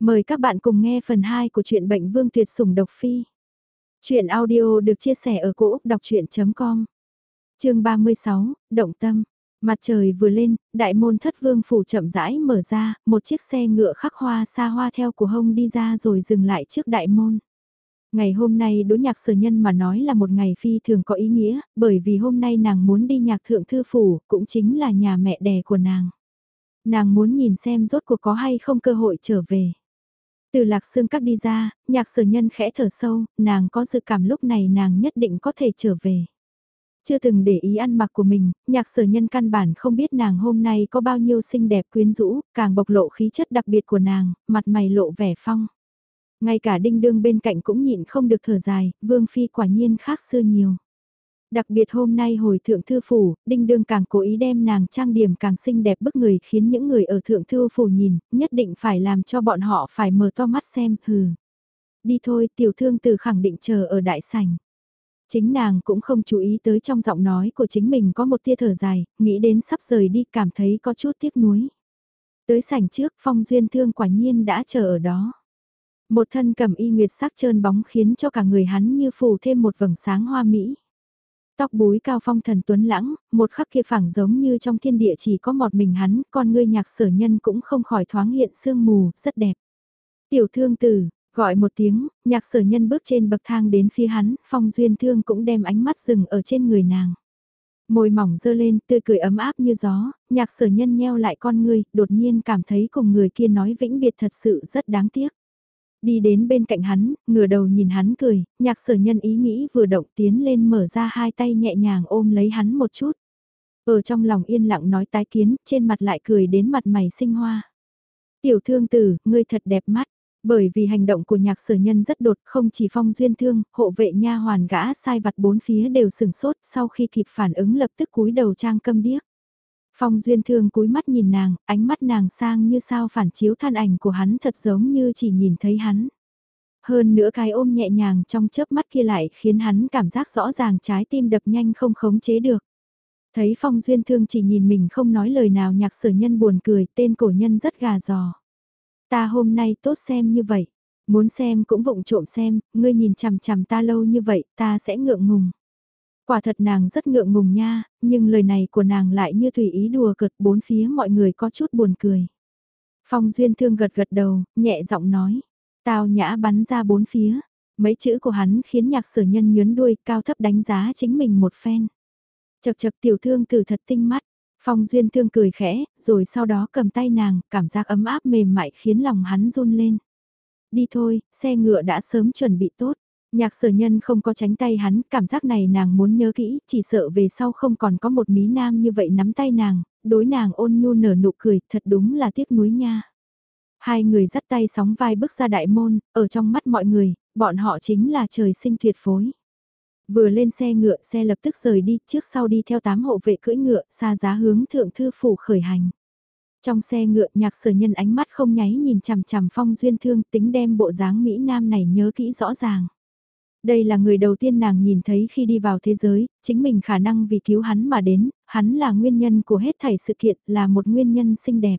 Mời các bạn cùng nghe phần 2 của truyện Bệnh Vương Tuyệt Sủng Độc Phi. Chuyện audio được chia sẻ ở cỗ đọc chuyện.com Trường 36, Động Tâm Mặt trời vừa lên, đại môn thất vương phủ chậm rãi mở ra, một chiếc xe ngựa khắc hoa xa hoa theo của hông đi ra rồi dừng lại trước đại môn. Ngày hôm nay đối nhạc sở nhân mà nói là một ngày phi thường có ý nghĩa, bởi vì hôm nay nàng muốn đi nhạc thượng thư phủ, cũng chính là nhà mẹ đẻ của nàng. Nàng muốn nhìn xem rốt cuộc có hay không cơ hội trở về. Từ lạc xương các đi ra, nhạc sở nhân khẽ thở sâu, nàng có dự cảm lúc này nàng nhất định có thể trở về. Chưa từng để ý ăn mặc của mình, nhạc sở nhân căn bản không biết nàng hôm nay có bao nhiêu xinh đẹp quyến rũ, càng bộc lộ khí chất đặc biệt của nàng, mặt mày lộ vẻ phong. Ngay cả đinh đương bên cạnh cũng nhịn không được thở dài, vương phi quả nhiên khác xưa nhiều. Đặc biệt hôm nay hồi thượng thư phủ, đinh đương càng cố ý đem nàng trang điểm càng xinh đẹp bức người khiến những người ở thượng thư phủ nhìn, nhất định phải làm cho bọn họ phải mở to mắt xem, hừ. Đi thôi, tiểu thương từ khẳng định chờ ở đại sảnh. Chính nàng cũng không chú ý tới trong giọng nói của chính mình có một tia thở dài, nghĩ đến sắp rời đi cảm thấy có chút tiếc nuối. Tới sảnh trước phong duyên thương quả nhiên đã chờ ở đó. Một thân cầm y nguyệt sắc trơn bóng khiến cho cả người hắn như phủ thêm một vầng sáng hoa mỹ. Tóc búi cao phong thần tuấn lãng, một khắc kia phẳng giống như trong thiên địa chỉ có một mình hắn, con ngươi nhạc sở nhân cũng không khỏi thoáng hiện sương mù, rất đẹp. Tiểu thương tử, gọi một tiếng, nhạc sở nhân bước trên bậc thang đến phía hắn, phong duyên thương cũng đem ánh mắt dừng ở trên người nàng. Môi mỏng dơ lên, tươi cười ấm áp như gió, nhạc sở nhân nheo lại con ngươi, đột nhiên cảm thấy cùng người kia nói vĩnh biệt thật sự rất đáng tiếc. Đi đến bên cạnh hắn, ngửa đầu nhìn hắn cười, nhạc sở nhân ý nghĩ vừa động tiến lên mở ra hai tay nhẹ nhàng ôm lấy hắn một chút. Ở trong lòng yên lặng nói tái kiến, trên mặt lại cười đến mặt mày sinh hoa. Tiểu thương tử, ngươi thật đẹp mắt. Bởi vì hành động của nhạc sở nhân rất đột không chỉ phong duyên thương, hộ vệ nha hoàn gã sai vặt bốn phía đều sừng sốt sau khi kịp phản ứng lập tức cúi đầu trang câm điếc. Phong duyên thương cúi mắt nhìn nàng, ánh mắt nàng sang như sao phản chiếu than ảnh của hắn thật giống như chỉ nhìn thấy hắn. Hơn nữa cái ôm nhẹ nhàng trong chớp mắt kia lại khiến hắn cảm giác rõ ràng trái tim đập nhanh không khống chế được. Thấy phong duyên thương chỉ nhìn mình không nói lời nào nhạc sở nhân buồn cười tên cổ nhân rất gà giò. Ta hôm nay tốt xem như vậy, muốn xem cũng vụng trộm xem, ngươi nhìn chằm chằm ta lâu như vậy ta sẽ ngượng ngùng. Quả thật nàng rất ngượng ngùng nha, nhưng lời này của nàng lại như tùy ý đùa cợt bốn phía mọi người có chút buồn cười. Phong Duyên Thương gật gật đầu, nhẹ giọng nói. Tao nhã bắn ra bốn phía. Mấy chữ của hắn khiến nhạc sở nhân nhớn đuôi cao thấp đánh giá chính mình một phen. Chật chật tiểu thương từ thật tinh mắt. Phong Duyên Thương cười khẽ, rồi sau đó cầm tay nàng, cảm giác ấm áp mềm mại khiến lòng hắn run lên. Đi thôi, xe ngựa đã sớm chuẩn bị tốt. Nhạc sở nhân không có tránh tay hắn, cảm giác này nàng muốn nhớ kỹ, chỉ sợ về sau không còn có một mí nam như vậy nắm tay nàng, đối nàng ôn nhu nở nụ cười, thật đúng là tiếc nuối nha. Hai người dắt tay sóng vai bước ra đại môn, ở trong mắt mọi người, bọn họ chính là trời sinh tuyệt phối. Vừa lên xe ngựa, xe lập tức rời đi, trước sau đi theo tám hộ vệ cưỡi ngựa, xa giá hướng thượng thư phủ khởi hành. Trong xe ngựa nhạc sở nhân ánh mắt không nháy nhìn chằm chằm phong duyên thương tính đem bộ dáng Mỹ Nam này nhớ kỹ rõ ràng. Đây là người đầu tiên nàng nhìn thấy khi đi vào thế giới, chính mình khả năng vì cứu hắn mà đến, hắn là nguyên nhân của hết thảy sự kiện, là một nguyên nhân xinh đẹp.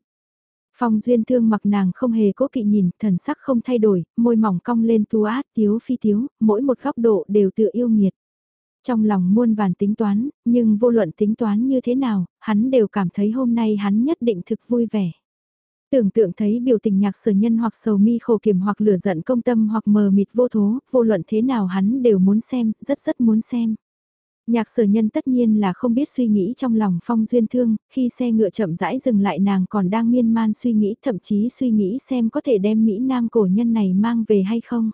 Phong duyên thương mặc nàng không hề cố kỵ nhìn, thần sắc không thay đổi, môi mỏng cong lên tu át tiếu phi tiếu, mỗi một góc độ đều tự yêu nghiệt. Trong lòng muôn vàn tính toán, nhưng vô luận tính toán như thế nào, hắn đều cảm thấy hôm nay hắn nhất định thực vui vẻ. Tưởng tượng thấy biểu tình nhạc sở nhân hoặc sầu mi khổ kiểm hoặc lửa giận công tâm hoặc mờ mịt vô thố, vô luận thế nào hắn đều muốn xem, rất rất muốn xem. Nhạc sở nhân tất nhiên là không biết suy nghĩ trong lòng phong duyên thương, khi xe ngựa chậm rãi dừng lại nàng còn đang miên man suy nghĩ thậm chí suy nghĩ xem có thể đem Mỹ Nam cổ nhân này mang về hay không.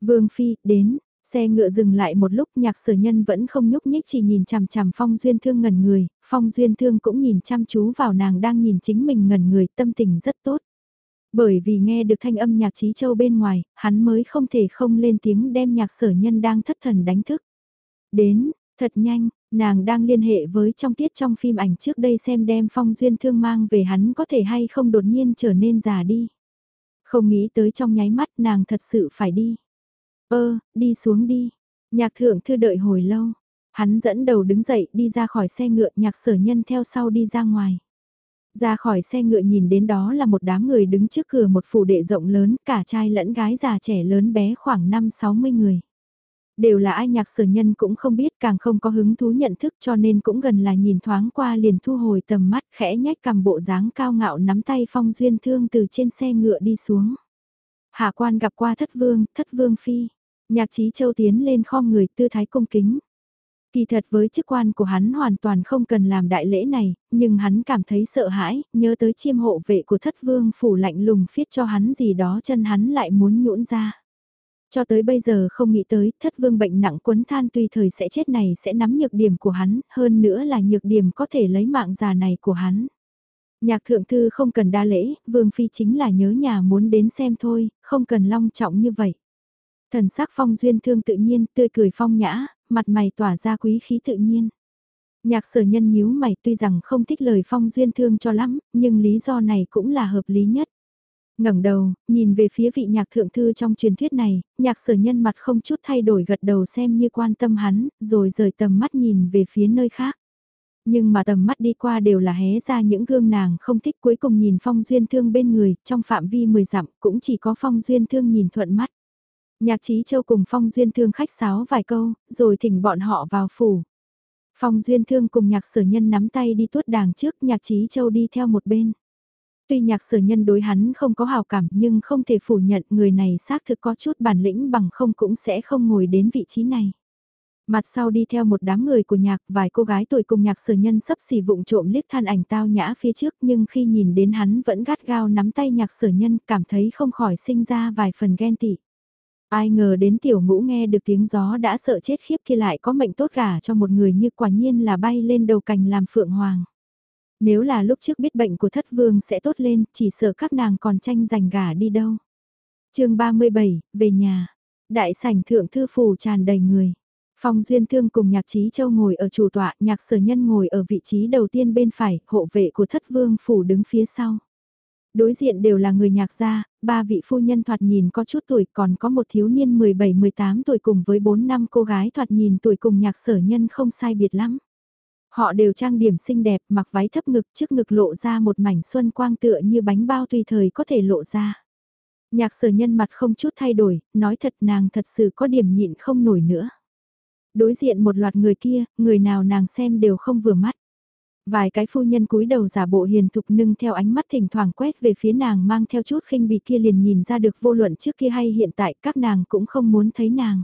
Vương Phi, đến, Xe ngựa dừng lại một lúc nhạc sở nhân vẫn không nhúc nhích chỉ nhìn chằm chằm phong duyên thương ngẩn người, phong duyên thương cũng nhìn chăm chú vào nàng đang nhìn chính mình ngẩn người tâm tình rất tốt. Bởi vì nghe được thanh âm nhạc trí châu bên ngoài, hắn mới không thể không lên tiếng đem nhạc sở nhân đang thất thần đánh thức. Đến, thật nhanh, nàng đang liên hệ với trong tiết trong phim ảnh trước đây xem đem phong duyên thương mang về hắn có thể hay không đột nhiên trở nên già đi. Không nghĩ tới trong nháy mắt nàng thật sự phải đi. Ơ, đi xuống đi. Nhạc thượng thư đợi hồi lâu. Hắn dẫn đầu đứng dậy đi ra khỏi xe ngựa nhạc sở nhân theo sau đi ra ngoài. Ra khỏi xe ngựa nhìn đến đó là một đám người đứng trước cửa một phủ đệ rộng lớn, cả trai lẫn gái già trẻ lớn bé khoảng 5-60 người. Đều là ai nhạc sở nhân cũng không biết càng không có hứng thú nhận thức cho nên cũng gần là nhìn thoáng qua liền thu hồi tầm mắt khẽ nhách cầm bộ dáng cao ngạo nắm tay phong duyên thương từ trên xe ngựa đi xuống. Hạ quan gặp qua thất vương, thất vương phi. Nhạc trí châu tiến lên khom người tư thái cung kính. Kỳ thật với chức quan của hắn hoàn toàn không cần làm đại lễ này, nhưng hắn cảm thấy sợ hãi, nhớ tới chiêm hộ vệ của thất vương phủ lạnh lùng phiết cho hắn gì đó chân hắn lại muốn nhũn ra. Cho tới bây giờ không nghĩ tới thất vương bệnh nặng quấn than tuy thời sẽ chết này sẽ nắm nhược điểm của hắn, hơn nữa là nhược điểm có thể lấy mạng già này của hắn. Nhạc thượng thư không cần đa lễ, vương phi chính là nhớ nhà muốn đến xem thôi, không cần long trọng như vậy. Thần sắc phong duyên thương tự nhiên, tươi cười phong nhã, mặt mày tỏa ra quý khí tự nhiên. Nhạc sở nhân nhíu mày tuy rằng không thích lời phong duyên thương cho lắm, nhưng lý do này cũng là hợp lý nhất. ngẩng đầu, nhìn về phía vị nhạc thượng thư trong truyền thuyết này, nhạc sở nhân mặt không chút thay đổi gật đầu xem như quan tâm hắn, rồi rời tầm mắt nhìn về phía nơi khác. Nhưng mà tầm mắt đi qua đều là hé ra những gương nàng không thích cuối cùng nhìn phong duyên thương bên người, trong phạm vi 10 dặm cũng chỉ có phong duyên thương nhìn thuận mắt. Nhạc chí châu cùng Phong Duyên Thương khách sáo vài câu, rồi thỉnh bọn họ vào phủ. Phong Duyên Thương cùng nhạc sở nhân nắm tay đi tuốt đàng trước nhạc chí châu đi theo một bên. Tuy nhạc sở nhân đối hắn không có hào cảm nhưng không thể phủ nhận người này xác thực có chút bản lĩnh bằng không cũng sẽ không ngồi đến vị trí này. Mặt sau đi theo một đám người của nhạc vài cô gái tuổi cùng nhạc sở nhân sắp xỉ vụng trộm liếc than ảnh tao nhã phía trước nhưng khi nhìn đến hắn vẫn gắt gao nắm tay nhạc sở nhân cảm thấy không khỏi sinh ra vài phần ghen tị. Ai ngờ đến tiểu ngũ nghe được tiếng gió đã sợ chết khiếp kia lại có mệnh tốt gả cho một người như quả nhiên là bay lên đầu cành làm phượng hoàng. Nếu là lúc trước biết bệnh của thất vương sẽ tốt lên, chỉ sợ các nàng còn tranh giành gả đi đâu. chương 37, về nhà. Đại sảnh thượng thư phủ tràn đầy người. Phong Duyên Thương cùng Nhạc Trí Châu ngồi ở chủ tọa, Nhạc Sở Nhân ngồi ở vị trí đầu tiên bên phải, hộ vệ của thất vương phủ đứng phía sau. Đối diện đều là người nhạc gia, ba vị phu nhân thoạt nhìn có chút tuổi còn có một thiếu niên 17-18 tuổi cùng với 4 năm cô gái thoạt nhìn tuổi cùng nhạc sở nhân không sai biệt lắm. Họ đều trang điểm xinh đẹp mặc váy thấp ngực trước ngực lộ ra một mảnh xuân quang tựa như bánh bao tùy thời có thể lộ ra. Nhạc sở nhân mặt không chút thay đổi, nói thật nàng thật sự có điểm nhịn không nổi nữa. Đối diện một loạt người kia, người nào nàng xem đều không vừa mắt. Vài cái phu nhân cúi đầu giả bộ hiền thục nâng theo ánh mắt thỉnh thoảng quét về phía nàng mang theo chút khinh bỉ kia liền nhìn ra được vô luận trước kia hay hiện tại các nàng cũng không muốn thấy nàng.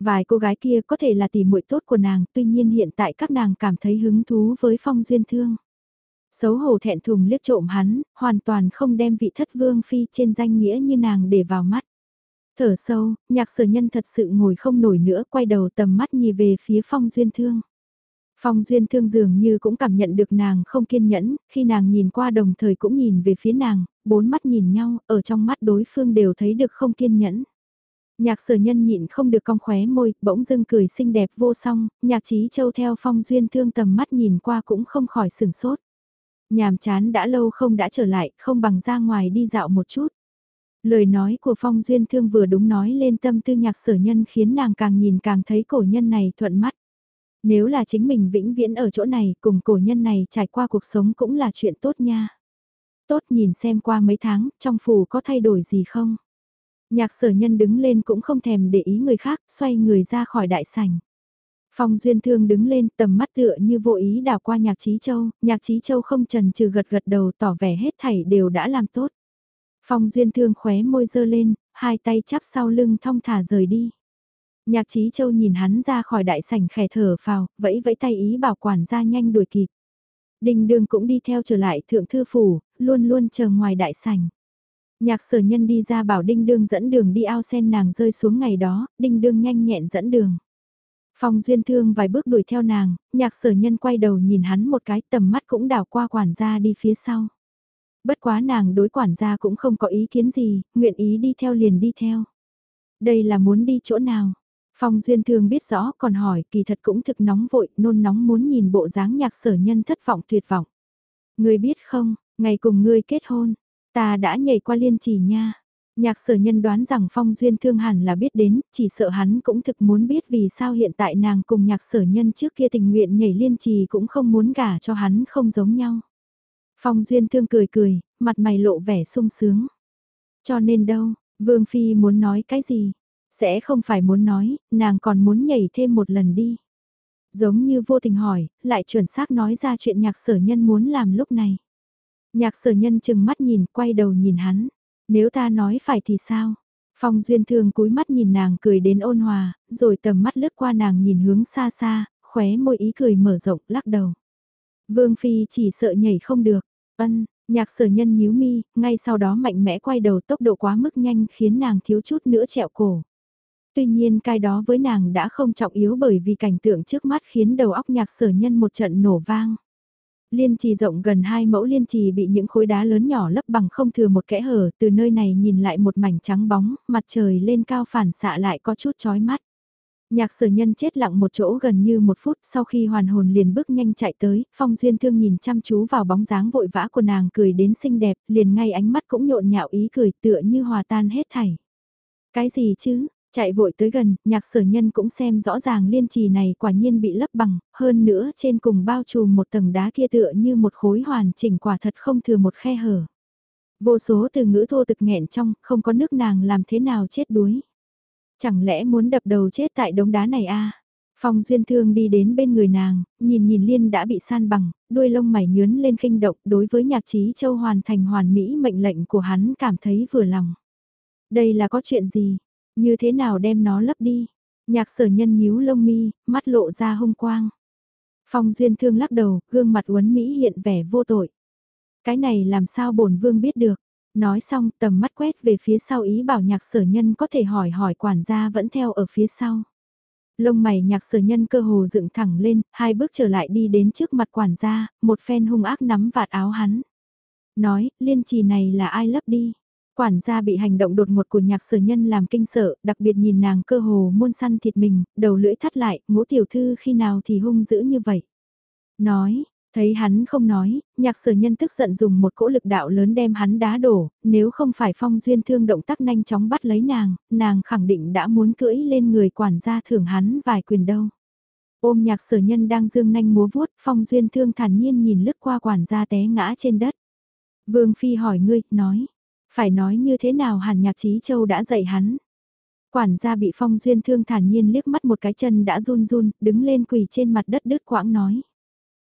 Vài cô gái kia có thể là tỷ muội tốt của nàng, tuy nhiên hiện tại các nàng cảm thấy hứng thú với phong duyên thương. Xấu hổ thẹn thùng liếc trộm hắn, hoàn toàn không đem vị thất vương phi trên danh nghĩa như nàng để vào mắt. Thở sâu, nhạc sở nhân thật sự ngồi không nổi nữa quay đầu tầm mắt nhìn về phía phong duyên thương. Phong Duyên Thương dường như cũng cảm nhận được nàng không kiên nhẫn, khi nàng nhìn qua đồng thời cũng nhìn về phía nàng, bốn mắt nhìn nhau, ở trong mắt đối phương đều thấy được không kiên nhẫn. Nhạc sở nhân nhịn không được cong khóe môi, bỗng dưng cười xinh đẹp vô song, nhạc trí châu theo Phong Duyên Thương tầm mắt nhìn qua cũng không khỏi sừng sốt. Nhàm chán đã lâu không đã trở lại, không bằng ra ngoài đi dạo một chút. Lời nói của Phong Duyên Thương vừa đúng nói lên tâm tư nhạc sở nhân khiến nàng càng nhìn càng thấy cổ nhân này thuận mắt. Nếu là chính mình vĩnh viễn ở chỗ này cùng cổ nhân này trải qua cuộc sống cũng là chuyện tốt nha. Tốt nhìn xem qua mấy tháng, trong phủ có thay đổi gì không? Nhạc sở nhân đứng lên cũng không thèm để ý người khác, xoay người ra khỏi đại sảnh. Phong Duyên Thương đứng lên tầm mắt tựa như vô ý đảo qua nhạc trí châu, nhạc trí châu không trần trừ gật gật đầu tỏ vẻ hết thảy đều đã làm tốt. Phong Duyên Thương khóe môi dơ lên, hai tay chắp sau lưng thong thả rời đi. Nhạc Chí châu nhìn hắn ra khỏi đại sảnh khẽ thở phào, vẫy vẫy tay ý bảo quản gia nhanh đuổi kịp. Đình đường cũng đi theo trở lại thượng thư phủ, luôn luôn chờ ngoài đại sảnh. Nhạc sở nhân đi ra bảo đinh đương dẫn đường đi ao sen nàng rơi xuống ngày đó, đinh đương nhanh nhẹn dẫn đường. Phong duyên thương vài bước đuổi theo nàng, nhạc sở nhân quay đầu nhìn hắn một cái tầm mắt cũng đảo qua quản gia đi phía sau. Bất quá nàng đối quản gia cũng không có ý kiến gì, nguyện ý đi theo liền đi theo. Đây là muốn đi chỗ nào? Phong Duyên Thương biết rõ còn hỏi kỳ thật cũng thực nóng vội, nôn nóng muốn nhìn bộ dáng nhạc sở nhân thất vọng tuyệt vọng. Ngươi biết không, ngày cùng ngươi kết hôn, ta đã nhảy qua liên trì nha. Nhạc sở nhân đoán rằng Phong Duyên Thương hẳn là biết đến, chỉ sợ hắn cũng thực muốn biết vì sao hiện tại nàng cùng nhạc sở nhân trước kia tình nguyện nhảy liên trì cũng không muốn gả cho hắn không giống nhau. Phong Duyên Thương cười cười, mặt mày lộ vẻ sung sướng. Cho nên đâu, Vương Phi muốn nói cái gì? Sẽ không phải muốn nói, nàng còn muốn nhảy thêm một lần đi. Giống như vô tình hỏi, lại chuẩn xác nói ra chuyện nhạc sở nhân muốn làm lúc này. Nhạc sở nhân chừng mắt nhìn, quay đầu nhìn hắn. Nếu ta nói phải thì sao? Phong Duyên Thương cúi mắt nhìn nàng cười đến ôn hòa, rồi tầm mắt lướt qua nàng nhìn hướng xa xa, khóe môi ý cười mở rộng, lắc đầu. Vương Phi chỉ sợ nhảy không được, ân, nhạc sở nhân nhíu mi, ngay sau đó mạnh mẽ quay đầu tốc độ quá mức nhanh khiến nàng thiếu chút nữa trẹo cổ. Tuy nhiên cái đó với nàng đã không trọng yếu bởi vì cảnh tượng trước mắt khiến đầu óc nhạc sở nhân một trận nổ vang. Liên trì rộng gần hai mẫu liên trì bị những khối đá lớn nhỏ lấp bằng không thừa một kẽ hở, từ nơi này nhìn lại một mảnh trắng bóng, mặt trời lên cao phản xạ lại có chút chói mắt. Nhạc sở nhân chết lặng một chỗ gần như một phút sau khi hoàn hồn liền bước nhanh chạy tới, phong duyên thương nhìn chăm chú vào bóng dáng vội vã của nàng cười đến xinh đẹp, liền ngay ánh mắt cũng nhộn nhạo ý cười tựa như hòa tan hết thảy. Cái gì chứ, chạy vội tới gần, nhạc sở nhân cũng xem rõ ràng liên trì này quả nhiên bị lấp bằng, hơn nữa trên cùng bao trùm một tầng đá kia tựa như một khối hoàn chỉnh quả thật không thừa một khe hở. Vô số từ ngữ thô tực nghẹn trong, không có nước nàng làm thế nào chết đuối. Chẳng lẽ muốn đập đầu chết tại đống đá này a? Phong Duyên Thương đi đến bên người nàng, nhìn nhìn Liên đã bị san bằng, đuôi lông mày nhướn lên khinh động đối với nhạc trí châu hoàn thành hoàn mỹ mệnh lệnh của hắn cảm thấy vừa lòng. Đây là có chuyện gì? Như thế nào đem nó lấp đi? Nhạc sở nhân nhíu lông mi, mắt lộ ra hung quang. Phong Duyên Thương lắc đầu, gương mặt uấn Mỹ hiện vẻ vô tội. Cái này làm sao bổn vương biết được? Nói xong tầm mắt quét về phía sau ý bảo nhạc sở nhân có thể hỏi hỏi quản gia vẫn theo ở phía sau. Lông mày nhạc sở nhân cơ hồ dựng thẳng lên, hai bước trở lại đi đến trước mặt quản gia, một phen hung ác nắm vạt áo hắn. Nói, liên trì này là ai lấp đi? Quản gia bị hành động đột ngột của nhạc sở nhân làm kinh sợ, đặc biệt nhìn nàng cơ hồ muôn săn thịt mình, đầu lưỡi thắt lại, ngũ tiểu thư khi nào thì hung dữ như vậy. Nói, Thấy hắn không nói, nhạc sở nhân tức giận dùng một cỗ lực đạo lớn đem hắn đá đổ, nếu không phải phong duyên thương động tác nhanh chóng bắt lấy nàng, nàng khẳng định đã muốn cưỡi lên người quản gia thưởng hắn vài quyền đâu. Ôm nhạc sở nhân đang dương nanh múa vuốt, phong duyên thương thản nhiên nhìn lướt qua quản gia té ngã trên đất. Vương Phi hỏi ngươi, nói, phải nói như thế nào hàn nhạc trí châu đã dạy hắn. Quản gia bị phong duyên thương thản nhiên liếc mắt một cái chân đã run run, đứng lên quỳ trên mặt đất đứt quãng nói.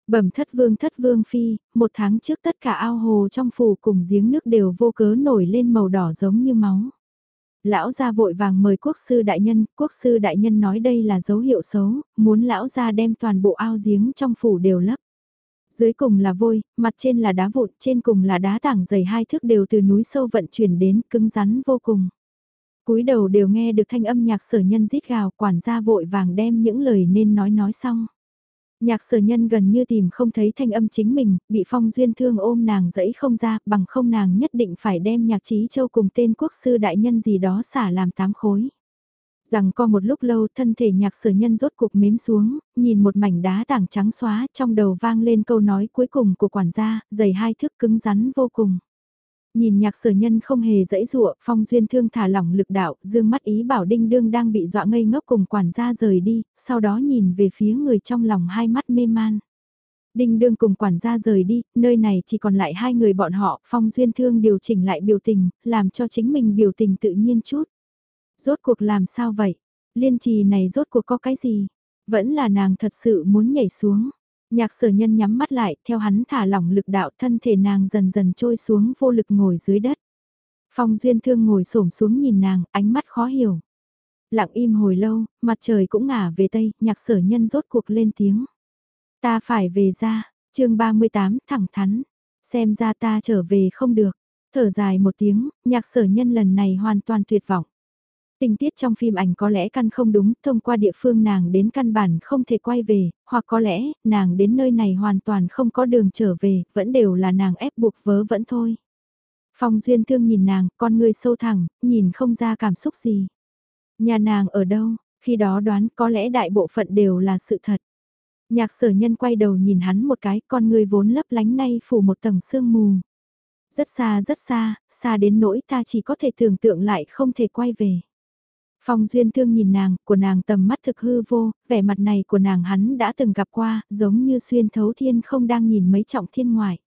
Bẩm thất vương thất vương phi, một tháng trước tất cả ao hồ trong phủ cùng giếng nước đều vô cớ nổi lên màu đỏ giống như máu. Lão gia vội vàng mời quốc sư đại nhân, quốc sư đại nhân nói đây là dấu hiệu xấu, muốn lão gia đem toàn bộ ao giếng trong phủ đều lấp. Dưới cùng là vôi, mặt trên là đá vụn, trên cùng là đá tảng dày hai thước đều từ núi sâu vận chuyển đến, cứng rắn vô cùng. cúi đầu đều nghe được thanh âm nhạc sở nhân rít gào, quản gia vội vàng đem những lời nên nói nói xong. Nhạc sở nhân gần như tìm không thấy thanh âm chính mình, bị phong duyên thương ôm nàng dẫy không ra, bằng không nàng nhất định phải đem nhạc trí châu cùng tên quốc sư đại nhân gì đó xả làm tám khối. Rằng co một lúc lâu thân thể nhạc sở nhân rốt cục mếm xuống, nhìn một mảnh đá tảng trắng xóa trong đầu vang lên câu nói cuối cùng của quản gia, dày hai thước cứng rắn vô cùng. Nhìn nhạc sở nhân không hề dãy dụa, phong duyên thương thả lỏng lực đạo, dương mắt ý bảo đinh đương đang bị dọa ngây ngốc cùng quản gia rời đi, sau đó nhìn về phía người trong lòng hai mắt mê man. Đinh đương cùng quản gia rời đi, nơi này chỉ còn lại hai người bọn họ, phong duyên thương điều chỉnh lại biểu tình, làm cho chính mình biểu tình tự nhiên chút. Rốt cuộc làm sao vậy? Liên trì này rốt cuộc có cái gì? Vẫn là nàng thật sự muốn nhảy xuống. Nhạc sở nhân nhắm mắt lại, theo hắn thả lỏng lực đạo thân thể nàng dần dần trôi xuống vô lực ngồi dưới đất. Phong duyên thương ngồi xổm xuống nhìn nàng, ánh mắt khó hiểu. Lặng im hồi lâu, mặt trời cũng ngả về tây, nhạc sở nhân rốt cuộc lên tiếng. Ta phải về ra, chương 38 thẳng thắn, xem ra ta trở về không được. Thở dài một tiếng, nhạc sở nhân lần này hoàn toàn tuyệt vọng. Tình tiết trong phim ảnh có lẽ căn không đúng, thông qua địa phương nàng đến căn bản không thể quay về, hoặc có lẽ, nàng đến nơi này hoàn toàn không có đường trở về, vẫn đều là nàng ép buộc vớ vẫn thôi. Phong Duyên Thương nhìn nàng, con người sâu thẳng, nhìn không ra cảm xúc gì. Nhà nàng ở đâu, khi đó đoán có lẽ đại bộ phận đều là sự thật. Nhạc sở nhân quay đầu nhìn hắn một cái, con người vốn lấp lánh nay phủ một tầng sương mù. Rất xa rất xa, xa đến nỗi ta chỉ có thể tưởng tượng lại không thể quay về. Phong Duyên Thương nhìn nàng, của nàng tầm mắt thực hư vô, vẻ mặt này của nàng hắn đã từng gặp qua, giống như xuyên thấu thiên không đang nhìn mấy trọng thiên ngoại.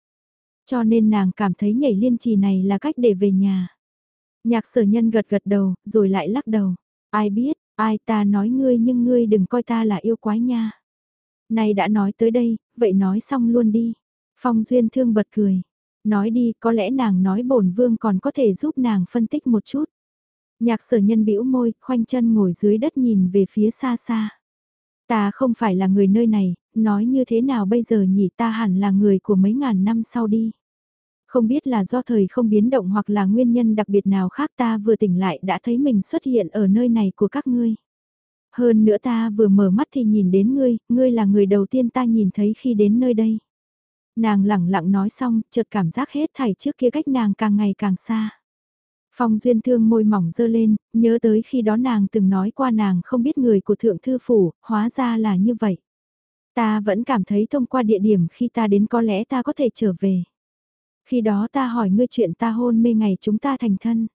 Cho nên nàng cảm thấy nhảy liên trì này là cách để về nhà. Nhạc sở nhân gật gật đầu, rồi lại lắc đầu. Ai biết, ai ta nói ngươi nhưng ngươi đừng coi ta là yêu quái nha. Này đã nói tới đây, vậy nói xong luôn đi. Phong Duyên Thương bật cười. Nói đi, có lẽ nàng nói bổn vương còn có thể giúp nàng phân tích một chút. Nhạc sở nhân bĩu môi, khoanh chân ngồi dưới đất nhìn về phía xa xa. Ta không phải là người nơi này, nói như thế nào bây giờ nhỉ ta hẳn là người của mấy ngàn năm sau đi. Không biết là do thời không biến động hoặc là nguyên nhân đặc biệt nào khác ta vừa tỉnh lại đã thấy mình xuất hiện ở nơi này của các ngươi. Hơn nữa ta vừa mở mắt thì nhìn đến ngươi, ngươi là người đầu tiên ta nhìn thấy khi đến nơi đây. Nàng lẳng lặng nói xong, chợt cảm giác hết thảy trước kia cách nàng càng ngày càng xa. Phong duyên thương môi mỏng dơ lên, nhớ tới khi đó nàng từng nói qua nàng không biết người của thượng thư phủ, hóa ra là như vậy. Ta vẫn cảm thấy thông qua địa điểm khi ta đến có lẽ ta có thể trở về. Khi đó ta hỏi ngươi chuyện ta hôn mê ngày chúng ta thành thân.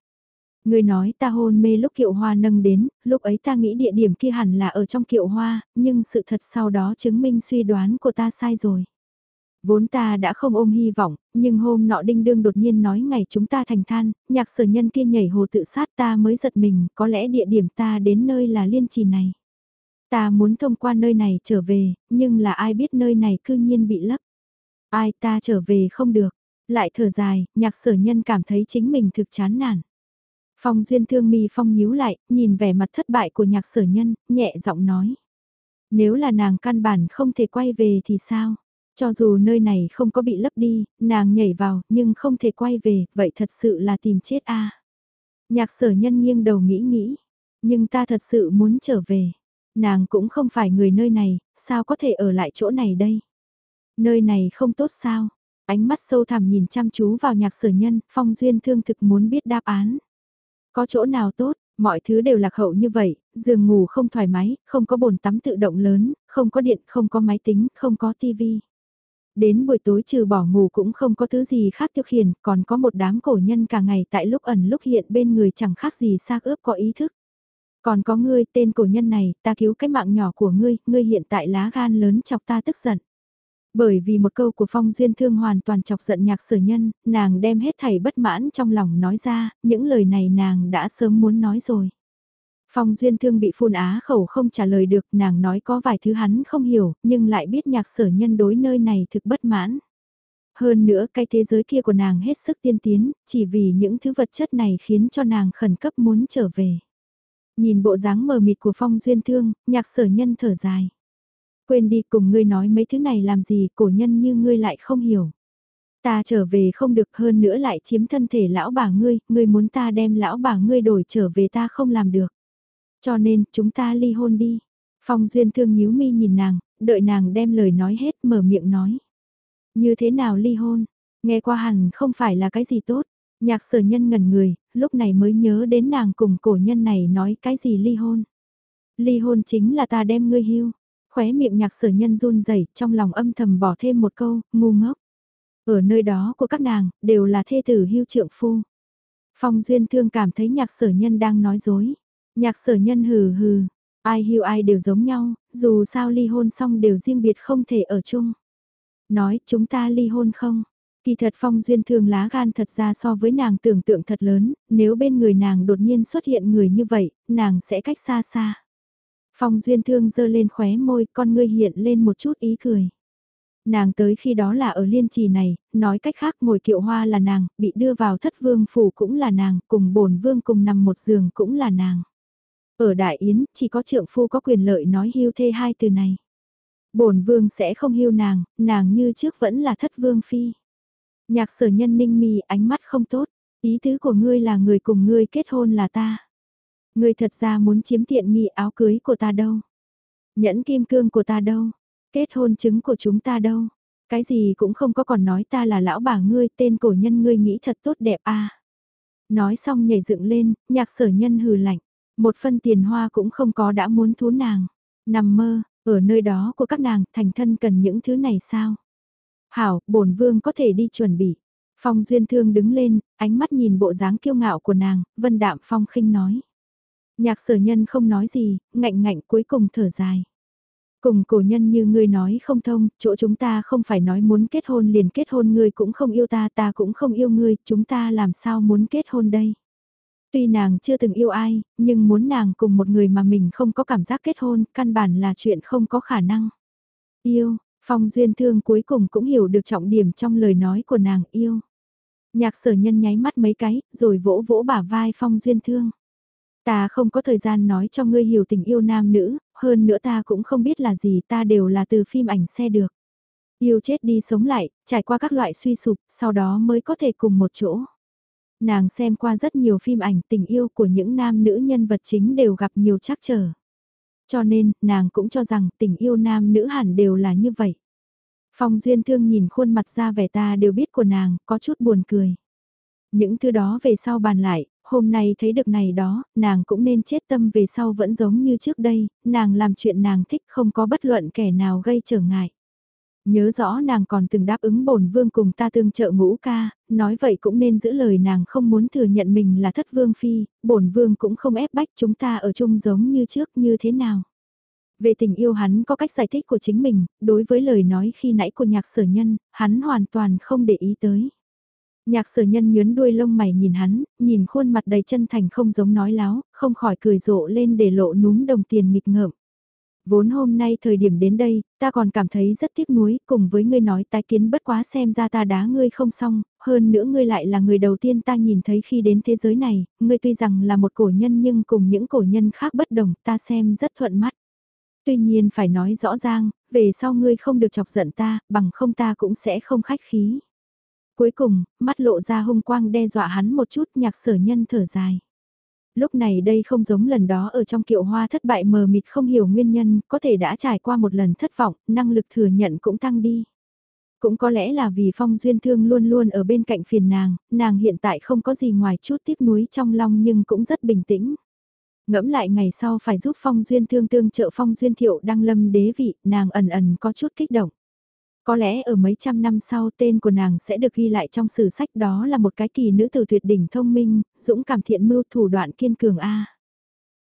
Ngươi nói ta hôn mê lúc kiệu hoa nâng đến, lúc ấy ta nghĩ địa điểm kia hẳn là ở trong kiệu hoa, nhưng sự thật sau đó chứng minh suy đoán của ta sai rồi. Vốn ta đã không ôm hy vọng, nhưng hôm nọ đinh đương đột nhiên nói ngày chúng ta thành than, nhạc sở nhân kia nhảy hồ tự sát ta mới giật mình, có lẽ địa điểm ta đến nơi là liên trì này. Ta muốn thông qua nơi này trở về, nhưng là ai biết nơi này cư nhiên bị lấp. Ai ta trở về không được, lại thở dài, nhạc sở nhân cảm thấy chính mình thực chán nản. Phong duyên thương mi phong nhíu lại, nhìn vẻ mặt thất bại của nhạc sở nhân, nhẹ giọng nói. Nếu là nàng căn bản không thể quay về thì sao? Cho dù nơi này không có bị lấp đi, nàng nhảy vào, nhưng không thể quay về, vậy thật sự là tìm chết a. Nhạc sở nhân nghiêng đầu nghĩ nghĩ, nhưng ta thật sự muốn trở về. Nàng cũng không phải người nơi này, sao có thể ở lại chỗ này đây? Nơi này không tốt sao? Ánh mắt sâu thẳm nhìn chăm chú vào nhạc sở nhân, phong duyên thương thực muốn biết đáp án. Có chỗ nào tốt, mọi thứ đều lạc hậu như vậy, giường ngủ không thoải mái, không có bồn tắm tự động lớn, không có điện, không có máy tính, không có tivi. Đến buổi tối trừ bỏ ngủ cũng không có thứ gì khác tiêu khiển, còn có một đám cổ nhân cả ngày tại lúc ẩn lúc hiện bên người chẳng khác gì xác ướp có ý thức. Còn có ngươi, tên cổ nhân này, ta cứu cái mạng nhỏ của ngươi, ngươi hiện tại lá gan lớn chọc ta tức giận. Bởi vì một câu của Phong Duyên Thương hoàn toàn chọc giận nhạc sở nhân, nàng đem hết thảy bất mãn trong lòng nói ra, những lời này nàng đã sớm muốn nói rồi. Phong Duyên Thương bị phun á khẩu không trả lời được, nàng nói có vài thứ hắn không hiểu, nhưng lại biết nhạc sở nhân đối nơi này thực bất mãn. Hơn nữa cái thế giới kia của nàng hết sức tiên tiến, chỉ vì những thứ vật chất này khiến cho nàng khẩn cấp muốn trở về. Nhìn bộ dáng mờ mịt của Phong Duyên Thương, nhạc sở nhân thở dài. Quên đi cùng ngươi nói mấy thứ này làm gì, cổ nhân như ngươi lại không hiểu. Ta trở về không được hơn nữa lại chiếm thân thể lão bà ngươi, ngươi muốn ta đem lão bà ngươi đổi trở về ta không làm được. Cho nên, chúng ta ly hôn đi. Phong Duyên Thương nhíu mi nhìn nàng, đợi nàng đem lời nói hết mở miệng nói. Như thế nào ly hôn? Nghe qua hẳn không phải là cái gì tốt. Nhạc sở nhân ngẩn người, lúc này mới nhớ đến nàng cùng cổ nhân này nói cái gì ly hôn. Ly hôn chính là ta đem ngươi hưu. Khóe miệng nhạc sở nhân run rẩy trong lòng âm thầm bỏ thêm một câu, ngu ngốc. Ở nơi đó của các nàng, đều là thê tử hưu trượng phu. Phong Duyên Thương cảm thấy nhạc sở nhân đang nói dối. Nhạc sở nhân hừ hừ, ai hưu ai đều giống nhau, dù sao ly hôn xong đều riêng biệt không thể ở chung. Nói chúng ta ly hôn không? Kỳ thật phong duyên thương lá gan thật ra so với nàng tưởng tượng thật lớn, nếu bên người nàng đột nhiên xuất hiện người như vậy, nàng sẽ cách xa xa. Phong duyên thương dơ lên khóe môi, con ngươi hiện lên một chút ý cười. Nàng tới khi đó là ở liên trì này, nói cách khác ngồi kiệu hoa là nàng, bị đưa vào thất vương phủ cũng là nàng, cùng bổn vương cùng nằm một giường cũng là nàng. Ở Đại Yến, chỉ có trượng phu có quyền lợi nói hưu thê hai từ này. bổn vương sẽ không hưu nàng, nàng như trước vẫn là thất vương phi. Nhạc sở nhân ninh mi ánh mắt không tốt, ý tứ của ngươi là người cùng ngươi kết hôn là ta. Ngươi thật ra muốn chiếm tiện nghi áo cưới của ta đâu. Nhẫn kim cương của ta đâu. Kết hôn chứng của chúng ta đâu. Cái gì cũng không có còn nói ta là lão bà ngươi tên cổ nhân ngươi nghĩ thật tốt đẹp a Nói xong nhảy dựng lên, nhạc sở nhân hừ lạnh. Một phân tiền hoa cũng không có đã muốn thú nàng. Nằm mơ, ở nơi đó của các nàng thành thân cần những thứ này sao? Hảo, bổn vương có thể đi chuẩn bị. Phong Duyên Thương đứng lên, ánh mắt nhìn bộ dáng kiêu ngạo của nàng, vân đạm phong khinh nói. Nhạc sở nhân không nói gì, ngạnh ngạnh cuối cùng thở dài. Cùng cổ nhân như ngươi nói không thông, chỗ chúng ta không phải nói muốn kết hôn liền kết hôn ngươi cũng không yêu ta, ta cũng không yêu ngươi, chúng ta làm sao muốn kết hôn đây. Tuy nàng chưa từng yêu ai, nhưng muốn nàng cùng một người mà mình không có cảm giác kết hôn, căn bản là chuyện không có khả năng. Yêu, Phong Duyên Thương cuối cùng cũng hiểu được trọng điểm trong lời nói của nàng yêu. Nhạc sở nhân nháy mắt mấy cái, rồi vỗ vỗ bả vai Phong Duyên Thương. Ta không có thời gian nói cho ngươi hiểu tình yêu nam nữ, hơn nữa ta cũng không biết là gì ta đều là từ phim ảnh xe được. Yêu chết đi sống lại, trải qua các loại suy sụp, sau đó mới có thể cùng một chỗ. Nàng xem qua rất nhiều phim ảnh tình yêu của những nam nữ nhân vật chính đều gặp nhiều trắc trở. Cho nên, nàng cũng cho rằng tình yêu nam nữ hẳn đều là như vậy. Phong Duyên Thương nhìn khuôn mặt ra vẻ ta đều biết của nàng, có chút buồn cười. Những thứ đó về sau bàn lại, hôm nay thấy được này đó, nàng cũng nên chết tâm về sau vẫn giống như trước đây, nàng làm chuyện nàng thích không có bất luận kẻ nào gây trở ngại. Nhớ rõ nàng còn từng đáp ứng bổn vương cùng ta tương trợ ngũ ca, nói vậy cũng nên giữ lời nàng không muốn thừa nhận mình là thất vương phi, bổn vương cũng không ép bách chúng ta ở chung giống như trước như thế nào. Về tình yêu hắn có cách giải thích của chính mình, đối với lời nói khi nãy của nhạc sở nhân, hắn hoàn toàn không để ý tới. Nhạc sở nhân nhớn đuôi lông mày nhìn hắn, nhìn khuôn mặt đầy chân thành không giống nói láo, không khỏi cười rộ lên để lộ núm đồng tiền nghịch ngợm. Vốn hôm nay thời điểm đến đây, ta còn cảm thấy rất tiếc nuối, cùng với ngươi nói tái kiến bất quá xem ra ta đá ngươi không xong, hơn nữa ngươi lại là người đầu tiên ta nhìn thấy khi đến thế giới này, ngươi tuy rằng là một cổ nhân nhưng cùng những cổ nhân khác bất đồng, ta xem rất thuận mắt. Tuy nhiên phải nói rõ ràng, về sau ngươi không được chọc giận ta, bằng không ta cũng sẽ không khách khí. Cuối cùng, mắt lộ ra hung quang đe dọa hắn một chút nhạc sở nhân thở dài. Lúc này đây không giống lần đó ở trong kiệu hoa thất bại mờ mịt không hiểu nguyên nhân, có thể đã trải qua một lần thất vọng, năng lực thừa nhận cũng tăng đi. Cũng có lẽ là vì phong duyên thương luôn luôn ở bên cạnh phiền nàng, nàng hiện tại không có gì ngoài chút tiếc nuối trong lòng nhưng cũng rất bình tĩnh. Ngẫm lại ngày sau phải giúp phong duyên thương tương trợ phong duyên thiệu đăng lâm đế vị, nàng ẩn ẩn có chút kích động. Có lẽ ở mấy trăm năm sau tên của nàng sẽ được ghi lại trong sử sách đó là một cái kỳ nữ tử tuyệt đỉnh thông minh, dũng cảm thiện mưu thủ đoạn kiên cường A.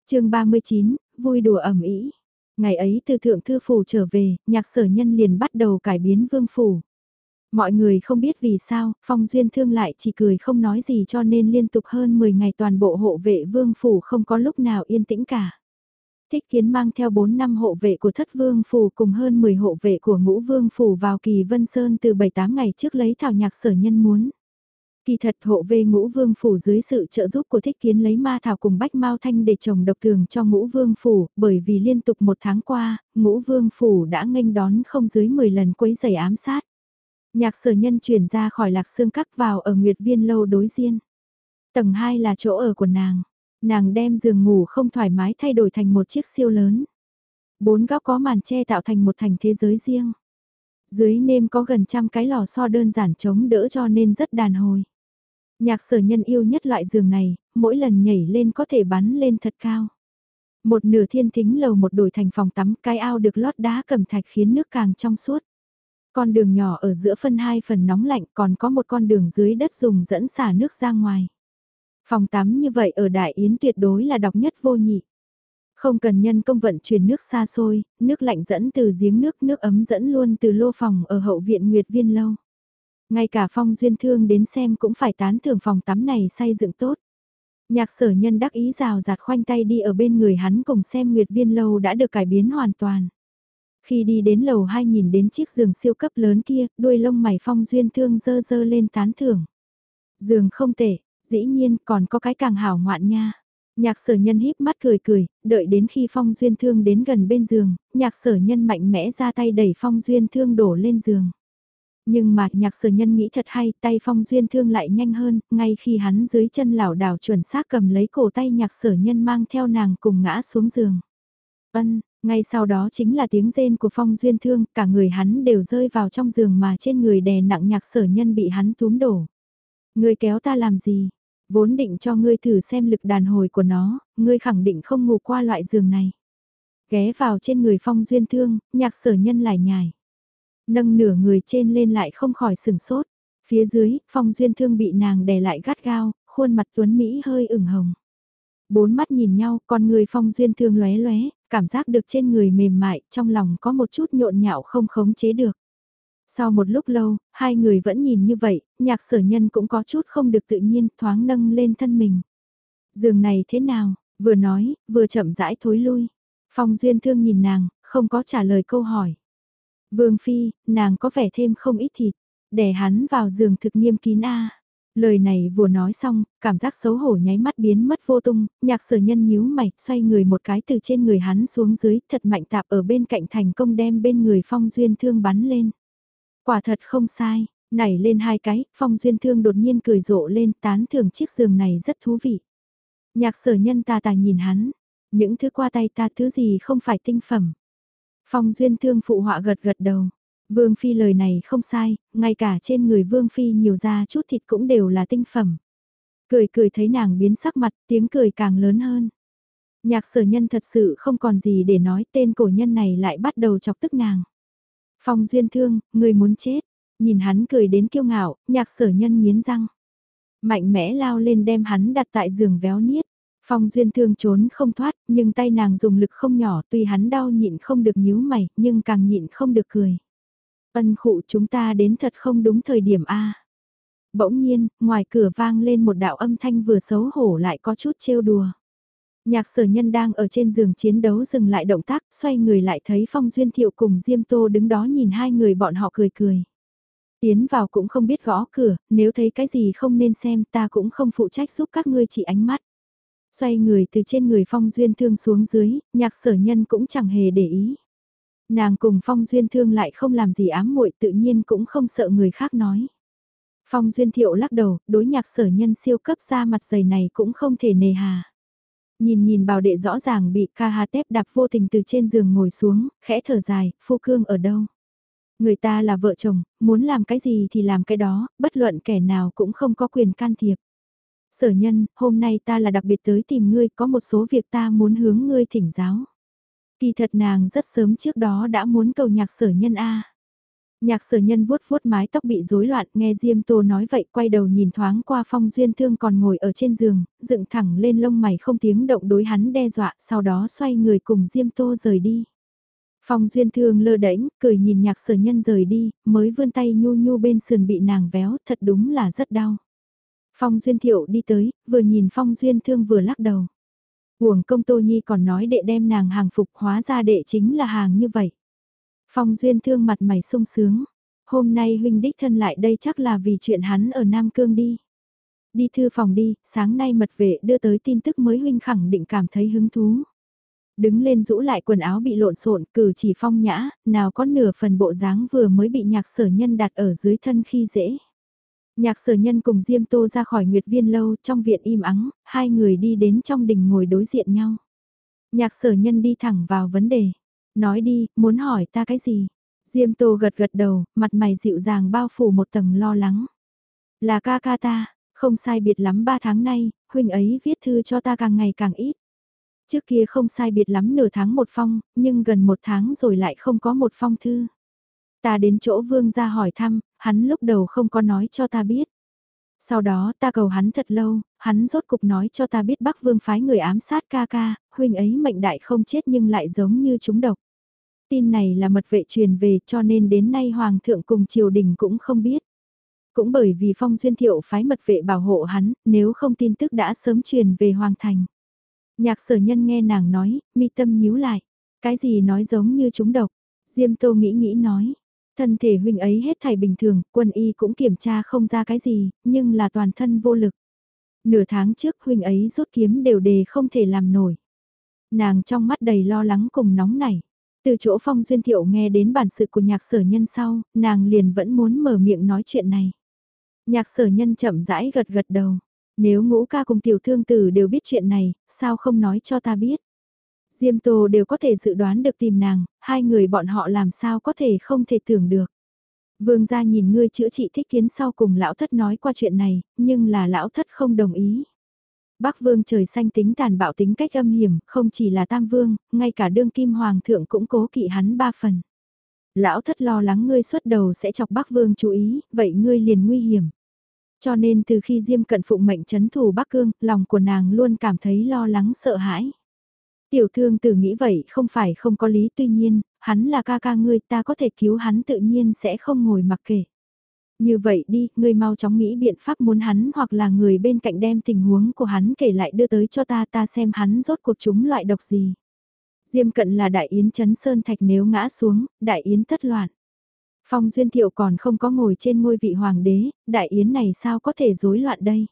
chương 39, vui đùa ẩm ý. Ngày ấy từ thượng thư phủ trở về, nhạc sở nhân liền bắt đầu cải biến vương phủ. Mọi người không biết vì sao, phong duyên thương lại chỉ cười không nói gì cho nên liên tục hơn 10 ngày toàn bộ hộ vệ vương phủ không có lúc nào yên tĩnh cả. Thích kiến mang theo 4 năm hộ vệ của thất vương phủ cùng hơn 10 hộ vệ của ngũ vương phủ vào kỳ vân sơn từ 7-8 ngày trước lấy thảo nhạc sở nhân muốn. Kỳ thật hộ vệ ngũ vương phủ dưới sự trợ giúp của thích kiến lấy ma thảo cùng bách mau thanh để trồng độc thường cho ngũ vương phủ, bởi vì liên tục một tháng qua, ngũ vương phủ đã nghênh đón không dưới 10 lần quấy giày ám sát. Nhạc sở nhân chuyển ra khỏi lạc xương cắt vào ở Nguyệt Viên lâu đối diện. Tầng 2 là chỗ ở của nàng. Nàng đem giường ngủ không thoải mái thay đổi thành một chiếc siêu lớn. Bốn góc có màn che tạo thành một thành thế giới riêng. Dưới nêm có gần trăm cái lò xo đơn giản chống đỡ cho nên rất đàn hồi. Nhạc sở nhân yêu nhất loại giường này, mỗi lần nhảy lên có thể bắn lên thật cao. Một nửa thiên thính lầu một đổi thành phòng tắm, cái ao được lót đá cầm thạch khiến nước càng trong suốt. Con đường nhỏ ở giữa phân hai phần nóng lạnh còn có một con đường dưới đất dùng dẫn xả nước ra ngoài. Phòng tắm như vậy ở Đại Yến tuyệt đối là độc nhất vô nhị. Không cần nhân công vận chuyển nước xa xôi, nước lạnh dẫn từ giếng nước, nước ấm dẫn luôn từ lô phòng ở hậu viện Nguyệt Viên Lâu. Ngay cả phong duyên thương đến xem cũng phải tán thưởng phòng tắm này xây dựng tốt. Nhạc sở nhân đắc ý rào rạt khoanh tay đi ở bên người hắn cùng xem Nguyệt Viên Lâu đã được cải biến hoàn toàn. Khi đi đến lầu 2 nhìn đến chiếc giường siêu cấp lớn kia, đuôi lông mày phong duyên thương dơ dơ lên tán thưởng. Giường không tệ, dĩ nhiên còn có cái càng hảo ngoạn nha. Nhạc sở nhân híp mắt cười cười, đợi đến khi phong duyên thương đến gần bên giường, nhạc sở nhân mạnh mẽ ra tay đẩy phong duyên thương đổ lên giường. Nhưng mà nhạc sở nhân nghĩ thật hay tay phong duyên thương lại nhanh hơn, ngay khi hắn dưới chân lảo đảo chuẩn xác cầm lấy cổ tay nhạc sở nhân mang theo nàng cùng ngã xuống giường. Ân, ngay sau đó chính là tiếng rên của phong duyên thương, cả người hắn đều rơi vào trong giường mà trên người đè nặng nhạc sở nhân bị hắn túm đổ. Ngươi kéo ta làm gì? Vốn định cho ngươi thử xem lực đàn hồi của nó, ngươi khẳng định không ngủ qua loại giường này. Ghé vào trên người phong duyên thương, nhạc sở nhân lại nhài. Nâng nửa người trên lên lại không khỏi sừng sốt. Phía dưới, phong duyên thương bị nàng đè lại gắt gao, khuôn mặt tuấn Mỹ hơi ửng hồng. Bốn mắt nhìn nhau, con người phong duyên thương lóe lóe, cảm giác được trên người mềm mại, trong lòng có một chút nhộn nhạo không khống chế được. Sau một lúc lâu, hai người vẫn nhìn như vậy, nhạc sở nhân cũng có chút không được tự nhiên, thoáng nâng lên thân mình. Giường này thế nào? Vừa nói, vừa chậm rãi thối lui. Phong Duyên Thương nhìn nàng, không có trả lời câu hỏi. Vương Phi, nàng có vẻ thêm không ít thịt, đè hắn vào giường thực nghiêm kín a. Lời này vừa nói xong, cảm giác xấu hổ nháy mắt biến mất vô tung, nhạc sở nhân nhíu mày, xoay người một cái từ trên người hắn xuống dưới, thật mạnh tạp ở bên cạnh thành công đem bên người phong duyên thương bắn lên. Quả thật không sai, nảy lên hai cái, phong duyên thương đột nhiên cười rộ lên tán thưởng chiếc giường này rất thú vị. Nhạc sở nhân ta tài nhìn hắn, những thứ qua tay ta thứ gì không phải tinh phẩm. Phong duyên thương phụ họa gật gật đầu. Vương Phi lời này không sai, ngay cả trên người Vương Phi nhiều ra chút thịt cũng đều là tinh phẩm. Cười cười thấy nàng biến sắc mặt, tiếng cười càng lớn hơn. Nhạc sở nhân thật sự không còn gì để nói tên cổ nhân này lại bắt đầu chọc tức nàng. Phong duyên thương, người muốn chết. Nhìn hắn cười đến kiêu ngạo, nhạc sở nhân miến răng. Mạnh mẽ lao lên đem hắn đặt tại giường véo niết. Phong duyên thương trốn không thoát, nhưng tay nàng dùng lực không nhỏ tuy hắn đau nhịn không được nhíu mày, nhưng càng nhịn không được cười. Ân khụ chúng ta đến thật không đúng thời điểm A. Bỗng nhiên, ngoài cửa vang lên một đạo âm thanh vừa xấu hổ lại có chút trêu đùa. Nhạc sở nhân đang ở trên giường chiến đấu dừng lại động tác, xoay người lại thấy Phong Duyên Thiệu cùng Diêm Tô đứng đó nhìn hai người bọn họ cười cười. Tiến vào cũng không biết gõ cửa, nếu thấy cái gì không nên xem ta cũng không phụ trách giúp các ngươi chỉ ánh mắt. Xoay người từ trên người Phong Duyên Thương xuống dưới, nhạc sở nhân cũng chẳng hề để ý. Nàng cùng Phong Duyên Thương lại không làm gì ám muội tự nhiên cũng không sợ người khác nói. Phong Duyên Thiệu lắc đầu, đối nhạc sở nhân siêu cấp ra mặt dày này cũng không thể nề hà. Nhìn nhìn bào đệ rõ ràng bị ca hà tép đạp vô tình từ trên giường ngồi xuống, khẽ thở dài, phu cương ở đâu? Người ta là vợ chồng, muốn làm cái gì thì làm cái đó, bất luận kẻ nào cũng không có quyền can thiệp. Sở nhân, hôm nay ta là đặc biệt tới tìm ngươi, có một số việc ta muốn hướng ngươi thỉnh giáo. Kỳ thật nàng rất sớm trước đó đã muốn cầu nhạc sở nhân A. Nhạc sở nhân vuốt vuốt mái tóc bị rối loạn nghe Diêm Tô nói vậy quay đầu nhìn thoáng qua phong duyên thương còn ngồi ở trên giường, dựng thẳng lên lông mày không tiếng động đối hắn đe dọa sau đó xoay người cùng Diêm Tô rời đi. Phong duyên thương lơ đễnh cười nhìn nhạc sở nhân rời đi, mới vươn tay nhu nhu bên sườn bị nàng véo, thật đúng là rất đau. Phong duyên thiệu đi tới, vừa nhìn phong duyên thương vừa lắc đầu. Uổng công Tô Nhi còn nói đệ đem nàng hàng phục hóa ra đệ chính là hàng như vậy. Phong Duyên thương mặt mày sung sướng. Hôm nay huynh đích thân lại đây chắc là vì chuyện hắn ở Nam Cương đi. Đi thư phòng đi, sáng nay mật vệ đưa tới tin tức mới huynh khẳng định cảm thấy hứng thú. Đứng lên rũ lại quần áo bị lộn xộn, cử chỉ phong nhã, nào có nửa phần bộ dáng vừa mới bị nhạc sở nhân đặt ở dưới thân khi dễ. Nhạc sở nhân cùng Diêm Tô ra khỏi Nguyệt Viên lâu trong viện im ắng, hai người đi đến trong đình ngồi đối diện nhau. Nhạc sở nhân đi thẳng vào vấn đề. Nói đi, muốn hỏi ta cái gì? Diêm Tô gật gật đầu, mặt mày dịu dàng bao phủ một tầng lo lắng. Là ca ca ta, không sai biệt lắm ba tháng nay, huynh ấy viết thư cho ta càng ngày càng ít. Trước kia không sai biệt lắm nửa tháng một phong, nhưng gần một tháng rồi lại không có một phong thư. Ta đến chỗ vương ra hỏi thăm, hắn lúc đầu không có nói cho ta biết. Sau đó ta cầu hắn thật lâu, hắn rốt cục nói cho ta biết Bắc Vương phái người ám sát ca ca, huynh ấy mệnh đại không chết nhưng lại giống như chúng độc. Tin này là mật vệ truyền về cho nên đến nay Hoàng thượng cùng triều đình cũng không biết. Cũng bởi vì phong duyên thiệu phái mật vệ bảo hộ hắn, nếu không tin tức đã sớm truyền về Hoàng thành. Nhạc sở nhân nghe nàng nói, mi tâm nhíu lại. Cái gì nói giống như chúng độc? Diêm tô nghĩ nghĩ nói, Thân thể huynh ấy hết thảy bình thường, quân y cũng kiểm tra không ra cái gì, nhưng là toàn thân vô lực. Nửa tháng trước huynh ấy rút kiếm đều đề không thể làm nổi. Nàng trong mắt đầy lo lắng cùng nóng nảy. Từ chỗ phong duyên thiệu nghe đến bản sự của nhạc sở nhân sau, nàng liền vẫn muốn mở miệng nói chuyện này. Nhạc sở nhân chậm rãi gật gật đầu. Nếu ngũ ca cùng tiểu thương tử đều biết chuyện này, sao không nói cho ta biết? Diêm Tô đều có thể dự đoán được tìm nàng, hai người bọn họ làm sao có thể không thể tưởng được. Vương gia nhìn ngươi chữa trị thích kiến sau cùng lão thất nói qua chuyện này, nhưng là lão thất không đồng ý. Bắc vương trời xanh tính tàn bạo tính cách âm hiểm, không chỉ là tam vương, ngay cả đương kim hoàng thượng cũng cố kỵ hắn ba phần. Lão thất lo lắng ngươi xuất đầu sẽ chọc Bắc vương chú ý, vậy ngươi liền nguy hiểm. Cho nên từ khi Diêm cận phụng mệnh chấn thủ Bắc Cương, lòng của nàng luôn cảm thấy lo lắng sợ hãi. Tiểu thương tử nghĩ vậy không phải không có lý tuy nhiên, hắn là ca ca ngươi ta có thể cứu hắn tự nhiên sẽ không ngồi mặc kệ. Như vậy đi, ngươi mau chóng nghĩ biện pháp muốn hắn hoặc là người bên cạnh đem tình huống của hắn kể lại đưa tới cho ta ta xem hắn rốt cuộc chúng loại độc gì. Diêm cận là đại yến chấn sơn thạch nếu ngã xuống, đại yến thất loạn. Phong Duyên Thiệu còn không có ngồi trên ngôi vị hoàng đế, đại yến này sao có thể rối loạn đây.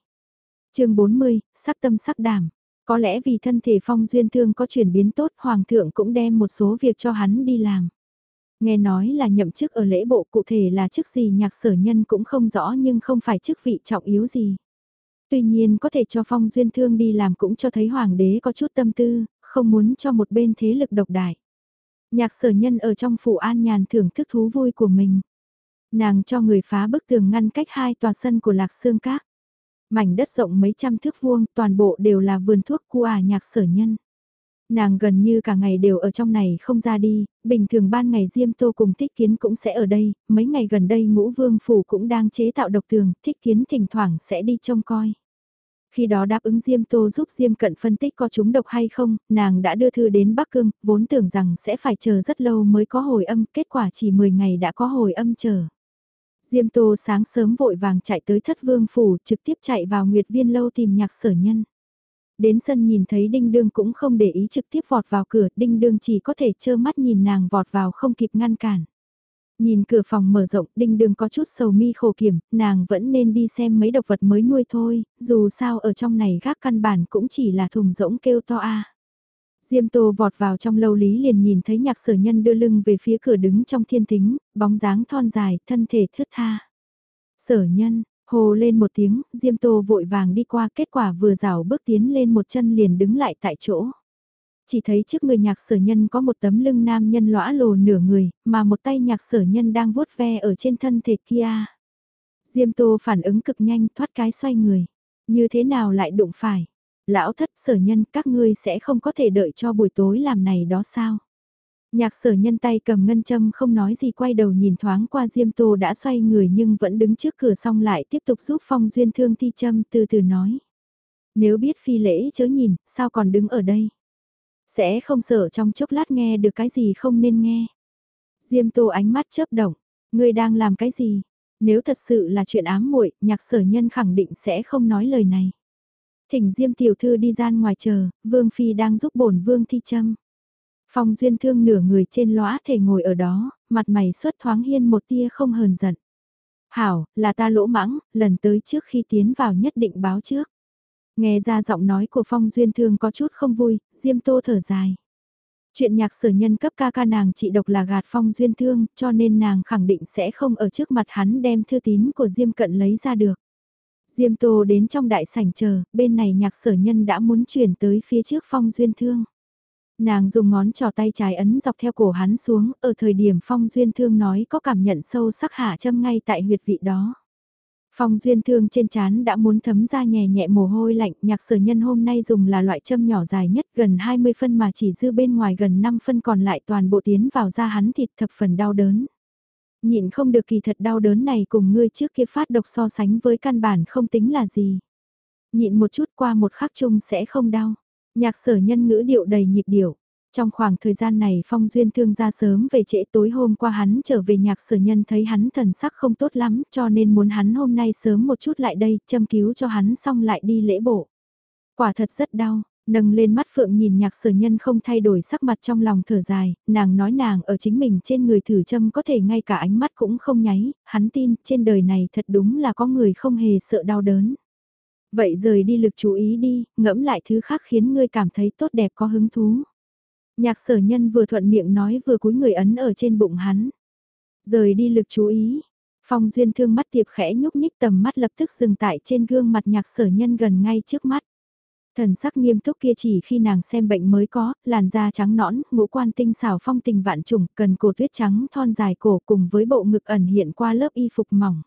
chương 40, sắc tâm sắc đảm. Có lẽ vì thân thể Phong Duyên Thương có chuyển biến tốt, Hoàng thượng cũng đem một số việc cho hắn đi làm. Nghe nói là nhậm chức ở lễ bộ cụ thể là chức gì nhạc sở nhân cũng không rõ nhưng không phải chức vị trọng yếu gì. Tuy nhiên có thể cho Phong Duyên Thương đi làm cũng cho thấy Hoàng đế có chút tâm tư, không muốn cho một bên thế lực độc đại. Nhạc sở nhân ở trong phủ an nhàn thưởng thức thú vui của mình. Nàng cho người phá bức tường ngăn cách hai tòa sân của lạc xương các. Mảnh đất rộng mấy trăm thước vuông, toàn bộ đều là vườn thuốc của à nhạc sở nhân. Nàng gần như cả ngày đều ở trong này không ra đi, bình thường ban ngày Diêm Tô cùng Thích Kiến cũng sẽ ở đây, mấy ngày gần đây ngũ vương phủ cũng đang chế tạo độc tường, Thích Kiến thỉnh thoảng sẽ đi trông coi. Khi đó đáp ứng Diêm Tô giúp Diêm Cận phân tích có chúng độc hay không, nàng đã đưa thư đến Bắc Cương, vốn tưởng rằng sẽ phải chờ rất lâu mới có hồi âm, kết quả chỉ 10 ngày đã có hồi âm chờ. Diêm Tô sáng sớm vội vàng chạy tới thất vương phủ, trực tiếp chạy vào Nguyệt Viên lâu tìm nhạc sở nhân. Đến sân nhìn thấy Đinh Đương cũng không để ý trực tiếp vọt vào cửa, Đinh Đương chỉ có thể trơ mắt nhìn nàng vọt vào không kịp ngăn cản. Nhìn cửa phòng mở rộng, đinh đường có chút sầu mi khổ kiểm, nàng vẫn nên đi xem mấy độc vật mới nuôi thôi, dù sao ở trong này gác căn bản cũng chỉ là thùng rỗng kêu to a. Diêm Tô vọt vào trong lâu lý liền nhìn thấy nhạc sở nhân đưa lưng về phía cửa đứng trong thiên tính, bóng dáng thon dài, thân thể thướt tha. Sở nhân, hồ lên một tiếng, Diêm Tô vội vàng đi qua kết quả vừa rảo bước tiến lên một chân liền đứng lại tại chỗ chỉ thấy trước người nhạc sở nhân có một tấm lưng nam nhân lõa lồ nửa người, mà một tay nhạc sở nhân đang vuốt ve ở trên thân thể kia. Diêm tô phản ứng cực nhanh thoát cái xoay người. Như thế nào lại đụng phải? Lão thất sở nhân các ngươi sẽ không có thể đợi cho buổi tối làm này đó sao? Nhạc sở nhân tay cầm ngân châm không nói gì quay đầu nhìn thoáng qua Diêm Tô đã xoay người nhưng vẫn đứng trước cửa xong lại tiếp tục giúp Phong Duyên Thương thi châm từ từ nói. Nếu biết phi lễ chớ nhìn, sao còn đứng ở đây? Sẽ không sợ trong chốc lát nghe được cái gì không nên nghe. Diêm tô ánh mắt chớp động, ngươi đang làm cái gì? Nếu thật sự là chuyện ám muội, nhạc sở nhân khẳng định sẽ không nói lời này. Thỉnh Diêm tiểu thư đi gian ngoài chờ, Vương Phi đang giúp bổn Vương thi châm. Phong duyên thương nửa người trên lõa thể ngồi ở đó, mặt mày xuất thoáng hiên một tia không hờn giận. Hảo, là ta lỗ mãng, lần tới trước khi tiến vào nhất định báo trước. Nghe ra giọng nói của Phong Duyên Thương có chút không vui, Diêm Tô thở dài. Chuyện nhạc sở nhân cấp ca ca nàng chị độc là gạt Phong Duyên Thương, cho nên nàng khẳng định sẽ không ở trước mặt hắn đem thư tín của Diêm Cận lấy ra được. Diêm Tô đến trong đại sảnh chờ, bên này nhạc sở nhân đã muốn chuyển tới phía trước Phong Duyên Thương. Nàng dùng ngón trò tay trái ấn dọc theo cổ hắn xuống, ở thời điểm Phong Duyên Thương nói có cảm nhận sâu sắc hạ châm ngay tại huyệt vị đó. Phong duyên thương trên chán đã muốn thấm ra nhẹ nhẹ mồ hôi lạnh, nhạc sở nhân hôm nay dùng là loại châm nhỏ dài nhất gần 20 phân mà chỉ dư bên ngoài gần 5 phân còn lại toàn bộ tiến vào da hắn thịt thập phần đau đớn. Nhịn không được kỳ thật đau đớn này cùng ngươi trước kia phát độc so sánh với căn bản không tính là gì. Nhịn một chút qua một khắc chung sẽ không đau. Nhạc sở nhân ngữ điệu đầy nhịp điệu. Trong khoảng thời gian này Phong Duyên thương ra sớm về trễ tối hôm qua hắn trở về nhạc sở nhân thấy hắn thần sắc không tốt lắm cho nên muốn hắn hôm nay sớm một chút lại đây châm cứu cho hắn xong lại đi lễ bộ. Quả thật rất đau, nâng lên mắt phượng nhìn nhạc sở nhân không thay đổi sắc mặt trong lòng thở dài, nàng nói nàng ở chính mình trên người thử châm có thể ngay cả ánh mắt cũng không nháy, hắn tin trên đời này thật đúng là có người không hề sợ đau đớn. Vậy rời đi lực chú ý đi, ngẫm lại thứ khác khiến ngươi cảm thấy tốt đẹp có hứng thú. Nhạc sở nhân vừa thuận miệng nói vừa cúi người ấn ở trên bụng hắn. Rời đi lực chú ý. Phong duyên thương mắt tiệp khẽ nhúc nhích tầm mắt lập tức dừng tại trên gương mặt nhạc sở nhân gần ngay trước mắt. Thần sắc nghiêm túc kia chỉ khi nàng xem bệnh mới có, làn da trắng nõn, ngũ quan tinh xảo phong tình vạn trùng, cần cổ tuyết trắng thon dài cổ cùng với bộ ngực ẩn hiện qua lớp y phục mỏng.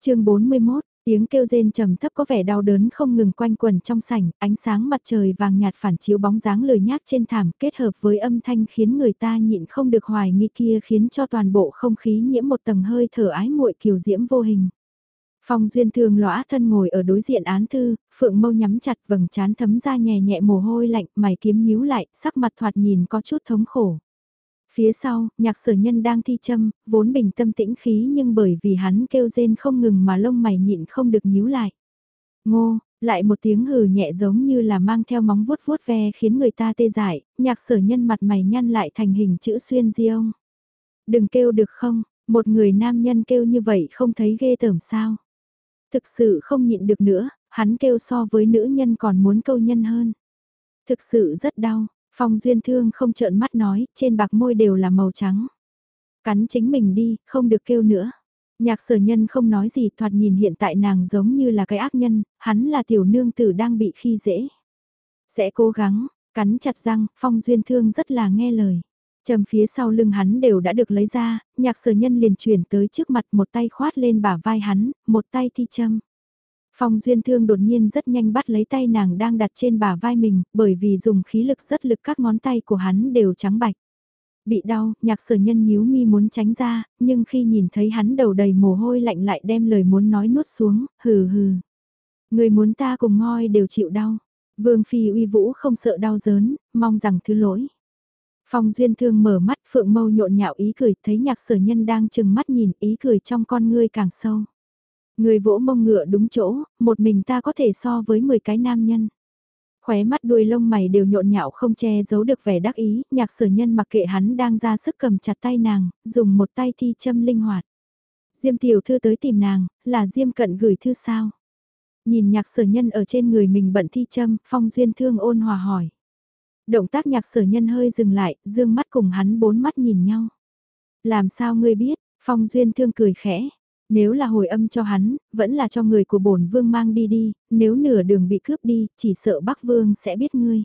chương 41, Tiếng kêu rên trầm thấp có vẻ đau đớn không ngừng quanh quần trong sảnh, ánh sáng mặt trời vàng nhạt phản chiếu bóng dáng lười nhác trên thảm kết hợp với âm thanh khiến người ta nhịn không được hoài nghi kia khiến cho toàn bộ không khí nhiễm một tầng hơi thở ái muội kiều diễm vô hình. Phong Duyên Thương lõa thân ngồi ở đối diện án thư, phượng mâu nhắm chặt vầng trán thấm ra nhẹ nhẹ mồ hôi lạnh, mày kiếm nhíu lại, sắc mặt thoạt nhìn có chút thống khổ. Phía sau, nhạc sở nhân đang thi châm, vốn bình tâm tĩnh khí nhưng bởi vì hắn kêu rên không ngừng mà lông mày nhịn không được nhíu lại. Ngô, lại một tiếng hừ nhẹ giống như là mang theo móng vuốt vuốt ve khiến người ta tê dại, nhạc sở nhân mặt mày nhăn lại thành hình chữ xuyên di ông. Đừng kêu được không, một người nam nhân kêu như vậy không thấy ghê tởm sao. Thực sự không nhịn được nữa, hắn kêu so với nữ nhân còn muốn câu nhân hơn. Thực sự rất đau, Phong Duyên Thương không trợn mắt nói, trên bạc môi đều là màu trắng. Cắn chính mình đi, không được kêu nữa. Nhạc sở nhân không nói gì thoạt nhìn hiện tại nàng giống như là cái ác nhân, hắn là tiểu nương tử đang bị khi dễ. Sẽ cố gắng, cắn chặt răng, Phong Duyên Thương rất là nghe lời. Châm phía sau lưng hắn đều đã được lấy ra, nhạc sở nhân liền chuyển tới trước mặt một tay khoát lên bả vai hắn, một tay thi châm. Phong duyên thương đột nhiên rất nhanh bắt lấy tay nàng đang đặt trên bả vai mình, bởi vì dùng khí lực rất lực các ngón tay của hắn đều trắng bạch. Bị đau, nhạc sở nhân nhíu mi muốn tránh ra, nhưng khi nhìn thấy hắn đầu đầy mồ hôi lạnh lại đem lời muốn nói nuốt xuống, hừ hừ. Người muốn ta cùng ngoi đều chịu đau. Vương Phi uy vũ không sợ đau đớn, mong rằng thứ lỗi. Phong Duyên Thương mở mắt phượng mâu nhộn nhạo ý cười, thấy nhạc sở nhân đang chừng mắt nhìn ý cười trong con ngươi càng sâu. Người vỗ mông ngựa đúng chỗ, một mình ta có thể so với 10 cái nam nhân. Khóe mắt đuôi lông mày đều nhộn nhạo không che giấu được vẻ đắc ý, nhạc sở nhân mặc kệ hắn đang ra sức cầm chặt tay nàng, dùng một tay thi châm linh hoạt. Diêm tiểu thư tới tìm nàng, là Diêm cận gửi thư sao? Nhìn nhạc sở nhân ở trên người mình bận thi châm, phong duyên thương ôn hòa hỏi. Động tác nhạc sở nhân hơi dừng lại, dương mắt cùng hắn bốn mắt nhìn nhau. Làm sao ngươi biết, phong duyên thương cười khẽ. Nếu là hồi âm cho hắn, vẫn là cho người của bổn vương mang đi đi, nếu nửa đường bị cướp đi, chỉ sợ bắc vương sẽ biết ngươi.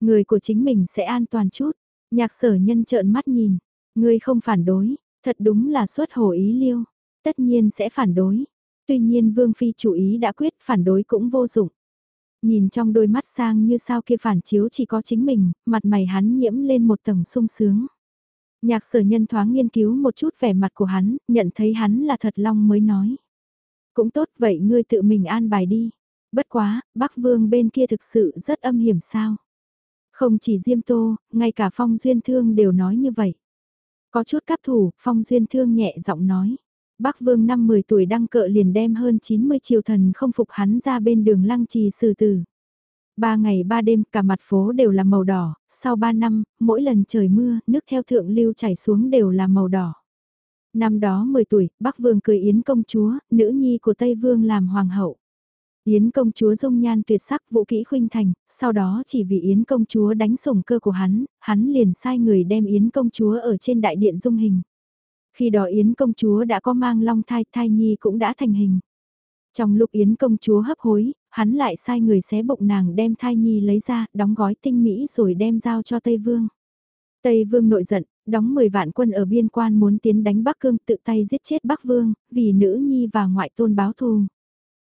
Người của chính mình sẽ an toàn chút. Nhạc sở nhân trợn mắt nhìn. Ngươi không phản đối, thật đúng là xuất hồ ý liêu. Tất nhiên sẽ phản đối. Tuy nhiên vương phi chủ ý đã quyết phản đối cũng vô dụng. Nhìn trong đôi mắt sang như sao kia phản chiếu chỉ có chính mình, mặt mày hắn nhiễm lên một tầng sung sướng. Nhạc sở nhân thoáng nghiên cứu một chút vẻ mặt của hắn, nhận thấy hắn là thật long mới nói. Cũng tốt vậy ngươi tự mình an bài đi. Bất quá, Bắc Vương bên kia thực sự rất âm hiểm sao. Không chỉ Diêm Tô, ngay cả Phong Duyên Thương đều nói như vậy. Có chút cáp thủ, Phong Duyên Thương nhẹ giọng nói. Bắc Vương năm 10 tuổi đăng cợ liền đem hơn 90 triều thần không phục hắn ra bên đường lăng trì xử tử. Ba ngày ba đêm cả mặt phố đều là màu đỏ, sau ba năm, mỗi lần trời mưa, nước theo thượng lưu chảy xuống đều là màu đỏ. Năm đó 10 tuổi, Bắc Vương cười Yến công chúa, nữ nhi của Tây Vương làm hoàng hậu. Yến công chúa dung nhan tuyệt sắc vũ kỹ khuynh thành, sau đó chỉ vì Yến công chúa đánh sủng cơ của hắn, hắn liền sai người đem Yến công chúa ở trên đại điện dung hình. Khi đó Yến công chúa đã có mang long thai, thai nhi cũng đã thành hình. Trong lúc Yến công chúa hấp hối, hắn lại sai người xé bụng nàng đem thai nhi lấy ra, đóng gói tinh mỹ rồi đem giao cho Tây Vương. Tây Vương nội giận, đóng 10 vạn quân ở biên quan muốn tiến đánh Bắc Cương tự tay giết chết Bắc Vương, vì nữ nhi và ngoại tôn báo thù.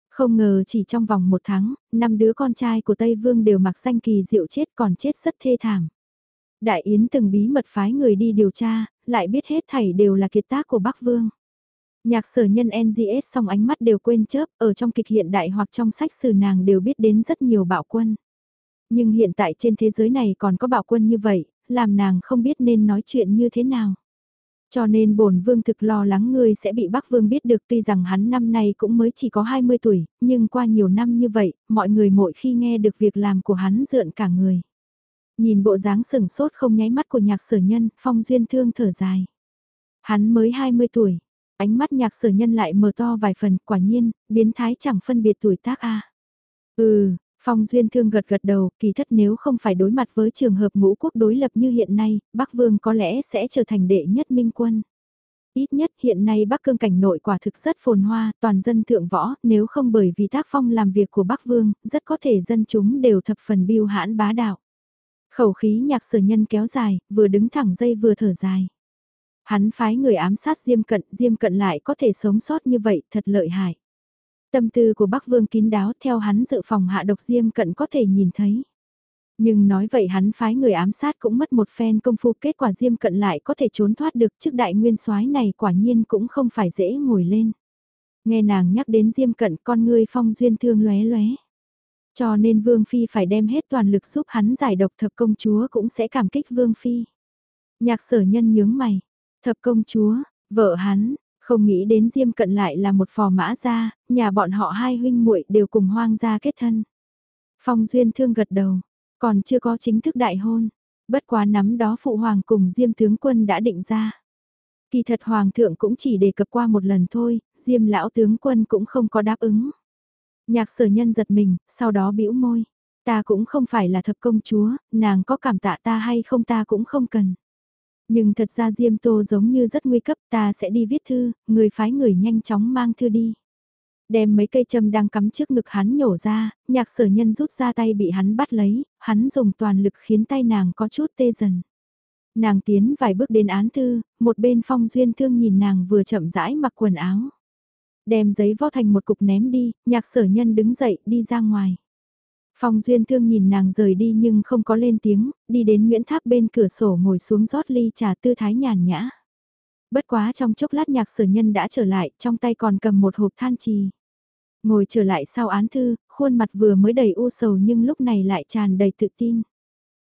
Không ngờ chỉ trong vòng một tháng, năm đứa con trai của Tây Vương đều mặc danh kỳ diệu chết còn chết rất thê thảm. Đại Yến từng bí mật phái người đi điều tra, lại biết hết thảy đều là kiệt tác của Bắc Vương. Nhạc sở nhân NGS xong ánh mắt đều quên chớp, ở trong kịch hiện đại hoặc trong sách sử nàng đều biết đến rất nhiều bạo quân. Nhưng hiện tại trên thế giới này còn có bạo quân như vậy, làm nàng không biết nên nói chuyện như thế nào. Cho nên bổn vương thực lo lắng ngươi sẽ bị Bắc Vương biết được tuy rằng hắn năm nay cũng mới chỉ có 20 tuổi, nhưng qua nhiều năm như vậy, mọi người mỗi khi nghe được việc làm của hắn dượn cả người. Nhìn bộ dáng sừng sốt không nháy mắt của nhạc sở nhân, phong duyên thương thở dài. Hắn mới 20 tuổi, ánh mắt nhạc sở nhân lại mở to vài phần, quả nhiên, biến thái chẳng phân biệt tuổi tác a Ừ, phong duyên thương gật gật đầu, kỳ thất nếu không phải đối mặt với trường hợp ngũ quốc đối lập như hiện nay, Bắc Vương có lẽ sẽ trở thành đệ nhất minh quân. Ít nhất hiện nay Bắc Cương cảnh nội quả thực rất phồn hoa, toàn dân thượng võ, nếu không bởi vì tác phong làm việc của Bắc Vương, rất có thể dân chúng đều thập phần biêu hãn bá đạo. Khẩu khí nhạc sở nhân kéo dài, vừa đứng thẳng dây vừa thở dài. Hắn phái người ám sát Diêm Cận, Diêm Cận lại có thể sống sót như vậy, thật lợi hại. Tâm tư của Bắc Vương kín đáo theo hắn dự phòng hạ độc Diêm Cận có thể nhìn thấy. Nhưng nói vậy hắn phái người ám sát cũng mất một phen công phu kết quả Diêm Cận lại có thể trốn thoát được trước đại nguyên soái này quả nhiên cũng không phải dễ ngồi lên. Nghe nàng nhắc đến Diêm Cận con ngươi phong duyên thương lóe lóe. Cho nên Vương Phi phải đem hết toàn lực giúp hắn giải độc thập công chúa cũng sẽ cảm kích Vương Phi. Nhạc sở nhân nhướng mày, thập công chúa, vợ hắn, không nghĩ đến Diêm Cận lại là một phò mã gia, nhà bọn họ hai huynh muội đều cùng hoang gia kết thân. Phong Duyên Thương gật đầu, còn chưa có chính thức đại hôn, bất quá nắm đó phụ hoàng cùng Diêm tướng quân đã định ra. Kỳ thật hoàng thượng cũng chỉ đề cập qua một lần thôi, Diêm lão tướng quân cũng không có đáp ứng. Nhạc sở nhân giật mình, sau đó bĩu môi. Ta cũng không phải là thập công chúa, nàng có cảm tạ ta hay không ta cũng không cần. Nhưng thật ra Diêm Tô giống như rất nguy cấp ta sẽ đi viết thư, người phái người nhanh chóng mang thư đi. Đem mấy cây châm đang cắm trước ngực hắn nhổ ra, nhạc sở nhân rút ra tay bị hắn bắt lấy, hắn dùng toàn lực khiến tay nàng có chút tê dần. Nàng tiến vài bước đến án thư, một bên phong duyên thương nhìn nàng vừa chậm rãi mặc quần áo. Đem giấy vó thành một cục ném đi, nhạc sở nhân đứng dậy đi ra ngoài. Phong Duyên Thương nhìn nàng rời đi nhưng không có lên tiếng, đi đến Nguyễn Tháp bên cửa sổ ngồi xuống rót ly trà tư thái nhàn nhã. Bất quá trong chốc lát nhạc sở nhân đã trở lại, trong tay còn cầm một hộp than trì. Ngồi trở lại sau án thư, khuôn mặt vừa mới đầy u sầu nhưng lúc này lại tràn đầy tự tin.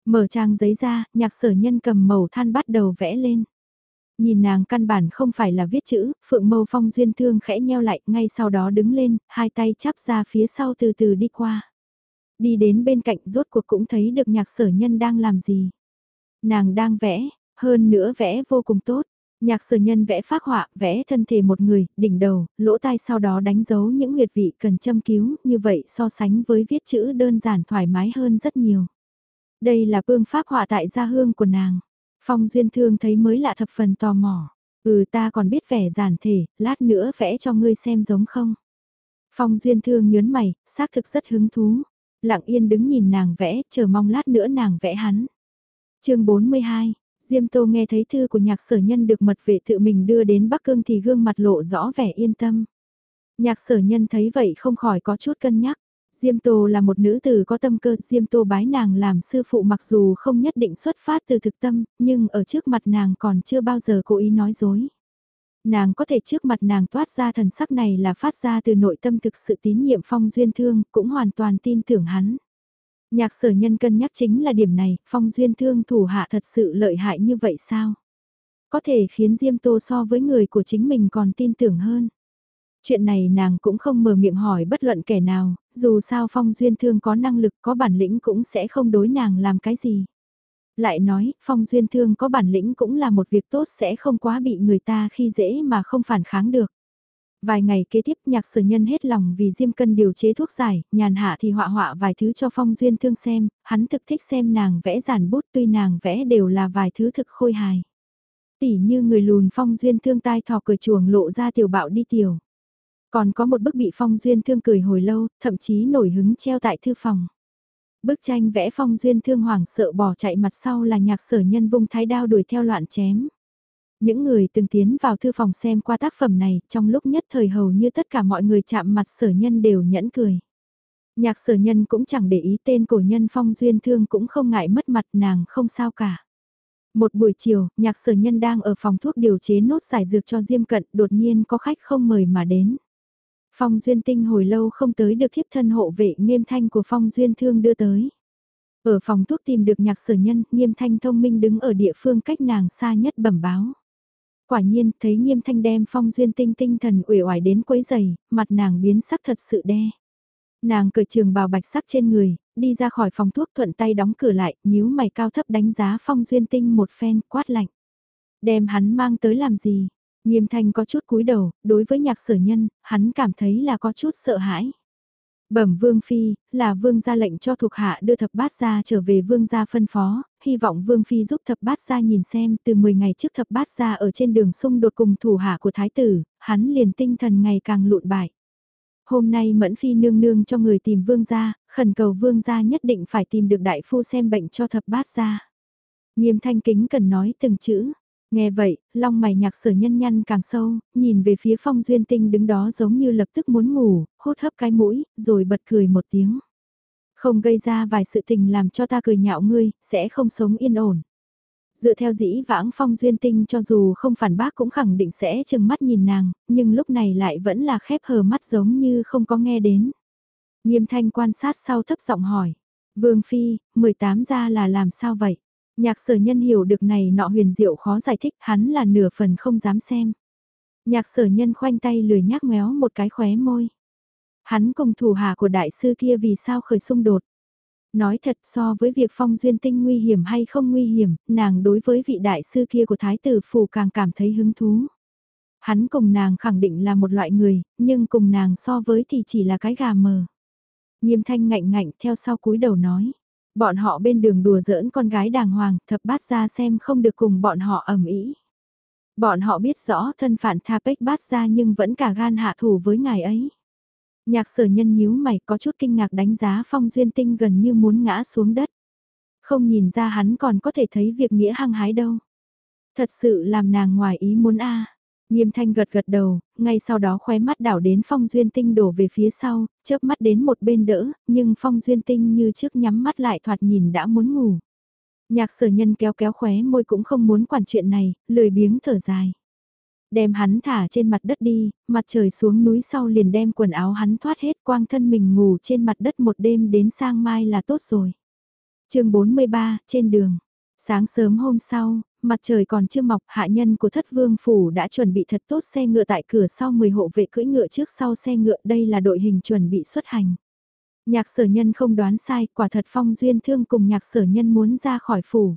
Mở trang giấy ra, nhạc sở nhân cầm màu than bắt đầu vẽ lên. Nhìn nàng căn bản không phải là viết chữ, phượng mâu phong duyên thương khẽ nheo lại, ngay sau đó đứng lên, hai tay chắp ra phía sau từ từ đi qua. Đi đến bên cạnh rốt cuộc cũng thấy được nhạc sở nhân đang làm gì. Nàng đang vẽ, hơn nữa vẽ vô cùng tốt. Nhạc sở nhân vẽ phác họa, vẽ thân thể một người, đỉnh đầu, lỗ tai sau đó đánh dấu những huyệt vị cần châm cứu, như vậy so sánh với viết chữ đơn giản thoải mái hơn rất nhiều. Đây là phương pháp họa tại gia hương của nàng. Phong Duyên Thương thấy mới lạ thập phần tò mò. Ừ ta còn biết vẽ giản thể, lát nữa vẽ cho ngươi xem giống không. Phong Duyên Thương nhớn mày, xác thực rất hứng thú. Lặng yên đứng nhìn nàng vẽ, chờ mong lát nữa nàng vẽ hắn. chương 42, Diêm Tô nghe thấy thư của nhạc sở nhân được mật vệ tự mình đưa đến Bắc Cương thì gương mặt lộ rõ vẻ yên tâm. Nhạc sở nhân thấy vậy không khỏi có chút cân nhắc. Diêm Tô là một nữ tử có tâm cơ, Diêm Tô bái nàng làm sư phụ mặc dù không nhất định xuất phát từ thực tâm, nhưng ở trước mặt nàng còn chưa bao giờ cố ý nói dối. Nàng có thể trước mặt nàng toát ra thần sắc này là phát ra từ nội tâm thực sự tín nhiệm phong duyên thương, cũng hoàn toàn tin tưởng hắn. Nhạc sở nhân cân nhắc chính là điểm này, phong duyên thương thủ hạ thật sự lợi hại như vậy sao? Có thể khiến Diêm Tô so với người của chính mình còn tin tưởng hơn. Chuyện này nàng cũng không mở miệng hỏi bất luận kẻ nào, dù sao Phong Duyên Thương có năng lực có bản lĩnh cũng sẽ không đối nàng làm cái gì. Lại nói, Phong Duyên Thương có bản lĩnh cũng là một việc tốt sẽ không quá bị người ta khi dễ mà không phản kháng được. Vài ngày kế tiếp nhạc sở nhân hết lòng vì Diêm Cân điều chế thuốc giải, nhàn hạ thì họa họa vài thứ cho Phong Duyên Thương xem, hắn thực thích xem nàng vẽ giản bút tuy nàng vẽ đều là vài thứ thực khôi hài. Tỉ như người lùn Phong Duyên Thương tai thò cười chuồng lộ ra tiểu bạo đi tiểu. Còn có một bức bị Phong Duyên Thương cười hồi lâu, thậm chí nổi hứng treo tại thư phòng. Bức tranh vẽ Phong Duyên Thương hoảng sợ bỏ chạy mặt sau là nhạc sở nhân vung thái đao đuổi theo loạn chém. Những người từng tiến vào thư phòng xem qua tác phẩm này, trong lúc nhất thời hầu như tất cả mọi người chạm mặt sở nhân đều nhẫn cười. Nhạc sở nhân cũng chẳng để ý tên cổ nhân Phong Duyên Thương cũng không ngại mất mặt nàng không sao cả. Một buổi chiều, nhạc sở nhân đang ở phòng thuốc điều chế nốt giải dược cho Diêm Cận, đột nhiên có khách không mời mà đến. Phong Duyên Tinh hồi lâu không tới được thiếp thân hộ vệ nghiêm thanh của Phong Duyên Thương đưa tới. Ở phòng thuốc tìm được nhạc sở nhân, nghiêm thanh thông minh đứng ở địa phương cách nàng xa nhất bẩm báo. Quả nhiên, thấy nghiêm thanh đem Phong Duyên Tinh tinh thần uể oải đến quấy giày, mặt nàng biến sắc thật sự đe. Nàng cởi trường bào bạch sắc trên người, đi ra khỏi phòng thuốc thuận tay đóng cửa lại, nhíu mày cao thấp đánh giá Phong Duyên Tinh một phen quát lạnh. Đem hắn mang tới làm gì? Nghiêm thanh có chút cúi đầu, đối với nhạc sở nhân, hắn cảm thấy là có chút sợ hãi. Bẩm vương phi, là vương gia lệnh cho thuộc hạ đưa thập bát gia trở về vương gia phân phó, hy vọng vương phi giúp thập bát gia nhìn xem từ 10 ngày trước thập bát gia ở trên đường xung đột cùng thủ hạ của thái tử, hắn liền tinh thần ngày càng lụn bại. Hôm nay mẫn phi nương nương cho người tìm vương gia, khẩn cầu vương gia nhất định phải tìm được đại phu xem bệnh cho thập bát gia. Nghiêm thanh kính cần nói từng chữ, Nghe vậy, long mày nhạc sở nhân nhăn càng sâu, nhìn về phía phong duyên tinh đứng đó giống như lập tức muốn ngủ, hốt hấp cái mũi, rồi bật cười một tiếng. Không gây ra vài sự tình làm cho ta cười nhạo ngươi, sẽ không sống yên ổn. Dựa theo dĩ vãng phong duyên tinh cho dù không phản bác cũng khẳng định sẽ chừng mắt nhìn nàng, nhưng lúc này lại vẫn là khép hờ mắt giống như không có nghe đến. Nghiêm thanh quan sát sau thấp giọng hỏi. Vương Phi, 18 ra là làm sao vậy? Nhạc sở nhân hiểu được này nọ huyền diệu khó giải thích hắn là nửa phần không dám xem. Nhạc sở nhân khoanh tay lười nhác méo một cái khóe môi. Hắn cùng thủ hạ của đại sư kia vì sao khởi xung đột. Nói thật so với việc phong duyên tinh nguy hiểm hay không nguy hiểm, nàng đối với vị đại sư kia của thái tử phù càng cảm thấy hứng thú. Hắn cùng nàng khẳng định là một loại người, nhưng cùng nàng so với thì chỉ là cái gà mờ. Nghiêm thanh ngạnh ngạnh theo sau cúi đầu nói. Bọn họ bên đường đùa giỡn con gái đàng hoàng, thập bát ra xem không được cùng bọn họ ẩm ý. Bọn họ biết rõ thân phản tha bách bát ra nhưng vẫn cả gan hạ thủ với ngài ấy. Nhạc sở nhân nhíu mày có chút kinh ngạc đánh giá phong duyên tinh gần như muốn ngã xuống đất. Không nhìn ra hắn còn có thể thấy việc nghĩa hăng hái đâu. Thật sự làm nàng ngoài ý muốn a Nghiêm thanh gật gật đầu, ngay sau đó khóe mắt đảo đến phong duyên tinh đổ về phía sau, chớp mắt đến một bên đỡ, nhưng phong duyên tinh như trước nhắm mắt lại thoạt nhìn đã muốn ngủ. Nhạc sở nhân kéo kéo khóe môi cũng không muốn quản chuyện này, lười biếng thở dài. Đem hắn thả trên mặt đất đi, mặt trời xuống núi sau liền đem quần áo hắn thoát hết quang thân mình ngủ trên mặt đất một đêm đến sang mai là tốt rồi. chương 43, trên đường. Sáng sớm hôm sau, mặt trời còn chưa mọc, hạ nhân của thất vương phủ đã chuẩn bị thật tốt xe ngựa tại cửa sau 10 hộ vệ cưỡi ngựa trước sau xe ngựa, đây là đội hình chuẩn bị xuất hành. Nhạc sở nhân không đoán sai, quả thật phong duyên thương cùng nhạc sở nhân muốn ra khỏi phủ.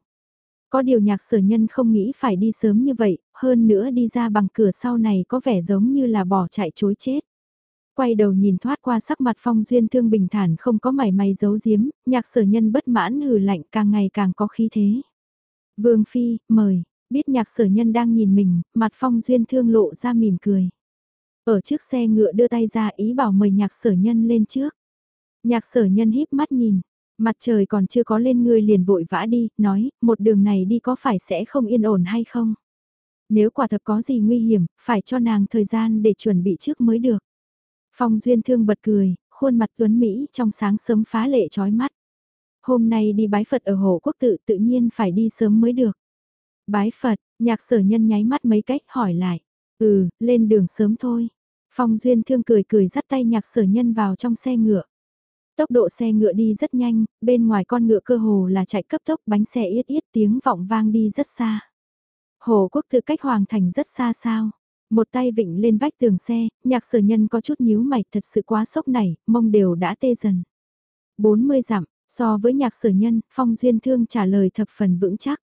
Có điều nhạc sở nhân không nghĩ phải đi sớm như vậy, hơn nữa đi ra bằng cửa sau này có vẻ giống như là bỏ chạy chối chết. Quay đầu nhìn thoát qua sắc mặt phong duyên thương bình thản không có mảy may giấu giếm, nhạc sở nhân bất mãn hừ lạnh càng ngày càng có khí thế. Vương Phi, mời, biết nhạc sở nhân đang nhìn mình, mặt phong duyên thương lộ ra mỉm cười. Ở trước xe ngựa đưa tay ra ý bảo mời nhạc sở nhân lên trước. Nhạc sở nhân híp mắt nhìn, mặt trời còn chưa có lên người liền vội vã đi, nói, một đường này đi có phải sẽ không yên ổn hay không? Nếu quả thật có gì nguy hiểm, phải cho nàng thời gian để chuẩn bị trước mới được. Phong Duyên Thương bật cười, khuôn mặt tuấn Mỹ trong sáng sớm phá lệ trói mắt. Hôm nay đi bái Phật ở Hồ Quốc tự tự nhiên phải đi sớm mới được. Bái Phật, nhạc sở nhân nháy mắt mấy cách hỏi lại. Ừ, lên đường sớm thôi. Phong Duyên Thương cười cười dắt tay nhạc sở nhân vào trong xe ngựa. Tốc độ xe ngựa đi rất nhanh, bên ngoài con ngựa cơ hồ là chạy cấp tốc bánh xe yết yết tiếng vọng vang đi rất xa. Hồ Quốc tự cách Hoàng Thành rất xa sao. Một tay vịnh lên vách tường xe, nhạc sở nhân có chút nhíu mày thật sự quá sốc này, mông đều đã tê dần. 40 dặm, so với nhạc sở nhân, phong duyên thương trả lời thập phần vững chắc.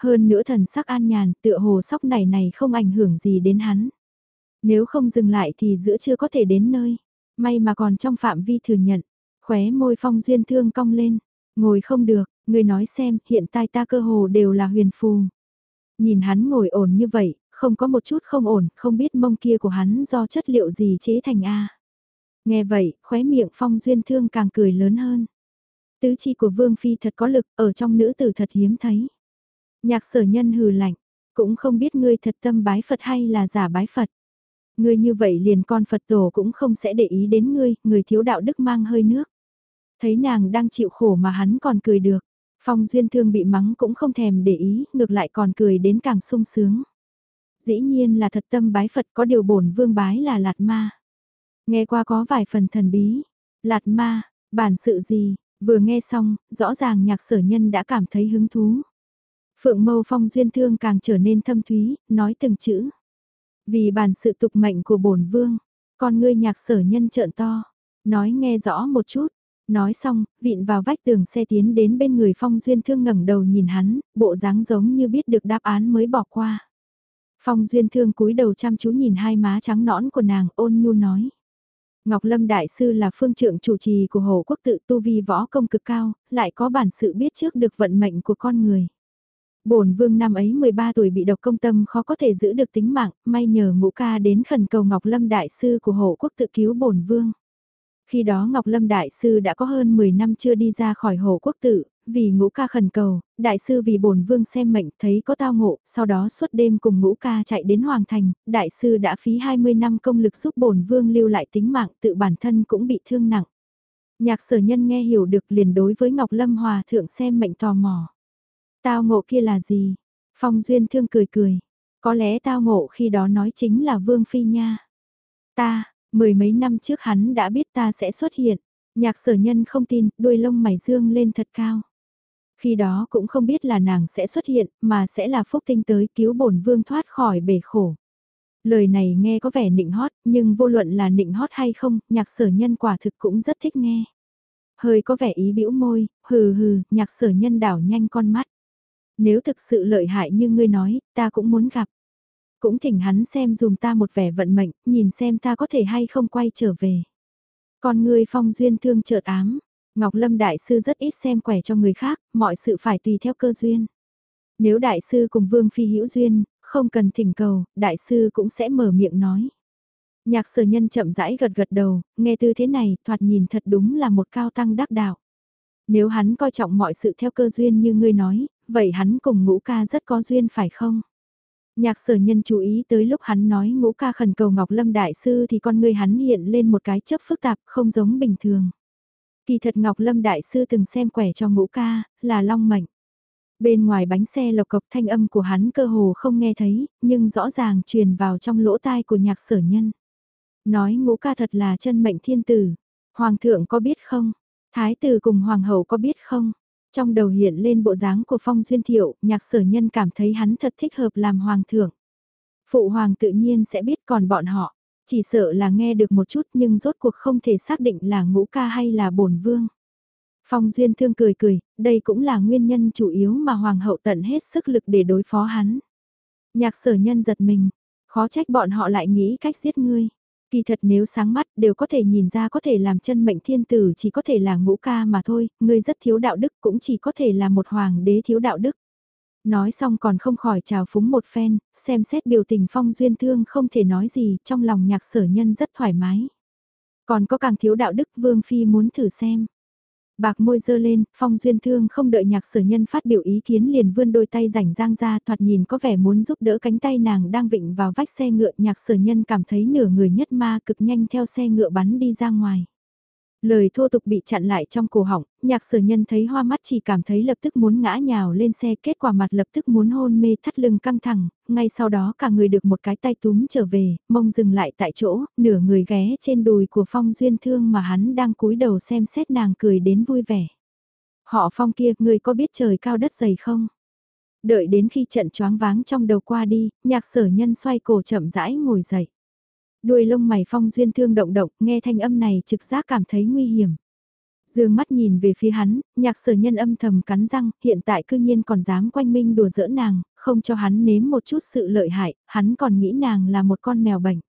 Hơn nữa thần sắc an nhàn, tựa hồ sốc này này không ảnh hưởng gì đến hắn. Nếu không dừng lại thì giữa chưa có thể đến nơi. May mà còn trong phạm vi thừa nhận. Khóe môi phong duyên thương cong lên. Ngồi không được, người nói xem, hiện tại ta cơ hồ đều là huyền phù. Nhìn hắn ngồi ổn như vậy, không có một chút không ổn, không biết mông kia của hắn do chất liệu gì chế thành A. Nghe vậy, khóe miệng phong duyên thương càng cười lớn hơn. Tứ chi của Vương Phi thật có lực, ở trong nữ tử thật hiếm thấy. Nhạc sở nhân hừ lạnh, cũng không biết ngươi thật tâm bái Phật hay là giả bái Phật. Ngươi như vậy liền con Phật tổ cũng không sẽ để ý đến ngươi, người thiếu đạo đức mang hơi nước. Thấy nàng đang chịu khổ mà hắn còn cười được. Phong Duyên Thương bị mắng cũng không thèm để ý, ngược lại còn cười đến càng sung sướng. Dĩ nhiên là thật tâm bái Phật có điều bổn vương bái là Lạt Ma. Nghe qua có vài phần thần bí. Lạt Ma, bản sự gì, vừa nghe xong, rõ ràng nhạc sở nhân đã cảm thấy hứng thú. Phượng mâu phong duyên thương càng trở nên thâm thúy, nói từng chữ. Vì bản sự tục mệnh của bổn vương, con ngươi nhạc sở nhân trợn to, nói nghe rõ một chút, Nói xong, vịn vào vách tường xe tiến đến bên người Phong Duyên Thương ngẩng đầu nhìn hắn, bộ dáng giống như biết được đáp án mới bỏ qua. Phong Duyên Thương cúi đầu chăm chú nhìn hai má trắng nõn của nàng ôn nhu nói. Ngọc Lâm Đại Sư là phương trượng chủ trì của Hồ Quốc tự tu vi võ công cực cao, lại có bản sự biết trước được vận mệnh của con người. Bổn vương năm ấy 13 tuổi bị độc công tâm khó có thể giữ được tính mạng, may nhờ ngũ ca đến khẩn cầu Ngọc Lâm Đại Sư của Hồ Quốc tự cứu bổn vương. Khi đó Ngọc Lâm Đại Sư đã có hơn 10 năm chưa đi ra khỏi hồ quốc tử, vì ngũ ca khẩn cầu, Đại Sư vì bổn vương xem mệnh thấy có tao ngộ, sau đó suốt đêm cùng ngũ ca chạy đến Hoàng Thành, Đại Sư đã phí 20 năm công lực giúp bổn vương lưu lại tính mạng tự bản thân cũng bị thương nặng. Nhạc sở nhân nghe hiểu được liền đối với Ngọc Lâm Hòa Thượng xem mệnh tò mò. Tao ngộ kia là gì? Phong Duyên Thương cười cười. Có lẽ tao ngộ khi đó nói chính là Vương Phi nha. Ta, mười mấy năm trước hắn đã biết ta sẽ xuất hiện. Nhạc sở nhân không tin, đuôi lông mày dương lên thật cao. Khi đó cũng không biết là nàng sẽ xuất hiện, mà sẽ là phúc tinh tới cứu bổn vương thoát khỏi bể khổ. Lời này nghe có vẻ nịnh hót, nhưng vô luận là nịnh hót hay không, nhạc sở nhân quả thực cũng rất thích nghe. Hơi có vẻ ý bĩu môi, hừ hừ, nhạc sở nhân đảo nhanh con mắt. Nếu thực sự lợi hại như ngươi nói, ta cũng muốn gặp. Cũng thỉnh hắn xem dùm ta một vẻ vận mệnh, nhìn xem ta có thể hay không quay trở về. Con ngươi phong duyên thương chợt ám, Ngọc Lâm Đại Sư rất ít xem quẻ cho người khác, mọi sự phải tùy theo cơ duyên. Nếu Đại Sư cùng Vương Phi hữu duyên, không cần thỉnh cầu, Đại Sư cũng sẽ mở miệng nói. Nhạc sở nhân chậm rãi gật gật đầu, nghe tư thế này, thoạt nhìn thật đúng là một cao tăng đắc đạo. Nếu hắn coi trọng mọi sự theo cơ duyên như ngươi nói, vậy hắn cùng ngũ ca rất có duyên phải không? Nhạc sở nhân chú ý tới lúc hắn nói ngũ ca khẩn cầu Ngọc Lâm Đại Sư thì con ngươi hắn hiện lên một cái chấp phức tạp không giống bình thường. Kỳ thật Ngọc Lâm Đại Sư từng xem quẻ cho ngũ ca, là long mệnh. Bên ngoài bánh xe lộc cộc thanh âm của hắn cơ hồ không nghe thấy, nhưng rõ ràng truyền vào trong lỗ tai của nhạc sở nhân. Nói ngũ ca thật là chân mệnh thiên tử. Hoàng thượng có biết không? Thái tử cùng hoàng hậu có biết không? Trong đầu hiện lên bộ dáng của phong duyên thiệu, nhạc sở nhân cảm thấy hắn thật thích hợp làm hoàng thượng. Phụ hoàng tự nhiên sẽ biết còn bọn họ. Chỉ sợ là nghe được một chút nhưng rốt cuộc không thể xác định là ngũ ca hay là bổn vương. Phong Duyên Thương cười cười, đây cũng là nguyên nhân chủ yếu mà Hoàng hậu tận hết sức lực để đối phó hắn. Nhạc sở nhân giật mình, khó trách bọn họ lại nghĩ cách giết ngươi. Kỳ thật nếu sáng mắt đều có thể nhìn ra có thể làm chân mệnh thiên tử chỉ có thể là ngũ ca mà thôi, ngươi rất thiếu đạo đức cũng chỉ có thể là một hoàng đế thiếu đạo đức. Nói xong còn không khỏi chào phúng một phen, xem xét biểu tình phong duyên thương không thể nói gì, trong lòng nhạc sở nhân rất thoải mái. Còn có càng thiếu đạo đức vương phi muốn thử xem. Bạc môi dơ lên, phong duyên thương không đợi nhạc sở nhân phát biểu ý kiến liền vươn đôi tay rảnh rang ra thoạt nhìn có vẻ muốn giúp đỡ cánh tay nàng đang vịnh vào vách xe ngựa nhạc sở nhân cảm thấy nửa người nhất ma cực nhanh theo xe ngựa bắn đi ra ngoài. Lời thô tục bị chặn lại trong cổ họng, nhạc sở nhân thấy hoa mắt chỉ cảm thấy lập tức muốn ngã nhào lên xe kết quả mặt lập tức muốn hôn mê thắt lưng căng thẳng, ngay sau đó cả người được một cái tay túm trở về, mông dừng lại tại chỗ, nửa người ghé trên đùi của phong duyên thương mà hắn đang cúi đầu xem xét nàng cười đến vui vẻ. Họ phong kia, người có biết trời cao đất dày không? Đợi đến khi trận choáng váng trong đầu qua đi, nhạc sở nhân xoay cổ chậm rãi ngồi dậy. Đuôi lông mày phong duyên thương động động, nghe thanh âm này trực giác cảm thấy nguy hiểm. Dương mắt nhìn về phía hắn, nhạc sở nhân âm thầm cắn răng, hiện tại cư nhiên còn dám quanh minh đùa giỡn nàng, không cho hắn nếm một chút sự lợi hại, hắn còn nghĩ nàng là một con mèo bệnh.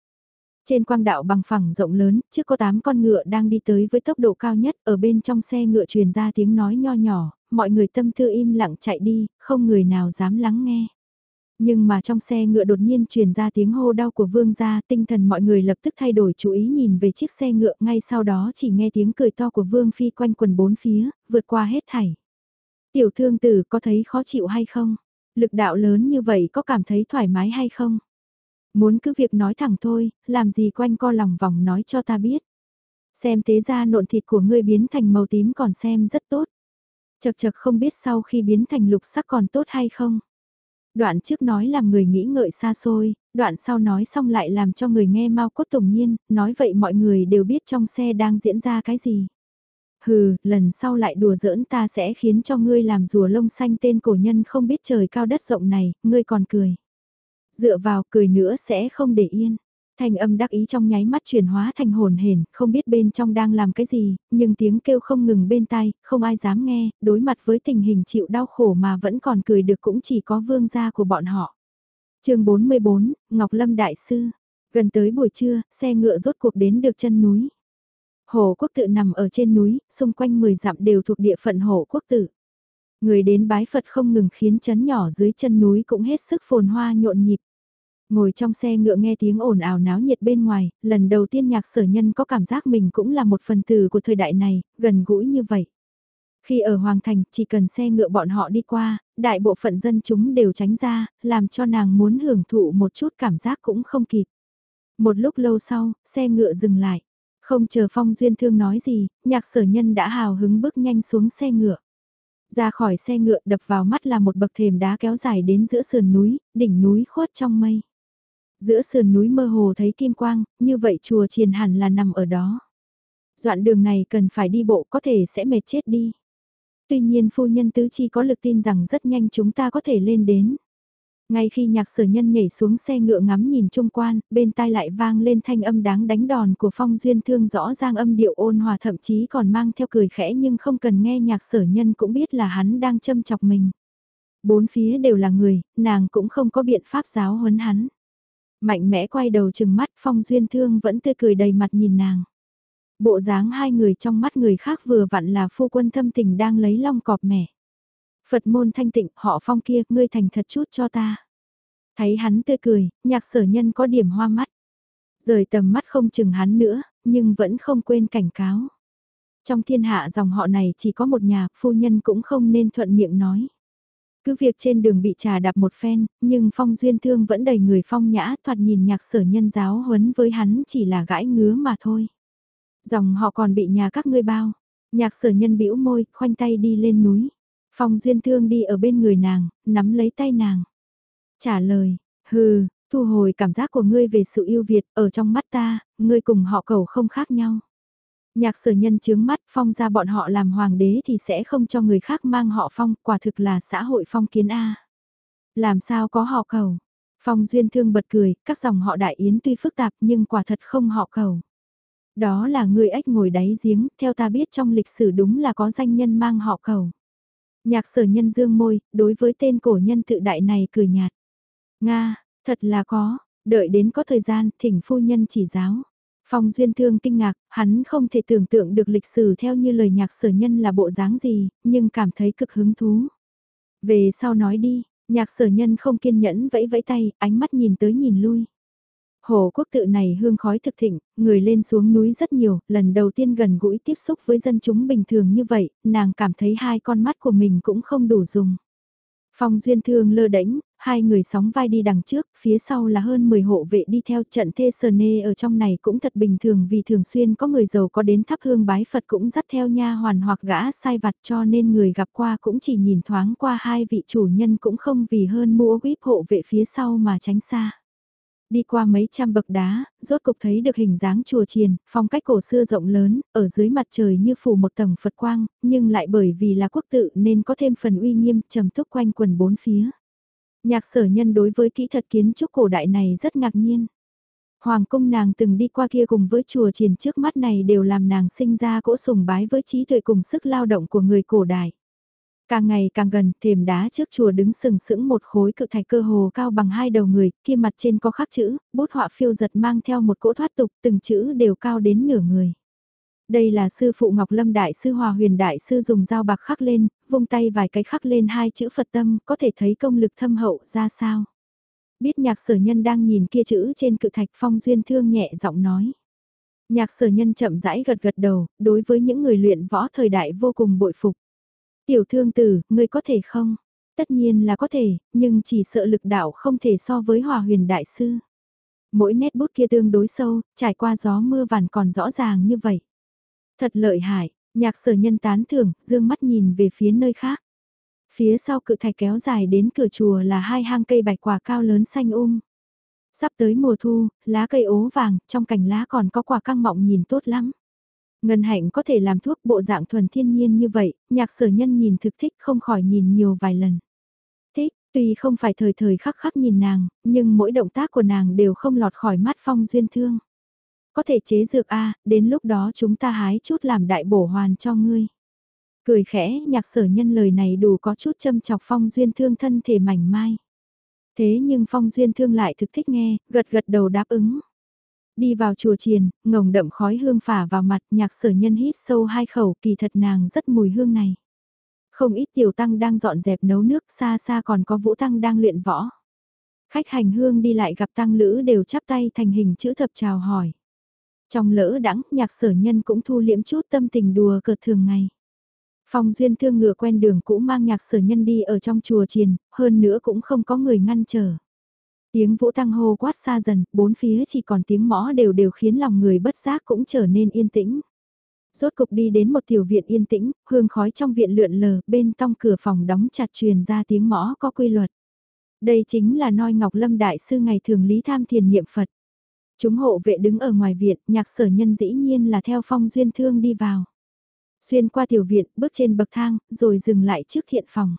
Trên quang đạo bằng phẳng rộng lớn, trước có 8 con ngựa đang đi tới với tốc độ cao nhất, ở bên trong xe ngựa truyền ra tiếng nói nho nhỏ, mọi người tâm tư im lặng chạy đi, không người nào dám lắng nghe. Nhưng mà trong xe ngựa đột nhiên truyền ra tiếng hô đau của vương gia, tinh thần mọi người lập tức thay đổi chú ý nhìn về chiếc xe ngựa, ngay sau đó chỉ nghe tiếng cười to của vương phi quanh quần bốn phía, vượt qua hết thảy. Tiểu thương tử có thấy khó chịu hay không? Lực đạo lớn như vậy có cảm thấy thoải mái hay không? Muốn cứ việc nói thẳng thôi, làm gì quanh co lòng vòng nói cho ta biết. Xem tế ra nộn thịt của ngươi biến thành màu tím còn xem rất tốt. Chật chật không biết sau khi biến thành lục sắc còn tốt hay không. Đoạn trước nói làm người nghĩ ngợi xa xôi, đoạn sau nói xong lại làm cho người nghe mau cốt tùng nhiên, nói vậy mọi người đều biết trong xe đang diễn ra cái gì. Hừ, lần sau lại đùa giỡn ta sẽ khiến cho ngươi làm rùa lông xanh tên cổ nhân không biết trời cao đất rộng này, ngươi còn cười. Dựa vào cười nữa sẽ không để yên. Thanh âm đắc ý trong nháy mắt chuyển hóa thành hồn hển, không biết bên trong đang làm cái gì, nhưng tiếng kêu không ngừng bên tai, không ai dám nghe, đối mặt với tình hình chịu đau khổ mà vẫn còn cười được cũng chỉ có vương gia của bọn họ. chương 44, Ngọc Lâm Đại Sư. Gần tới buổi trưa, xe ngựa rốt cuộc đến được chân núi. Hồ quốc tự nằm ở trên núi, xung quanh 10 dặm đều thuộc địa phận hồ quốc tự. Người đến bái Phật không ngừng khiến chấn nhỏ dưới chân núi cũng hết sức phồn hoa nhộn nhịp. Ngồi trong xe ngựa nghe tiếng ồn ào náo nhiệt bên ngoài, lần đầu tiên nhạc sở nhân có cảm giác mình cũng là một phần tử của thời đại này, gần gũi như vậy. Khi ở Hoàng Thành, chỉ cần xe ngựa bọn họ đi qua, đại bộ phận dân chúng đều tránh ra, làm cho nàng muốn hưởng thụ một chút cảm giác cũng không kịp. Một lúc lâu sau, xe ngựa dừng lại. Không chờ Phong Duyên Thương nói gì, nhạc sở nhân đã hào hứng bước nhanh xuống xe ngựa. Ra khỏi xe ngựa đập vào mắt là một bậc thềm đá kéo dài đến giữa sườn núi, đỉnh núi khuất trong mây. Giữa sườn núi mơ hồ thấy kim quang, như vậy chùa triền hẳn là nằm ở đó. Đoạn đường này cần phải đi bộ có thể sẽ mệt chết đi. Tuy nhiên phu nhân tứ chi có lực tin rằng rất nhanh chúng ta có thể lên đến. Ngay khi nhạc sở nhân nhảy xuống xe ngựa ngắm nhìn trung quan, bên tai lại vang lên thanh âm đáng đánh đòn của phong duyên thương rõ ràng âm điệu ôn hòa thậm chí còn mang theo cười khẽ nhưng không cần nghe nhạc sở nhân cũng biết là hắn đang châm chọc mình. Bốn phía đều là người, nàng cũng không có biện pháp giáo huấn hắn. Mạnh mẽ quay đầu chừng mắt phong duyên thương vẫn tươi cười đầy mặt nhìn nàng. Bộ dáng hai người trong mắt người khác vừa vặn là phu quân thâm tình đang lấy long cọp mẻ. Phật môn thanh tịnh, họ phong kia, ngươi thành thật chút cho ta. Thấy hắn tươi cười, nhạc sở nhân có điểm hoa mắt. Rời tầm mắt không chừng hắn nữa, nhưng vẫn không quên cảnh cáo. Trong thiên hạ dòng họ này chỉ có một nhà, phu nhân cũng không nên thuận miệng nói. Cứ việc trên đường bị trà đạp một phen, nhưng phong duyên thương vẫn đầy người phong nhã thoạt nhìn nhạc sở nhân giáo huấn với hắn chỉ là gãi ngứa mà thôi. Dòng họ còn bị nhà các ngươi bao. Nhạc sở nhân bĩu môi, khoanh tay đi lên núi. Phong duyên thương đi ở bên người nàng, nắm lấy tay nàng. Trả lời, hừ, thu hồi cảm giác của ngươi về sự yêu Việt, ở trong mắt ta, ngươi cùng họ cầu không khác nhau. Nhạc sở nhân chướng mắt phong ra bọn họ làm hoàng đế thì sẽ không cho người khác mang họ phong, quả thực là xã hội phong kiến A. Làm sao có họ cầu? Phong duyên thương bật cười, các dòng họ đại yến tuy phức tạp nhưng quả thật không họ cầu. Đó là người ếch ngồi đáy giếng, theo ta biết trong lịch sử đúng là có danh nhân mang họ cầu. Nhạc sở nhân dương môi, đối với tên cổ nhân tự đại này cười nhạt. Nga, thật là có, đợi đến có thời gian, thỉnh phu nhân chỉ giáo. Phong Duyên Thương kinh ngạc, hắn không thể tưởng tượng được lịch sử theo như lời nhạc sở nhân là bộ dáng gì, nhưng cảm thấy cực hứng thú. Về sau nói đi, nhạc sở nhân không kiên nhẫn vẫy vẫy tay, ánh mắt nhìn tới nhìn lui. Hồ quốc tự này hương khói thực thịnh, người lên xuống núi rất nhiều, lần đầu tiên gần gũi tiếp xúc với dân chúng bình thường như vậy, nàng cảm thấy hai con mắt của mình cũng không đủ dùng. Phong duyên thương lơ đánh, hai người sóng vai đi đằng trước, phía sau là hơn 10 hộ vệ đi theo trận thê sờ nê ở trong này cũng thật bình thường vì thường xuyên có người giàu có đến thắp hương bái Phật cũng dắt theo nha hoàn hoặc gã sai vặt cho nên người gặp qua cũng chỉ nhìn thoáng qua hai vị chủ nhân cũng không vì hơn mua quýp hộ vệ phía sau mà tránh xa. Đi qua mấy trăm bậc đá, rốt cục thấy được hình dáng chùa chiền, phong cách cổ xưa rộng lớn, ở dưới mặt trời như phủ một tầng Phật quang, nhưng lại bởi vì là quốc tự nên có thêm phần uy nghiêm trầm túc quanh quần bốn phía. Nhạc sở nhân đối với kỹ thuật kiến trúc cổ đại này rất ngạc nhiên. Hoàng cung nàng từng đi qua kia cùng với chùa chiền trước mắt này đều làm nàng sinh ra cỗ sùng bái với trí tuệ cùng sức lao động của người cổ đại. Càng ngày càng gần, thềm đá trước chùa đứng sừng sững một khối cự thạch cơ hồ cao bằng hai đầu người, kia mặt trên có khắc chữ, bút họa phiêu giật mang theo một cỗ thoát tục, từng chữ đều cao đến nửa người. Đây là sư phụ Ngọc Lâm Đại sư Hòa Huyền Đại sư dùng dao bạc khắc lên, vung tay vài cái khắc lên hai chữ Phật tâm, có thể thấy công lực thâm hậu ra sao. Biết nhạc sở nhân đang nhìn kia chữ trên cự thạch phong duyên thương nhẹ giọng nói. Nhạc sở nhân chậm rãi gật gật đầu, đối với những người luyện võ thời đại vô cùng bội phục. Tiểu thương tử, ngươi có thể không? Tất nhiên là có thể, nhưng chỉ sợ lực đạo không thể so với hòa huyền đại sư. Mỗi nét bút kia tương đối sâu, trải qua gió mưa vằn còn rõ ràng như vậy. Thật lợi hại, nhạc sở nhân tán thưởng, dương mắt nhìn về phía nơi khác. Phía sau cự thạch kéo dài đến cửa chùa là hai hang cây bạch quả cao lớn xanh um. Sắp tới mùa thu, lá cây ố vàng, trong cành lá còn có quả căng mọng nhìn tốt lắm. Ngân hạnh có thể làm thuốc bộ dạng thuần thiên nhiên như vậy, nhạc sở nhân nhìn thực thích không khỏi nhìn nhiều vài lần. Thích, tuy không phải thời thời khắc khắc nhìn nàng, nhưng mỗi động tác của nàng đều không lọt khỏi mắt phong duyên thương. Có thể chế dược A, đến lúc đó chúng ta hái chút làm đại bổ hoàn cho ngươi. Cười khẽ, nhạc sở nhân lời này đủ có chút châm chọc phong duyên thương thân thể mảnh mai. Thế nhưng phong duyên thương lại thực thích nghe, gật gật đầu đáp ứng. Đi vào chùa chiền, ngồng đậm khói hương phả vào mặt nhạc sở nhân hít sâu hai khẩu kỳ thật nàng rất mùi hương này. Không ít tiểu tăng đang dọn dẹp nấu nước xa xa còn có vũ tăng đang luyện võ. Khách hành hương đi lại gặp tăng lữ đều chắp tay thành hình chữ thập chào hỏi. Trong lỡ đắng, nhạc sở nhân cũng thu liễm chút tâm tình đùa cợt thường ngày. Phong duyên thương ngựa quen đường cũ mang nhạc sở nhân đi ở trong chùa chiền, hơn nữa cũng không có người ngăn trở. Tiếng vũ tăng hô quát xa dần, bốn phía chỉ còn tiếng mõ đều đều khiến lòng người bất giác cũng trở nên yên tĩnh. Rốt cục đi đến một tiểu viện yên tĩnh, hương khói trong viện lượn lờ, bên trong cửa phòng đóng chặt truyền ra tiếng mõ có quy luật. Đây chính là noi Ngọc Lâm Đại Sư ngày thường lý tham thiền niệm Phật. Chúng hộ vệ đứng ở ngoài viện, nhạc sở nhân dĩ nhiên là theo phong duyên thương đi vào. Xuyên qua tiểu viện, bước trên bậc thang, rồi dừng lại trước thiện phòng.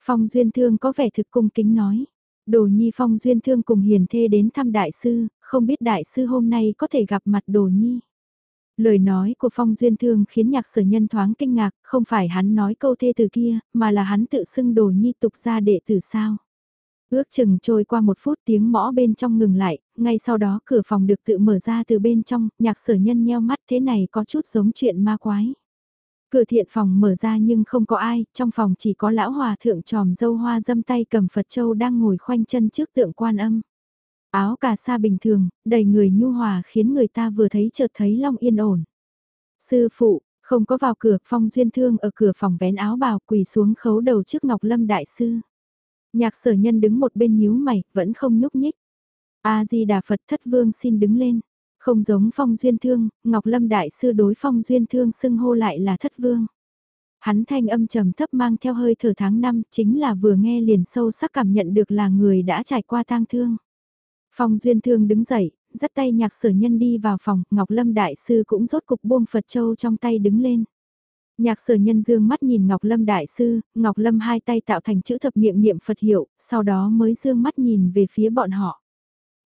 Phong duyên thương có vẻ thực cung kính nói. Đồ nhi phong duyên thương cùng hiền thê đến thăm đại sư, không biết đại sư hôm nay có thể gặp mặt đồ nhi. Lời nói của Phong Duyên Thương khiến nhạc sở nhân thoáng kinh ngạc, không phải hắn nói câu thê từ kia, mà là hắn tự xưng đồ nhi tục ra đệ tử sao. Ước chừng trôi qua một phút tiếng mõ bên trong ngừng lại, ngay sau đó cửa phòng được tự mở ra từ bên trong, nhạc sở nhân nheo mắt thế này có chút giống chuyện ma quái. Cửa thiện phòng mở ra nhưng không có ai, trong phòng chỉ có lão hòa thượng tròm dâu hoa dâm tay cầm Phật Châu đang ngồi khoanh chân trước tượng quan âm. Áo cà sa bình thường, đầy người nhu hòa khiến người ta vừa thấy chợt thấy long yên ổn. Sư phụ, không có vào cửa, phong duyên thương ở cửa phòng vén áo bào quỳ xuống khấu đầu trước Ngọc Lâm Đại Sư. Nhạc sở nhân đứng một bên nhíu mày, vẫn không nhúc nhích. A-di-đà Phật thất vương xin đứng lên. Không giống phong duyên thương, Ngọc Lâm Đại Sư đối phong duyên thương xưng hô lại là thất vương. Hắn thanh âm trầm thấp mang theo hơi thở tháng năm chính là vừa nghe liền sâu sắc cảm nhận được là người đã trải qua tang thương. Phong duyên thương đứng dậy, dắt tay nhạc sở nhân đi vào phòng, Ngọc Lâm Đại Sư cũng rốt cục buông Phật Châu trong tay đứng lên. Nhạc sở nhân dương mắt nhìn Ngọc Lâm Đại Sư, Ngọc Lâm hai tay tạo thành chữ thập miệng niệm Phật hiệu, sau đó mới dương mắt nhìn về phía bọn họ.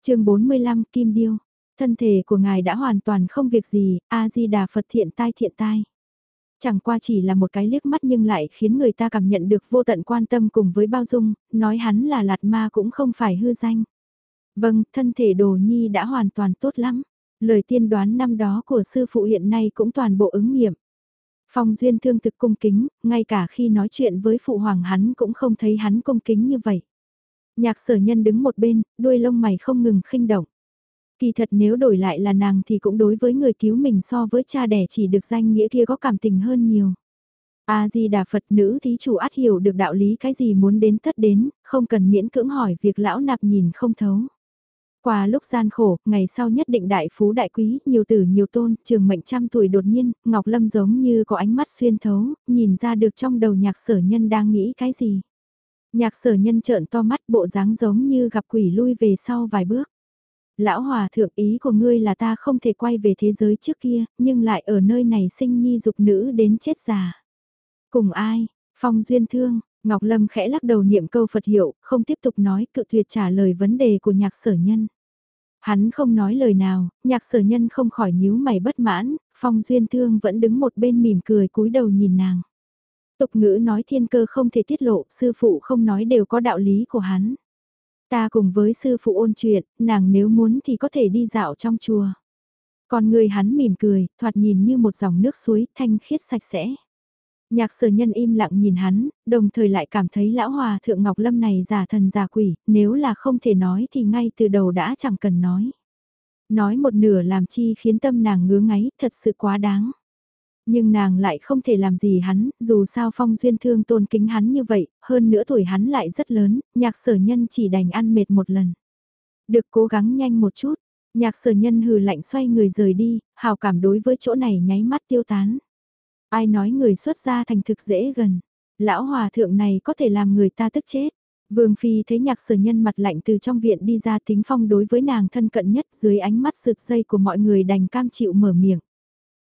chương 45 Kim Điêu, thân thể của ngài đã hoàn toàn không việc gì, A-di-đà Phật thiện tai thiện tai. Chẳng qua chỉ là một cái liếc mắt nhưng lại khiến người ta cảm nhận được vô tận quan tâm cùng với bao dung, nói hắn là lạt ma cũng không phải hư danh. Vâng, thân thể đồ nhi đã hoàn toàn tốt lắm. Lời tiên đoán năm đó của sư phụ hiện nay cũng toàn bộ ứng nghiệm. Phong duyên thương thực cung kính, ngay cả khi nói chuyện với phụ hoàng hắn cũng không thấy hắn cung kính như vậy. Nhạc sở nhân đứng một bên, đuôi lông mày không ngừng khinh động. Kỳ thật nếu đổi lại là nàng thì cũng đối với người cứu mình so với cha đẻ chỉ được danh nghĩa kia có cảm tình hơn nhiều. A-di-đà Phật nữ thí chủ át hiểu được đạo lý cái gì muốn đến tất đến, không cần miễn cưỡng hỏi việc lão nạp nhìn không thấu. Qua lúc gian khổ, ngày sau nhất định đại phú đại quý, nhiều tử nhiều tôn, trường mệnh trăm tuổi đột nhiên, Ngọc Lâm giống như có ánh mắt xuyên thấu, nhìn ra được trong đầu nhạc sở nhân đang nghĩ cái gì. Nhạc sở nhân trợn to mắt bộ dáng giống như gặp quỷ lui về sau vài bước. Lão hòa thượng ý của ngươi là ta không thể quay về thế giới trước kia, nhưng lại ở nơi này sinh nhi dục nữ đến chết già. Cùng ai? Phong duyên thương, Ngọc Lâm khẽ lắc đầu niệm câu Phật hiệu, không tiếp tục nói cự tuyệt trả lời vấn đề của nhạc sở nhân. Hắn không nói lời nào, nhạc sở nhân không khỏi nhíu mày bất mãn, phong duyên thương vẫn đứng một bên mỉm cười cúi đầu nhìn nàng. Tục ngữ nói thiên cơ không thể tiết lộ, sư phụ không nói đều có đạo lý của hắn. Ta cùng với sư phụ ôn chuyện, nàng nếu muốn thì có thể đi dạo trong chùa. Còn người hắn mỉm cười, thoạt nhìn như một dòng nước suối thanh khiết sạch sẽ. Nhạc sở nhân im lặng nhìn hắn, đồng thời lại cảm thấy lão hòa thượng Ngọc Lâm này giả thần giả quỷ, nếu là không thể nói thì ngay từ đầu đã chẳng cần nói. Nói một nửa làm chi khiến tâm nàng ngứa ngáy, thật sự quá đáng. Nhưng nàng lại không thể làm gì hắn, dù sao phong duyên thương tôn kính hắn như vậy, hơn nữa tuổi hắn lại rất lớn, nhạc sở nhân chỉ đành ăn mệt một lần. Được cố gắng nhanh một chút, nhạc sở nhân hừ lạnh xoay người rời đi, hào cảm đối với chỗ này nháy mắt tiêu tán. Ai nói người xuất gia thành thực dễ gần. Lão hòa thượng này có thể làm người ta tức chết. Vương Phi thấy nhạc sở nhân mặt lạnh từ trong viện đi ra tính phong đối với nàng thân cận nhất dưới ánh mắt sượt dây của mọi người đành cam chịu mở miệng.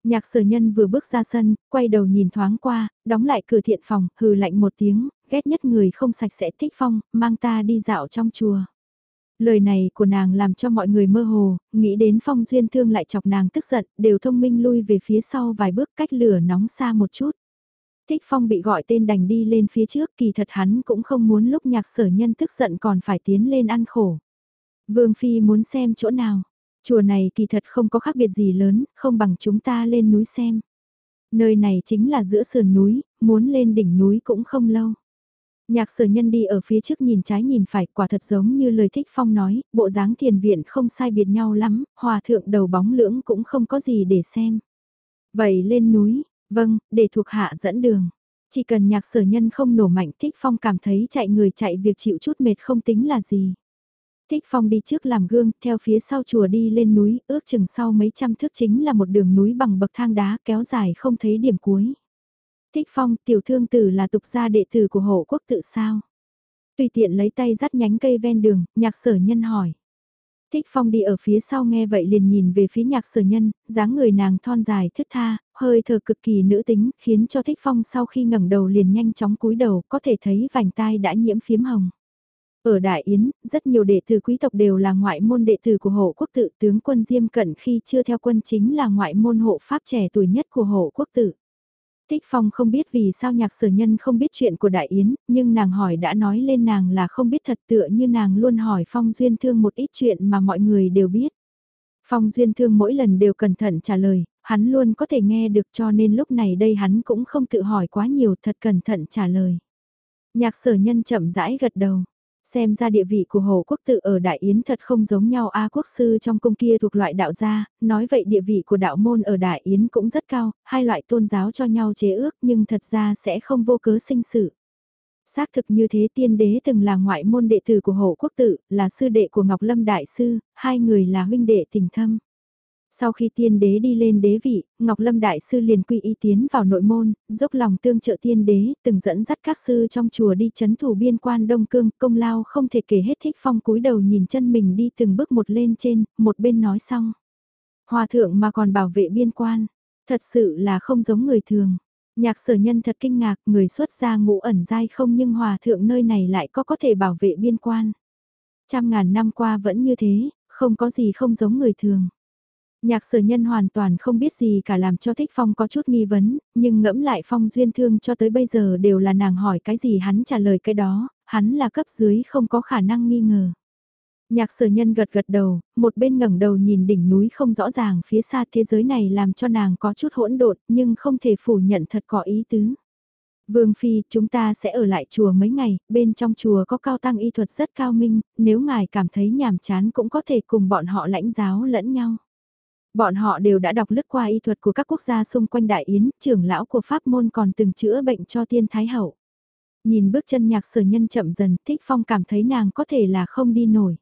Nhạc sở nhân vừa bước ra sân, quay đầu nhìn thoáng qua, đóng lại cửa thiện phòng, hừ lạnh một tiếng, ghét nhất người không sạch sẽ thích phong, mang ta đi dạo trong chùa. Lời này của nàng làm cho mọi người mơ hồ, nghĩ đến phong duyên thương lại chọc nàng tức giận, đều thông minh lui về phía sau vài bước cách lửa nóng xa một chút. Thích phong bị gọi tên đành đi lên phía trước kỳ thật hắn cũng không muốn lúc nhạc sở nhân tức giận còn phải tiến lên ăn khổ. Vương Phi muốn xem chỗ nào, chùa này kỳ thật không có khác biệt gì lớn, không bằng chúng ta lên núi xem. Nơi này chính là giữa sườn núi, muốn lên đỉnh núi cũng không lâu. Nhạc sở nhân đi ở phía trước nhìn trái nhìn phải quả thật giống như lời thích phong nói, bộ dáng thiền viện không sai biệt nhau lắm, hòa thượng đầu bóng lưỡng cũng không có gì để xem. Vậy lên núi, vâng, để thuộc hạ dẫn đường. Chỉ cần nhạc sở nhân không nổ mạnh thích phong cảm thấy chạy người chạy việc chịu chút mệt không tính là gì. Thích Phong đi trước làm gương, theo phía sau chùa đi lên núi, ước chừng sau mấy trăm thước chính là một đường núi bằng bậc thang đá kéo dài không thấy điểm cuối. Thích Phong, tiểu thương tử là tục gia đệ tử của hộ quốc tự sao? Tùy tiện lấy tay dắt nhánh cây ven đường, nhạc sở nhân hỏi. Thích Phong đi ở phía sau nghe vậy liền nhìn về phía nhạc sở nhân, dáng người nàng thon dài thức tha, hơi thở cực kỳ nữ tính, khiến cho Thích Phong sau khi ngẩng đầu liền nhanh chóng cúi đầu, có thể thấy vành tai đã nhiễm phiếm hồng. Ở Đại Yến, rất nhiều đệ tử quý tộc đều là ngoại môn đệ tử của hộ quốc tự tướng quân Diêm Cận khi chưa theo quân chính là ngoại môn hộ pháp trẻ tuổi nhất của hộ quốc tự. tích Phong không biết vì sao nhạc sở nhân không biết chuyện của Đại Yến, nhưng nàng hỏi đã nói lên nàng là không biết thật tựa như nàng luôn hỏi Phong Duyên Thương một ít chuyện mà mọi người đều biết. Phong Duyên Thương mỗi lần đều cẩn thận trả lời, hắn luôn có thể nghe được cho nên lúc này đây hắn cũng không tự hỏi quá nhiều thật cẩn thận trả lời. Nhạc sở nhân chậm rãi gật đầu. Xem ra địa vị của Hồ Quốc tự ở Đại Yến thật không giống nhau A Quốc sư trong cung kia thuộc loại đạo gia, nói vậy địa vị của đạo môn ở Đại Yến cũng rất cao, hai loại tôn giáo cho nhau chế ước nhưng thật ra sẽ không vô cớ sinh sự. Xác thực như thế tiên đế từng là ngoại môn đệ tử của Hồ Quốc tự, là sư đệ của Ngọc Lâm Đại Sư, hai người là huynh đệ tình thâm. Sau khi tiên đế đi lên đế vị, Ngọc Lâm Đại Sư liền quy y tiến vào nội môn, dốc lòng tương trợ tiên đế, từng dẫn dắt các sư trong chùa đi chấn thủ biên quan Đông Cương, công lao không thể kể hết thích phong cúi đầu nhìn chân mình đi từng bước một lên trên, một bên nói xong. Hòa thượng mà còn bảo vệ biên quan, thật sự là không giống người thường. Nhạc sở nhân thật kinh ngạc, người xuất gia ngũ ẩn dai không nhưng hòa thượng nơi này lại có có thể bảo vệ biên quan. Trăm ngàn năm qua vẫn như thế, không có gì không giống người thường. Nhạc sở nhân hoàn toàn không biết gì cả làm cho Thích Phong có chút nghi vấn, nhưng ngẫm lại Phong duyên thương cho tới bây giờ đều là nàng hỏi cái gì hắn trả lời cái đó, hắn là cấp dưới không có khả năng nghi ngờ. Nhạc sở nhân gật gật đầu, một bên ngẩng đầu nhìn đỉnh núi không rõ ràng phía xa thế giới này làm cho nàng có chút hỗn độn nhưng không thể phủ nhận thật có ý tứ. Vương Phi, chúng ta sẽ ở lại chùa mấy ngày, bên trong chùa có cao tăng y thuật rất cao minh, nếu ngài cảm thấy nhàm chán cũng có thể cùng bọn họ lãnh giáo lẫn nhau. Bọn họ đều đã đọc lướt qua y thuật của các quốc gia xung quanh Đại Yến, trưởng lão của Pháp môn còn từng chữa bệnh cho tiên thái hậu. Nhìn bước chân nhạc sở nhân chậm dần, Thích Phong cảm thấy nàng có thể là không đi nổi.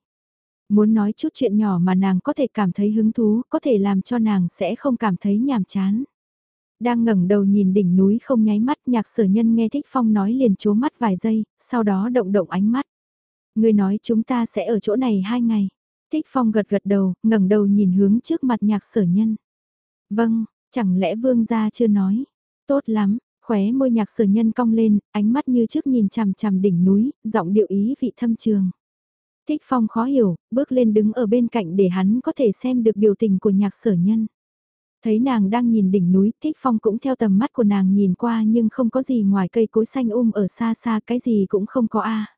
Muốn nói chút chuyện nhỏ mà nàng có thể cảm thấy hứng thú, có thể làm cho nàng sẽ không cảm thấy nhàm chán. Đang ngẩng đầu nhìn đỉnh núi không nháy mắt nhạc sở nhân nghe Thích Phong nói liền chố mắt vài giây, sau đó động động ánh mắt. Người nói chúng ta sẽ ở chỗ này hai ngày. Thích Phong gật gật đầu, ngẩng đầu nhìn hướng trước mặt nhạc sở nhân. Vâng, chẳng lẽ vương gia chưa nói. Tốt lắm, khóe môi nhạc sở nhân cong lên, ánh mắt như trước nhìn chằm chằm đỉnh núi, giọng điệu ý vị thâm trường. Thích Phong khó hiểu, bước lên đứng ở bên cạnh để hắn có thể xem được biểu tình của nhạc sở nhân. Thấy nàng đang nhìn đỉnh núi, Thích Phong cũng theo tầm mắt của nàng nhìn qua nhưng không có gì ngoài cây cối xanh um ở xa xa cái gì cũng không có a.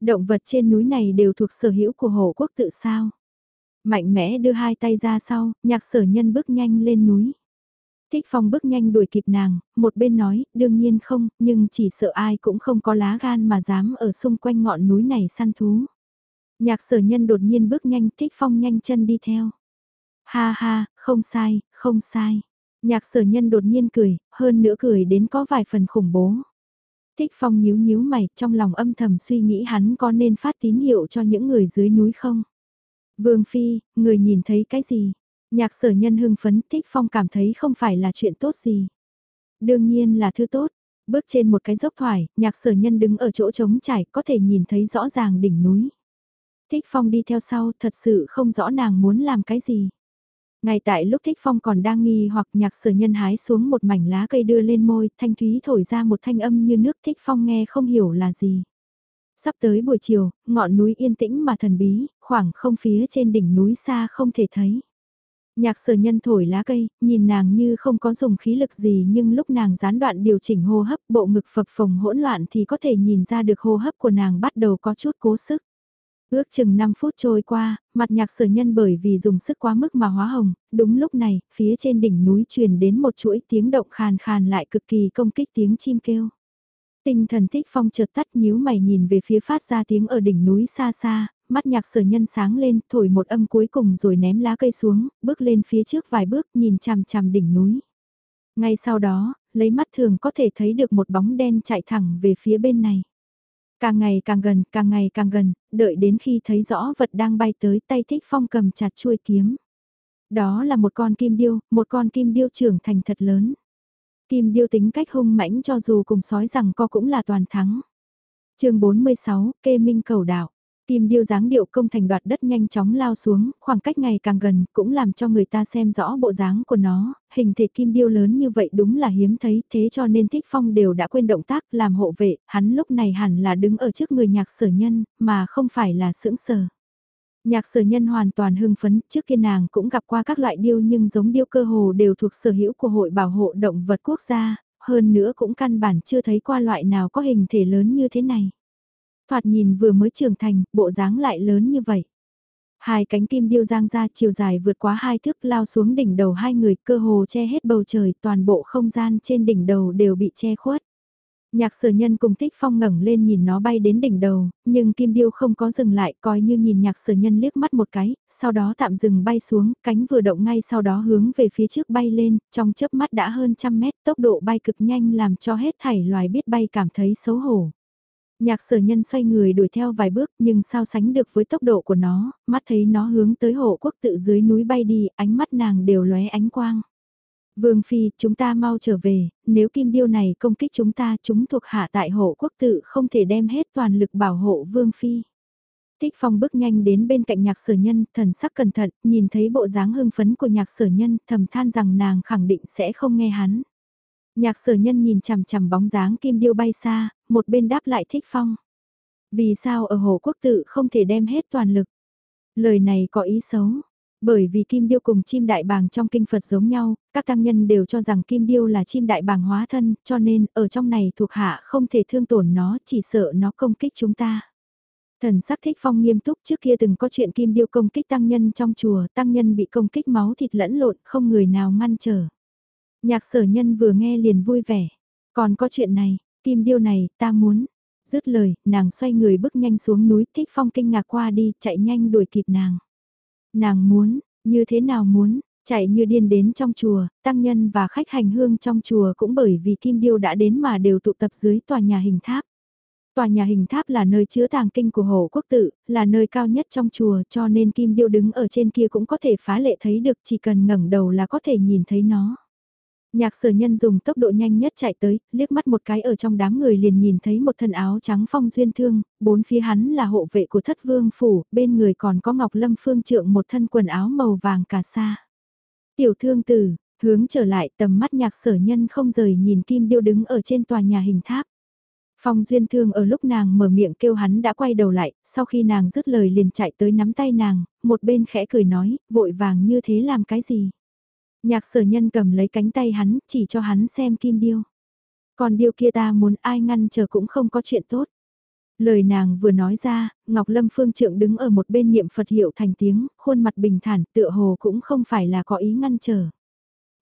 Động vật trên núi này đều thuộc sở hữu của hồ quốc tự sao. Mạnh mẽ đưa hai tay ra sau, nhạc sở nhân bước nhanh lên núi. Thích phong bước nhanh đuổi kịp nàng, một bên nói, đương nhiên không, nhưng chỉ sợ ai cũng không có lá gan mà dám ở xung quanh ngọn núi này săn thú. Nhạc sở nhân đột nhiên bước nhanh, thích phong nhanh chân đi theo. Ha ha, không sai, không sai. Nhạc sở nhân đột nhiên cười, hơn nữa cười đến có vài phần khủng bố. Thích Phong nhíu nhíu mày, trong lòng âm thầm suy nghĩ hắn có nên phát tín hiệu cho những người dưới núi không? Vương Phi, người nhìn thấy cái gì? Nhạc sở nhân hưng phấn, Thích Phong cảm thấy không phải là chuyện tốt gì. Đương nhiên là thứ tốt. Bước trên một cái dốc thoải, nhạc sở nhân đứng ở chỗ trống trải, có thể nhìn thấy rõ ràng đỉnh núi. Thích Phong đi theo sau, thật sự không rõ nàng muốn làm cái gì. Ngay tại lúc Thích Phong còn đang nghi hoặc nhạc sở nhân hái xuống một mảnh lá cây đưa lên môi, thanh thúy thổi ra một thanh âm như nước Thích Phong nghe không hiểu là gì. Sắp tới buổi chiều, ngọn núi yên tĩnh mà thần bí, khoảng không phía trên đỉnh núi xa không thể thấy. Nhạc sở nhân thổi lá cây, nhìn nàng như không có dùng khí lực gì nhưng lúc nàng gián đoạn điều chỉnh hô hấp bộ ngực phập phồng hỗn loạn thì có thể nhìn ra được hô hấp của nàng bắt đầu có chút cố sức. Ước chừng 5 phút trôi qua, mặt nhạc sở nhân bởi vì dùng sức quá mức mà hóa hồng, đúng lúc này, phía trên đỉnh núi truyền đến một chuỗi tiếng động khàn khàn lại cực kỳ công kích tiếng chim kêu. Tinh thần thích phong chợt tắt nhíu mày nhìn về phía phát ra tiếng ở đỉnh núi xa xa, mắt nhạc sở nhân sáng lên, thổi một âm cuối cùng rồi ném lá cây xuống, bước lên phía trước vài bước nhìn chằm chằm đỉnh núi. Ngay sau đó, lấy mắt thường có thể thấy được một bóng đen chạy thẳng về phía bên này. Càng ngày càng gần, càng ngày càng gần, đợi đến khi thấy rõ vật đang bay tới tay thích phong cầm chặt chuôi kiếm. Đó là một con kim điêu, một con kim điêu trưởng thành thật lớn. Kim điêu tính cách hung mãnh cho dù cùng sói rằng co cũng là toàn thắng. chương 46, kê minh cầu đạo. Kim điêu dáng điệu công thành đoạt đất nhanh chóng lao xuống, khoảng cách ngày càng gần, cũng làm cho người ta xem rõ bộ dáng của nó, hình thể kim điêu lớn như vậy đúng là hiếm thấy, thế cho nên thích phong đều đã quên động tác làm hộ vệ, hắn lúc này hẳn là đứng ở trước người nhạc sở nhân, mà không phải là sững sờ. Nhạc sở nhân hoàn toàn hưng phấn, trước kia nàng cũng gặp qua các loại điêu nhưng giống điêu cơ hồ đều thuộc sở hữu của Hội Bảo hộ Động vật Quốc gia, hơn nữa cũng căn bản chưa thấy qua loại nào có hình thể lớn như thế này. Thoạt nhìn vừa mới trưởng thành, bộ dáng lại lớn như vậy. Hai cánh kim điêu giang ra chiều dài vượt quá hai thước lao xuống đỉnh đầu hai người cơ hồ che hết bầu trời toàn bộ không gian trên đỉnh đầu đều bị che khuất. Nhạc sở nhân cùng thích phong ngẩng lên nhìn nó bay đến đỉnh đầu, nhưng kim điêu không có dừng lại coi như nhìn nhạc sở nhân liếc mắt một cái, sau đó tạm dừng bay xuống, cánh vừa động ngay sau đó hướng về phía trước bay lên, trong chớp mắt đã hơn trăm mét, tốc độ bay cực nhanh làm cho hết thảy loài biết bay cảm thấy xấu hổ. Nhạc sở nhân xoay người đuổi theo vài bước nhưng sao sánh được với tốc độ của nó, mắt thấy nó hướng tới hộ quốc tự dưới núi bay đi, ánh mắt nàng đều lóe ánh quang. Vương Phi, chúng ta mau trở về, nếu kim điêu này công kích chúng ta chúng thuộc hạ tại hộ quốc tự không thể đem hết toàn lực bảo hộ Vương Phi. Thích Phong bước nhanh đến bên cạnh nhạc sở nhân, thần sắc cẩn thận, nhìn thấy bộ dáng hưng phấn của nhạc sở nhân, thầm than rằng nàng khẳng định sẽ không nghe hắn. Nhạc sở nhân nhìn chằm chằm bóng dáng kim điêu bay xa, một bên đáp lại thích phong. Vì sao ở hồ quốc tự không thể đem hết toàn lực? Lời này có ý xấu. Bởi vì kim điêu cùng chim đại bàng trong kinh Phật giống nhau, các tăng nhân đều cho rằng kim điêu là chim đại bàng hóa thân, cho nên ở trong này thuộc hạ không thể thương tổn nó, chỉ sợ nó công kích chúng ta. Thần sắc thích phong nghiêm túc trước kia từng có chuyện kim điêu công kích tăng nhân trong chùa, tăng nhân bị công kích máu thịt lẫn lộn, không người nào ngăn trở. Nhạc sở nhân vừa nghe liền vui vẻ. Còn có chuyện này, kim điêu này, ta muốn. Dứt lời, nàng xoay người bước nhanh xuống núi, thích phong kinh ngạc qua đi, chạy nhanh đuổi kịp nàng. Nàng muốn, như thế nào muốn, chạy như điên đến trong chùa, tăng nhân và khách hành hương trong chùa cũng bởi vì kim điêu đã đến mà đều tụ tập dưới tòa nhà hình tháp. Tòa nhà hình tháp là nơi chứa tàng kinh của Hồ Quốc Tự, là nơi cao nhất trong chùa cho nên kim điêu đứng ở trên kia cũng có thể phá lệ thấy được chỉ cần ngẩng đầu là có thể nhìn thấy nó. Nhạc sở nhân dùng tốc độ nhanh nhất chạy tới, liếc mắt một cái ở trong đám người liền nhìn thấy một thân áo trắng phong duyên thương, bốn phía hắn là hộ vệ của thất vương phủ, bên người còn có ngọc lâm phương trượng một thân quần áo màu vàng cà sa. Tiểu thương tử, hướng trở lại tầm mắt nhạc sở nhân không rời nhìn kim điêu đứng ở trên tòa nhà hình tháp. Phong duyên thương ở lúc nàng mở miệng kêu hắn đã quay đầu lại, sau khi nàng dứt lời liền chạy tới nắm tay nàng, một bên khẽ cười nói, vội vàng như thế làm cái gì. Nhạc sở nhân cầm lấy cánh tay hắn, chỉ cho hắn xem kim điêu. Còn điêu kia ta muốn ai ngăn chờ cũng không có chuyện tốt. Lời nàng vừa nói ra, Ngọc Lâm Phương Trượng đứng ở một bên niệm Phật hiệu thành tiếng, khuôn mặt bình thản tựa hồ cũng không phải là có ý ngăn trở.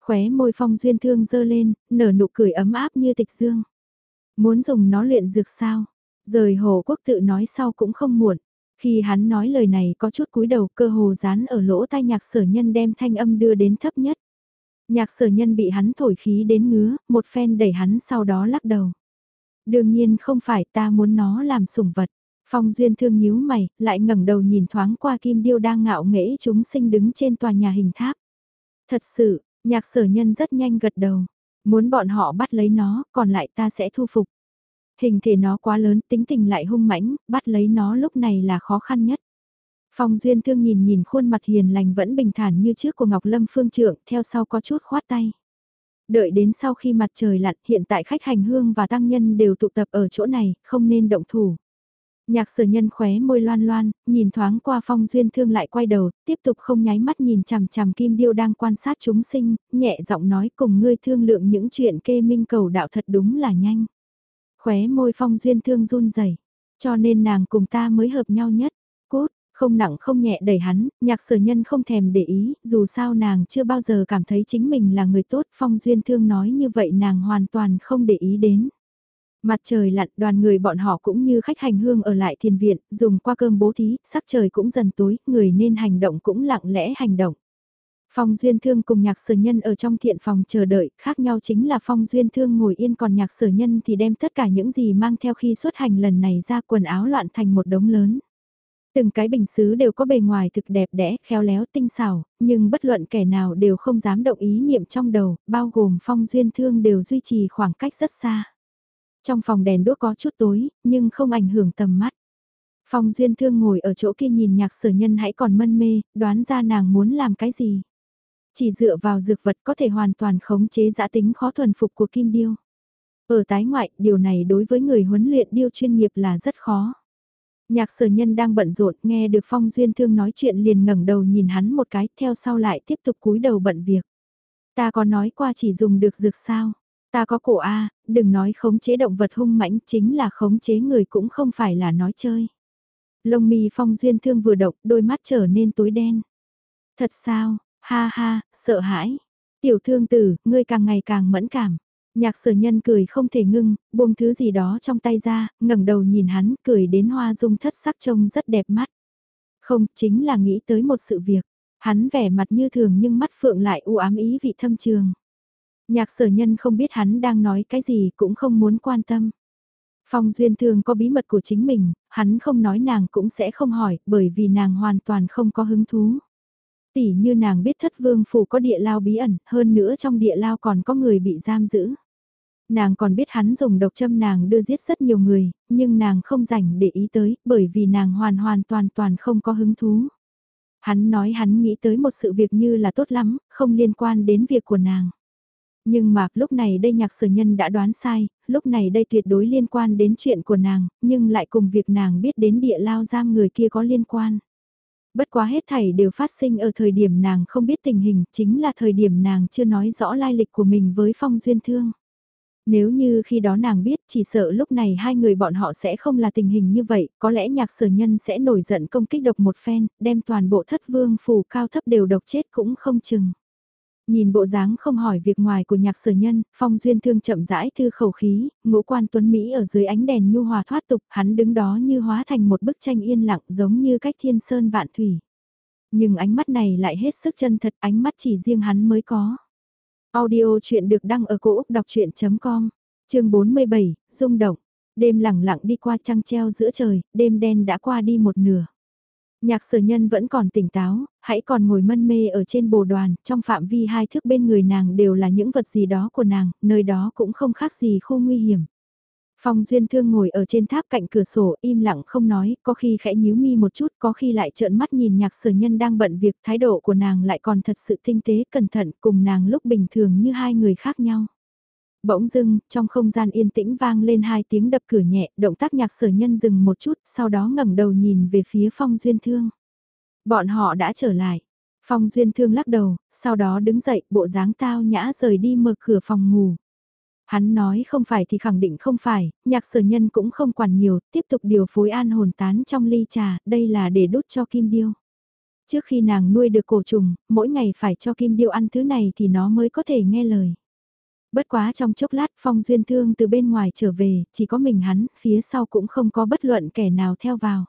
Khóe môi phong duyên thương dơ lên, nở nụ cười ấm áp như tịch dương. Muốn dùng nó luyện dược sao? Rời hồ quốc tự nói sau cũng không muộn. Khi hắn nói lời này có chút cúi đầu cơ hồ dán ở lỗ tai nhạc sở nhân đem thanh âm đưa đến thấp nhất. Nhạc sở nhân bị hắn thổi khí đến ngứa, một phen đẩy hắn sau đó lắc đầu. Đương nhiên không phải ta muốn nó làm sủng vật. Phong duyên thương nhíu mày, lại ngẩng đầu nhìn thoáng qua kim điêu đang ngạo nghễ chúng sinh đứng trên tòa nhà hình tháp. Thật sự, nhạc sở nhân rất nhanh gật đầu. Muốn bọn họ bắt lấy nó, còn lại ta sẽ thu phục. Hình thể nó quá lớn, tính tình lại hung mãnh, bắt lấy nó lúc này là khó khăn nhất. Phong Duyên Thương nhìn nhìn khuôn mặt hiền lành vẫn bình thản như trước của Ngọc Lâm Phương Trượng, theo sau có chút khoát tay. Đợi đến sau khi mặt trời lặn, hiện tại khách hành hương và tăng nhân đều tụ tập ở chỗ này, không nên động thủ. Nhạc sở nhân khóe môi loan loan, nhìn thoáng qua phong duyên thương lại quay đầu, tiếp tục không nháy mắt nhìn chằm chằm kim điêu đang quan sát chúng sinh, nhẹ giọng nói cùng ngươi thương lượng những chuyện kê minh cầu đạo thật đúng là nhanh. Khóe môi phong duyên thương run rẩy cho nên nàng cùng ta mới hợp nhau nhất. Không nặng không nhẹ đẩy hắn, nhạc sở nhân không thèm để ý, dù sao nàng chưa bao giờ cảm thấy chính mình là người tốt, phong duyên thương nói như vậy nàng hoàn toàn không để ý đến. Mặt trời lặn đoàn người bọn họ cũng như khách hành hương ở lại thiền viện, dùng qua cơm bố thí, sắc trời cũng dần tối, người nên hành động cũng lặng lẽ hành động. Phong Duyên Thương cùng nhạc sở nhân ở trong thiện phòng chờ đợi, khác nhau chính là Phong Duyên Thương ngồi yên còn nhạc sở nhân thì đem tất cả những gì mang theo khi xuất hành lần này ra quần áo loạn thành một đống lớn. Từng cái bình xứ đều có bề ngoài thực đẹp đẽ, khéo léo, tinh xảo, nhưng bất luận kẻ nào đều không dám động ý niệm trong đầu, bao gồm Phong Duyên Thương đều duy trì khoảng cách rất xa. Trong phòng đèn đuốc có chút tối, nhưng không ảnh hưởng tầm mắt. Phong Duyên Thương ngồi ở chỗ kia nhìn nhạc sở nhân hãy còn mân mê, đoán ra nàng muốn làm cái gì. Chỉ dựa vào dược vật có thể hoàn toàn khống chế giã tính khó thuần phục của Kim Điêu. Ở tái ngoại, điều này đối với người huấn luyện điêu chuyên nghiệp là rất khó. Nhạc sở nhân đang bận rộn nghe được Phong Duyên Thương nói chuyện liền ngẩng đầu nhìn hắn một cái theo sau lại tiếp tục cúi đầu bận việc. Ta có nói qua chỉ dùng được dược sao? Ta có cổ A, đừng nói khống chế động vật hung mãnh chính là khống chế người cũng không phải là nói chơi. Lông mi Phong Duyên Thương vừa động đôi mắt trở nên tối đen. Thật sao, Ha ha, sợ hãi. Tiểu thương tử, ngươi càng ngày càng mẫn cảm. Nhạc sở nhân cười không thể ngưng, buông thứ gì đó trong tay ra, ngẩng đầu nhìn hắn, cười đến hoa dung thất sắc trông rất đẹp mắt. Không, chính là nghĩ tới một sự việc. Hắn vẻ mặt như thường nhưng mắt phượng lại u ám ý vị thâm trường. Nhạc sở nhân không biết hắn đang nói cái gì cũng không muốn quan tâm. Phong Duyên thường có bí mật của chính mình, hắn không nói nàng cũng sẽ không hỏi bởi vì nàng hoàn toàn không có hứng thú. Tỷ như nàng biết thất vương phủ có địa lao bí ẩn, hơn nữa trong địa lao còn có người bị giam giữ. Nàng còn biết hắn dùng độc châm nàng đưa giết rất nhiều người, nhưng nàng không rảnh để ý tới, bởi vì nàng hoàn hoàn toàn toàn không có hứng thú. Hắn nói hắn nghĩ tới một sự việc như là tốt lắm, không liên quan đến việc của nàng. Nhưng mà lúc này đây nhạc sở nhân đã đoán sai, lúc này đây tuyệt đối liên quan đến chuyện của nàng, nhưng lại cùng việc nàng biết đến địa lao giam người kia có liên quan. Bất quá hết thảy đều phát sinh ở thời điểm nàng không biết tình hình, chính là thời điểm nàng chưa nói rõ lai lịch của mình với Phong Duyên Thương. Nếu như khi đó nàng biết chỉ sợ lúc này hai người bọn họ sẽ không là tình hình như vậy, có lẽ nhạc sở nhân sẽ nổi giận công kích độc một phen, đem toàn bộ thất vương phủ cao thấp đều độc chết cũng không chừng. Nhìn bộ dáng không hỏi việc ngoài của nhạc sở nhân, phong duyên thương chậm rãi thư khẩu khí, ngũ quan tuấn Mỹ ở dưới ánh đèn nhu hòa thoát tục, hắn đứng đó như hóa thành một bức tranh yên lặng giống như cách thiên sơn vạn thủy. Nhưng ánh mắt này lại hết sức chân thật, ánh mắt chỉ riêng hắn mới có. Audio chuyện được đăng ở cổ Úc đọc chuyện.com, chương 47, rung động. Đêm lặng lặng đi qua trăng treo giữa trời, đêm đen đã qua đi một nửa. Nhạc sở nhân vẫn còn tỉnh táo, hãy còn ngồi mân mê ở trên bồ đoàn, trong phạm vi hai thước bên người nàng đều là những vật gì đó của nàng, nơi đó cũng không khác gì khu nguy hiểm. Phong Duyên Thương ngồi ở trên tháp cạnh cửa sổ im lặng không nói, có khi khẽ nhíu mi một chút, có khi lại trợn mắt nhìn nhạc sở nhân đang bận việc, thái độ của nàng lại còn thật sự tinh tế, cẩn thận, cùng nàng lúc bình thường như hai người khác nhau. Bỗng dưng, trong không gian yên tĩnh vang lên hai tiếng đập cửa nhẹ, động tác nhạc sở nhân dừng một chút, sau đó ngẩng đầu nhìn về phía Phong Duyên Thương. Bọn họ đã trở lại. Phong Duyên Thương lắc đầu, sau đó đứng dậy, bộ dáng tao nhã rời đi mở cửa phòng ngủ. Hắn nói không phải thì khẳng định không phải, nhạc sở nhân cũng không quản nhiều, tiếp tục điều phối an hồn tán trong ly trà, đây là để đút cho Kim Điêu. Trước khi nàng nuôi được cổ trùng, mỗi ngày phải cho Kim Điêu ăn thứ này thì nó mới có thể nghe lời. Bất quá trong chốc lát Phong Duyên Thương từ bên ngoài trở về, chỉ có mình hắn, phía sau cũng không có bất luận kẻ nào theo vào.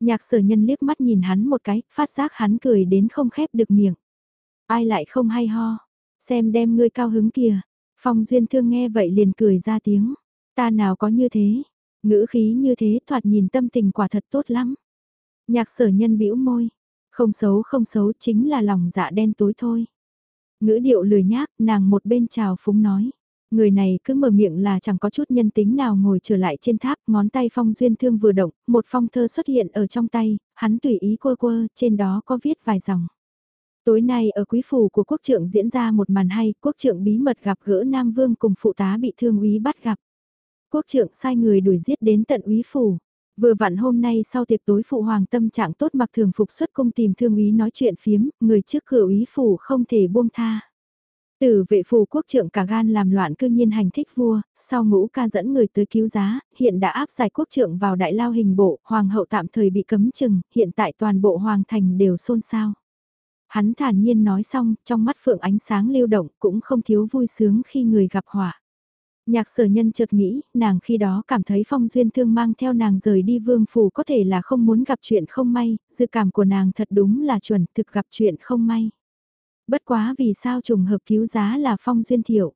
Nhạc sở nhân liếc mắt nhìn hắn một cái, phát giác hắn cười đến không khép được miệng. Ai lại không hay ho, xem đem ngươi cao hứng kìa. Phong Duyên Thương nghe vậy liền cười ra tiếng. Ta nào có như thế, ngữ khí như thế thoạt nhìn tâm tình quả thật tốt lắm. Nhạc sở nhân bĩu môi, không xấu không xấu chính là lòng dạ đen tối thôi. Ngữ điệu lười nhác, nàng một bên chào phúng nói. Người này cứ mở miệng là chẳng có chút nhân tính nào ngồi trở lại trên tháp, ngón tay phong duyên thương vừa động, một phong thơ xuất hiện ở trong tay, hắn tùy ý quơ quơ, trên đó có viết vài dòng. Tối nay ở quý phủ của quốc trưởng diễn ra một màn hay, quốc trưởng bí mật gặp gỡ Nam Vương cùng phụ tá bị thương úy bắt gặp. Quốc trưởng sai người đuổi giết đến tận úy phủ. Vừa vặn hôm nay sau tiệc tối phụ hoàng tâm trạng tốt mặc thường phục xuất cung tìm thương úy nói chuyện phiếm, người trước cửa úy phủ không thể buông tha. tử vệ phù quốc trưởng cả gan làm loạn cương nhiên hành thích vua, sau ngũ ca dẫn người tới cứu giá, hiện đã áp giải quốc trưởng vào đại lao hình bộ, hoàng hậu tạm thời bị cấm chừng, hiện tại toàn bộ hoàng thành đều xôn xao. Hắn thản nhiên nói xong, trong mắt phượng ánh sáng lưu động cũng không thiếu vui sướng khi người gặp họa. Nhạc sở nhân chợt nghĩ, nàng khi đó cảm thấy phong duyên thương mang theo nàng rời đi vương phủ có thể là không muốn gặp chuyện không may, dự cảm của nàng thật đúng là chuẩn thực gặp chuyện không may. Bất quá vì sao trùng hợp cứu giá là Phong Duyên Thiệu.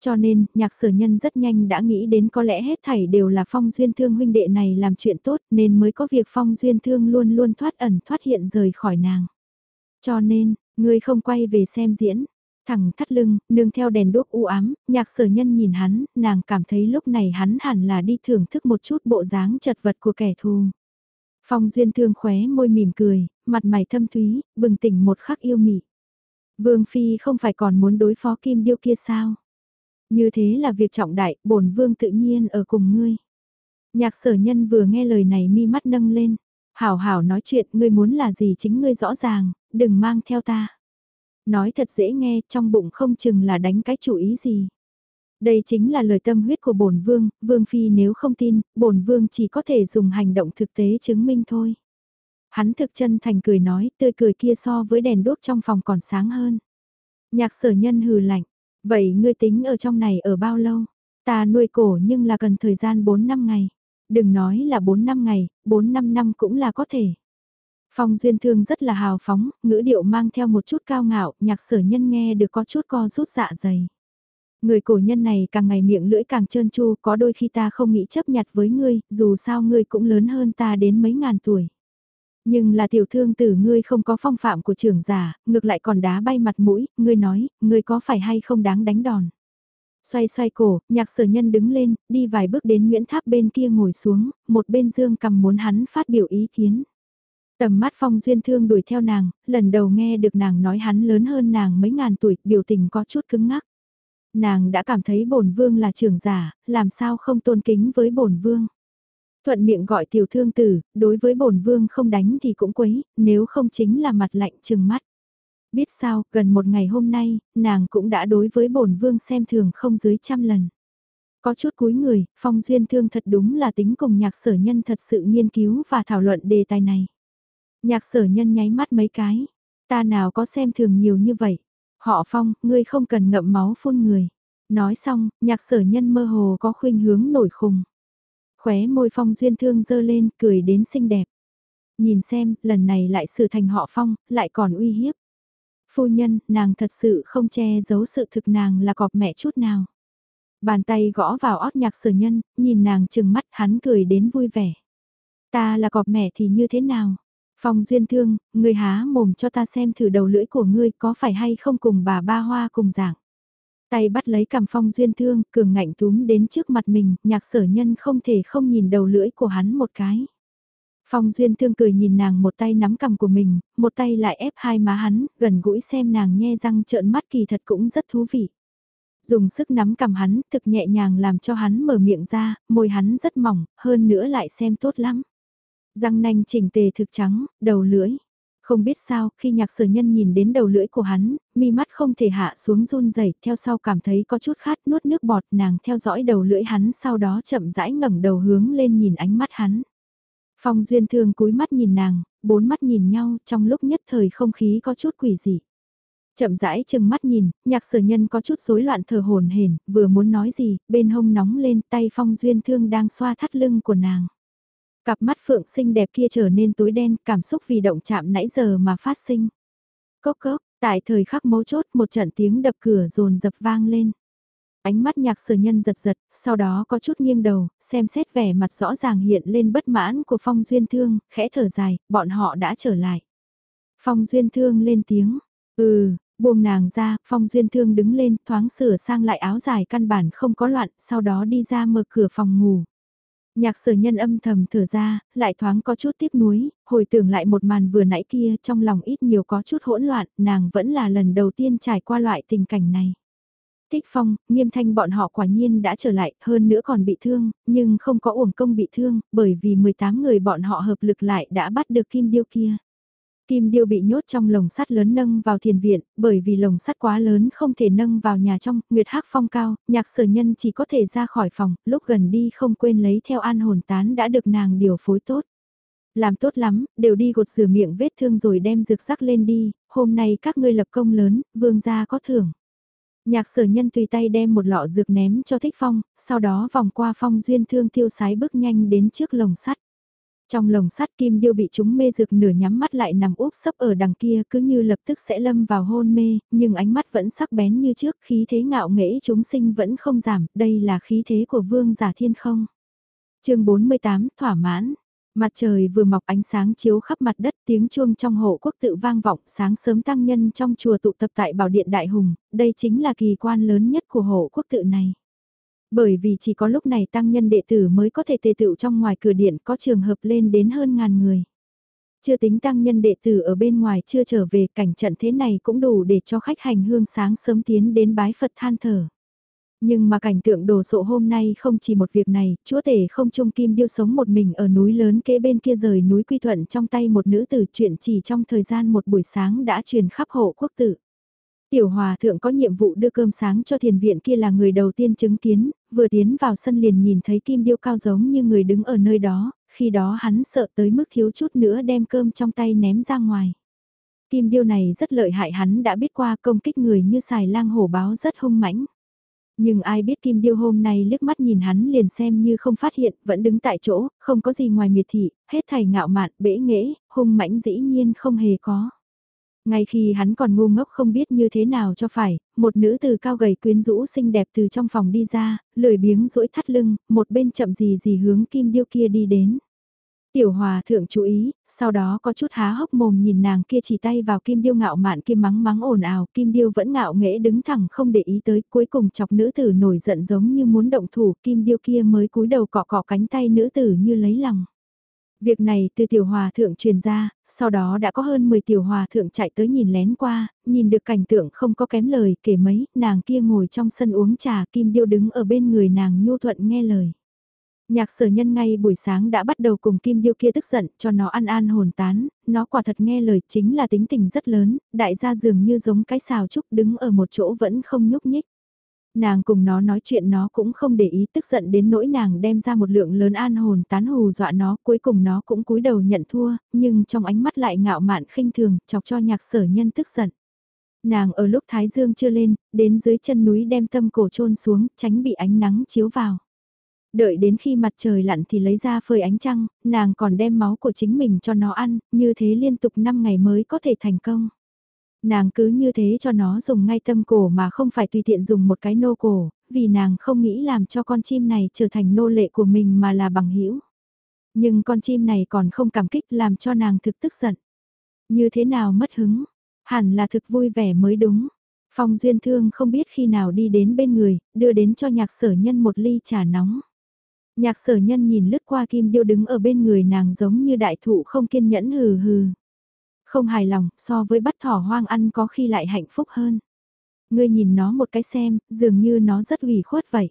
Cho nên, nhạc sở nhân rất nhanh đã nghĩ đến có lẽ hết thảy đều là Phong Duyên Thương huynh đệ này làm chuyện tốt nên mới có việc Phong Duyên Thương luôn luôn thoát ẩn thoát hiện rời khỏi nàng. Cho nên, người không quay về xem diễn, thẳng thắt lưng, nương theo đèn đuốc u ám, nhạc sở nhân nhìn hắn, nàng cảm thấy lúc này hắn hẳn là đi thưởng thức một chút bộ dáng chật vật của kẻ thù. Phong duyên thương khóe môi mỉm cười, mặt mày thâm thúy, bừng tỉnh một khắc yêu mị. Vương Phi không phải còn muốn đối phó kim điêu kia sao? Như thế là việc trọng đại, bổn vương tự nhiên ở cùng ngươi. Nhạc sở nhân vừa nghe lời này mi mắt nâng lên. Hảo hảo nói chuyện, ngươi muốn là gì chính ngươi rõ ràng, đừng mang theo ta. Nói thật dễ nghe, trong bụng không chừng là đánh cái chủ ý gì. Đây chính là lời tâm huyết của bổn vương, vương phi nếu không tin, bổn vương chỉ có thể dùng hành động thực tế chứng minh thôi. Hắn thực chân thành cười nói, tươi cười kia so với đèn đốt trong phòng còn sáng hơn. Nhạc sở nhân hừ lạnh, vậy ngươi tính ở trong này ở bao lâu? Ta nuôi cổ nhưng là cần thời gian 4 năm ngày. Đừng nói là 4 năm ngày, 4 năm năm cũng là có thể. Phong Duyên Thương rất là hào phóng, ngữ điệu mang theo một chút cao ngạo, nhạc sở nhân nghe được có chút co rút dạ dày. Người cổ nhân này càng ngày miệng lưỡi càng trơn tru, có đôi khi ta không nghĩ chấp nhặt với ngươi, dù sao ngươi cũng lớn hơn ta đến mấy ngàn tuổi. Nhưng là tiểu thương tử ngươi không có phong phạm của trưởng giả, ngược lại còn đá bay mặt mũi, ngươi nói, ngươi có phải hay không đáng đánh đòn. Xoay xoay cổ, nhạc sở nhân đứng lên, đi vài bước đến Nguyễn Tháp bên kia ngồi xuống, một bên dương cầm muốn hắn phát biểu ý kiến. Tầm mắt phong duyên thương đuổi theo nàng, lần đầu nghe được nàng nói hắn lớn hơn nàng mấy ngàn tuổi, biểu tình có chút cứng ngắc. Nàng đã cảm thấy bổn vương là trưởng giả, làm sao không tôn kính với bổn vương. Thuận miệng gọi tiểu thương tử, đối với bổn vương không đánh thì cũng quấy, nếu không chính là mặt lạnh chừng mắt. Biết sao, gần một ngày hôm nay, nàng cũng đã đối với bổn vương xem thường không dưới trăm lần. Có chút cúi người, phong duyên thương thật đúng là tính cùng nhạc sở nhân thật sự nghiên cứu và thảo luận đề tài này. Nhạc sở nhân nháy mắt mấy cái. Ta nào có xem thường nhiều như vậy. Họ phong, ngươi không cần ngậm máu phun người. Nói xong, nhạc sở nhân mơ hồ có khuynh hướng nổi khùng. Khóe môi phong duyên thương dơ lên, cười đến xinh đẹp. Nhìn xem, lần này lại sự thành họ phong, lại còn uy hiếp. Phu nhân, nàng thật sự không che giấu sự thực nàng là cọp mẹ chút nào. Bàn tay gõ vào ót nhạc sở nhân, nhìn nàng chừng mắt hắn cười đến vui vẻ. Ta là cọp mẹ thì như thế nào? Phong duyên thương, ngươi há mồm cho ta xem thử đầu lưỡi của ngươi có phải hay không cùng bà ba hoa cùng giảng. Tay bắt lấy cầm phong duyên thương, cường ngạnh túm đến trước mặt mình, nhạc sở nhân không thể không nhìn đầu lưỡi của hắn một cái. Phong duyên thương cười nhìn nàng một tay nắm cầm của mình, một tay lại ép hai má hắn, gần gũi xem nàng nhe răng trợn mắt kỳ thật cũng rất thú vị. Dùng sức nắm cầm hắn, thực nhẹ nhàng làm cho hắn mở miệng ra, môi hắn rất mỏng, hơn nữa lại xem tốt lắm. Răng nanh chỉnh tề thực trắng, đầu lưỡi. Không biết sao, khi nhạc sở nhân nhìn đến đầu lưỡi của hắn, mi mắt không thể hạ xuống run rẩy theo sau cảm thấy có chút khát nuốt nước bọt nàng theo dõi đầu lưỡi hắn sau đó chậm rãi ngẩng đầu hướng lên nhìn ánh mắt hắn. Phong duyên thương cúi mắt nhìn nàng, bốn mắt nhìn nhau trong lúc nhất thời không khí có chút quỷ dị. Chậm rãi chừng mắt nhìn, nhạc sở nhân có chút rối loạn thở hồn hển, vừa muốn nói gì, bên hông nóng lên tay phong duyên thương đang xoa thắt lưng của nàng. Cặp mắt phượng xinh đẹp kia trở nên tối đen, cảm xúc vì động chạm nãy giờ mà phát sinh. Cốc cốc, tại thời khắc mấu chốt một trận tiếng đập cửa rồn dập vang lên. Ánh mắt nhạc sở nhân giật giật, sau đó có chút nghiêng đầu, xem xét vẻ mặt rõ ràng hiện lên bất mãn của Phong Duyên Thương, khẽ thở dài, bọn họ đã trở lại. Phong Duyên Thương lên tiếng, ừ, buông nàng ra, Phong Duyên Thương đứng lên, thoáng sửa sang lại áo dài căn bản không có loạn, sau đó đi ra mở cửa phòng ngủ. Nhạc sở nhân âm thầm thở ra, lại thoáng có chút tiếc nuối, hồi tưởng lại một màn vừa nãy kia trong lòng ít nhiều có chút hỗn loạn, nàng vẫn là lần đầu tiên trải qua loại tình cảnh này. Tích phong, nghiêm thanh bọn họ quả nhiên đã trở lại, hơn nữa còn bị thương, nhưng không có uổng công bị thương, bởi vì 18 người bọn họ hợp lực lại đã bắt được kim điêu kia. Kim điêu bị nhốt trong lồng sắt lớn nâng vào thiền viện, bởi vì lồng sắt quá lớn không thể nâng vào nhà trong, Nguyệt Hắc phong cao, nhạc sở nhân chỉ có thể ra khỏi phòng, lúc gần đi không quên lấy theo an hồn tán đã được nàng điều phối tốt. Làm tốt lắm, đều đi gột rửa miệng vết thương rồi đem dược sắc lên đi, hôm nay các ngươi lập công lớn, vương gia có thưởng. Nhạc sở nhân tùy tay đem một lọ dược ném cho thích phong, sau đó vòng qua phong duyên thương tiêu sái bước nhanh đến trước lồng sắt. Trong lồng sắt kim điêu bị chúng mê dược nửa nhắm mắt lại nằm úp sấp ở đằng kia cứ như lập tức sẽ lâm vào hôn mê, nhưng ánh mắt vẫn sắc bén như trước, khí thế ngạo nghễ chúng sinh vẫn không giảm, đây là khí thế của vương giả thiên không. chương 48, thỏa mãn. Mặt trời vừa mọc ánh sáng chiếu khắp mặt đất tiếng chuông trong hộ quốc tự vang vọng sáng sớm tăng nhân trong chùa tụ tập tại Bảo Điện Đại Hùng, đây chính là kỳ quan lớn nhất của hộ quốc tự này. Bởi vì chỉ có lúc này tăng nhân đệ tử mới có thể tề tựu trong ngoài cửa điện có trường hợp lên đến hơn ngàn người. Chưa tính tăng nhân đệ tử ở bên ngoài chưa trở về cảnh trận thế này cũng đủ để cho khách hành hương sáng sớm tiến đến bái Phật than thở. Nhưng mà cảnh tượng đồ sộ hôm nay không chỉ một việc này, chúa tể không trung kim điêu sống một mình ở núi lớn kế bên kia rời núi quy thuận trong tay một nữ tử chuyện chỉ trong thời gian một buổi sáng đã truyền khắp hộ quốc tử. Tiểu hòa thượng có nhiệm vụ đưa cơm sáng cho thiền viện kia là người đầu tiên chứng kiến, vừa tiến vào sân liền nhìn thấy kim điêu cao giống như người đứng ở nơi đó, khi đó hắn sợ tới mức thiếu chút nữa đem cơm trong tay ném ra ngoài. Kim điêu này rất lợi hại hắn đã biết qua công kích người như xài lang hổ báo rất hung mãnh. Nhưng ai biết Kim Điêu hôm nay liếc mắt nhìn hắn liền xem như không phát hiện, vẫn đứng tại chỗ, không có gì ngoài miệt thị, hết thầy ngạo mạn, bể nghễ, hung mãnh dĩ nhiên không hề có. Ngay khi hắn còn ngu ngốc không biết như thế nào cho phải, một nữ từ cao gầy quyến rũ xinh đẹp từ trong phòng đi ra, lười biếng rỗi thắt lưng, một bên chậm gì gì hướng kim điêu kia đi đến. Tiểu hòa thượng chú ý, sau đó có chút há hốc mồm nhìn nàng kia chỉ tay vào kim điêu ngạo mạn kia mắng mắng ồn ào, kim điêu vẫn ngạo nghễ đứng thẳng không để ý tới, cuối cùng chọc nữ tử nổi giận giống như muốn động thủ, kim điêu kia mới cúi đầu cọ cọ cánh tay nữ tử như lấy lòng. Việc này từ tiểu hòa thượng truyền ra, sau đó đã có hơn 10 tiểu hòa thượng chạy tới nhìn lén qua, nhìn được cảnh tượng không có kém lời kể mấy, nàng kia ngồi trong sân uống trà kim điêu đứng ở bên người nàng nhu thuận nghe lời. Nhạc sở nhân ngay buổi sáng đã bắt đầu cùng kim điêu kia tức giận cho nó ăn an hồn tán, nó quả thật nghe lời chính là tính tình rất lớn, đại gia dường như giống cái xào trúc đứng ở một chỗ vẫn không nhúc nhích. Nàng cùng nó nói chuyện nó cũng không để ý tức giận đến nỗi nàng đem ra một lượng lớn an hồn tán hù dọa nó, cuối cùng nó cũng cúi đầu nhận thua, nhưng trong ánh mắt lại ngạo mạn khinh thường, chọc cho nhạc sở nhân tức giận. Nàng ở lúc Thái Dương chưa lên, đến dưới chân núi đem tâm cổ trôn xuống, tránh bị ánh nắng chiếu vào. Đợi đến khi mặt trời lặn thì lấy ra phơi ánh trăng, nàng còn đem máu của chính mình cho nó ăn, như thế liên tục 5 ngày mới có thể thành công. Nàng cứ như thế cho nó dùng ngay tâm cổ mà không phải tùy tiện dùng một cái nô cổ, vì nàng không nghĩ làm cho con chim này trở thành nô lệ của mình mà là bằng hữu Nhưng con chim này còn không cảm kích làm cho nàng thực tức giận. Như thế nào mất hứng, hẳn là thực vui vẻ mới đúng. Phong Duyên Thương không biết khi nào đi đến bên người, đưa đến cho nhạc sở nhân một ly trà nóng. Nhạc sở nhân nhìn lướt qua kim điêu đứng ở bên người nàng giống như đại thụ không kiên nhẫn hừ hừ. Không hài lòng, so với bắt thỏ hoang ăn có khi lại hạnh phúc hơn. Ngươi nhìn nó một cái xem, dường như nó rất ủy khuất vậy.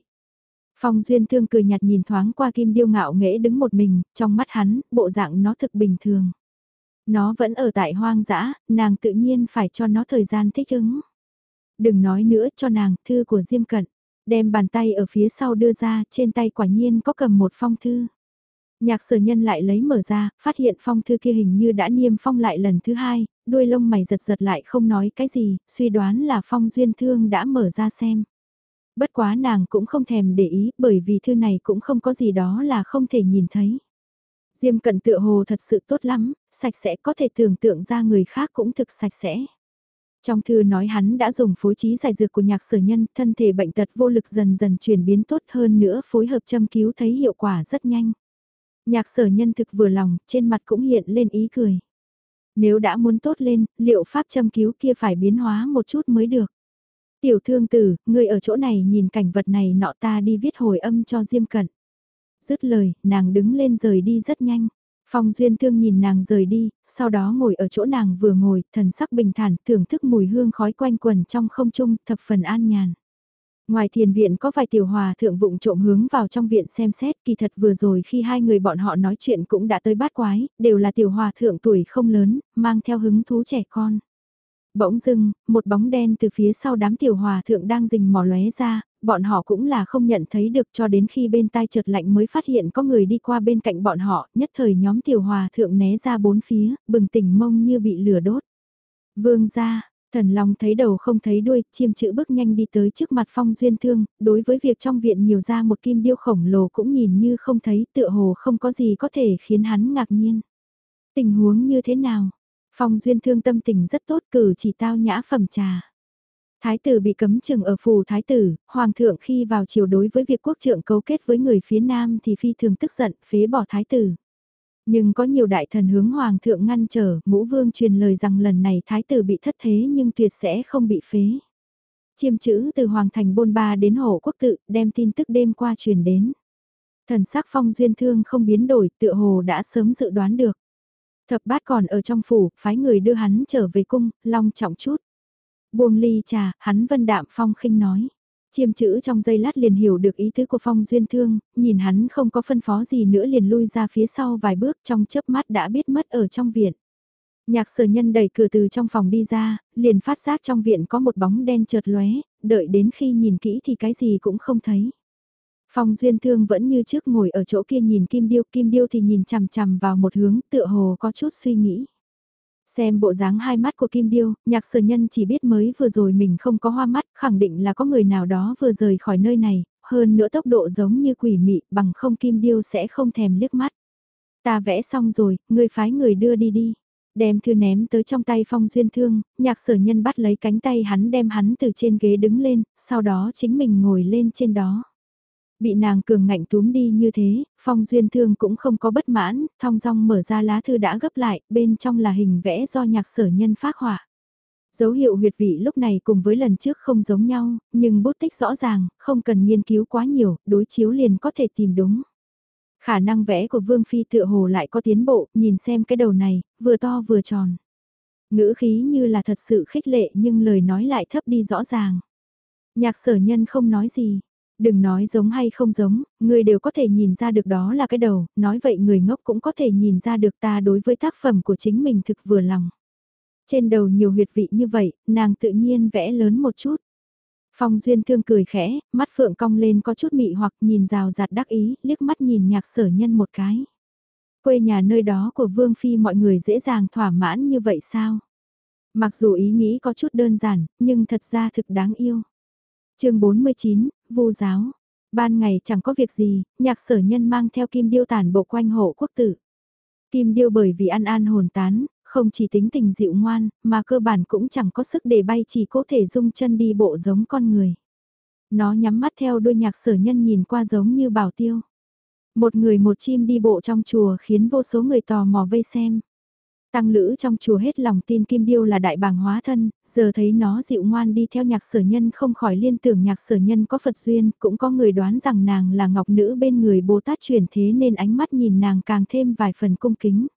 Phong Duyên Thương cười nhạt nhìn thoáng qua kim điêu ngạo nghễ đứng một mình, trong mắt hắn, bộ dạng nó thực bình thường. Nó vẫn ở tại hoang dã, nàng tự nhiên phải cho nó thời gian thích ứng. Đừng nói nữa cho nàng, thư của Diêm Cận đem bàn tay ở phía sau đưa ra, trên tay quả nhiên có cầm một phong thư. Nhạc sở nhân lại lấy mở ra, phát hiện phong thư kia hình như đã niêm phong lại lần thứ hai, đuôi lông mày giật giật lại không nói cái gì, suy đoán là phong duyên thương đã mở ra xem. Bất quá nàng cũng không thèm để ý bởi vì thư này cũng không có gì đó là không thể nhìn thấy. Diêm cận tựa hồ thật sự tốt lắm, sạch sẽ có thể tưởng tượng ra người khác cũng thực sạch sẽ. Trong thư nói hắn đã dùng phối trí giải dược của nhạc sở nhân, thân thể bệnh tật vô lực dần dần chuyển biến tốt hơn nữa phối hợp châm cứu thấy hiệu quả rất nhanh. Nhạc sở nhân thực vừa lòng, trên mặt cũng hiện lên ý cười. Nếu đã muốn tốt lên, liệu pháp châm cứu kia phải biến hóa một chút mới được. Tiểu thương tử, người ở chỗ này nhìn cảnh vật này nọ ta đi viết hồi âm cho Diêm Cận. Dứt lời, nàng đứng lên rời đi rất nhanh. Phong Duyên Thương nhìn nàng rời đi, sau đó ngồi ở chỗ nàng vừa ngồi, thần sắc bình thản, thưởng thức mùi hương khói quanh quần trong không trung, thập phần an nhàn. Ngoài thiền viện có vài tiểu hòa thượng vụng trộm hướng vào trong viện xem xét, kỳ thật vừa rồi khi hai người bọn họ nói chuyện cũng đã tới bát quái, đều là tiểu hòa thượng tuổi không lớn, mang theo hứng thú trẻ con. Bỗng dưng, một bóng đen từ phía sau đám tiểu hòa thượng đang rình mò lóe ra, bọn họ cũng là không nhận thấy được cho đến khi bên tai chợt lạnh mới phát hiện có người đi qua bên cạnh bọn họ, nhất thời nhóm tiểu hòa thượng né ra bốn phía, bừng tỉnh mông như bị lửa đốt. Vương ra, Thần Long thấy đầu không thấy đuôi, chiêm chữ bước nhanh đi tới trước mặt Phong Duyên Thương, đối với việc trong viện nhiều ra một kim điêu khổng lồ cũng nhìn như không thấy tựa hồ không có gì có thể khiến hắn ngạc nhiên. Tình huống như thế nào? Phong Duyên Thương tâm tình rất tốt cử chỉ tao nhã phẩm trà. Thái tử bị cấm chừng ở phù thái tử, hoàng thượng khi vào chiều đối với việc quốc trượng cấu kết với người phía nam thì phi thường tức giận, phế bỏ thái tử. Nhưng có nhiều đại thần hướng hoàng thượng ngăn trở, ngũ vương truyền lời rằng lần này thái tử bị thất thế nhưng tuyệt sẽ không bị phế. Chiêm chữ từ hoàng thành bôn ba đến hổ quốc tự, đem tin tức đêm qua truyền đến. Thần sắc phong duyên thương không biến đổi, tựa hồ đã sớm dự đoán được. Thập bát còn ở trong phủ, phái người đưa hắn trở về cung, long trọng chút. Buông ly trà, hắn vân đạm phong khinh nói. Chiêm chữ trong giây lát liền hiểu được ý tứ của Phong Duyên Thương, nhìn hắn không có phân phó gì nữa liền lui ra phía sau vài bước trong chớp mắt đã biết mất ở trong viện. Nhạc sở nhân đẩy cửa từ trong phòng đi ra, liền phát giác trong viện có một bóng đen chợt lóe, đợi đến khi nhìn kỹ thì cái gì cũng không thấy. Phong Duyên Thương vẫn như trước ngồi ở chỗ kia nhìn Kim Điêu, Kim Điêu thì nhìn chằm chằm vào một hướng tựa hồ có chút suy nghĩ. Xem bộ dáng hai mắt của Kim Điêu, nhạc sở nhân chỉ biết mới vừa rồi mình không có hoa mắt, khẳng định là có người nào đó vừa rời khỏi nơi này, hơn nữa tốc độ giống như quỷ mị, bằng không Kim Điêu sẽ không thèm liếc mắt. Ta vẽ xong rồi, người phái người đưa đi đi. Đem thư ném tới trong tay phong duyên thương, nhạc sở nhân bắt lấy cánh tay hắn đem hắn từ trên ghế đứng lên, sau đó chính mình ngồi lên trên đó. Bị nàng cường ngạnh túm đi như thế, phong duyên thương cũng không có bất mãn, thong dong mở ra lá thư đã gấp lại, bên trong là hình vẽ do nhạc sở nhân phát họa. Dấu hiệu huyệt vị lúc này cùng với lần trước không giống nhau, nhưng bút tích rõ ràng, không cần nghiên cứu quá nhiều, đối chiếu liền có thể tìm đúng. Khả năng vẽ của Vương Phi tựa hồ lại có tiến bộ, nhìn xem cái đầu này, vừa to vừa tròn. Ngữ khí như là thật sự khích lệ nhưng lời nói lại thấp đi rõ ràng. Nhạc sở nhân không nói gì, Đừng nói giống hay không giống, người đều có thể nhìn ra được đó là cái đầu, nói vậy người ngốc cũng có thể nhìn ra được ta đối với tác phẩm của chính mình thực vừa lòng. Trên đầu nhiều huyệt vị như vậy, nàng tự nhiên vẽ lớn một chút. Phong Duyên Thương cười khẽ, mắt phượng cong lên có chút mị hoặc nhìn rào rạt đắc ý, liếc mắt nhìn nhạc sở nhân một cái. Quê nhà nơi đó của Vương Phi mọi người dễ dàng thỏa mãn như vậy sao? Mặc dù ý nghĩ có chút đơn giản, nhưng thật ra thực đáng yêu chương 49, vu giáo. Ban ngày chẳng có việc gì, nhạc sở nhân mang theo kim điêu tản bộ quanh hộ quốc tử. Kim điêu bởi vì ăn an hồn tán, không chỉ tính tình dịu ngoan, mà cơ bản cũng chẳng có sức để bay chỉ có thể dung chân đi bộ giống con người. Nó nhắm mắt theo đôi nhạc sở nhân nhìn qua giống như bảo tiêu. Một người một chim đi bộ trong chùa khiến vô số người tò mò vây xem. Tăng lữ trong chùa hết lòng tin Kim Điêu là đại bàng hóa thân, giờ thấy nó dịu ngoan đi theo nhạc sở nhân không khỏi liên tưởng nhạc sở nhân có Phật duyên, cũng có người đoán rằng nàng là ngọc nữ bên người Bồ Tát chuyển thế nên ánh mắt nhìn nàng càng thêm vài phần cung kính.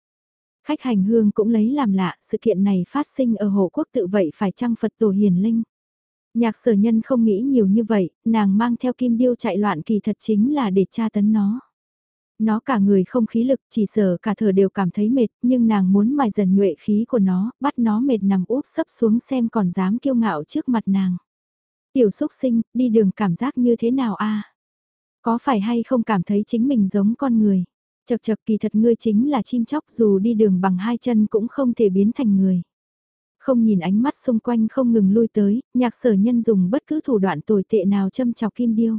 Khách hành hương cũng lấy làm lạ, sự kiện này phát sinh ở hộ quốc tự vậy phải chăng Phật tổ hiền linh. Nhạc sở nhân không nghĩ nhiều như vậy, nàng mang theo kim điêu chạy loạn kỳ thật chính là để tra tấn nó. Nó cả người không khí lực, chỉ sở cả thở đều cảm thấy mệt, nhưng nàng muốn mài dần nhuệ khí của nó, bắt nó mệt nằm úp sấp xuống xem còn dám kiêu ngạo trước mặt nàng. Tiểu xúc sinh, đi đường cảm giác như thế nào a? Có phải hay không cảm thấy chính mình giống con người? Chật chật kỳ thật ngươi chính là chim chóc dù đi đường bằng hai chân cũng không thể biến thành người. Không nhìn ánh mắt xung quanh không ngừng lui tới, nhạc sở nhân dùng bất cứ thủ đoạn tồi tệ nào châm chọc kim điêu.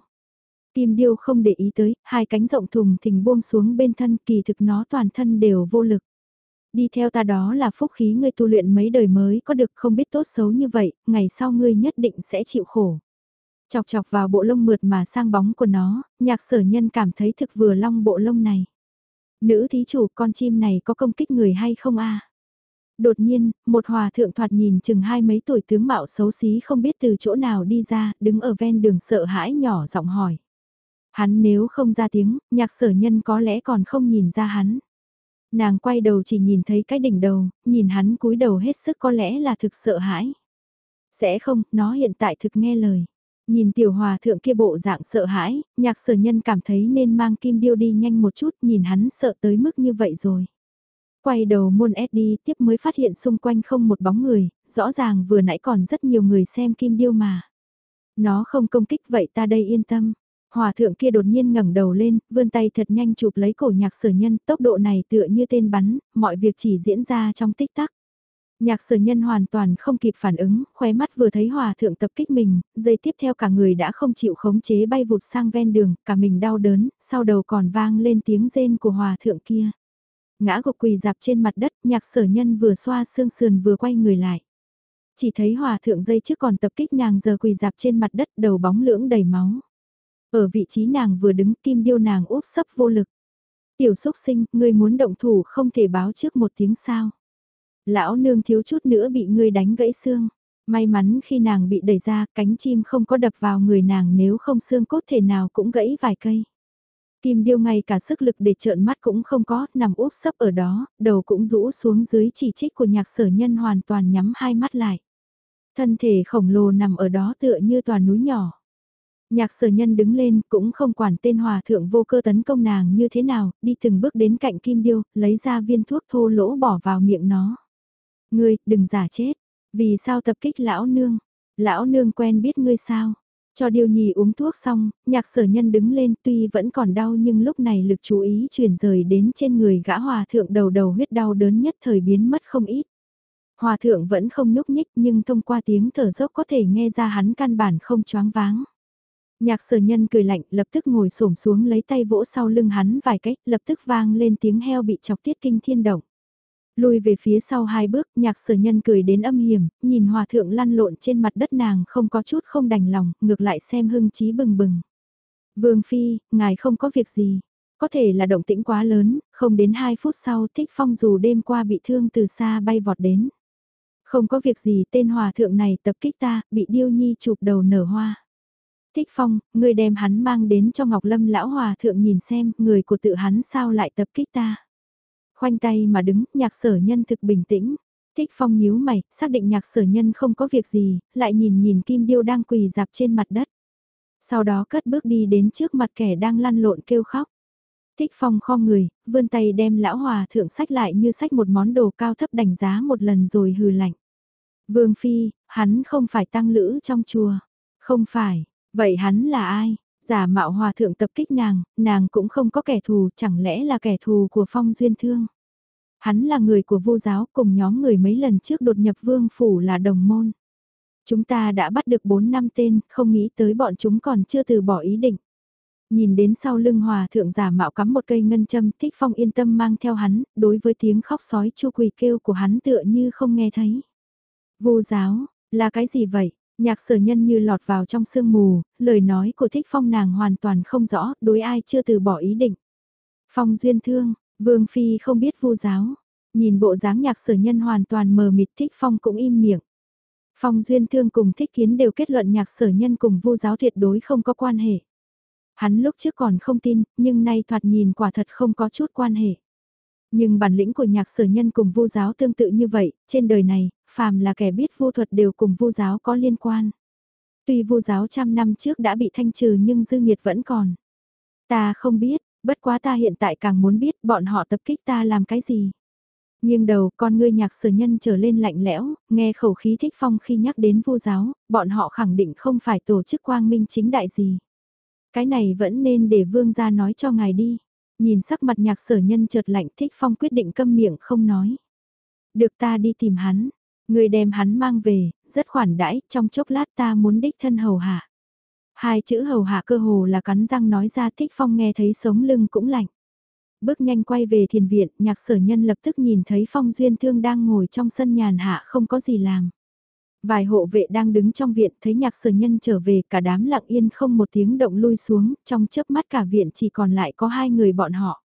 Kim điêu không để ý tới, hai cánh rộng thùng thình buông xuống bên thân kỳ thực nó toàn thân đều vô lực. Đi theo ta đó là phúc khí ngươi tu luyện mấy đời mới có được không biết tốt xấu như vậy, ngày sau ngươi nhất định sẽ chịu khổ. Chọc chọc vào bộ lông mượt mà sang bóng của nó, nhạc sở nhân cảm thấy thực vừa long bộ lông này. Nữ thí chủ con chim này có công kích người hay không a? Đột nhiên, một hòa thượng thoạt nhìn chừng hai mấy tuổi tướng mạo xấu xí không biết từ chỗ nào đi ra, đứng ở ven đường sợ hãi nhỏ giọng hỏi. Hắn nếu không ra tiếng, nhạc sở nhân có lẽ còn không nhìn ra hắn. Nàng quay đầu chỉ nhìn thấy cái đỉnh đầu, nhìn hắn cúi đầu hết sức có lẽ là thực sợ hãi. Sẽ không, nó hiện tại thực nghe lời. Nhìn tiểu hòa thượng kia bộ dạng sợ hãi, nhạc sở nhân cảm thấy nên mang kim điêu đi nhanh một chút nhìn hắn sợ tới mức như vậy rồi. Quay đầu muôn ép đi tiếp mới phát hiện xung quanh không một bóng người, rõ ràng vừa nãy còn rất nhiều người xem kim điêu mà. Nó không công kích vậy ta đây yên tâm. Hòa thượng kia đột nhiên ngẩng đầu lên, vươn tay thật nhanh chụp lấy cổ nhạc sở nhân, tốc độ này tựa như tên bắn, mọi việc chỉ diễn ra trong tích tắc. Nhạc sở nhân hoàn toàn không kịp phản ứng, khóe mắt vừa thấy hòa thượng tập kích mình, giây tiếp theo cả người đã không chịu khống chế bay vụt sang ven đường, cả mình đau đớn, sau đầu còn vang lên tiếng rên của hòa thượng kia. Ngã gục quỳ dạp trên mặt đất, nhạc sở nhân vừa xoa xương sườn vừa quay người lại. Chỉ thấy hòa thượng dây trước còn tập kích nàng giờ quỳ dạp trên mặt đất đầu bóng lưỡng đầy máu. Ở vị trí nàng vừa đứng kim điêu nàng úp sấp vô lực. Tiểu xúc sinh, ngươi muốn động thủ không thể báo trước một tiếng sao. Lão nương thiếu chút nữa bị ngươi đánh gãy xương. May mắn khi nàng bị đẩy ra, cánh chim không có đập vào người nàng nếu không xương cốt thể nào cũng gãy vài cây. Kim điêu ngay cả sức lực để trợn mắt cũng không có, nằm úp sấp ở đó, đầu cũng rũ xuống dưới chỉ trích của nhạc sở nhân hoàn toàn nhắm hai mắt lại. Thân thể khổng lồ nằm ở đó tựa như toàn núi nhỏ. Nhạc sở nhân đứng lên cũng không quản tên hòa thượng vô cơ tấn công nàng như thế nào, đi từng bước đến cạnh kim điêu, lấy ra viên thuốc thô lỗ bỏ vào miệng nó. Ngươi, đừng giả chết. Vì sao tập kích lão nương? Lão nương quen biết ngươi sao? Cho điêu nhì uống thuốc xong, nhạc sở nhân đứng lên tuy vẫn còn đau nhưng lúc này lực chú ý chuyển rời đến trên người gã hòa thượng đầu đầu huyết đau đớn nhất thời biến mất không ít. Hòa thượng vẫn không nhúc nhích nhưng thông qua tiếng thở dốc có thể nghe ra hắn căn bản không choáng váng. Nhạc sở nhân cười lạnh lập tức ngồi xổm xuống lấy tay vỗ sau lưng hắn vài cách lập tức vang lên tiếng heo bị chọc tiết kinh thiên động. Lùi về phía sau hai bước, nhạc sở nhân cười đến âm hiểm, nhìn hòa thượng lăn lộn trên mặt đất nàng không có chút không đành lòng, ngược lại xem hưng trí bừng bừng. Vương Phi, ngài không có việc gì. Có thể là động tĩnh quá lớn, không đến hai phút sau thích phong dù đêm qua bị thương từ xa bay vọt đến. Không có việc gì tên hòa thượng này tập kích ta, bị điêu nhi chụp đầu nở hoa. Thích phong, người đem hắn mang đến cho Ngọc Lâm lão hòa thượng nhìn xem, người của tự hắn sao lại tập kích ta. Khoanh tay mà đứng, nhạc sở nhân thực bình tĩnh. Thích phong nhíu mày, xác định nhạc sở nhân không có việc gì, lại nhìn nhìn kim điêu đang quỳ dạp trên mặt đất. Sau đó cất bước đi đến trước mặt kẻ đang lăn lộn kêu khóc. Thích phong kho người, vươn tay đem lão hòa thượng sách lại như sách một món đồ cao thấp đánh giá một lần rồi hừ lạnh. Vương Phi, hắn không phải tăng lữ trong chùa. Không phải, vậy hắn là ai? Giả mạo hòa thượng tập kích nàng, nàng cũng không có kẻ thù, chẳng lẽ là kẻ thù của phong duyên thương. Hắn là người của vô giáo cùng nhóm người mấy lần trước đột nhập vương phủ là đồng môn. Chúng ta đã bắt được 4 năm tên, không nghĩ tới bọn chúng còn chưa từ bỏ ý định. Nhìn đến sau lưng hòa thượng giả mạo cắm một cây ngân châm thích phong yên tâm mang theo hắn, đối với tiếng khóc sói chu quỳ kêu của hắn tựa như không nghe thấy. Vô giáo, là cái gì vậy? Nhạc sở nhân như lọt vào trong sương mù, lời nói của thích phong nàng hoàn toàn không rõ, đối ai chưa từ bỏ ý định. Phong duyên thương, vương phi không biết vu giáo, nhìn bộ dáng nhạc sở nhân hoàn toàn mờ mịt thích phong cũng im miệng. Phong duyên thương cùng thích kiến đều kết luận nhạc sở nhân cùng vu giáo tuyệt đối không có quan hệ. Hắn lúc trước còn không tin, nhưng nay thoạt nhìn quả thật không có chút quan hệ. Nhưng bản lĩnh của nhạc sở nhân cùng vu giáo tương tự như vậy, trên đời này, phàm là kẻ biết vu thuật đều cùng vu giáo có liên quan. Tuy vu giáo trăm năm trước đã bị thanh trừ nhưng dư nghiệt vẫn còn. Ta không biết, bất quá ta hiện tại càng muốn biết bọn họ tập kích ta làm cái gì. Nhưng đầu con ngươi nhạc sở nhân trở lên lạnh lẽo, nghe khẩu khí thích phong khi nhắc đến vu giáo, bọn họ khẳng định không phải tổ chức quang minh chính đại gì. Cái này vẫn nên để vương gia nói cho ngài đi. Nhìn sắc mặt nhạc sở nhân chợt lạnh thích phong quyết định câm miệng không nói. Được ta đi tìm hắn, người đem hắn mang về, rất khoản đãi, trong chốc lát ta muốn đích thân hầu hạ. Hai chữ hầu hạ cơ hồ là cắn răng nói ra thích phong nghe thấy sống lưng cũng lạnh. Bước nhanh quay về thiền viện, nhạc sở nhân lập tức nhìn thấy phong duyên thương đang ngồi trong sân nhàn hạ không có gì làm. Vài hộ vệ đang đứng trong viện thấy nhạc sở nhân trở về cả đám lặng yên không một tiếng động lui xuống, trong chớp mắt cả viện chỉ còn lại có hai người bọn họ.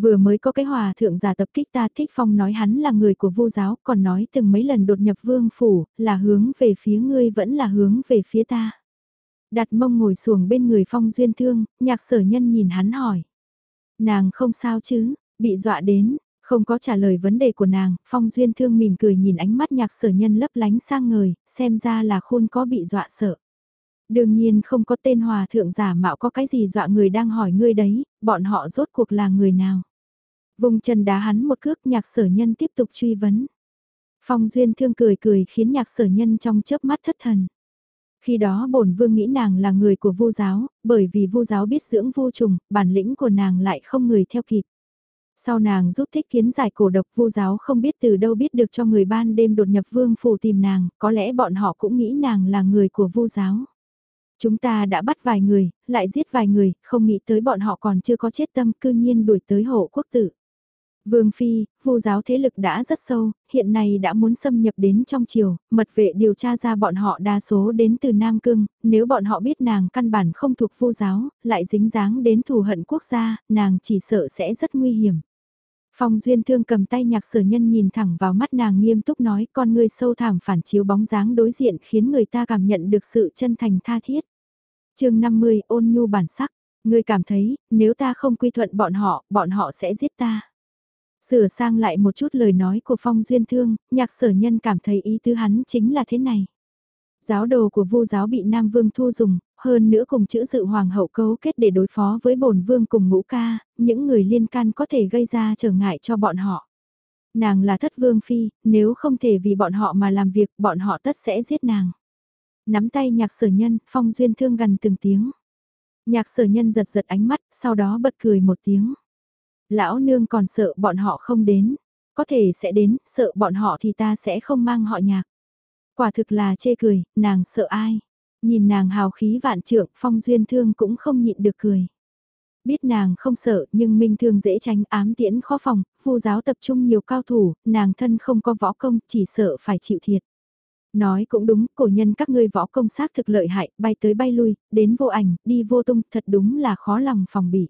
Vừa mới có cái hòa thượng giả tập kích ta thích phong nói hắn là người của vô giáo còn nói từng mấy lần đột nhập vương phủ là hướng về phía ngươi vẫn là hướng về phía ta. Đặt mông ngồi xuồng bên người phong duyên thương, nhạc sở nhân nhìn hắn hỏi. Nàng không sao chứ, bị dọa đến, không có trả lời vấn đề của nàng, Phong Duyên Thương mỉm cười nhìn ánh mắt nhạc sở nhân lấp lánh sang ngời, xem ra là khôn có bị dọa sợ. Đương nhiên không có tên hòa thượng giả mạo có cái gì dọa người đang hỏi ngươi đấy, bọn họ rốt cuộc là người nào. Vùng chân đá hắn một cước nhạc sở nhân tiếp tục truy vấn. Phong Duyên Thương cười cười khiến nhạc sở nhân trong chớp mắt thất thần. Khi đó bổn vương nghĩ nàng là người của vu giáo, bởi vì vu giáo biết dưỡng vô trùng, bản lĩnh của nàng lại không người theo kịp. Sau nàng giúp thích kiến giải cổ độc vu giáo không biết từ đâu biết được cho người ban đêm đột nhập vương phủ tìm nàng, có lẽ bọn họ cũng nghĩ nàng là người của vu giáo. Chúng ta đã bắt vài người, lại giết vài người, không nghĩ tới bọn họ còn chưa có chết tâm cư nhiên đuổi tới hộ quốc tử. Vương Phi, vu giáo thế lực đã rất sâu, hiện nay đã muốn xâm nhập đến trong triều, mật vệ điều tra ra bọn họ đa số đến từ Nam Cương, nếu bọn họ biết nàng căn bản không thuộc vu giáo, lại dính dáng đến thù hận quốc gia, nàng chỉ sợ sẽ rất nguy hiểm. Phong Duyên Thương cầm tay nhạc sở nhân nhìn thẳng vào mắt nàng nghiêm túc nói con ngươi sâu thẳm phản chiếu bóng dáng đối diện khiến người ta cảm nhận được sự chân thành tha thiết. chương 50 ôn nhu bản sắc, ngươi cảm thấy nếu ta không quy thuận bọn họ, bọn họ sẽ giết ta. Sửa sang lại một chút lời nói của Phong Duyên Thương, nhạc sở nhân cảm thấy ý tứ hắn chính là thế này. Giáo đồ của vu giáo bị Nam Vương thu dùng, hơn nữa cùng chữ dự hoàng hậu cấu kết để đối phó với bổn vương cùng ngũ ca, những người liên can có thể gây ra trở ngại cho bọn họ. Nàng là thất vương phi, nếu không thể vì bọn họ mà làm việc, bọn họ tất sẽ giết nàng. Nắm tay nhạc sở nhân, phong duyên thương gần từng tiếng. Nhạc sở nhân giật giật ánh mắt, sau đó bật cười một tiếng. Lão nương còn sợ bọn họ không đến, có thể sẽ đến, sợ bọn họ thì ta sẽ không mang họ nhạc. Quả thực là chê cười, nàng sợ ai. Nhìn nàng hào khí vạn trượng, phong duyên thương cũng không nhịn được cười. Biết nàng không sợ nhưng minh thương dễ tránh ám tiễn khó phòng, phu giáo tập trung nhiều cao thủ, nàng thân không có võ công, chỉ sợ phải chịu thiệt. Nói cũng đúng, cổ nhân các ngươi võ công xác thực lợi hại, bay tới bay lui, đến vô ảnh, đi vô tung, thật đúng là khó lòng phòng bị.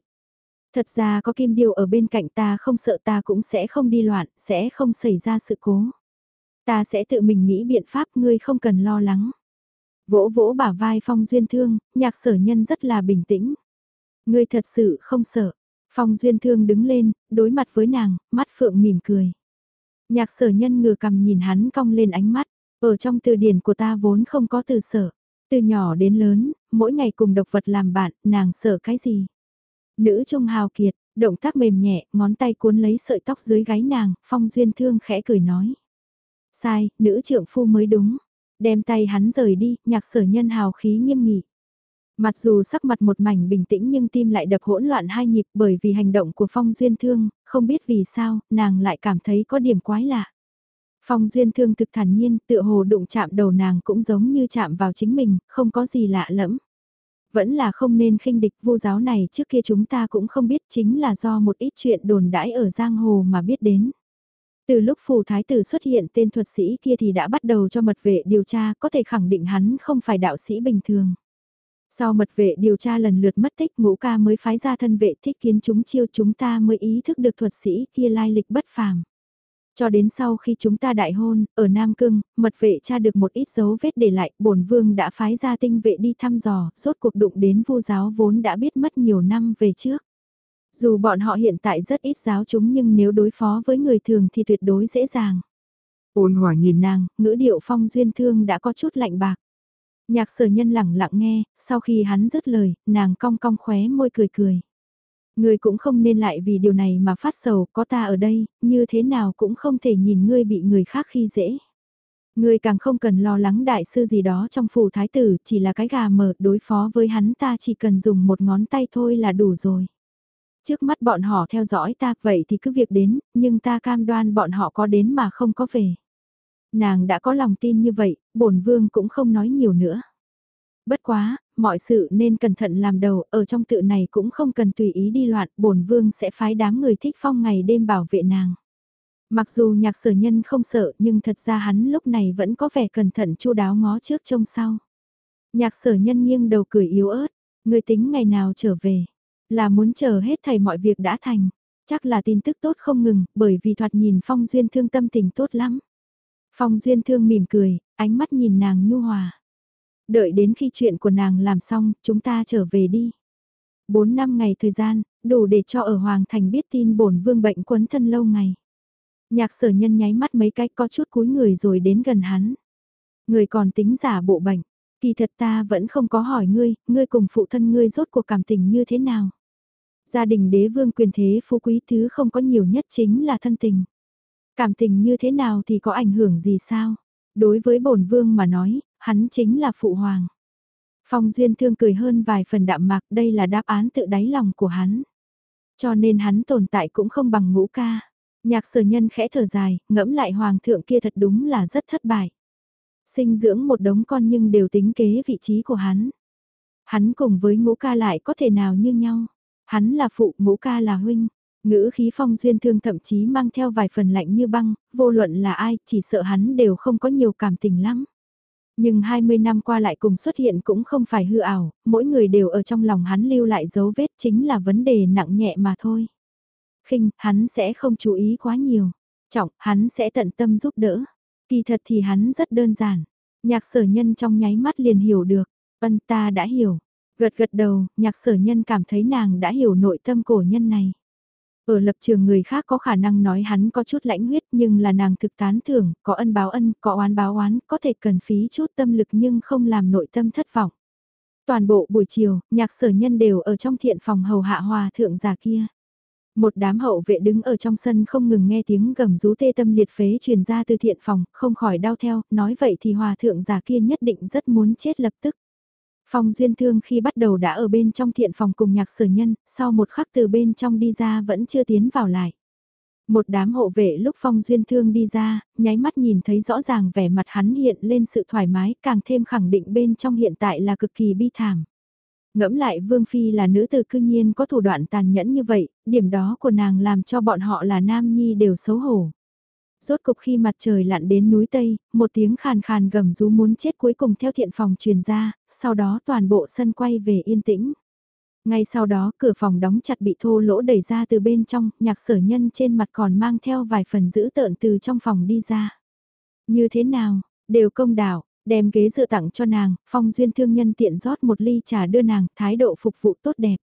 Thật ra có kim điều ở bên cạnh ta không sợ ta cũng sẽ không đi loạn, sẽ không xảy ra sự cố. Ta sẽ tự mình nghĩ biện pháp ngươi không cần lo lắng. Vỗ vỗ bả vai Phong Duyên Thương, nhạc sở nhân rất là bình tĩnh. Ngươi thật sự không sợ. Phong Duyên Thương đứng lên, đối mặt với nàng, mắt phượng mỉm cười. Nhạc sở nhân ngừa cầm nhìn hắn cong lên ánh mắt. Ở trong từ điển của ta vốn không có từ sợ. Từ nhỏ đến lớn, mỗi ngày cùng độc vật làm bạn, nàng sợ cái gì? Nữ trung hào kiệt, động tác mềm nhẹ, ngón tay cuốn lấy sợi tóc dưới gáy nàng, Phong Duyên Thương khẽ cười nói. Sai, nữ trượng phu mới đúng. Đem tay hắn rời đi, nhạc sở nhân hào khí nghiêm nghị. Mặc dù sắc mặt một mảnh bình tĩnh nhưng tim lại đập hỗn loạn hai nhịp bởi vì hành động của Phong Duyên Thương, không biết vì sao, nàng lại cảm thấy có điểm quái lạ. Phong Duyên Thương thực thản nhiên, tựa hồ đụng chạm đầu nàng cũng giống như chạm vào chính mình, không có gì lạ lẫm. Vẫn là không nên khinh địch vô giáo này trước kia chúng ta cũng không biết chính là do một ít chuyện đồn đãi ở giang hồ mà biết đến. Từ lúc phù thái tử xuất hiện tên thuật sĩ kia thì đã bắt đầu cho mật vệ điều tra có thể khẳng định hắn không phải đạo sĩ bình thường. Sau mật vệ điều tra lần lượt mất tích ngũ ca mới phái ra thân vệ thích kiến chúng chiêu chúng ta mới ý thức được thuật sĩ kia lai lịch bất phàm. Cho đến sau khi chúng ta đại hôn, ở Nam Cương, mật vệ tra được một ít dấu vết để lại, bổn vương đã phái ra tinh vệ đi thăm dò, rốt cuộc đụng đến vu giáo vốn đã biết mất nhiều năm về trước. Dù bọn họ hiện tại rất ít giáo chúng nhưng nếu đối phó với người thường thì tuyệt đối dễ dàng. Ôn hòa nhìn nàng, ngữ điệu phong duyên thương đã có chút lạnh bạc. Nhạc sở nhân lẳng lặng nghe, sau khi hắn dứt lời, nàng cong cong khóe môi cười cười. Ngươi cũng không nên lại vì điều này mà phát sầu, có ta ở đây, như thế nào cũng không thể nhìn ngươi bị người khác khi dễ. Ngươi càng không cần lo lắng đại sư gì đó trong phủ thái tử, chỉ là cái gà mở đối phó với hắn ta chỉ cần dùng một ngón tay thôi là đủ rồi. Trước mắt bọn họ theo dõi ta, vậy thì cứ việc đến, nhưng ta cam đoan bọn họ có đến mà không có về. Nàng đã có lòng tin như vậy, bổn vương cũng không nói nhiều nữa. Bất quá, mọi sự nên cẩn thận làm đầu, ở trong tự này cũng không cần tùy ý đi loạn, bổn vương sẽ phái đám người thích phong ngày đêm bảo vệ nàng. Mặc dù nhạc sở nhân không sợ nhưng thật ra hắn lúc này vẫn có vẻ cẩn thận chu đáo ngó trước trông sau. Nhạc sở nhân nghiêng đầu cười yếu ớt, người tính ngày nào trở về, là muốn chờ hết thầy mọi việc đã thành. Chắc là tin tức tốt không ngừng, bởi vì thoạt nhìn Phong Duyên Thương tâm tình tốt lắm. Phong Duyên Thương mỉm cười, ánh mắt nhìn nàng nhu hòa. Đợi đến khi chuyện của nàng làm xong, chúng ta trở về đi. Bốn năm ngày thời gian, đủ để cho ở Hoàng Thành biết tin bổn vương bệnh quấn thân lâu ngày. Nhạc sở nhân nháy mắt mấy cái có chút cúi người rồi đến gần hắn. Người còn tính giả bộ bệnh, kỳ thật ta vẫn không có hỏi ngươi, ngươi cùng phụ thân ngươi rốt cuộc cảm tình như thế nào. Gia đình đế vương quyền thế phú quý thứ không có nhiều nhất chính là thân tình. Cảm tình như thế nào thì có ảnh hưởng gì sao? Đối với bổn vương mà nói, hắn chính là phụ hoàng. Phong Duyên Thương cười hơn vài phần đạm mạc đây là đáp án tự đáy lòng của hắn. Cho nên hắn tồn tại cũng không bằng ngũ ca. Nhạc sở nhân khẽ thở dài, ngẫm lại hoàng thượng kia thật đúng là rất thất bại. Sinh dưỡng một đống con nhưng đều tính kế vị trí của hắn. Hắn cùng với ngũ ca lại có thể nào như nhau. Hắn là phụ, ngũ ca là huynh. Ngữ khí phong duyên thương thậm chí mang theo vài phần lạnh như băng, vô luận là ai, chỉ sợ hắn đều không có nhiều cảm tình lắm. Nhưng 20 năm qua lại cùng xuất hiện cũng không phải hư ảo, mỗi người đều ở trong lòng hắn lưu lại dấu vết chính là vấn đề nặng nhẹ mà thôi. khinh hắn sẽ không chú ý quá nhiều. Trọng, hắn sẽ tận tâm giúp đỡ. Kỳ thật thì hắn rất đơn giản. Nhạc sở nhân trong nháy mắt liền hiểu được. Ân ta đã hiểu. Gật gật đầu, nhạc sở nhân cảm thấy nàng đã hiểu nội tâm cổ nhân này. Ở lập trường người khác có khả năng nói hắn có chút lãnh huyết nhưng là nàng thực tán thưởng, có ân báo ân, có oán báo oán, có thể cần phí chút tâm lực nhưng không làm nội tâm thất vọng. Toàn bộ buổi chiều, nhạc sở nhân đều ở trong thiện phòng hầu hạ hòa thượng già kia. Một đám hậu vệ đứng ở trong sân không ngừng nghe tiếng gầm rú tê tâm liệt phế truyền ra từ thiện phòng, không khỏi đau theo, nói vậy thì hòa thượng già kia nhất định rất muốn chết lập tức. Phong Duyên Thương khi bắt đầu đã ở bên trong thiện phòng cùng nhạc sở nhân, sau một khắc từ bên trong đi ra vẫn chưa tiến vào lại. Một đám hộ vệ lúc Phong Duyên Thương đi ra, nháy mắt nhìn thấy rõ ràng vẻ mặt hắn hiện lên sự thoải mái càng thêm khẳng định bên trong hiện tại là cực kỳ bi thảm. Ngẫm lại Vương Phi là nữ tử cư nhiên có thủ đoạn tàn nhẫn như vậy, điểm đó của nàng làm cho bọn họ là nam nhi đều xấu hổ. Rốt cục khi mặt trời lặn đến núi Tây, một tiếng khàn khàn gầm rú muốn chết cuối cùng theo thiện phòng truyền ra, sau đó toàn bộ sân quay về yên tĩnh. Ngay sau đó cửa phòng đóng chặt bị thô lỗ đẩy ra từ bên trong, nhạc sở nhân trên mặt còn mang theo vài phần giữ tợn từ trong phòng đi ra. Như thế nào, đều công đạo, đem ghế dựa tặng cho nàng, phong duyên thương nhân tiện rót một ly trà đưa nàng, thái độ phục vụ tốt đẹp.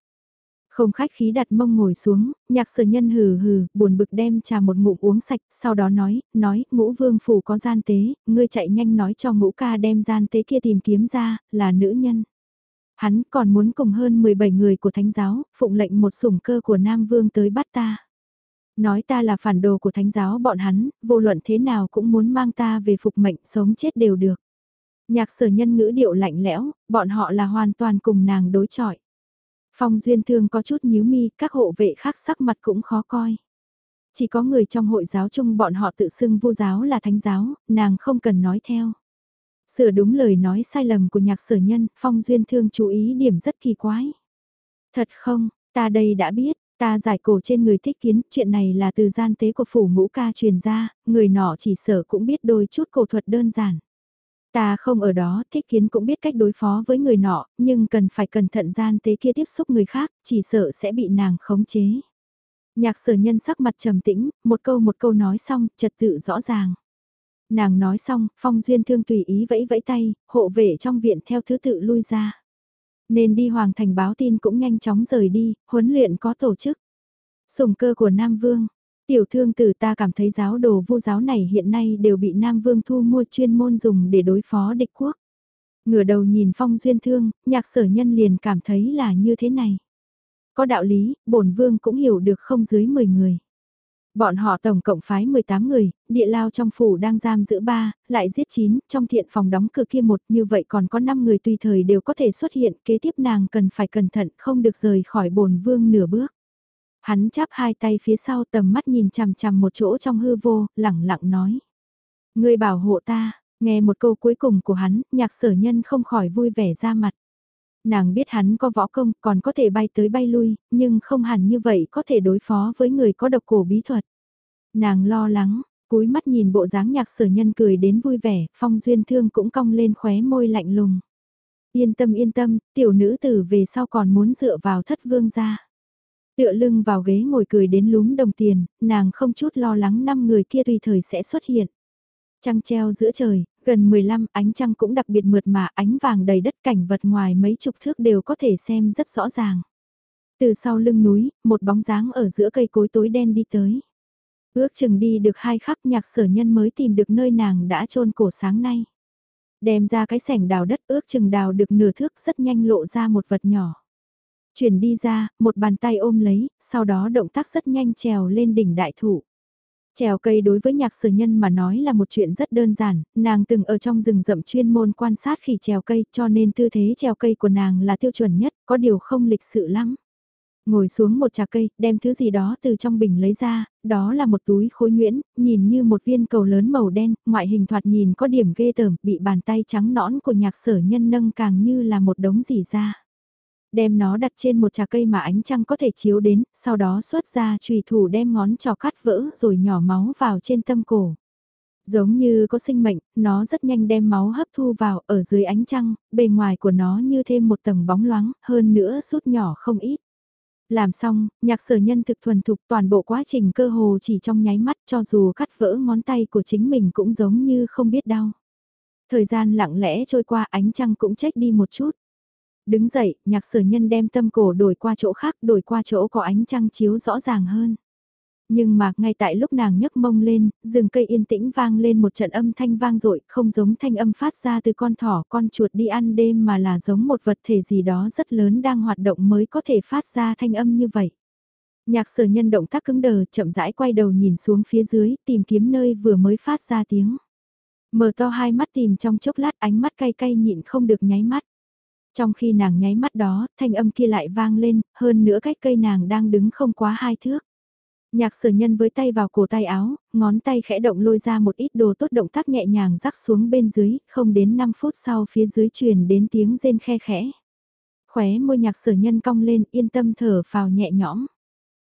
Không khách khí đặt mông ngồi xuống, nhạc sở nhân hừ hừ, buồn bực đem trà một ngụm uống sạch, sau đó nói, nói, ngũ vương phủ có gian tế, ngươi chạy nhanh nói cho ngũ ca đem gian tế kia tìm kiếm ra, là nữ nhân. Hắn còn muốn cùng hơn 17 người của thánh giáo, phụng lệnh một sủng cơ của Nam Vương tới bắt ta. Nói ta là phản đồ của thánh giáo bọn hắn, vô luận thế nào cũng muốn mang ta về phục mệnh sống chết đều được. Nhạc sở nhân ngữ điệu lạnh lẽo, bọn họ là hoàn toàn cùng nàng đối chọi. Phong Duyên Thương có chút nhíu mi, các hộ vệ khác sắc mặt cũng khó coi. Chỉ có người trong hội giáo chung bọn họ tự xưng vô giáo là thánh giáo, nàng không cần nói theo. Sửa đúng lời nói sai lầm của nhạc sở nhân, Phong Duyên Thương chú ý điểm rất kỳ quái. Thật không, ta đây đã biết, ta giải cổ trên người thích kiến, chuyện này là từ gian tế của phủ ngũ ca truyền ra, người nọ chỉ sở cũng biết đôi chút cổ thuật đơn giản. Ta không ở đó, thích kiến cũng biết cách đối phó với người nọ, nhưng cần phải cẩn thận gian tế kia tiếp xúc người khác, chỉ sợ sẽ bị nàng khống chế. Nhạc sở nhân sắc mặt trầm tĩnh, một câu một câu nói xong, trật tự rõ ràng. Nàng nói xong, phong duyên thương tùy ý vẫy vẫy tay, hộ vệ trong viện theo thứ tự lui ra. Nên đi hoàng thành báo tin cũng nhanh chóng rời đi, huấn luyện có tổ chức. Sủng cơ của Nam Vương, Tiểu thương tử ta cảm thấy giáo đồ vu giáo này hiện nay đều bị Nam Vương thu mua chuyên môn dùng để đối phó địch quốc. Ngửa đầu nhìn phong duyên thương, nhạc sở nhân liền cảm thấy là như thế này. Có đạo lý, bổn vương cũng hiểu được không dưới 10 người. Bọn họ tổng cộng phái 18 người, địa lao trong phủ đang giam giữ 3, lại giết 9, trong thiện phòng đóng cửa kia một như vậy còn có 5 người tùy thời đều có thể xuất hiện, kế tiếp nàng cần phải cẩn thận không được rời khỏi bổn vương nửa bước. Hắn chắp hai tay phía sau tầm mắt nhìn chằm chằm một chỗ trong hư vô, lẳng lặng nói. Người bảo hộ ta, nghe một câu cuối cùng của hắn, nhạc sở nhân không khỏi vui vẻ ra mặt. Nàng biết hắn có võ công còn có thể bay tới bay lui, nhưng không hẳn như vậy có thể đối phó với người có độc cổ bí thuật. Nàng lo lắng, cúi mắt nhìn bộ dáng nhạc sở nhân cười đến vui vẻ, phong duyên thương cũng cong lên khóe môi lạnh lùng. Yên tâm yên tâm, tiểu nữ tử về sau còn muốn dựa vào thất vương ra. Tựa lưng vào ghế ngồi cười đến lúm đồng tiền, nàng không chút lo lắng năm người kia tùy thời sẽ xuất hiện. Trăng treo giữa trời, gần 15 ánh trăng cũng đặc biệt mượt mà ánh vàng đầy đất cảnh vật ngoài mấy chục thước đều có thể xem rất rõ ràng. Từ sau lưng núi, một bóng dáng ở giữa cây cối tối đen đi tới. Ước chừng đi được hai khắc nhạc sở nhân mới tìm được nơi nàng đã trôn cổ sáng nay. Đem ra cái sẻng đào đất ước chừng đào được nửa thước rất nhanh lộ ra một vật nhỏ. Chuyển đi ra, một bàn tay ôm lấy, sau đó động tác rất nhanh trèo lên đỉnh đại thụ. Trèo cây đối với nhạc sở nhân mà nói là một chuyện rất đơn giản, nàng từng ở trong rừng rậm chuyên môn quan sát khi trèo cây cho nên tư thế trèo cây của nàng là tiêu chuẩn nhất, có điều không lịch sự lắm. Ngồi xuống một trà cây, đem thứ gì đó từ trong bình lấy ra, đó là một túi khối nguyễn nhìn như một viên cầu lớn màu đen, ngoại hình thoạt nhìn có điểm ghê tởm, bị bàn tay trắng nõn của nhạc sở nhân nâng càng như là một đống gì ra. Đem nó đặt trên một trà cây mà ánh trăng có thể chiếu đến, sau đó xuất ra trùy thủ đem ngón trò cắt vỡ rồi nhỏ máu vào trên tâm cổ. Giống như có sinh mệnh, nó rất nhanh đem máu hấp thu vào ở dưới ánh trăng, bề ngoài của nó như thêm một tầng bóng loáng, hơn nữa rút nhỏ không ít. Làm xong, nhạc sở nhân thực thuần thục toàn bộ quá trình cơ hồ chỉ trong nháy mắt cho dù cắt vỡ ngón tay của chính mình cũng giống như không biết đau. Thời gian lặng lẽ trôi qua ánh trăng cũng trách đi một chút. Đứng dậy, nhạc sở nhân đem tâm cổ đổi qua chỗ khác, đổi qua chỗ có ánh trăng chiếu rõ ràng hơn. Nhưng mà ngay tại lúc nàng nhấc mông lên, rừng cây yên tĩnh vang lên một trận âm thanh vang dội không giống thanh âm phát ra từ con thỏ con chuột đi ăn đêm mà là giống một vật thể gì đó rất lớn đang hoạt động mới có thể phát ra thanh âm như vậy. Nhạc sở nhân động tác cứng đờ chậm rãi quay đầu nhìn xuống phía dưới tìm kiếm nơi vừa mới phát ra tiếng. Mở to hai mắt tìm trong chốc lát ánh mắt cay cay nhịn không được nháy mắt. Trong khi nàng nháy mắt đó, thanh âm kia lại vang lên, hơn nữa cách cây nàng đang đứng không quá hai thước. Nhạc sở nhân với tay vào cổ tay áo, ngón tay khẽ động lôi ra một ít đồ tốt động tác nhẹ nhàng rắc xuống bên dưới, không đến 5 phút sau phía dưới truyền đến tiếng rên khe khẽ. Khóe môi nhạc sở nhân cong lên yên tâm thở vào nhẹ nhõm.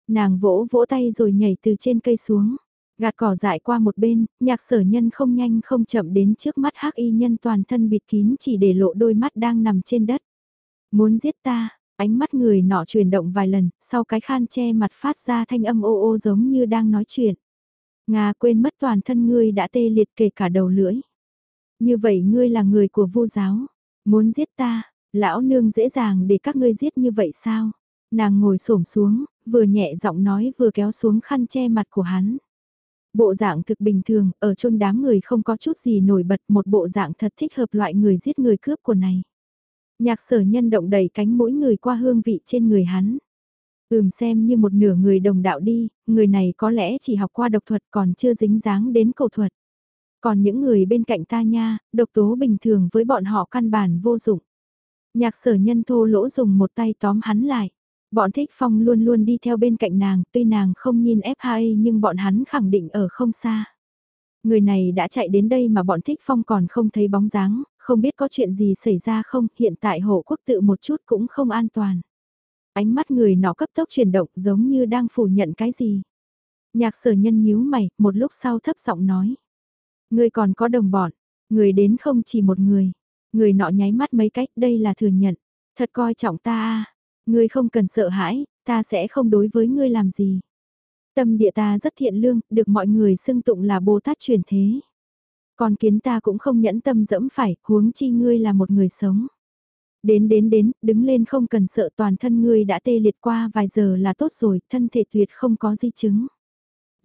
Nàng vỗ vỗ tay rồi nhảy từ trên cây xuống. Gạt cỏ dại qua một bên, nhạc sở nhân không nhanh không chậm đến trước mắt hắc y nhân toàn thân bịt kín chỉ để lộ đôi mắt đang nằm trên đất. Muốn giết ta, Ánh mắt người nọ chuyển động vài lần, sau cái khan che mặt phát ra thanh âm ô ô giống như đang nói chuyện. Nga quên mất toàn thân ngươi đã tê liệt kể cả đầu lưỡi. Như vậy ngươi là người của vô giáo, muốn giết ta, lão nương dễ dàng để các ngươi giết như vậy sao? Nàng ngồi xổm xuống, vừa nhẹ giọng nói vừa kéo xuống khăn che mặt của hắn. Bộ dạng thực bình thường, ở chôn đám người không có chút gì nổi bật một bộ dạng thật thích hợp loại người giết người cướp của này. Nhạc sở nhân động đẩy cánh mỗi người qua hương vị trên người hắn. Ừm xem như một nửa người đồng đạo đi, người này có lẽ chỉ học qua độc thuật còn chưa dính dáng đến cầu thuật. Còn những người bên cạnh ta nha, độc tố bình thường với bọn họ căn bản vô dụng. Nhạc sở nhân thô lỗ dùng một tay tóm hắn lại. Bọn thích phong luôn luôn đi theo bên cạnh nàng, tuy nàng không nhìn F2 nhưng bọn hắn khẳng định ở không xa. Người này đã chạy đến đây mà bọn thích phong còn không thấy bóng dáng, không biết có chuyện gì xảy ra không, hiện tại hộ quốc tự một chút cũng không an toàn. Ánh mắt người nọ cấp tốc chuyển động giống như đang phủ nhận cái gì. Nhạc sở nhân nhíu mày, một lúc sau thấp giọng nói. Người còn có đồng bọn, người đến không chỉ một người. Người nọ nháy mắt mấy cách, đây là thừa nhận. Thật coi trọng ta à ngươi không cần sợ hãi, ta sẽ không đối với ngươi làm gì. Tâm địa ta rất thiện lương, được mọi người xưng tụng là Bồ Tát truyền thế. Còn kiến ta cũng không nhẫn tâm dẫm phải, huống chi ngươi là một người sống. Đến đến đến, đứng lên không cần sợ toàn thân ngươi đã tê liệt qua vài giờ là tốt rồi, thân thể tuyệt không có di chứng.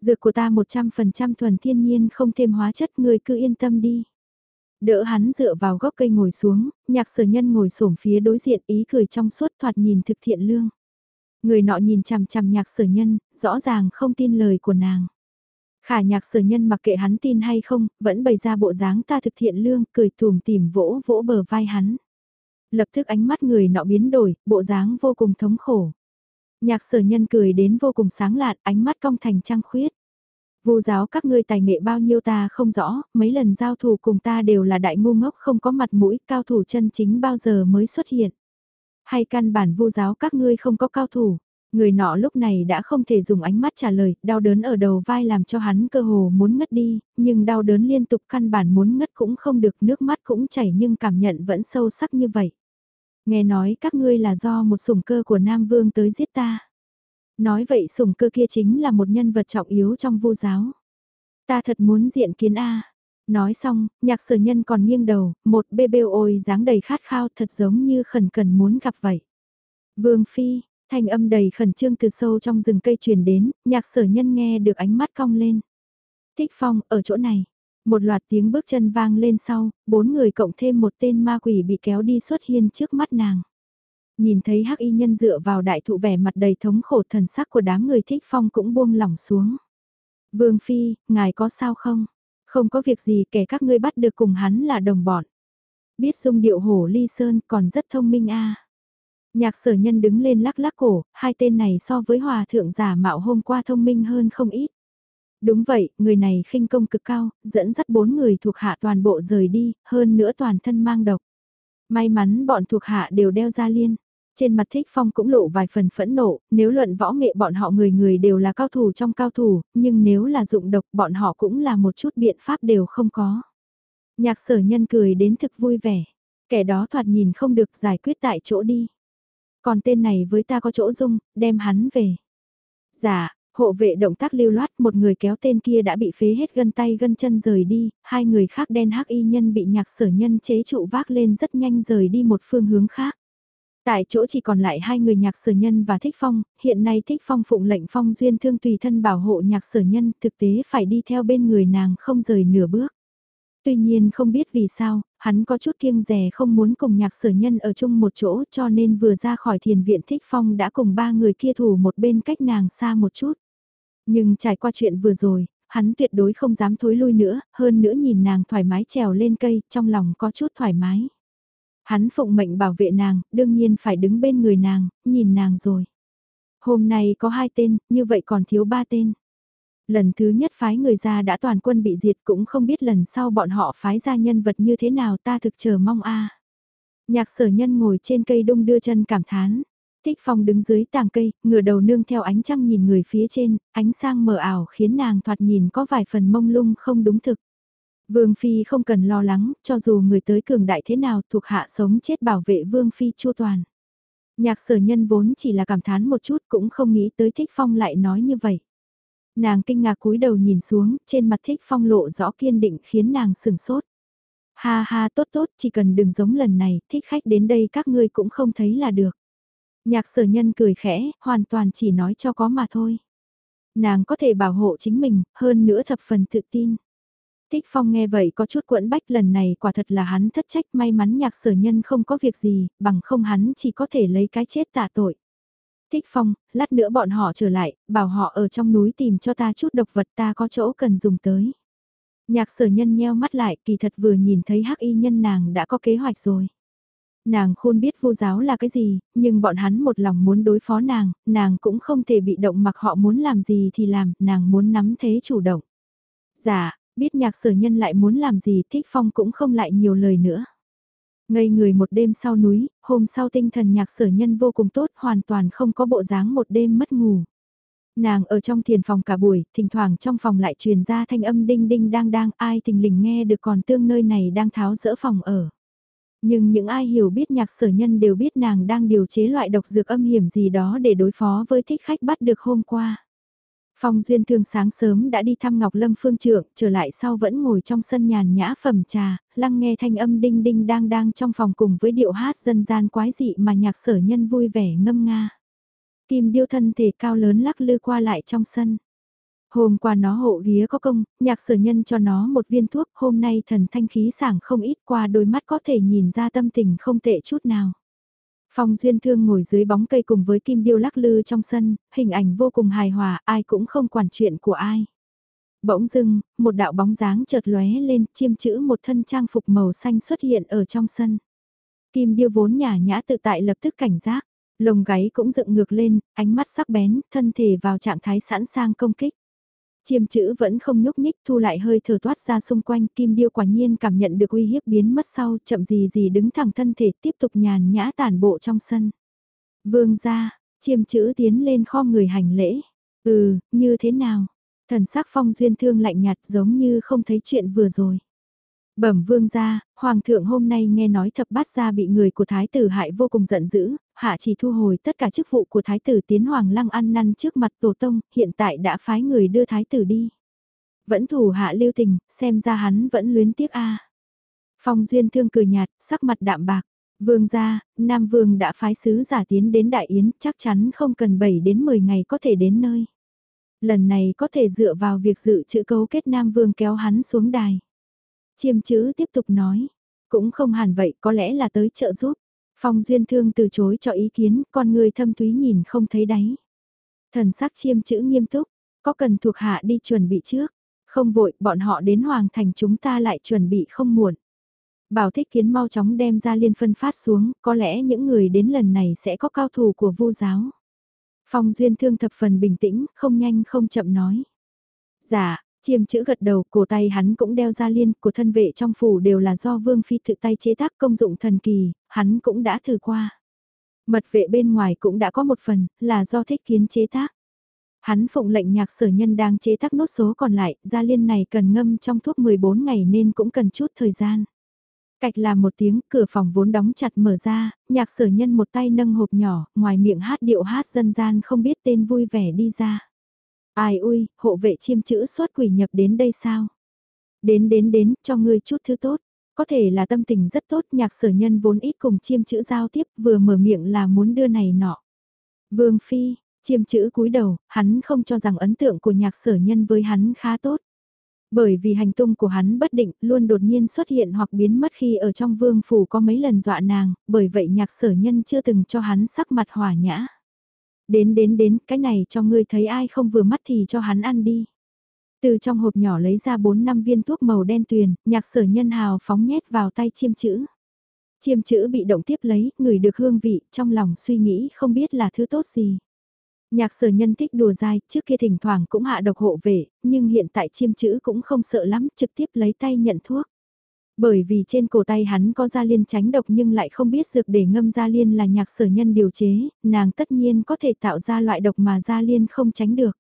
Dược của ta 100% thuần thiên nhiên không thêm hóa chất ngươi cứ yên tâm đi. Đỡ hắn dựa vào gốc cây ngồi xuống, nhạc sở nhân ngồi xổm phía đối diện ý cười trong suốt thoạt nhìn thực thiện lương. Người nọ nhìn chằm chằm nhạc sở nhân, rõ ràng không tin lời của nàng. Khả nhạc sở nhân mặc kệ hắn tin hay không, vẫn bày ra bộ dáng ta thực thiện lương, cười thùm tìm vỗ vỗ bờ vai hắn. Lập tức ánh mắt người nọ biến đổi, bộ dáng vô cùng thống khổ. Nhạc sở nhân cười đến vô cùng sáng lạn, ánh mắt cong thành trăng khuyết. Vô giáo các ngươi tài nghệ bao nhiêu ta không rõ, mấy lần giao thủ cùng ta đều là đại ngu ngốc không có mặt mũi, cao thủ chân chính bao giờ mới xuất hiện. Hay căn bản vô giáo các ngươi không có cao thủ, Người nọ lúc này đã không thể dùng ánh mắt trả lời, đau đớn ở đầu vai làm cho hắn cơ hồ muốn ngất đi, nhưng đau đớn liên tục căn bản muốn ngất cũng không được, nước mắt cũng chảy nhưng cảm nhận vẫn sâu sắc như vậy. Nghe nói các ngươi là do một sủng cơ của Nam Vương tới giết ta. Nói vậy sủng cơ kia chính là một nhân vật trọng yếu trong vô giáo. Ta thật muốn diện kiến A. Nói xong, nhạc sở nhân còn nghiêng đầu, một bê bêu ôi dáng đầy khát khao thật giống như khẩn cần muốn gặp vậy. Vương Phi, Thanh âm đầy khẩn trương từ sâu trong rừng cây truyền đến, nhạc sở nhân nghe được ánh mắt cong lên. Thích phong, ở chỗ này. Một loạt tiếng bước chân vang lên sau, bốn người cộng thêm một tên ma quỷ bị kéo đi xuất hiện trước mắt nàng. Nhìn thấy hắc y nhân dựa vào đại thụ vẻ mặt đầy thống khổ thần sắc của đám người thích phong cũng buông lỏng xuống. Vương Phi, ngài có sao không? Không có việc gì kể các ngươi bắt được cùng hắn là đồng bọn. Biết dung điệu hổ ly sơn còn rất thông minh a Nhạc sở nhân đứng lên lắc lắc cổ, hai tên này so với hòa thượng giả mạo hôm qua thông minh hơn không ít. Đúng vậy, người này khinh công cực cao, dẫn dắt bốn người thuộc hạ toàn bộ rời đi, hơn nữa toàn thân mang độc. May mắn bọn thuộc hạ đều đeo ra liên. Trên mặt thích phong cũng lộ vài phần phẫn nộ, nếu luận võ nghệ bọn họ người người đều là cao thủ trong cao thủ, nhưng nếu là dụng độc bọn họ cũng là một chút biện pháp đều không có. Nhạc sở nhân cười đến thực vui vẻ, kẻ đó thoạt nhìn không được giải quyết tại chỗ đi. Còn tên này với ta có chỗ dung, đem hắn về. Dạ, hộ vệ động tác lưu loát một người kéo tên kia đã bị phế hết gân tay gân chân rời đi, hai người khác đen hắc y nhân bị nhạc sở nhân chế trụ vác lên rất nhanh rời đi một phương hướng khác. Tại chỗ chỉ còn lại hai người nhạc sở nhân và thích phong, hiện nay thích phong phụng lệnh phong duyên thương tùy thân bảo hộ nhạc sở nhân thực tế phải đi theo bên người nàng không rời nửa bước. Tuy nhiên không biết vì sao, hắn có chút kiêng rè không muốn cùng nhạc sở nhân ở chung một chỗ cho nên vừa ra khỏi thiền viện thích phong đã cùng ba người kia thủ một bên cách nàng xa một chút. Nhưng trải qua chuyện vừa rồi, hắn tuyệt đối không dám thối lui nữa, hơn nữa nhìn nàng thoải mái trèo lên cây, trong lòng có chút thoải mái. Hắn phụng mệnh bảo vệ nàng, đương nhiên phải đứng bên người nàng, nhìn nàng rồi. Hôm nay có hai tên, như vậy còn thiếu ba tên. Lần thứ nhất phái người ra đã toàn quân bị diệt cũng không biết lần sau bọn họ phái ra nhân vật như thế nào ta thực chờ mong a. Nhạc sở nhân ngồi trên cây đung đưa chân cảm thán. Thích Phong đứng dưới tàng cây, ngửa đầu nương theo ánh trăng nhìn người phía trên, ánh sang mờ ảo khiến nàng thoạt nhìn có vài phần mông lung không đúng thực. Vương Phi không cần lo lắng, cho dù người tới cường đại thế nào thuộc hạ sống chết bảo vệ Vương Phi chu toàn. Nhạc sở nhân vốn chỉ là cảm thán một chút cũng không nghĩ tới Thích Phong lại nói như vậy. Nàng kinh ngạc cúi đầu nhìn xuống, trên mặt Thích Phong lộ rõ kiên định khiến nàng sừng sốt. Ha ha tốt tốt, chỉ cần đừng giống lần này, thích khách đến đây các ngươi cũng không thấy là được. Nhạc sở nhân cười khẽ, hoàn toàn chỉ nói cho có mà thôi. Nàng có thể bảo hộ chính mình, hơn nữa thập phần tự tin. Tích Phong nghe vậy có chút quẫn bách lần này quả thật là hắn thất trách may mắn nhạc sở nhân không có việc gì, bằng không hắn chỉ có thể lấy cái chết tạ tội. Tích Phong, lát nữa bọn họ trở lại, bảo họ ở trong núi tìm cho ta chút độc vật ta có chỗ cần dùng tới. Nhạc sở nhân nheo mắt lại kỳ thật vừa nhìn thấy hắc y nhân nàng đã có kế hoạch rồi. Nàng khôn biết vô giáo là cái gì, nhưng bọn hắn một lòng muốn đối phó nàng, nàng cũng không thể bị động mặc họ muốn làm gì thì làm, nàng muốn nắm thế chủ động. Dạ, biết nhạc sở nhân lại muốn làm gì thích phong cũng không lại nhiều lời nữa. Ngây người một đêm sau núi, hôm sau tinh thần nhạc sở nhân vô cùng tốt hoàn toàn không có bộ dáng một đêm mất ngủ. Nàng ở trong thiền phòng cả buổi, thỉnh thoảng trong phòng lại truyền ra thanh âm đinh đinh đang đang ai thình lình nghe được còn tương nơi này đang tháo rỡ phòng ở. Nhưng những ai hiểu biết nhạc sở nhân đều biết nàng đang điều chế loại độc dược âm hiểm gì đó để đối phó với thích khách bắt được hôm qua. Phong Duyên Thương sáng sớm đã đi thăm Ngọc Lâm Phương Trượng, trở lại sau vẫn ngồi trong sân nhàn nhã phẩm trà, lăng nghe thanh âm đinh đinh đang đang trong phòng cùng với điệu hát dân gian quái dị mà nhạc sở nhân vui vẻ ngâm nga. Kim điêu thân thể cao lớn lắc lư qua lại trong sân. Hôm qua nó hộ ghía có công, nhạc sở nhân cho nó một viên thuốc, hôm nay thần thanh khí sảng không ít qua đôi mắt có thể nhìn ra tâm tình không tệ chút nào. Phong Duyên Thương ngồi dưới bóng cây cùng với Kim Điêu lắc lư trong sân, hình ảnh vô cùng hài hòa, ai cũng không quản chuyện của ai. Bỗng dưng, một đạo bóng dáng chợt lóe lên, chiêm chữ một thân trang phục màu xanh xuất hiện ở trong sân. Kim Điêu vốn nhả nhã tự tại lập tức cảnh giác, lồng gáy cũng dựng ngược lên, ánh mắt sắc bén, thân thể vào trạng thái sẵn sàng công kích. Chiêm chữ vẫn không nhúc nhích thu lại hơi thở toát ra xung quanh kim điêu quả nhiên cảm nhận được uy hiếp biến mất sau chậm gì gì đứng thẳng thân thể tiếp tục nhàn nhã tản bộ trong sân. Vương ra, chiêm chữ tiến lên kho người hành lễ. Ừ, như thế nào? Thần sắc phong duyên thương lạnh nhạt giống như không thấy chuyện vừa rồi. Bẩm vương gia, hoàng thượng hôm nay nghe nói thập bát gia bị người của thái tử hại vô cùng giận dữ, hạ chỉ thu hồi tất cả chức vụ của thái tử tiến hoàng lăng ăn năn trước mặt tổ tông, hiện tại đã phái người đưa thái tử đi. Vẫn thủ hạ lưu tình, xem ra hắn vẫn luyến tiếc a. Phong duyên thương cười nhạt, sắc mặt đạm bạc. Vương gia, Nam Vương đã phái sứ giả tiến đến Đại Yến, chắc chắn không cần 7 đến 10 ngày có thể đến nơi. Lần này có thể dựa vào việc dự trữ cấu kết Nam Vương kéo hắn xuống đài. Chiêm chữ tiếp tục nói, cũng không hẳn vậy có lẽ là tới trợ giúp. Phong Duyên Thương từ chối cho ý kiến, con người thâm túy nhìn không thấy đáy. Thần sắc chiêm chữ nghiêm túc, có cần thuộc hạ đi chuẩn bị trước. Không vội, bọn họ đến Hoàng Thành chúng ta lại chuẩn bị không muộn. Bảo thích kiến mau chóng đem ra liên phân phát xuống, có lẽ những người đến lần này sẽ có cao thủ của vu giáo. Phong Duyên Thương thập phần bình tĩnh, không nhanh không chậm nói. Dạ, chiêm chữ gật đầu, cổ tay hắn cũng đeo ra liên, của thân vệ trong phủ đều là do Vương Phi tự tay chế tác công dụng thần kỳ, hắn cũng đã thử qua. Mật vệ bên ngoài cũng đã có một phần, là do thích kiến chế tác. Hắn phụng lệnh nhạc sở nhân đang chế tác nốt số còn lại, gia liên này cần ngâm trong thuốc 14 ngày nên cũng cần chút thời gian. Cạch là một tiếng, cửa phòng vốn đóng chặt mở ra, nhạc sở nhân một tay nâng hộp nhỏ, ngoài miệng hát điệu hát dân gian không biết tên vui vẻ đi ra. Ai ui, hộ vệ chiêm chữ xuất quỷ nhập đến đây sao? Đến đến đến, cho ngươi chút thứ tốt. Có thể là tâm tình rất tốt, nhạc sở nhân vốn ít cùng chiêm chữ giao tiếp, vừa mở miệng là muốn đưa này nọ. Vương Phi, chiêm chữ cúi đầu, hắn không cho rằng ấn tượng của nhạc sở nhân với hắn khá tốt. Bởi vì hành tung của hắn bất định, luôn đột nhiên xuất hiện hoặc biến mất khi ở trong vương phủ có mấy lần dọa nàng, bởi vậy nhạc sở nhân chưa từng cho hắn sắc mặt hỏa nhã. Đến đến đến, cái này cho ngươi thấy ai không vừa mắt thì cho hắn ăn đi. Từ trong hộp nhỏ lấy ra 4 năm viên thuốc màu đen tuyền, nhạc sở nhân hào phóng nhét vào tay chiêm chữ. Chiêm chữ bị động tiếp lấy, người được hương vị, trong lòng suy nghĩ không biết là thứ tốt gì. Nhạc sở nhân thích đùa dai, trước kia thỉnh thoảng cũng hạ độc hộ vệ, nhưng hiện tại chiêm chữ cũng không sợ lắm, trực tiếp lấy tay nhận thuốc. Bởi vì trên cổ tay hắn có gia liên tránh độc nhưng lại không biết dược để ngâm gia liên là nhạc sở nhân điều chế, nàng tất nhiên có thể tạo ra loại độc mà gia liên không tránh được.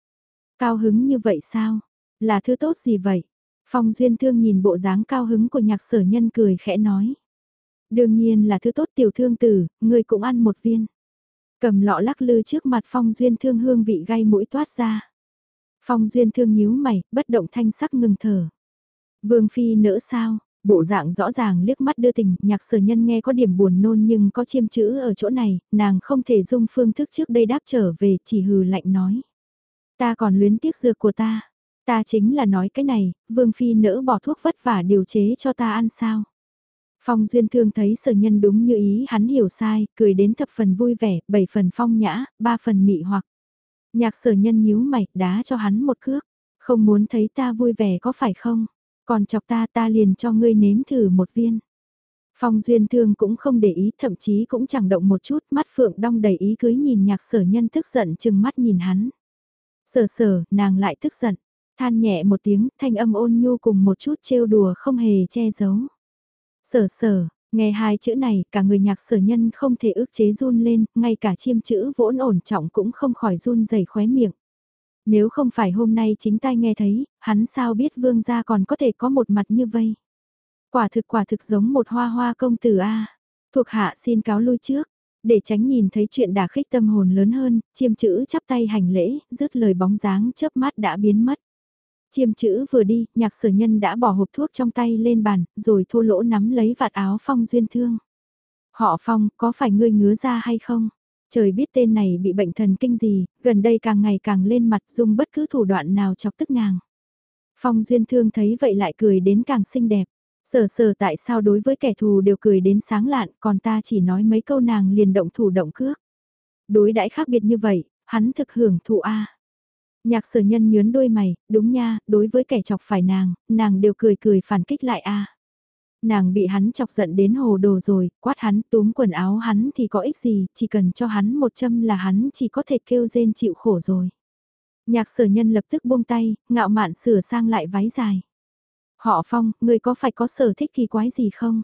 Cao hứng như vậy sao? Là thứ tốt gì vậy? Phong Duyên Thương nhìn bộ dáng cao hứng của nhạc sở nhân cười khẽ nói. Đương nhiên là thứ tốt tiểu thương tử, người cũng ăn một viên. Cầm lọ lắc lư trước mặt Phong Duyên Thương hương vị gai mũi toát ra. Phong Duyên Thương nhíu mày, bất động thanh sắc ngừng thở. Vương Phi nỡ sao, bộ dạng rõ ràng liếc mắt đưa tình, nhạc sở nhân nghe có điểm buồn nôn nhưng có chiêm chữ ở chỗ này, nàng không thể dung phương thức trước đây đáp trở về, chỉ hừ lạnh nói. Ta còn luyến tiếc dược của ta, ta chính là nói cái này, Vương Phi nỡ bỏ thuốc vất vả điều chế cho ta ăn sao. Phong Duyên Thương thấy sở nhân đúng như ý hắn hiểu sai, cười đến thập phần vui vẻ, bảy phần phong nhã, ba phần mị hoặc. Nhạc sở nhân nhíu mày, đá cho hắn một cước. Không muốn thấy ta vui vẻ có phải không? Còn chọc ta ta liền cho ngươi nếm thử một viên. Phong Duyên Thương cũng không để ý, thậm chí cũng chẳng động một chút, mắt phượng đong đầy ý cưới nhìn nhạc sở nhân tức giận chừng mắt nhìn hắn. Sở sở, nàng lại tức giận, than nhẹ một tiếng, thanh âm ôn nhu cùng một chút trêu đùa không hề che giấu. Sở sở, nghe hai chữ này, cả người nhạc sở nhân không thể ước chế run lên, ngay cả chiêm chữ vỗn ổn trọng cũng không khỏi run dày khóe miệng. Nếu không phải hôm nay chính tay nghe thấy, hắn sao biết vương gia còn có thể có một mặt như vây. Quả thực quả thực giống một hoa hoa công tử A. Thuộc hạ xin cáo lui trước, để tránh nhìn thấy chuyện đả khích tâm hồn lớn hơn, chiêm chữ chắp tay hành lễ, dứt lời bóng dáng chớp mắt đã biến mất. Chiêm chữ vừa đi, nhạc sở nhân đã bỏ hộp thuốc trong tay lên bàn, rồi thô lỗ nắm lấy vạt áo Phong Duyên Thương. Họ Phong, có phải ngươi ngứa ra hay không? Trời biết tên này bị bệnh thần kinh gì, gần đây càng ngày càng lên mặt dùng bất cứ thủ đoạn nào chọc tức nàng. Phong Duyên Thương thấy vậy lại cười đến càng xinh đẹp. Sở sở tại sao đối với kẻ thù đều cười đến sáng lạn, còn ta chỉ nói mấy câu nàng liền động thủ động cước. Đối đãi khác biệt như vậy, hắn thực hưởng thụ A. Nhạc sở nhân nhớn đôi mày, đúng nha, đối với kẻ chọc phải nàng, nàng đều cười cười phản kích lại a. Nàng bị hắn chọc giận đến hồ đồ rồi, quát hắn túm quần áo hắn thì có ích gì, chỉ cần cho hắn một châm là hắn chỉ có thể kêu rên chịu khổ rồi. Nhạc sở nhân lập tức buông tay, ngạo mạn sửa sang lại váy dài. Họ phong, người có phải có sở thích kỳ quái gì không?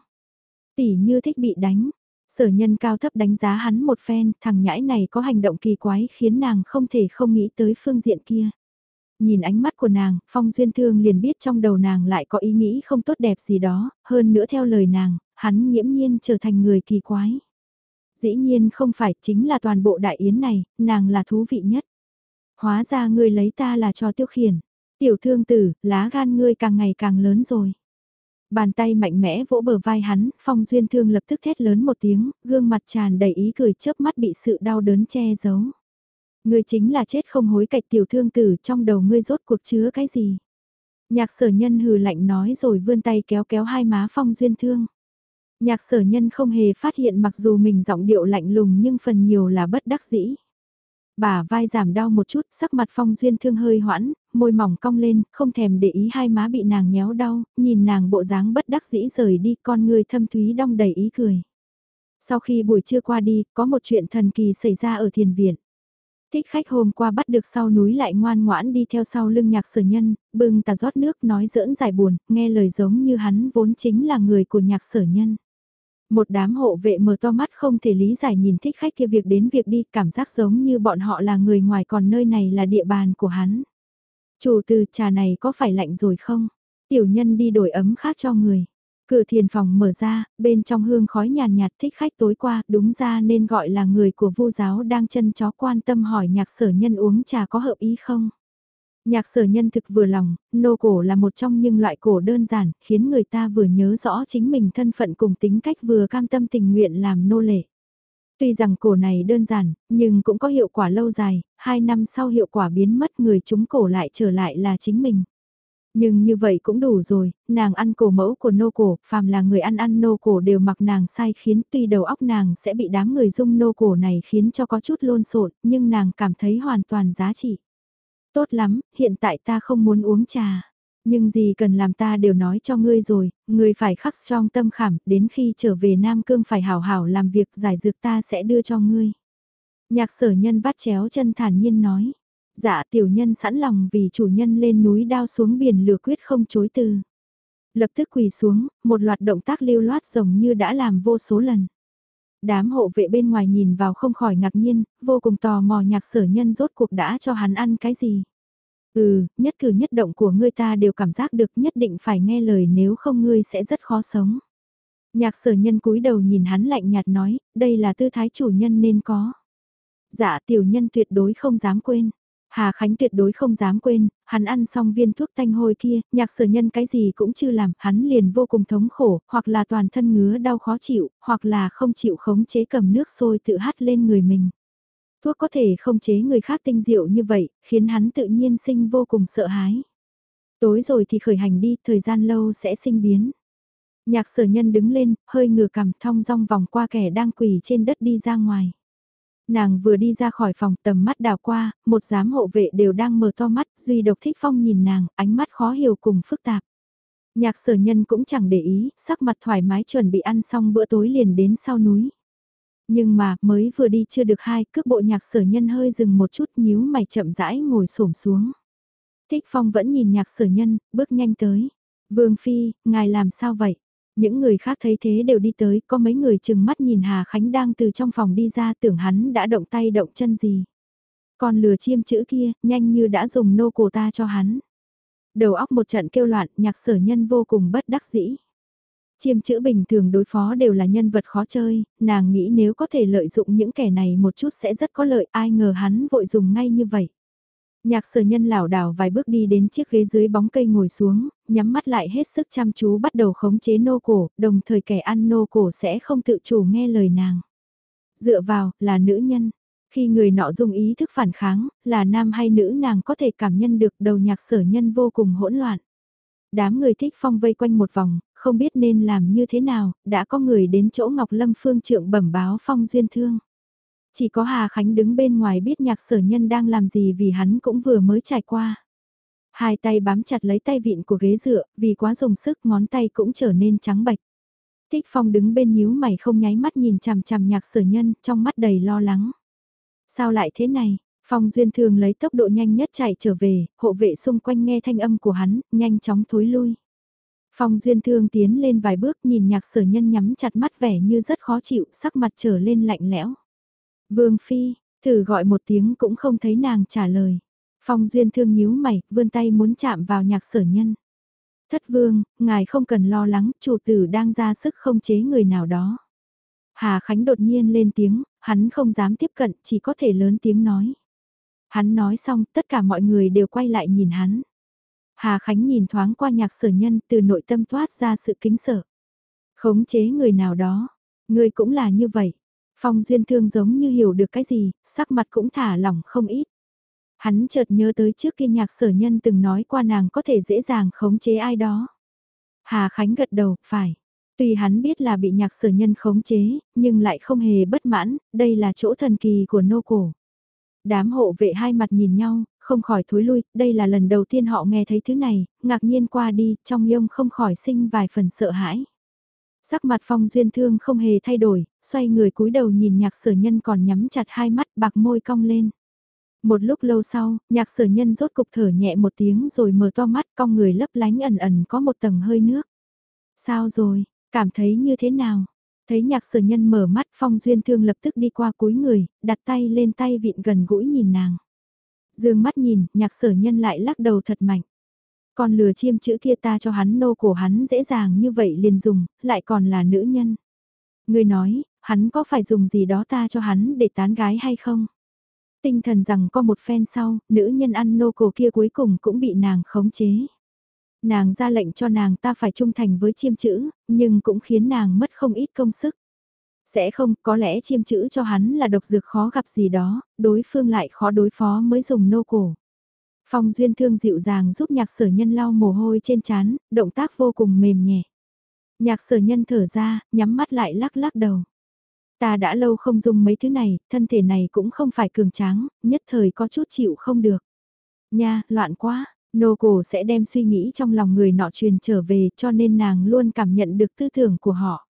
Tỷ như thích bị đánh, Sở nhân cao thấp đánh giá hắn một phen, thằng nhãi này có hành động kỳ quái khiến nàng không thể không nghĩ tới phương diện kia. Nhìn ánh mắt của nàng, Phong Duyên Thương liền biết trong đầu nàng lại có ý nghĩ không tốt đẹp gì đó, hơn nữa theo lời nàng, hắn nghiễm nhiên trở thành người kỳ quái. Dĩ nhiên không phải chính là toàn bộ đại yến này, nàng là thú vị nhất. Hóa ra ngươi lấy ta là cho tiêu khiển. Tiểu thương tử, lá gan ngươi càng ngày càng lớn rồi. Bàn tay mạnh mẽ vỗ bờ vai hắn, Phong Duyên Thương lập tức thét lớn một tiếng, gương mặt tràn đầy ý cười chớp mắt bị sự đau đớn che giấu. Ngươi chính là chết không hối cạch tiểu thương tử trong đầu ngươi rốt cuộc chứa cái gì. Nhạc sở nhân hừ lạnh nói rồi vươn tay kéo kéo hai má Phong Duyên Thương. Nhạc sở nhân không hề phát hiện mặc dù mình giọng điệu lạnh lùng nhưng phần nhiều là bất đắc dĩ. Bà vai giảm đau một chút, sắc mặt phong duyên thương hơi hoãn, môi mỏng cong lên, không thèm để ý hai má bị nàng nhéo đau, nhìn nàng bộ dáng bất đắc dĩ rời đi con người thâm thúy đong đầy ý cười. Sau khi buổi trưa qua đi, có một chuyện thần kỳ xảy ra ở thiền viện. Thích khách hôm qua bắt được sau núi lại ngoan ngoãn đi theo sau lưng nhạc sở nhân, bưng tà rót nước nói giỡn giải buồn, nghe lời giống như hắn vốn chính là người của nhạc sở nhân. Một đám hộ vệ mở to mắt không thể lý giải nhìn thích khách kia việc đến việc đi, cảm giác giống như bọn họ là người ngoài còn nơi này là địa bàn của hắn. Chủ từ trà này có phải lạnh rồi không? Tiểu nhân đi đổi ấm khác cho người. Cửa thiền phòng mở ra, bên trong hương khói nhàn nhạt, thích khách tối qua, đúng ra nên gọi là người của vu giáo đang chân chó quan tâm hỏi nhạc sở nhân uống trà có hợp ý không? Nhạc sở nhân thực vừa lòng, nô cổ là một trong những loại cổ đơn giản, khiến người ta vừa nhớ rõ chính mình thân phận cùng tính cách vừa cam tâm tình nguyện làm nô lệ. Tuy rằng cổ này đơn giản, nhưng cũng có hiệu quả lâu dài, hai năm sau hiệu quả biến mất người chúng cổ lại trở lại là chính mình. Nhưng như vậy cũng đủ rồi, nàng ăn cổ mẫu của nô cổ, phàm là người ăn ăn nô cổ đều mặc nàng sai khiến tuy đầu óc nàng sẽ bị đám người dung nô cổ này khiến cho có chút lôn xộn nhưng nàng cảm thấy hoàn toàn giá trị. Tốt lắm, hiện tại ta không muốn uống trà. Nhưng gì cần làm ta đều nói cho ngươi rồi, ngươi phải khắc trong tâm khảm, đến khi trở về Nam Cương phải hảo hảo làm việc giải dược ta sẽ đưa cho ngươi. Nhạc sở nhân vắt chéo chân thản nhiên nói. Dạ tiểu nhân sẵn lòng vì chủ nhân lên núi đao xuống biển lửa quyết không chối từ. Lập tức quỳ xuống, một loạt động tác lưu loát giống như đã làm vô số lần. Đám hộ vệ bên ngoài nhìn vào không khỏi ngạc nhiên, vô cùng tò mò nhạc sở nhân rốt cuộc đã cho hắn ăn cái gì. Ừ, nhất cử nhất động của ngươi ta đều cảm giác được nhất định phải nghe lời nếu không ngươi sẽ rất khó sống. Nhạc sở nhân cúi đầu nhìn hắn lạnh nhạt nói, đây là tư thái chủ nhân nên có. Dạ tiểu nhân tuyệt đối không dám quên. Hà Khánh tuyệt đối không dám quên, hắn ăn xong viên thuốc thanh hôi kia, nhạc sở nhân cái gì cũng chưa làm, hắn liền vô cùng thống khổ, hoặc là toàn thân ngứa đau khó chịu, hoặc là không chịu khống chế cầm nước sôi tự hắt lên người mình. Thuốc có thể không chế người khác tinh diệu như vậy, khiến hắn tự nhiên sinh vô cùng sợ hãi. Tối rồi thì khởi hành đi, thời gian lâu sẽ sinh biến. Nhạc sở nhân đứng lên, hơi ngửa cằm thong dong vòng qua kẻ đang quỳ trên đất đi ra ngoài. Nàng vừa đi ra khỏi phòng tầm mắt đào qua, một giám hộ vệ đều đang mở to mắt, duy độc thích phong nhìn nàng, ánh mắt khó hiểu cùng phức tạp. Nhạc sở nhân cũng chẳng để ý, sắc mặt thoải mái chuẩn bị ăn xong bữa tối liền đến sau núi. Nhưng mà, mới vừa đi chưa được hai, cước bộ nhạc sở nhân hơi dừng một chút nhíu mày chậm rãi ngồi xổm xuống. Thích phong vẫn nhìn nhạc sở nhân, bước nhanh tới. Vương Phi, ngài làm sao vậy? Những người khác thấy thế đều đi tới, có mấy người chừng mắt nhìn Hà Khánh đang từ trong phòng đi ra tưởng hắn đã động tay động chân gì. Còn lừa chiêm chữ kia, nhanh như đã dùng nô cổ ta cho hắn. Đầu óc một trận kêu loạn, nhạc sở nhân vô cùng bất đắc dĩ. Chiêm chữ bình thường đối phó đều là nhân vật khó chơi, nàng nghĩ nếu có thể lợi dụng những kẻ này một chút sẽ rất có lợi, ai ngờ hắn vội dùng ngay như vậy. Nhạc sở nhân lảo đảo vài bước đi đến chiếc ghế dưới bóng cây ngồi xuống, nhắm mắt lại hết sức chăm chú bắt đầu khống chế nô cổ, đồng thời kẻ ăn nô cổ sẽ không tự chủ nghe lời nàng. Dựa vào, là nữ nhân. Khi người nọ dùng ý thức phản kháng, là nam hay nữ nàng có thể cảm nhận được đầu nhạc sở nhân vô cùng hỗn loạn. Đám người thích phong vây quanh một vòng, không biết nên làm như thế nào, đã có người đến chỗ Ngọc Lâm Phương trượng bẩm báo phong duyên thương. Chỉ có Hà Khánh đứng bên ngoài biết nhạc sở nhân đang làm gì vì hắn cũng vừa mới trải qua. Hai tay bám chặt lấy tay vịn của ghế dựa, vì quá dùng sức ngón tay cũng trở nên trắng bạch. Thích Phong đứng bên nhíu mày không nháy mắt nhìn chằm chằm nhạc sở nhân, trong mắt đầy lo lắng. Sao lại thế này? Phong Duyên thường lấy tốc độ nhanh nhất chạy trở về, hộ vệ xung quanh nghe thanh âm của hắn, nhanh chóng thối lui. Phong Duyên Thương tiến lên vài bước nhìn nhạc sở nhân nhắm chặt mắt vẻ như rất khó chịu, sắc mặt trở lên lạnh lẽo. Vương Phi, thử gọi một tiếng cũng không thấy nàng trả lời. Phong Duyên Thương nhíu mày, vươn tay muốn chạm vào nhạc sở nhân. Thất vương, ngài không cần lo lắng, chủ tử đang ra sức không chế người nào đó. Hà Khánh đột nhiên lên tiếng, hắn không dám tiếp cận, chỉ có thể lớn tiếng nói. Hắn nói xong, tất cả mọi người đều quay lại nhìn hắn. Hà Khánh nhìn thoáng qua nhạc sở nhân từ nội tâm thoát ra sự kính sợ. Khống chế người nào đó, người cũng là như vậy. Phong Duyên Thương giống như hiểu được cái gì, sắc mặt cũng thả lỏng không ít. Hắn chợt nhớ tới trước kia nhạc sở nhân từng nói qua nàng có thể dễ dàng khống chế ai đó. Hà Khánh gật đầu, phải. Tuy hắn biết là bị nhạc sở nhân khống chế, nhưng lại không hề bất mãn, đây là chỗ thần kỳ của nô cổ. Đám hộ vệ hai mặt nhìn nhau, không khỏi thối lui, đây là lần đầu tiên họ nghe thấy thứ này, ngạc nhiên qua đi, trong nhông không khỏi sinh vài phần sợ hãi. Sắc mặt phong duyên thương không hề thay đổi, xoay người cúi đầu nhìn nhạc sở nhân còn nhắm chặt hai mắt bạc môi cong lên. Một lúc lâu sau, nhạc sở nhân rốt cục thở nhẹ một tiếng rồi mở to mắt cong người lấp lánh ẩn ẩn có một tầng hơi nước. Sao rồi, cảm thấy như thế nào? Thấy nhạc sở nhân mở mắt phong duyên thương lập tức đi qua cúi người, đặt tay lên tay vịn gần gũi nhìn nàng. Dương mắt nhìn, nhạc sở nhân lại lắc đầu thật mạnh. Còn lừa chiêm chữ kia ta cho hắn nô cổ hắn dễ dàng như vậy liền dùng, lại còn là nữ nhân. Người nói, hắn có phải dùng gì đó ta cho hắn để tán gái hay không? Tinh thần rằng có một phen sau, nữ nhân ăn nô cổ kia cuối cùng cũng bị nàng khống chế. Nàng ra lệnh cho nàng ta phải trung thành với chiêm chữ, nhưng cũng khiến nàng mất không ít công sức. Sẽ không, có lẽ chiêm chữ cho hắn là độc dược khó gặp gì đó, đối phương lại khó đối phó mới dùng nô cổ. Phong duyên thương dịu dàng giúp nhạc sở nhân lau mồ hôi trên chán động tác vô cùng mềm nhẹ. Nhạc sở nhân thở ra, nhắm mắt lại lắc lắc đầu. Ta đã lâu không dùng mấy thứ này, thân thể này cũng không phải cường tráng, nhất thời có chút chịu không được. Nha, loạn quá, nô cổ sẽ đem suy nghĩ trong lòng người nọ truyền trở về cho nên nàng luôn cảm nhận được tư tưởng của họ.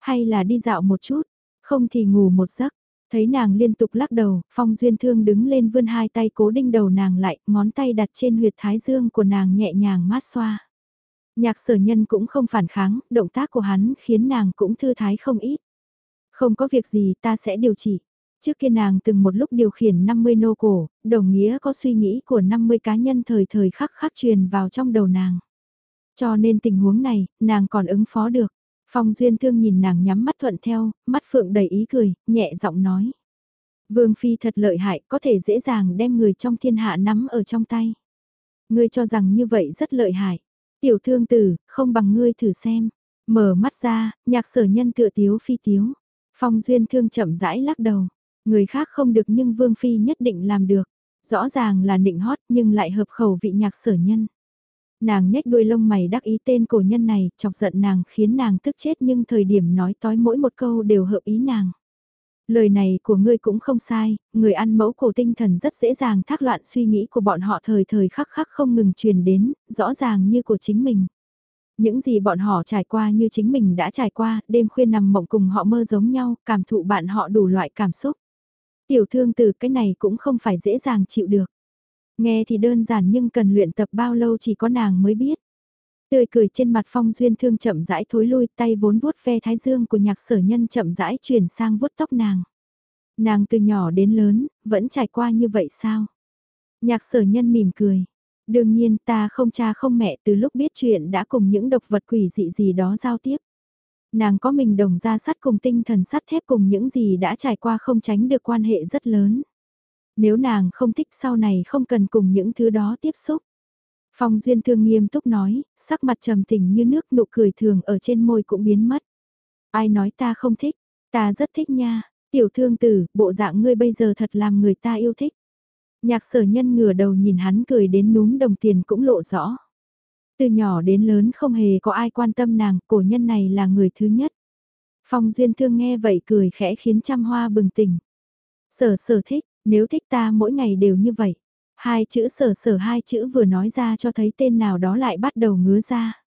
Hay là đi dạo một chút, không thì ngủ một giấc. Thấy nàng liên tục lắc đầu, Phong Duyên Thương đứng lên vươn hai tay cố đinh đầu nàng lại, ngón tay đặt trên huyệt thái dương của nàng nhẹ nhàng mát xoa. Nhạc sở nhân cũng không phản kháng, động tác của hắn khiến nàng cũng thư thái không ít. Không có việc gì ta sẽ điều trị. Trước kia nàng từng một lúc điều khiển 50 nô cổ, đồng nghĩa có suy nghĩ của 50 cá nhân thời thời khắc khắc truyền vào trong đầu nàng. Cho nên tình huống này, nàng còn ứng phó được. Phong Duyên Thương nhìn nàng nhắm mắt thuận theo, mắt phượng đầy ý cười, nhẹ giọng nói. Vương Phi thật lợi hại, có thể dễ dàng đem người trong thiên hạ nắm ở trong tay. Ngươi cho rằng như vậy rất lợi hại. Tiểu thương tử, không bằng ngươi thử xem. Mở mắt ra, nhạc sở nhân tựa tiếu phi tiếu. Phong Duyên Thương chậm rãi lắc đầu. Người khác không được nhưng Vương Phi nhất định làm được. Rõ ràng là nịnh hót nhưng lại hợp khẩu vị nhạc sở nhân. Nàng nhếch đuôi lông mày đắc ý tên cổ nhân này, chọc giận nàng khiến nàng tức chết nhưng thời điểm nói tói mỗi một câu đều hợp ý nàng. Lời này của ngươi cũng không sai, người ăn mẫu cổ tinh thần rất dễ dàng thác loạn suy nghĩ của bọn họ thời thời khắc khắc không ngừng truyền đến, rõ ràng như của chính mình. Những gì bọn họ trải qua như chính mình đã trải qua, đêm khuya nằm mộng cùng họ mơ giống nhau, cảm thụ bạn họ đủ loại cảm xúc. Tiểu thương từ cái này cũng không phải dễ dàng chịu được. Nghe thì đơn giản nhưng cần luyện tập bao lâu chỉ có nàng mới biết. Tươi cười trên mặt phong duyên thương chậm rãi thối lui tay vốn vuốt ve thái dương của nhạc sở nhân chậm rãi chuyển sang vuốt tóc nàng. Nàng từ nhỏ đến lớn, vẫn trải qua như vậy sao? Nhạc sở nhân mỉm cười. Đương nhiên ta không cha không mẹ từ lúc biết chuyện đã cùng những độc vật quỷ dị gì đó giao tiếp. Nàng có mình đồng ra sắt cùng tinh thần sắt thép cùng những gì đã trải qua không tránh được quan hệ rất lớn. Nếu nàng không thích sau này không cần cùng những thứ đó tiếp xúc. Phong Duyên Thương nghiêm túc nói, sắc mặt trầm tình như nước nụ cười thường ở trên môi cũng biến mất. Ai nói ta không thích, ta rất thích nha, tiểu thương tử, bộ dạng ngươi bây giờ thật làm người ta yêu thích. Nhạc sở nhân ngửa đầu nhìn hắn cười đến núm đồng tiền cũng lộ rõ. Từ nhỏ đến lớn không hề có ai quan tâm nàng, cổ nhân này là người thứ nhất. Phong Duyên Thương nghe vậy cười khẽ khiến trăm hoa bừng tỉnh. Sở sở thích, nếu thích ta mỗi ngày đều như vậy. Hai chữ sở sở hai chữ vừa nói ra cho thấy tên nào đó lại bắt đầu ngứa ra.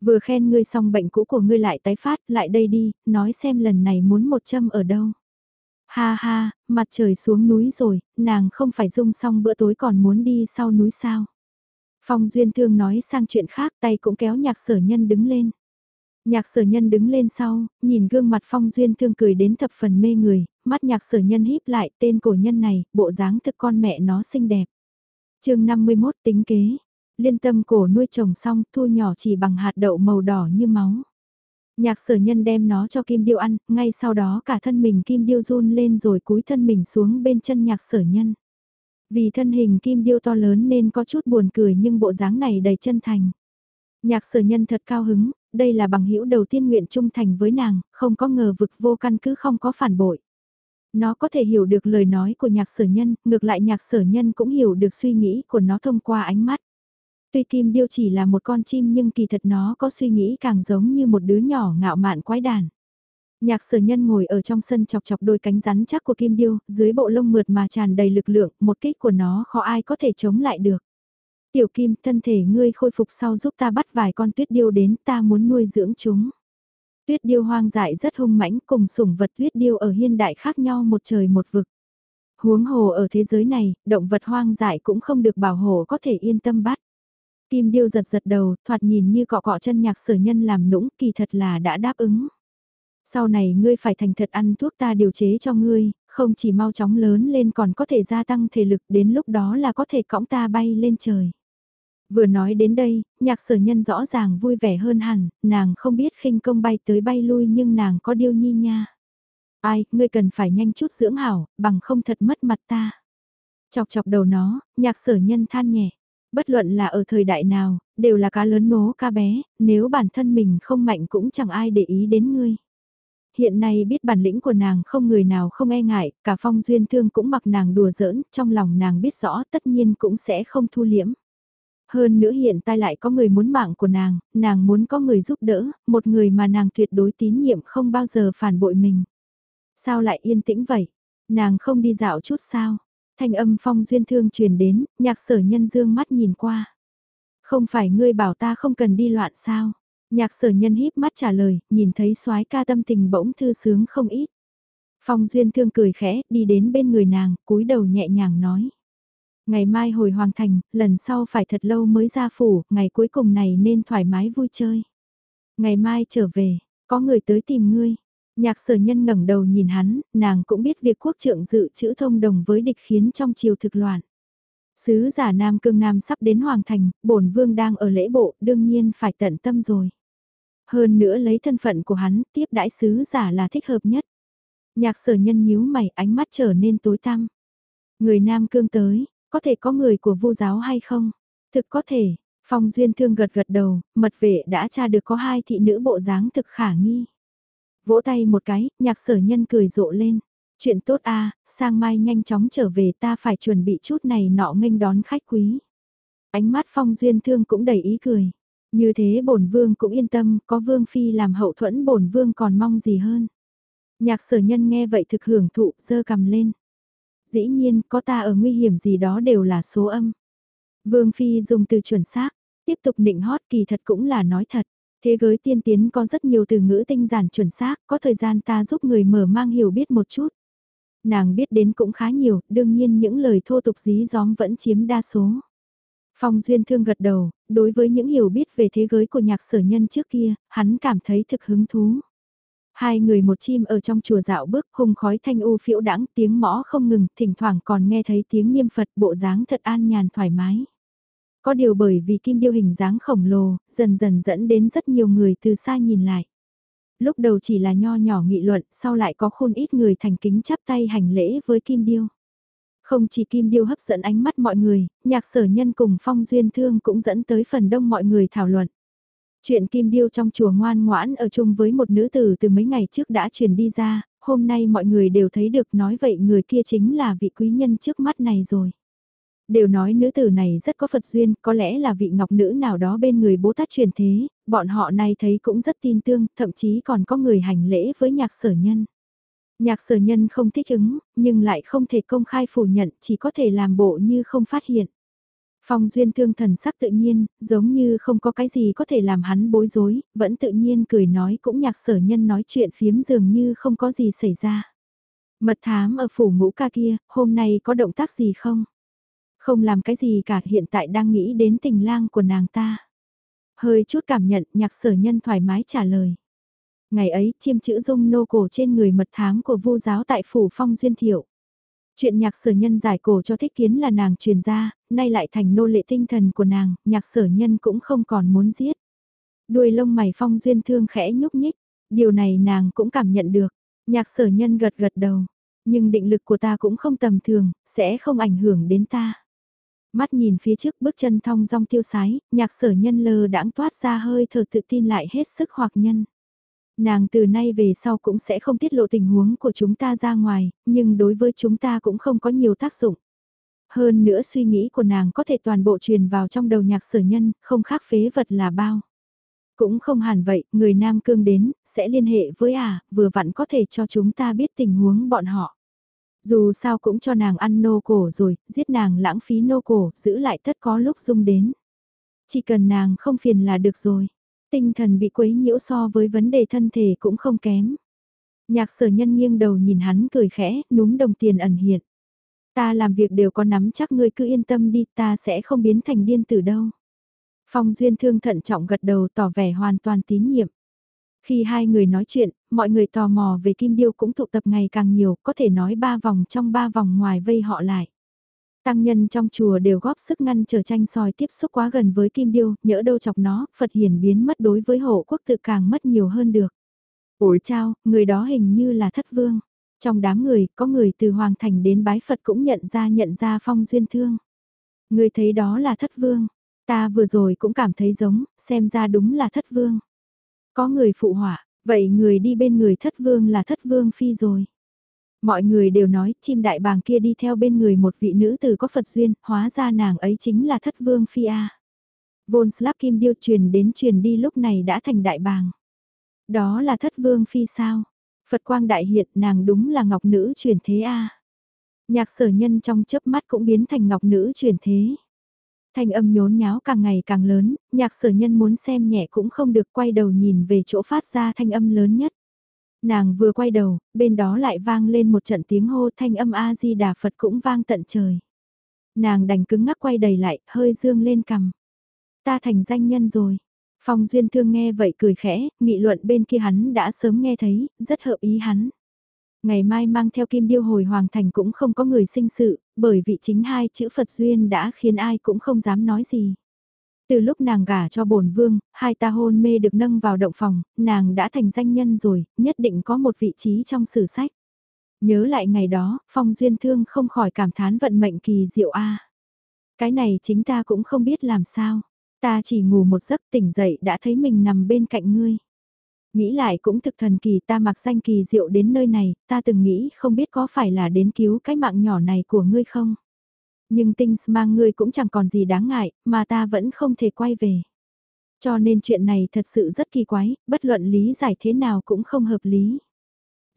Vừa khen ngươi xong bệnh cũ của ngươi lại tái phát, lại đây đi, nói xem lần này muốn một châm ở đâu. Ha ha, mặt trời xuống núi rồi, nàng không phải dung xong bữa tối còn muốn đi sau núi sao. Phong Duyên Thương nói sang chuyện khác tay cũng kéo nhạc sở nhân đứng lên. Nhạc sở nhân đứng lên sau, nhìn gương mặt Phong Duyên Thương cười đến thập phần mê người, mắt nhạc sở nhân híp lại tên cổ nhân này, bộ dáng thực con mẹ nó xinh đẹp. chương 51 tính kế, liên tâm cổ nuôi trồng xong thu nhỏ chỉ bằng hạt đậu màu đỏ như máu. Nhạc sở nhân đem nó cho Kim Điêu ăn, ngay sau đó cả thân mình Kim Điêu run lên rồi cúi thân mình xuống bên chân nhạc sở nhân. Vì thân hình Kim Điêu to lớn nên có chút buồn cười nhưng bộ dáng này đầy chân thành. Nhạc sở nhân thật cao hứng, đây là bằng hữu đầu tiên nguyện trung thành với nàng, không có ngờ vực vô căn cứ không có phản bội. Nó có thể hiểu được lời nói của nhạc sở nhân, ngược lại nhạc sở nhân cũng hiểu được suy nghĩ của nó thông qua ánh mắt. Tuy Kim Điêu chỉ là một con chim nhưng kỳ thật nó có suy nghĩ càng giống như một đứa nhỏ ngạo mạn quái đản. Nhạc sở nhân ngồi ở trong sân chọc chọc đôi cánh rắn chắc của kim điêu, dưới bộ lông mượt mà tràn đầy lực lượng, một kích của nó khó ai có thể chống lại được. Tiểu kim, thân thể ngươi khôi phục sau giúp ta bắt vài con tuyết điêu đến, ta muốn nuôi dưỡng chúng. Tuyết điêu hoang dại rất hung mãnh cùng sủng vật tuyết điêu ở hiên đại khác nhau một trời một vực. Huống hồ ở thế giới này, động vật hoang dại cũng không được bảo hộ có thể yên tâm bắt. Kim điêu giật giật đầu, thoạt nhìn như cọ cọ chân nhạc sở nhân làm nũng, kỳ thật là đã đáp ứng. Sau này ngươi phải thành thật ăn thuốc ta điều chế cho ngươi, không chỉ mau chóng lớn lên còn có thể gia tăng thể lực đến lúc đó là có thể cõng ta bay lên trời. Vừa nói đến đây, nhạc sở nhân rõ ràng vui vẻ hơn hẳn, nàng không biết khinh công bay tới bay lui nhưng nàng có điêu nhi nha. Ai, ngươi cần phải nhanh chút dưỡng hảo, bằng không thật mất mặt ta. Chọc chọc đầu nó, nhạc sở nhân than nhẹ. Bất luận là ở thời đại nào, đều là cá lớn nố cá bé, nếu bản thân mình không mạnh cũng chẳng ai để ý đến ngươi. Hiện nay biết bản lĩnh của nàng không người nào không e ngại, cả phong duyên thương cũng mặc nàng đùa giỡn, trong lòng nàng biết rõ tất nhiên cũng sẽ không thu liễm. Hơn nữa hiện tại lại có người muốn mạng của nàng, nàng muốn có người giúp đỡ, một người mà nàng tuyệt đối tín nhiệm không bao giờ phản bội mình. Sao lại yên tĩnh vậy? Nàng không đi dạo chút sao? Thanh âm phong duyên thương truyền đến, nhạc sở nhân dương mắt nhìn qua. Không phải ngươi bảo ta không cần đi loạn sao? Nhạc sở nhân híp mắt trả lời, nhìn thấy soái ca tâm tình bỗng thư sướng không ít. Phong duyên thương cười khẽ, đi đến bên người nàng, cúi đầu nhẹ nhàng nói. Ngày mai hồi hoàng thành, lần sau phải thật lâu mới ra phủ, ngày cuối cùng này nên thoải mái vui chơi. Ngày mai trở về, có người tới tìm ngươi. Nhạc sở nhân ngẩng đầu nhìn hắn, nàng cũng biết việc quốc trượng dự chữ thông đồng với địch khiến trong triều thực loạn. Sứ giả Nam Cương Nam sắp đến Hoàng Thành, bổn vương đang ở lễ bộ, đương nhiên phải tận tâm rồi. Hơn nữa lấy thân phận của hắn, tiếp đãi sứ giả là thích hợp nhất. Nhạc sở nhân nhíu mày ánh mắt trở nên tối tăm. Người Nam Cương tới, có thể có người của vu giáo hay không? Thực có thể, Phong Duyên Thương gật gật đầu, mật vệ đã tra được có hai thị nữ bộ dáng thực khả nghi. Vỗ tay một cái, nhạc sở nhân cười rộ lên. Chuyện tốt a sang mai nhanh chóng trở về ta phải chuẩn bị chút này nọ nghênh đón khách quý. Ánh mắt Phong Duyên Thương cũng đầy ý cười. Như thế bổn vương cũng yên tâm, có vương phi làm hậu thuẫn bổn vương còn mong gì hơn. Nhạc sở nhân nghe vậy thực hưởng thụ, dơ cầm lên. Dĩ nhiên, có ta ở nguy hiểm gì đó đều là số âm. Vương Phi dùng từ chuẩn xác, tiếp tục nịnh hót kỳ thật cũng là nói thật. Thế giới tiên tiến có rất nhiều từ ngữ tinh giản chuẩn xác, có thời gian ta giúp người mở mang hiểu biết một chút. Nàng biết đến cũng khá nhiều, đương nhiên những lời thô tục dí gióm vẫn chiếm đa số. Phong Duyên Thương gật đầu, đối với những hiểu biết về thế giới của nhạc sở nhân trước kia, hắn cảm thấy thực hứng thú. Hai người một chim ở trong chùa dạo bước hùng khói thanh u phiễu đãng tiếng mõ không ngừng, thỉnh thoảng còn nghe thấy tiếng niêm Phật bộ dáng thật an nhàn thoải mái. Có điều bởi vì kim điêu hình dáng khổng lồ, dần dần dẫn đến rất nhiều người từ xa nhìn lại. Lúc đầu chỉ là nho nhỏ nghị luận, sau lại có khôn ít người thành kính chắp tay hành lễ với kim điêu. Không chỉ kim điêu hấp dẫn ánh mắt mọi người, nhạc sở nhân cùng phong duyên thương cũng dẫn tới phần đông mọi người thảo luận. Chuyện kim điêu trong chùa ngoan ngoãn ở chung với một nữ tử từ mấy ngày trước đã truyền đi ra, hôm nay mọi người đều thấy được nói vậy người kia chính là vị quý nhân trước mắt này rồi. Đều nói nữ tử này rất có Phật duyên, có lẽ là vị ngọc nữ nào đó bên người bố tát truyền thế, bọn họ này thấy cũng rất tin tương, thậm chí còn có người hành lễ với nhạc sở nhân. Nhạc sở nhân không thích ứng, nhưng lại không thể công khai phủ nhận, chỉ có thể làm bộ như không phát hiện. Phong duyên thương thần sắc tự nhiên, giống như không có cái gì có thể làm hắn bối rối, vẫn tự nhiên cười nói cũng nhạc sở nhân nói chuyện phiếm dường như không có gì xảy ra. Mật thám ở phủ ngũ ca kia, hôm nay có động tác gì không? Không làm cái gì cả hiện tại đang nghĩ đến tình lang của nàng ta. Hơi chút cảm nhận nhạc sở nhân thoải mái trả lời. Ngày ấy chiêm chữ dung nô cổ trên người mật thám của vu giáo tại phủ phong duyên thiệu. Chuyện nhạc sở nhân giải cổ cho thích kiến là nàng truyền ra, nay lại thành nô lệ tinh thần của nàng, nhạc sở nhân cũng không còn muốn giết. Đuôi lông mày phong duyên thương khẽ nhúc nhích, điều này nàng cũng cảm nhận được. Nhạc sở nhân gật gật đầu, nhưng định lực của ta cũng không tầm thường, sẽ không ảnh hưởng đến ta. Mắt nhìn phía trước bước chân thong dong tiêu sái, nhạc sở nhân lờ đãng toát ra hơi thở tự tin lại hết sức hoặc nhân. Nàng từ nay về sau cũng sẽ không tiết lộ tình huống của chúng ta ra ngoài, nhưng đối với chúng ta cũng không có nhiều tác dụng. Hơn nữa suy nghĩ của nàng có thể toàn bộ truyền vào trong đầu nhạc sở nhân, không khác phế vật là bao. Cũng không hẳn vậy, người Nam Cương đến, sẽ liên hệ với à, vừa vặn có thể cho chúng ta biết tình huống bọn họ. Dù sao cũng cho nàng ăn nô cổ rồi, giết nàng lãng phí nô cổ, giữ lại tất có lúc dung đến. Chỉ cần nàng không phiền là được rồi. Tinh thần bị quấy nhiễu so với vấn đề thân thể cũng không kém. Nhạc sở nhân nghiêng đầu nhìn hắn cười khẽ, núm đồng tiền ẩn hiện. Ta làm việc đều có nắm chắc ngươi cứ yên tâm đi, ta sẽ không biến thành điên tử đâu. Phong Duyên Thương thận trọng gật đầu tỏ vẻ hoàn toàn tín nhiệm. Khi hai người nói chuyện, mọi người tò mò về Kim Điêu cũng tụ tập ngày càng nhiều, có thể nói ba vòng trong ba vòng ngoài vây họ lại. Tăng nhân trong chùa đều góp sức ngăn trở tranh soi tiếp xúc quá gần với Kim Điêu, nhỡ đâu chọc nó, Phật hiển biến mất đối với hộ quốc tự càng mất nhiều hơn được. Ủi chao, người đó hình như là thất vương. Trong đám người, có người từ Hoàng Thành đến bái Phật cũng nhận ra nhận ra phong duyên thương. Người thấy đó là thất vương. Ta vừa rồi cũng cảm thấy giống, xem ra đúng là thất vương. Có người phụ họa, vậy người đi bên người thất vương là thất vương phi rồi. Mọi người đều nói chim đại bàng kia đi theo bên người một vị nữ tử có Phật duyên, hóa ra nàng ấy chính là thất vương phi A. Vôn Slap Kim Điêu truyền đến truyền đi lúc này đã thành đại bàng. Đó là thất vương phi sao? Phật quang đại hiện nàng đúng là ngọc nữ truyền thế A. Nhạc sở nhân trong chớp mắt cũng biến thành ngọc nữ truyền thế. Thanh âm nhốn nháo càng ngày càng lớn, nhạc sở nhân muốn xem nhẹ cũng không được quay đầu nhìn về chỗ phát ra thanh âm lớn nhất. Nàng vừa quay đầu, bên đó lại vang lên một trận tiếng hô thanh âm A-di-đà Phật cũng vang tận trời. Nàng đành cứng ngắc quay đầy lại, hơi dương lên cằm. Ta thành danh nhân rồi. Phong Duyên Thương nghe vậy cười khẽ, nghị luận bên kia hắn đã sớm nghe thấy, rất hợp ý hắn. Ngày mai mang theo kim điêu hồi hoàng thành cũng không có người sinh sự, bởi vì chính hai chữ Phật Duyên đã khiến ai cũng không dám nói gì. Từ lúc nàng gả cho bổn vương, hai ta hôn mê được nâng vào động phòng, nàng đã thành danh nhân rồi, nhất định có một vị trí trong sử sách. Nhớ lại ngày đó, Phong Duyên Thương không khỏi cảm thán vận mệnh kỳ diệu a. Cái này chính ta cũng không biết làm sao. Ta chỉ ngủ một giấc tỉnh dậy đã thấy mình nằm bên cạnh ngươi. Nghĩ lại cũng thực thần kỳ ta mặc danh kỳ diệu đến nơi này, ta từng nghĩ không biết có phải là đến cứu cái mạng nhỏ này của ngươi không. Nhưng tinh mang ngươi cũng chẳng còn gì đáng ngại, mà ta vẫn không thể quay về. Cho nên chuyện này thật sự rất kỳ quái, bất luận lý giải thế nào cũng không hợp lý.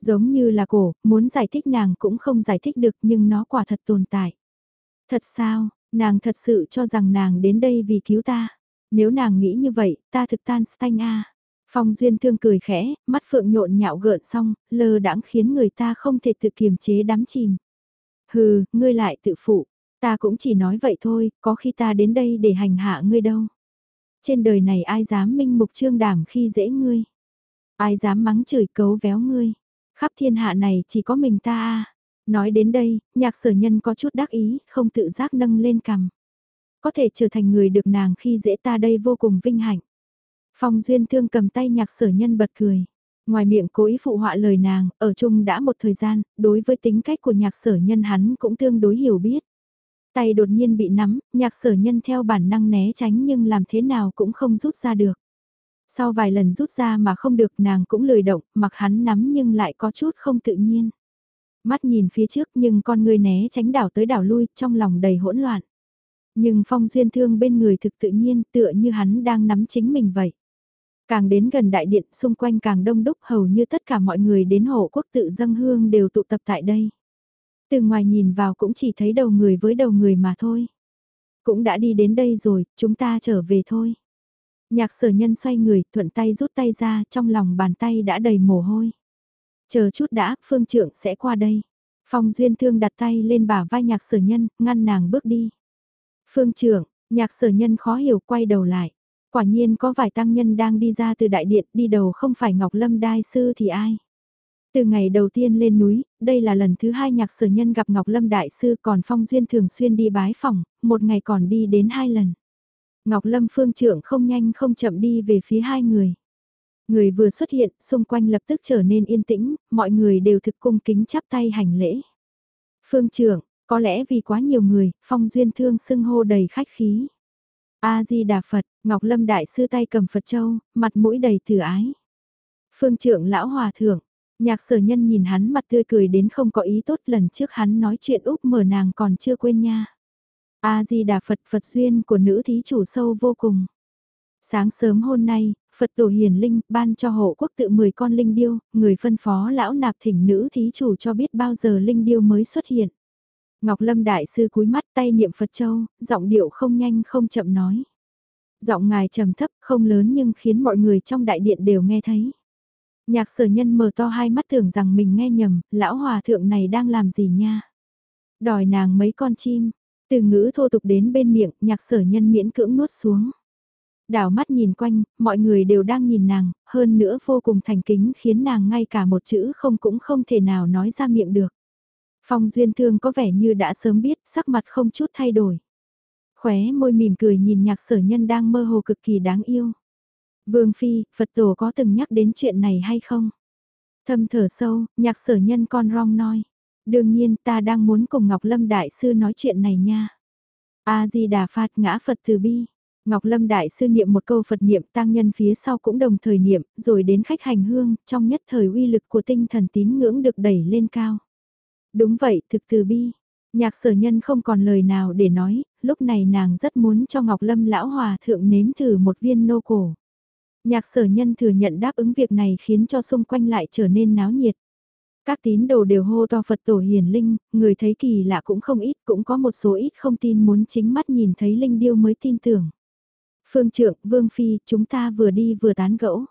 Giống như là cổ, muốn giải thích nàng cũng không giải thích được nhưng nó quả thật tồn tại. Thật sao, nàng thật sự cho rằng nàng đến đây vì cứu ta. Nếu nàng nghĩ như vậy, ta thực tan stanh a. Phong Duyên Thương cười khẽ, mắt phượng nhộn nhạo gợn xong, lơ đãng khiến người ta không thể tự kiềm chế đắm chìm. Hừ, ngươi lại tự phụ, ta cũng chỉ nói vậy thôi, có khi ta đến đây để hành hạ ngươi đâu. Trên đời này ai dám minh mục trương đảm khi dễ ngươi. Ai dám mắng chửi cấu véo ngươi. Khắp thiên hạ này chỉ có mình ta à. Nói đến đây, nhạc sở nhân có chút đắc ý, không tự giác nâng lên cằm. Có thể trở thành người được nàng khi dễ ta đây vô cùng vinh hạnh. Phong Duyên Thương cầm tay nhạc sở nhân bật cười. Ngoài miệng cố ý phụ họa lời nàng, ở chung đã một thời gian, đối với tính cách của nhạc sở nhân hắn cũng tương đối hiểu biết. Tay đột nhiên bị nắm, nhạc sở nhân theo bản năng né tránh nhưng làm thế nào cũng không rút ra được. Sau vài lần rút ra mà không được nàng cũng lười động, mặc hắn nắm nhưng lại có chút không tự nhiên. Mắt nhìn phía trước nhưng con người né tránh đảo tới đảo lui, trong lòng đầy hỗn loạn. Nhưng phong duyên thương bên người thực tự nhiên tựa như hắn đang nắm chính mình vậy. Càng đến gần đại điện xung quanh càng đông đúc hầu như tất cả mọi người đến hộ quốc tự dâng hương đều tụ tập tại đây. Từ ngoài nhìn vào cũng chỉ thấy đầu người với đầu người mà thôi. Cũng đã đi đến đây rồi, chúng ta trở về thôi. Nhạc sở nhân xoay người, thuận tay rút tay ra, trong lòng bàn tay đã đầy mồ hôi. Chờ chút đã, phương trưởng sẽ qua đây. Phong Duyên Thương đặt tay lên bả vai nhạc sở nhân, ngăn nàng bước đi. Phương trưởng, nhạc sở nhân khó hiểu quay đầu lại. Quả nhiên có vài tăng nhân đang đi ra từ đại điện đi đầu không phải Ngọc Lâm Đai Sư thì ai. Từ ngày đầu tiên lên núi, đây là lần thứ hai nhạc sở nhân gặp Ngọc Lâm Đại Sư còn Phong Duyên thường xuyên đi bái phòng, một ngày còn đi đến hai lần. Ngọc Lâm phương trưởng không nhanh không chậm đi về phía hai người. Người vừa xuất hiện, xung quanh lập tức trở nên yên tĩnh, mọi người đều thực cung kính chắp tay hành lễ. Phương trưởng, có lẽ vì quá nhiều người, Phong Duyên thương xưng hô đầy khách khí. A-di-đà Phật, Ngọc Lâm Đại Sư tay cầm Phật Châu, mặt mũi đầy thử ái. Phương trưởng lão hòa thượng, nhạc sở nhân nhìn hắn mặt tươi cười đến không có ý tốt lần trước hắn nói chuyện úp mở nàng còn chưa quên nha. A-di-đà Phật Phật duyên của nữ thí chủ sâu vô cùng. Sáng sớm hôm nay, Phật tổ hiền linh, ban cho hộ quốc tự 10 con linh điêu, người phân phó lão nạp thỉnh nữ thí chủ cho biết bao giờ linh điêu mới xuất hiện. Ngọc Lâm Đại Sư cúi mắt tay niệm Phật Châu, giọng điệu không nhanh không chậm nói. Giọng ngài trầm thấp không lớn nhưng khiến mọi người trong đại điện đều nghe thấy. Nhạc sở nhân mở to hai mắt tưởng rằng mình nghe nhầm, lão hòa thượng này đang làm gì nha. Đòi nàng mấy con chim, từ ngữ thô tục đến bên miệng, nhạc sở nhân miễn cưỡng nuốt xuống. Đảo mắt nhìn quanh, mọi người đều đang nhìn nàng, hơn nữa vô cùng thành kính khiến nàng ngay cả một chữ không cũng không thể nào nói ra miệng được. Phong Duyên Thương có vẻ như đã sớm biết, sắc mặt không chút thay đổi. Khóe môi mỉm cười nhìn nhạc sở nhân đang mơ hồ cực kỳ đáng yêu. Vương Phi, Phật tổ có từng nhắc đến chuyện này hay không? Thâm thở sâu, nhạc sở nhân con rong nói. Đương nhiên ta đang muốn cùng Ngọc Lâm Đại Sư nói chuyện này nha. A-di-đà Phạt ngã Phật từ bi. Ngọc Lâm Đại Sư niệm một câu Phật niệm tăng nhân phía sau cũng đồng thời niệm, rồi đến khách hành hương, trong nhất thời uy lực của tinh thần tín ngưỡng được đẩy lên cao. Đúng vậy, thực từ bi. Nhạc sở nhân không còn lời nào để nói, lúc này nàng rất muốn cho Ngọc Lâm lão hòa thượng nếm thử một viên nô cổ. Nhạc sở nhân thừa nhận đáp ứng việc này khiến cho xung quanh lại trở nên náo nhiệt. Các tín đồ đều hô to Phật tổ hiền linh, người thấy kỳ lạ cũng không ít, cũng có một số ít không tin muốn chính mắt nhìn thấy linh điêu mới tin tưởng. Phương trượng, Vương Phi, chúng ta vừa đi vừa tán gẫu.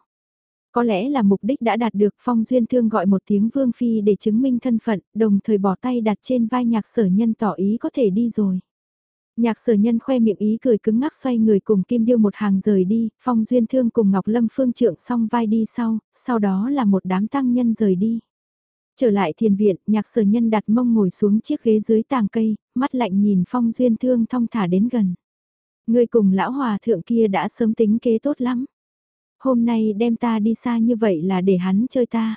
Có lẽ là mục đích đã đạt được Phong Duyên Thương gọi một tiếng Vương Phi để chứng minh thân phận, đồng thời bỏ tay đặt trên vai nhạc sở nhân tỏ ý có thể đi rồi. Nhạc sở nhân khoe miệng ý cười cứng ngắc xoay người cùng Kim Điêu một hàng rời đi, Phong Duyên Thương cùng Ngọc Lâm Phương Trượng song vai đi sau, sau đó là một đám tăng nhân rời đi. Trở lại thiền viện, nhạc sở nhân đặt mông ngồi xuống chiếc ghế dưới tàng cây, mắt lạnh nhìn Phong Duyên Thương thong thả đến gần. Người cùng lão hòa thượng kia đã sớm tính kế tốt lắm. Hôm nay đem ta đi xa như vậy là để hắn chơi ta.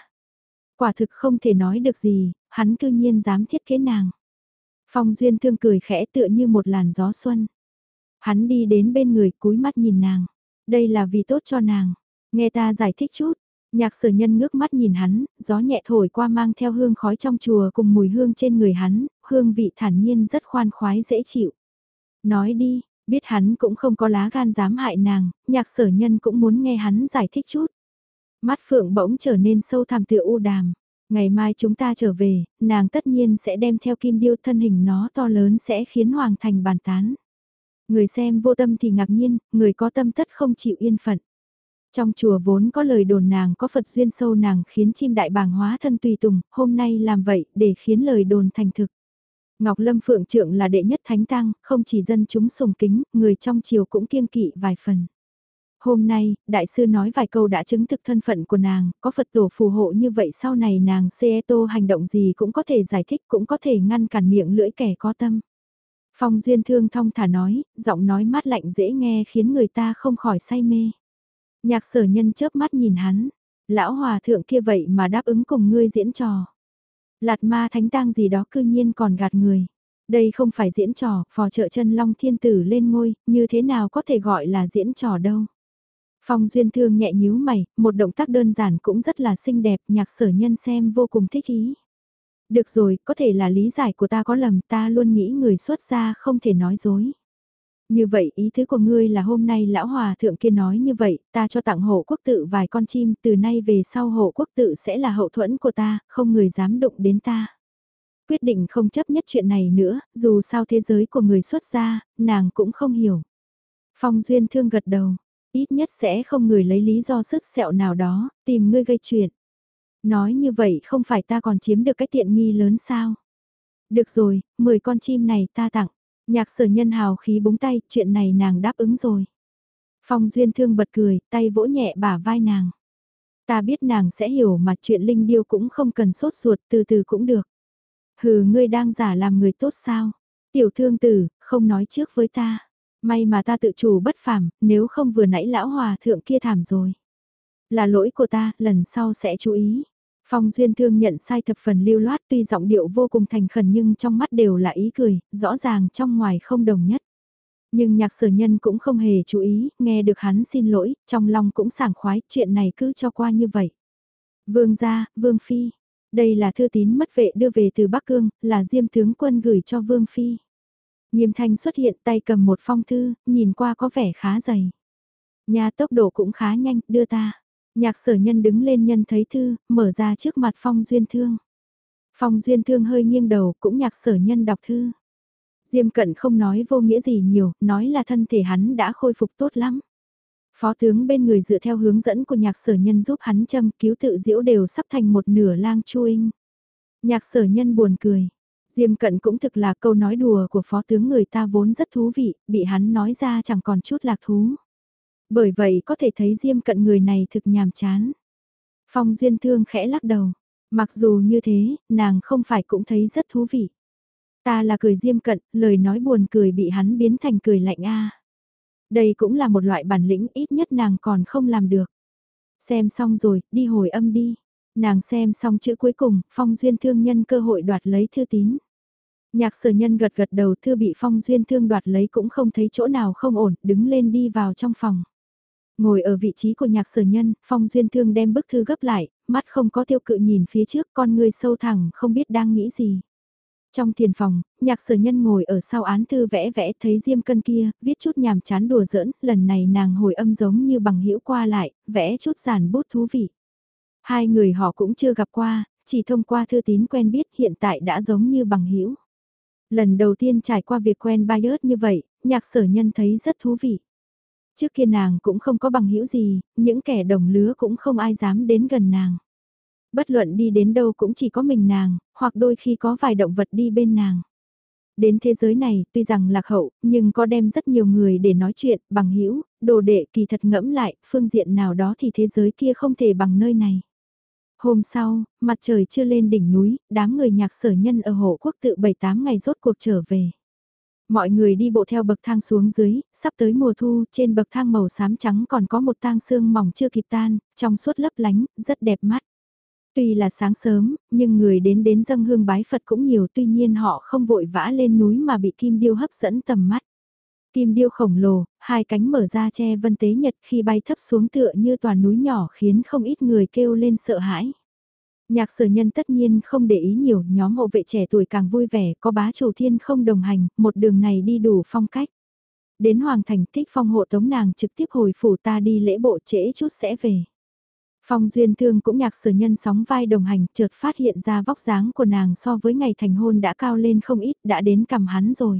Quả thực không thể nói được gì, hắn cư nhiên dám thiết kế nàng. Phong Duyên Thương cười khẽ tựa như một làn gió xuân. Hắn đi đến bên người cúi mắt nhìn nàng. Đây là vì tốt cho nàng. Nghe ta giải thích chút. Nhạc sở nhân ngước mắt nhìn hắn, gió nhẹ thổi qua mang theo hương khói trong chùa cùng mùi hương trên người hắn, hương vị thản nhiên rất khoan khoái dễ chịu. Nói đi, biết hắn cũng không có lá gan dám hại nàng, nhạc sở nhân cũng muốn nghe hắn giải thích chút. Mắt phượng bỗng trở nên sâu thẳm tựa u đàm. Ngày mai chúng ta trở về, nàng tất nhiên sẽ đem theo kim điêu thân hình nó to lớn sẽ khiến hoàng thành bàn tán. Người xem vô tâm thì ngạc nhiên, người có tâm tất không chịu yên phận. Trong chùa vốn có lời đồn nàng có Phật duyên sâu nàng khiến chim đại bàng hóa thân tùy tùng, hôm nay làm vậy để khiến lời đồn thành thực. Ngọc Lâm Phượng Trượng là đệ nhất thánh tăng, không chỉ dân chúng sùng kính, người trong triều cũng kiêng kỵ vài phần. Hôm nay, đại sư nói vài câu đã chứng thực thân phận của nàng, có Phật tổ phù hộ như vậy sau này nàng Seeto hành động gì cũng có thể giải thích cũng có thể ngăn cản miệng lưỡi kẻ có tâm. Phong Duyên Thương thong thả nói, giọng nói mát lạnh dễ nghe khiến người ta không khỏi say mê. Nhạc sở nhân chớp mắt nhìn hắn, lão hòa thượng kia vậy mà đáp ứng cùng ngươi diễn trò. Lạt ma thánh tang gì đó cư nhiên còn gạt người. Đây không phải diễn trò, phò trợ chân long thiên tử lên ngôi, như thế nào có thể gọi là diễn trò đâu. Phong duyên thương nhẹ nhíu mày, một động tác đơn giản cũng rất là xinh đẹp, nhạc sở nhân xem vô cùng thích ý. Được rồi, có thể là lý giải của ta có lầm, ta luôn nghĩ người xuất gia không thể nói dối. Như vậy ý thứ của ngươi là hôm nay lão hòa thượng kia nói như vậy, ta cho tặng hộ quốc tự vài con chim, từ nay về sau hộ quốc tự sẽ là hậu thuẫn của ta, không người dám đụng đến ta. Quyết định không chấp nhất chuyện này nữa, dù sao thế giới của người xuất gia, nàng cũng không hiểu. Phong Duyên thương gật đầu, ít nhất sẽ không người lấy lý do sức sẹo nào đó, tìm ngươi gây chuyện. Nói như vậy không phải ta còn chiếm được cái tiện nghi lớn sao? Được rồi, 10 con chim này ta tặng. Nhạc sở nhân hào khí búng tay, chuyện này nàng đáp ứng rồi. Phong Duyên Thương bật cười, tay vỗ nhẹ bả vai nàng. Ta biết nàng sẽ hiểu mà chuyện Linh Điêu cũng không cần sốt ruột, từ từ cũng được. Hừ ngươi đang giả làm người tốt sao? Tiểu thương tử, không nói trước với ta. May mà ta tự chủ bất phàm, nếu không vừa nãy lão hòa thượng kia thảm rồi. Là lỗi của ta, lần sau sẽ chú ý. Phong Duyên Thương nhận sai thập phần lưu loát tuy giọng điệu vô cùng thành khẩn nhưng trong mắt đều là ý cười, rõ ràng trong ngoài không đồng nhất. Nhưng nhạc sở nhân cũng không hề chú ý, nghe được hắn xin lỗi, trong lòng cũng sảng khoái, chuyện này cứ cho qua như vậy. Vương gia, Vương Phi, đây là thư tín mất vệ đưa về từ Bắc Cương, là Diêm tướng quân gửi cho Vương Phi. Nghiêm thanh xuất hiện tay cầm một phong thư, nhìn qua có vẻ khá dày. Nhà tốc độ cũng khá nhanh, đưa ta. Nhạc sở nhân đứng lên nhân thấy thư, mở ra trước mặt Phong Duyên Thương. Phong Duyên Thương hơi nghiêng đầu, cũng nhạc sở nhân đọc thư. Diêm cận không nói vô nghĩa gì nhiều, nói là thân thể hắn đã khôi phục tốt lắm. Phó tướng bên người dựa theo hướng dẫn của nhạc sở nhân giúp hắn châm cứu tự diễu đều sắp thành một nửa lang chuinh. Nhạc sở nhân buồn cười. Diêm cận cũng thực là câu nói đùa của phó tướng người ta vốn rất thú vị, bị hắn nói ra chẳng còn chút lạc thú. Bởi vậy có thể thấy Diêm cận người này thực nhàm chán. Phong Duyên Thương khẽ lắc đầu. Mặc dù như thế, nàng không phải cũng thấy rất thú vị. Ta là cười Diêm cận, lời nói buồn cười bị hắn biến thành cười lạnh a. Đây cũng là một loại bản lĩnh ít nhất nàng còn không làm được. Xem xong rồi, đi hồi âm đi. Nàng xem xong chữ cuối cùng, Phong Duyên Thương nhân cơ hội đoạt lấy thư tín. Nhạc sở nhân gật gật đầu thư bị Phong Duyên Thương đoạt lấy cũng không thấy chỗ nào không ổn, đứng lên đi vào trong phòng. Ngồi ở vị trí của nhạc sở nhân, Phong Duyên Thương đem bức thư gấp lại, mắt không có tiêu cự nhìn phía trước con người sâu thẳng không biết đang nghĩ gì. Trong thiền phòng, nhạc sở nhân ngồi ở sau án thư vẽ vẽ thấy diêm cân kia, viết chút nhàm chán đùa giỡn, lần này nàng hồi âm giống như bằng hữu qua lại, vẽ chút giản bút thú vị. Hai người họ cũng chưa gặp qua, chỉ thông qua thư tín quen biết hiện tại đã giống như bằng hữu. Lần đầu tiên trải qua việc quen Bayard như vậy, nhạc sở nhân thấy rất thú vị. Trước kia nàng cũng không có bằng hữu gì, những kẻ đồng lứa cũng không ai dám đến gần nàng. Bất luận đi đến đâu cũng chỉ có mình nàng, hoặc đôi khi có vài động vật đi bên nàng. Đến thế giới này, tuy rằng lạc hậu, nhưng có đem rất nhiều người để nói chuyện, bằng hữu đồ đệ kỳ thật ngẫm lại, phương diện nào đó thì thế giới kia không thể bằng nơi này. Hôm sau, mặt trời chưa lên đỉnh núi, đám người nhạc sở nhân ở hộ quốc tự 7-8 ngày rốt cuộc trở về. Mọi người đi bộ theo bậc thang xuống dưới, sắp tới mùa thu, trên bậc thang màu xám trắng còn có một tang xương mỏng chưa kịp tan, trong suốt lấp lánh, rất đẹp mắt. Tuy là sáng sớm, nhưng người đến đến dâng hương bái Phật cũng nhiều tuy nhiên họ không vội vã lên núi mà bị kim điêu hấp dẫn tầm mắt. Kim điêu khổng lồ, hai cánh mở ra che vân tế nhật khi bay thấp xuống tựa như toàn núi nhỏ khiến không ít người kêu lên sợ hãi. Nhạc sở nhân tất nhiên không để ý nhiều, nhóm hộ vệ trẻ tuổi càng vui vẻ, có bá chủ thiên không đồng hành, một đường này đi đủ phong cách. Đến Hoàng Thành thích phong hộ tống nàng trực tiếp hồi phủ ta đi lễ bộ trễ chút sẽ về. Phong duyên thương cũng nhạc sở nhân sóng vai đồng hành, chợt phát hiện ra vóc dáng của nàng so với ngày thành hôn đã cao lên không ít, đã đến cầm hắn rồi.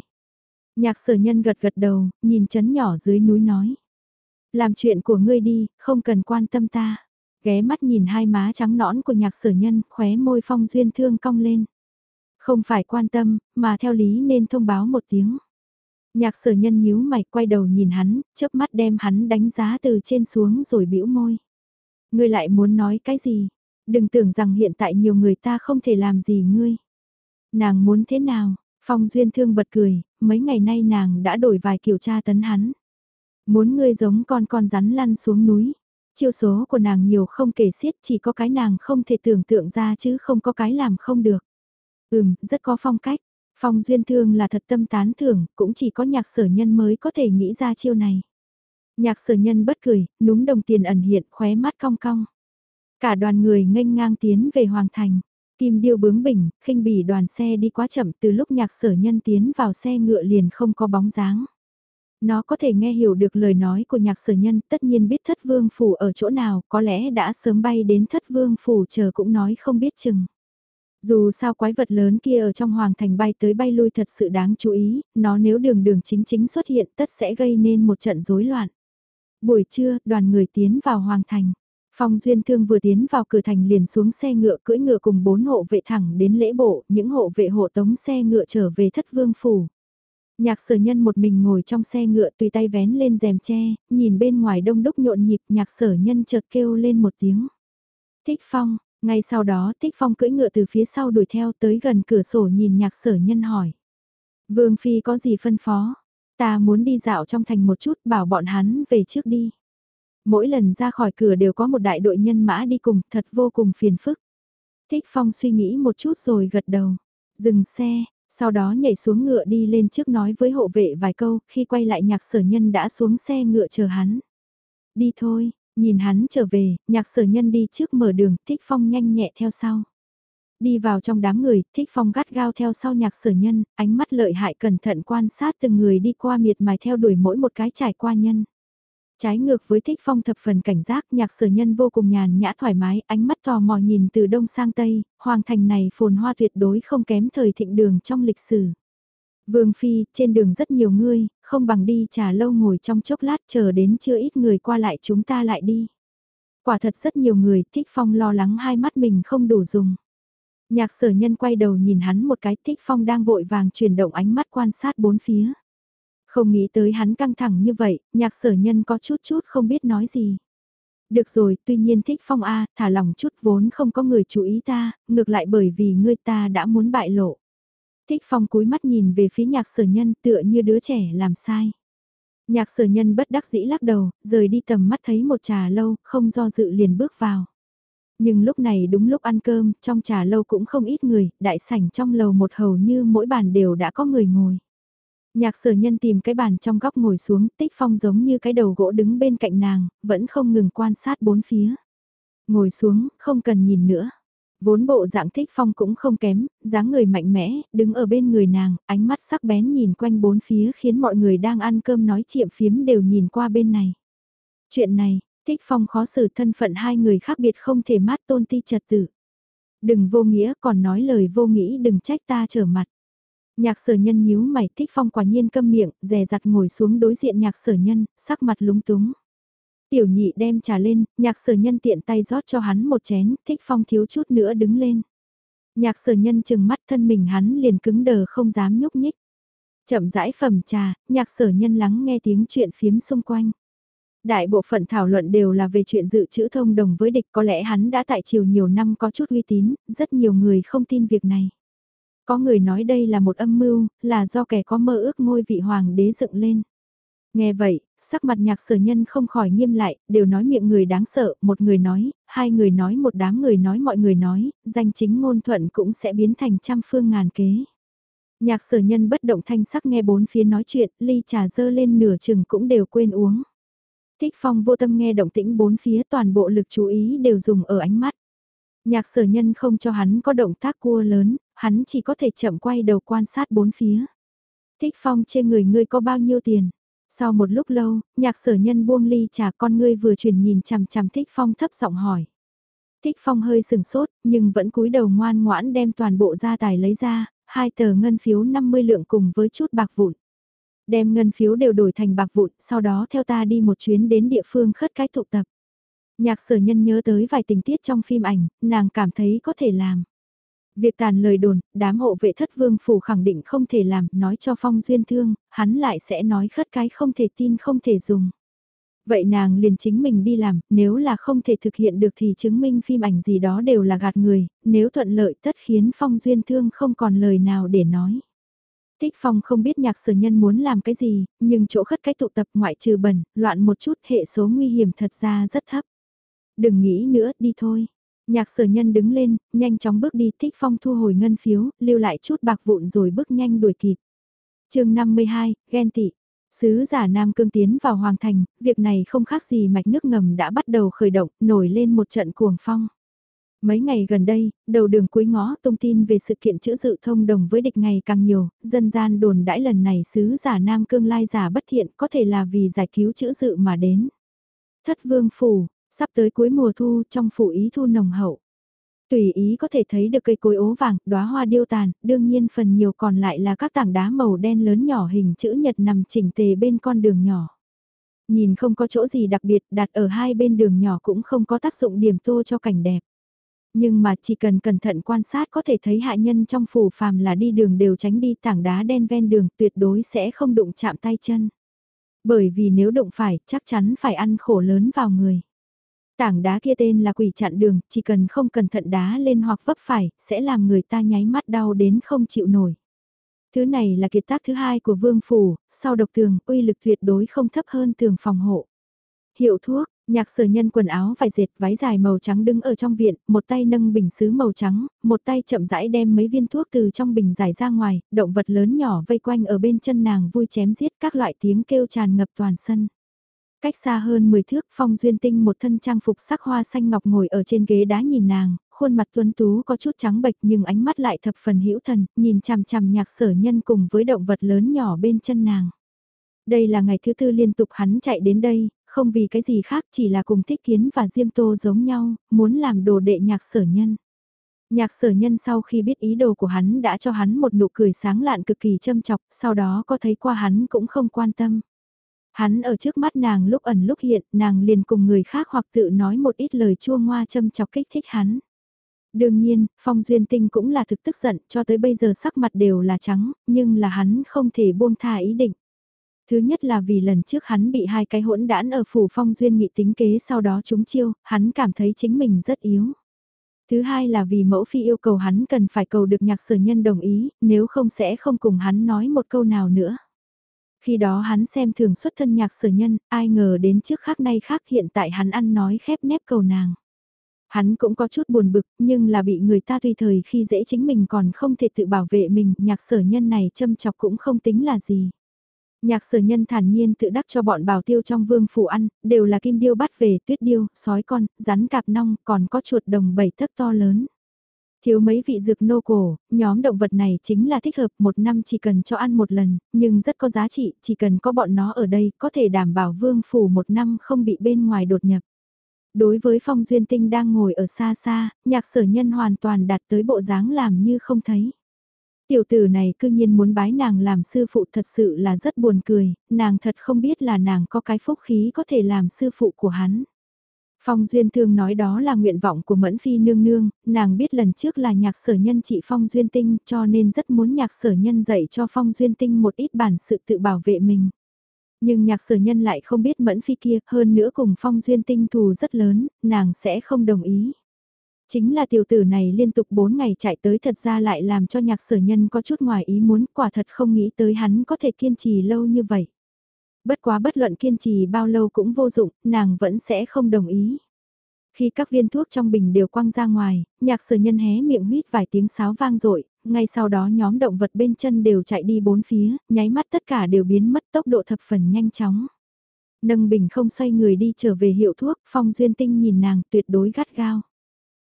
Nhạc sở nhân gật gật đầu, nhìn chấn nhỏ dưới núi nói. Làm chuyện của ngươi đi, không cần quan tâm ta. Ghé mắt nhìn hai má trắng nõn của nhạc sở nhân, khóe môi phong duyên thương cong lên. Không phải quan tâm, mà theo lý nên thông báo một tiếng. Nhạc sở nhân nhíu mày quay đầu nhìn hắn, chớp mắt đem hắn đánh giá từ trên xuống rồi bĩu môi. Ngươi lại muốn nói cái gì? Đừng tưởng rằng hiện tại nhiều người ta không thể làm gì ngươi. Nàng muốn thế nào? Phong Duyên Thương bật cười, mấy ngày nay nàng đã đổi vài kiểu tra tấn hắn. Muốn ngươi giống con con rắn lăn xuống núi. Chiêu số của nàng nhiều không kể xiết chỉ có cái nàng không thể tưởng tượng ra chứ không có cái làm không được. Ừm, rất có phong cách. Phong Duyên Thương là thật tâm tán thưởng, cũng chỉ có nhạc sở nhân mới có thể nghĩ ra chiêu này. Nhạc sở nhân bất cười, núm đồng tiền ẩn hiện khóe mắt cong cong. Cả đoàn người nghênh ngang tiến về Hoàng Thành. Kim điêu bướng bỉnh, khinh bỉ đoàn xe đi quá chậm từ lúc nhạc sở nhân tiến vào xe ngựa liền không có bóng dáng. Nó có thể nghe hiểu được lời nói của nhạc sở nhân, tất nhiên biết thất vương phủ ở chỗ nào, có lẽ đã sớm bay đến thất vương phủ chờ cũng nói không biết chừng. Dù sao quái vật lớn kia ở trong hoàng thành bay tới bay lui thật sự đáng chú ý, nó nếu đường đường chính chính xuất hiện tất sẽ gây nên một trận rối loạn. Buổi trưa, đoàn người tiến vào hoàng thành. Phong Duyên Thương vừa tiến vào cửa thành liền xuống xe ngựa cưỡi ngựa cùng bốn hộ vệ thẳng đến lễ bộ, những hộ vệ hộ tống xe ngựa trở về thất vương phủ. Nhạc sở nhân một mình ngồi trong xe ngựa tùy tay vén lên rèm tre, nhìn bên ngoài đông đúc nhộn nhịp nhạc sở nhân chợt kêu lên một tiếng. Thích Phong, ngay sau đó Thích Phong cưỡi ngựa từ phía sau đuổi theo tới gần cửa sổ nhìn nhạc sở nhân hỏi. Vương Phi có gì phân phó? Ta muốn đi dạo trong thành một chút bảo bọn hắn về trước đi. Mỗi lần ra khỏi cửa đều có một đại đội nhân mã đi cùng, thật vô cùng phiền phức. Thích Phong suy nghĩ một chút rồi gật đầu. Dừng xe, sau đó nhảy xuống ngựa đi lên trước nói với hộ vệ vài câu, khi quay lại nhạc sở nhân đã xuống xe ngựa chờ hắn. Đi thôi, nhìn hắn trở về, nhạc sở nhân đi trước mở đường, Thích Phong nhanh nhẹ theo sau. Đi vào trong đám người, Thích Phong gắt gao theo sau nhạc sở nhân, ánh mắt lợi hại cẩn thận quan sát từng người đi qua miệt mài theo đuổi mỗi một cái trải qua nhân. Trái ngược với thích phong thập phần cảnh giác nhạc sở nhân vô cùng nhàn nhã thoải mái, ánh mắt tò mò nhìn từ đông sang tây, hoàng thành này phồn hoa tuyệt đối không kém thời thịnh đường trong lịch sử. Vương Phi, trên đường rất nhiều người, không bằng đi trà lâu ngồi trong chốc lát chờ đến chưa ít người qua lại chúng ta lại đi. Quả thật rất nhiều người, thích phong lo lắng hai mắt mình không đủ dùng. Nhạc sở nhân quay đầu nhìn hắn một cái thích phong đang vội vàng chuyển động ánh mắt quan sát bốn phía. Không nghĩ tới hắn căng thẳng như vậy, nhạc sở nhân có chút chút không biết nói gì. Được rồi, tuy nhiên thích phong A, thả lòng chút vốn không có người chú ý ta, ngược lại bởi vì ngươi ta đã muốn bại lộ. Thích phong cúi mắt nhìn về phía nhạc sở nhân tựa như đứa trẻ làm sai. Nhạc sở nhân bất đắc dĩ lắc đầu, rời đi tầm mắt thấy một trà lâu, không do dự liền bước vào. Nhưng lúc này đúng lúc ăn cơm, trong trà lâu cũng không ít người, đại sảnh trong lầu một hầu như mỗi bàn đều đã có người ngồi. Nhạc sở nhân tìm cái bàn trong góc ngồi xuống, tích phong giống như cái đầu gỗ đứng bên cạnh nàng, vẫn không ngừng quan sát bốn phía. Ngồi xuống, không cần nhìn nữa. Vốn bộ dạng thích phong cũng không kém, dáng người mạnh mẽ, đứng ở bên người nàng, ánh mắt sắc bén nhìn quanh bốn phía khiến mọi người đang ăn cơm nói chuyện phiếm đều nhìn qua bên này. Chuyện này, thích phong khó xử thân phận hai người khác biệt không thể mát tôn ti trật tự. Đừng vô nghĩa còn nói lời vô nghĩ đừng trách ta trở mặt. Nhạc sở nhân nhíu mày thích phong quả nhiên câm miệng, dè dặt ngồi xuống đối diện nhạc sở nhân, sắc mặt lúng túng. Tiểu nhị đem trà lên, nhạc sở nhân tiện tay rót cho hắn một chén, thích phong thiếu chút nữa đứng lên. Nhạc sở nhân chừng mắt thân mình hắn liền cứng đờ không dám nhúc nhích. Chậm rãi phẩm trà, nhạc sở nhân lắng nghe tiếng chuyện phiếm xung quanh. Đại bộ phận thảo luận đều là về chuyện dự trữ thông đồng với địch có lẽ hắn đã tại triều nhiều năm có chút uy tín, rất nhiều người không tin việc này. Có người nói đây là một âm mưu, là do kẻ có mơ ước ngôi vị hoàng đế dựng lên. Nghe vậy, sắc mặt nhạc sở nhân không khỏi nghiêm lại, đều nói miệng người đáng sợ, một người nói, hai người nói một đám người nói mọi người nói, danh chính ngôn thuận cũng sẽ biến thành trăm phương ngàn kế. Nhạc sở nhân bất động thanh sắc nghe bốn phía nói chuyện, ly trà dơ lên nửa chừng cũng đều quên uống. Thích phong vô tâm nghe động tĩnh bốn phía toàn bộ lực chú ý đều dùng ở ánh mắt. Nhạc sở nhân không cho hắn có động tác cua lớn, hắn chỉ có thể chậm quay đầu quan sát bốn phía. Thích phong trên người ngươi có bao nhiêu tiền? Sau một lúc lâu, nhạc sở nhân buông ly trà con ngươi vừa chuyển nhìn chằm chằm thích phong thấp giọng hỏi. Thích phong hơi sừng sốt, nhưng vẫn cúi đầu ngoan ngoãn đem toàn bộ gia tài lấy ra, hai tờ ngân phiếu 50 lượng cùng với chút bạc vụn. Đem ngân phiếu đều đổi thành bạc vụn, sau đó theo ta đi một chuyến đến địa phương khất cái tụ tập. Nhạc sở nhân nhớ tới vài tình tiết trong phim ảnh, nàng cảm thấy có thể làm. Việc tàn lời đồn, đám hộ vệ thất vương phủ khẳng định không thể làm, nói cho phong duyên thương, hắn lại sẽ nói khất cái không thể tin không thể dùng. Vậy nàng liền chính mình đi làm, nếu là không thể thực hiện được thì chứng minh phim ảnh gì đó đều là gạt người, nếu thuận lợi tất khiến phong duyên thương không còn lời nào để nói. Tích Phong không biết nhạc sở nhân muốn làm cái gì, nhưng chỗ khất cái tụ tập ngoại trừ bẩn, loạn một chút hệ số nguy hiểm thật ra rất thấp. Đừng nghĩ nữa, đi thôi. Nhạc sở nhân đứng lên, nhanh chóng bước đi thích phong thu hồi ngân phiếu, lưu lại chút bạc vụn rồi bước nhanh đuổi kịp. chương 52, ghen tị. Sứ giả Nam Cương tiến vào Hoàng Thành, việc này không khác gì mạch nước ngầm đã bắt đầu khởi động, nổi lên một trận cuồng phong. Mấy ngày gần đây, đầu đường cuối ngõ thông tin về sự kiện chữ dự thông đồng với địch ngày càng nhiều, dân gian đồn đãi lần này sứ giả Nam Cương lai giả bất thiện có thể là vì giải cứu chữ dự mà đến. Thất vương phủ, Sắp tới cuối mùa thu trong phủ ý thu nồng hậu. Tùy ý có thể thấy được cây cối ố vàng, đóa hoa điêu tàn, đương nhiên phần nhiều còn lại là các tảng đá màu đen lớn nhỏ hình chữ nhật nằm chỉnh tề bên con đường nhỏ. Nhìn không có chỗ gì đặc biệt đặt ở hai bên đường nhỏ cũng không có tác dụng điểm tô cho cảnh đẹp. Nhưng mà chỉ cần cẩn thận quan sát có thể thấy hạ nhân trong phủ phàm là đi đường đều tránh đi tảng đá đen ven đường tuyệt đối sẽ không đụng chạm tay chân. Bởi vì nếu đụng phải chắc chắn phải ăn khổ lớn vào người. Tảng đá kia tên là quỷ chặn đường, chỉ cần không cẩn thận đá lên hoặc vấp phải, sẽ làm người ta nháy mắt đau đến không chịu nổi. Thứ này là kiệt tác thứ hai của vương phủ, sau độc tường, uy lực tuyệt đối không thấp hơn tường phòng hộ. Hiệu thuốc, nhạc sở nhân quần áo vải dệt váy dài màu trắng đứng ở trong viện, một tay nâng bình sứ màu trắng, một tay chậm rãi đem mấy viên thuốc từ trong bình giải ra ngoài, động vật lớn nhỏ vây quanh ở bên chân nàng vui chém giết các loại tiếng kêu tràn ngập toàn sân. Cách xa hơn 10 thước phong duyên tinh một thân trang phục sắc hoa xanh ngọc ngồi ở trên ghế đá nhìn nàng, khuôn mặt tuấn tú có chút trắng bệch nhưng ánh mắt lại thập phần hữu thần, nhìn chằm chằm nhạc sở nhân cùng với động vật lớn nhỏ bên chân nàng. Đây là ngày thứ tư liên tục hắn chạy đến đây, không vì cái gì khác chỉ là cùng thích kiến và diêm tô giống nhau, muốn làm đồ đệ nhạc sở nhân. Nhạc sở nhân sau khi biết ý đồ của hắn đã cho hắn một nụ cười sáng lạn cực kỳ châm chọc, sau đó có thấy qua hắn cũng không quan tâm. Hắn ở trước mắt nàng lúc ẩn lúc hiện, nàng liền cùng người khác hoặc tự nói một ít lời chua ngoa châm chọc kích thích hắn. Đương nhiên, Phong Duyên Tinh cũng là thực tức giận, cho tới bây giờ sắc mặt đều là trắng, nhưng là hắn không thể buông tha ý định. Thứ nhất là vì lần trước hắn bị hai cái hỗn đãn ở phủ Phong Duyên nghị tính kế sau đó chúng chiêu, hắn cảm thấy chính mình rất yếu. Thứ hai là vì mẫu phi yêu cầu hắn cần phải cầu được nhạc sở nhân đồng ý, nếu không sẽ không cùng hắn nói một câu nào nữa. Khi đó hắn xem thường xuất thân nhạc sở nhân, ai ngờ đến trước khác nay khác hiện tại hắn ăn nói khép nép cầu nàng. Hắn cũng có chút buồn bực, nhưng là bị người ta tùy thời khi dễ chính mình còn không thể tự bảo vệ mình, nhạc sở nhân này châm chọc cũng không tính là gì. Nhạc sở nhân thản nhiên tự đắc cho bọn bảo tiêu trong vương phủ ăn, đều là kim điêu bắt về tuyết điêu, sói con, rắn cạp nong, còn có chuột đồng bảy thất to lớn. Thiếu mấy vị dược nô cổ, nhóm động vật này chính là thích hợp một năm chỉ cần cho ăn một lần, nhưng rất có giá trị, chỉ cần có bọn nó ở đây có thể đảm bảo vương phủ một năm không bị bên ngoài đột nhập. Đối với phong duyên tinh đang ngồi ở xa xa, nhạc sở nhân hoàn toàn đạt tới bộ dáng làm như không thấy. Tiểu tử này cư nhiên muốn bái nàng làm sư phụ thật sự là rất buồn cười, nàng thật không biết là nàng có cái phúc khí có thể làm sư phụ của hắn. Phong Duyên Thương nói đó là nguyện vọng của Mẫn Phi nương nương, nàng biết lần trước là nhạc sở nhân chị Phong Duyên Tinh cho nên rất muốn nhạc sở nhân dạy cho Phong Duyên Tinh một ít bản sự tự bảo vệ mình. Nhưng nhạc sở nhân lại không biết Mẫn Phi kia, hơn nữa cùng Phong Duyên Tinh thù rất lớn, nàng sẽ không đồng ý. Chính là tiểu tử này liên tục 4 ngày chạy tới thật ra lại làm cho nhạc sở nhân có chút ngoài ý muốn quả thật không nghĩ tới hắn có thể kiên trì lâu như vậy. Bất quá bất luận kiên trì bao lâu cũng vô dụng, nàng vẫn sẽ không đồng ý. Khi các viên thuốc trong bình đều quăng ra ngoài, nhạc sở nhân hé miệng huyết vài tiếng sáo vang dội ngay sau đó nhóm động vật bên chân đều chạy đi bốn phía, nháy mắt tất cả đều biến mất tốc độ thập phần nhanh chóng. Nâng bình không xoay người đi trở về hiệu thuốc, phong duyên tinh nhìn nàng tuyệt đối gắt gao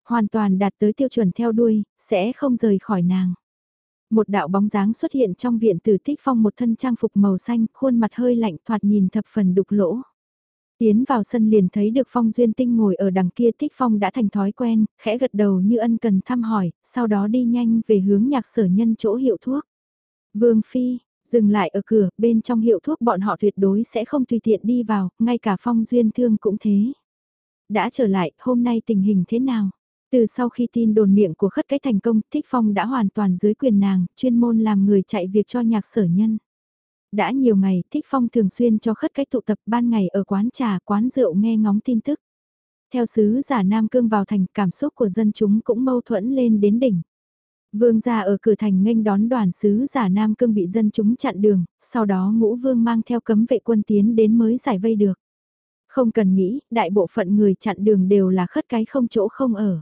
hoàn toàn đạt tới tiêu chuẩn theo đuôi, sẽ không rời khỏi nàng. Một đạo bóng dáng xuất hiện trong viện tử tích phong một thân trang phục màu xanh, khuôn mặt hơi lạnh thoạt nhìn thập phần đục lỗ. Tiến vào sân liền thấy được phong duyên tinh ngồi ở đằng kia tích phong đã thành thói quen, khẽ gật đầu như ân cần thăm hỏi, sau đó đi nhanh về hướng nhạc sở nhân chỗ hiệu thuốc. Vương Phi, dừng lại ở cửa, bên trong hiệu thuốc bọn họ tuyệt đối sẽ không tùy tiện đi vào, ngay cả phong duyên thương cũng thế. Đã trở lại, hôm nay tình hình thế nào? Từ sau khi tin đồn miệng của khất cái thành công, Thích Phong đã hoàn toàn dưới quyền nàng, chuyên môn làm người chạy việc cho nhạc sở nhân. Đã nhiều ngày, Thích Phong thường xuyên cho khất cái tụ tập ban ngày ở quán trà, quán rượu nghe ngóng tin tức. Theo sứ giả Nam Cương vào thành, cảm xúc của dân chúng cũng mâu thuẫn lên đến đỉnh. Vương gia ở cửa thành nghênh đón đoàn sứ giả Nam Cương bị dân chúng chặn đường, sau đó ngũ vương mang theo cấm vệ quân tiến đến mới giải vây được. Không cần nghĩ, đại bộ phận người chặn đường đều là khất cái không chỗ không ở.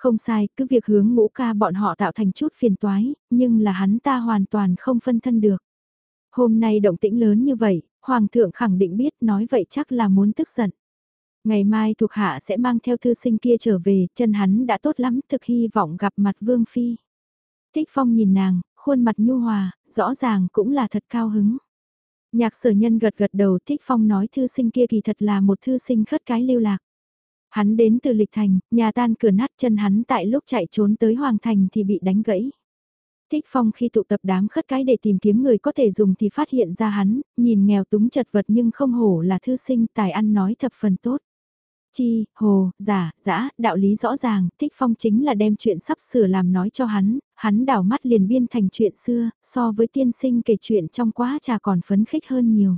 Không sai, cứ việc hướng ngũ ca bọn họ tạo thành chút phiền toái, nhưng là hắn ta hoàn toàn không phân thân được. Hôm nay động tĩnh lớn như vậy, Hoàng thượng khẳng định biết nói vậy chắc là muốn tức giận. Ngày mai thuộc hạ sẽ mang theo thư sinh kia trở về, chân hắn đã tốt lắm, thực hy vọng gặp mặt Vương Phi. Thích Phong nhìn nàng, khuôn mặt nhu hòa, rõ ràng cũng là thật cao hứng. Nhạc sở nhân gật gật đầu Thích Phong nói thư sinh kia kỳ thật là một thư sinh khất cái lưu lạc. Hắn đến từ lịch thành, nhà tan cửa nát chân hắn tại lúc chạy trốn tới Hoàng Thành thì bị đánh gãy. Thích Phong khi tụ tập đám khất cái để tìm kiếm người có thể dùng thì phát hiện ra hắn, nhìn nghèo túng chật vật nhưng không hổ là thư sinh tài ăn nói thập phần tốt. Chi, hồ, giả, dã, đạo lý rõ ràng, Thích Phong chính là đem chuyện sắp sửa làm nói cho hắn, hắn đảo mắt liền biên thành chuyện xưa, so với tiên sinh kể chuyện trong quá trà còn phấn khích hơn nhiều.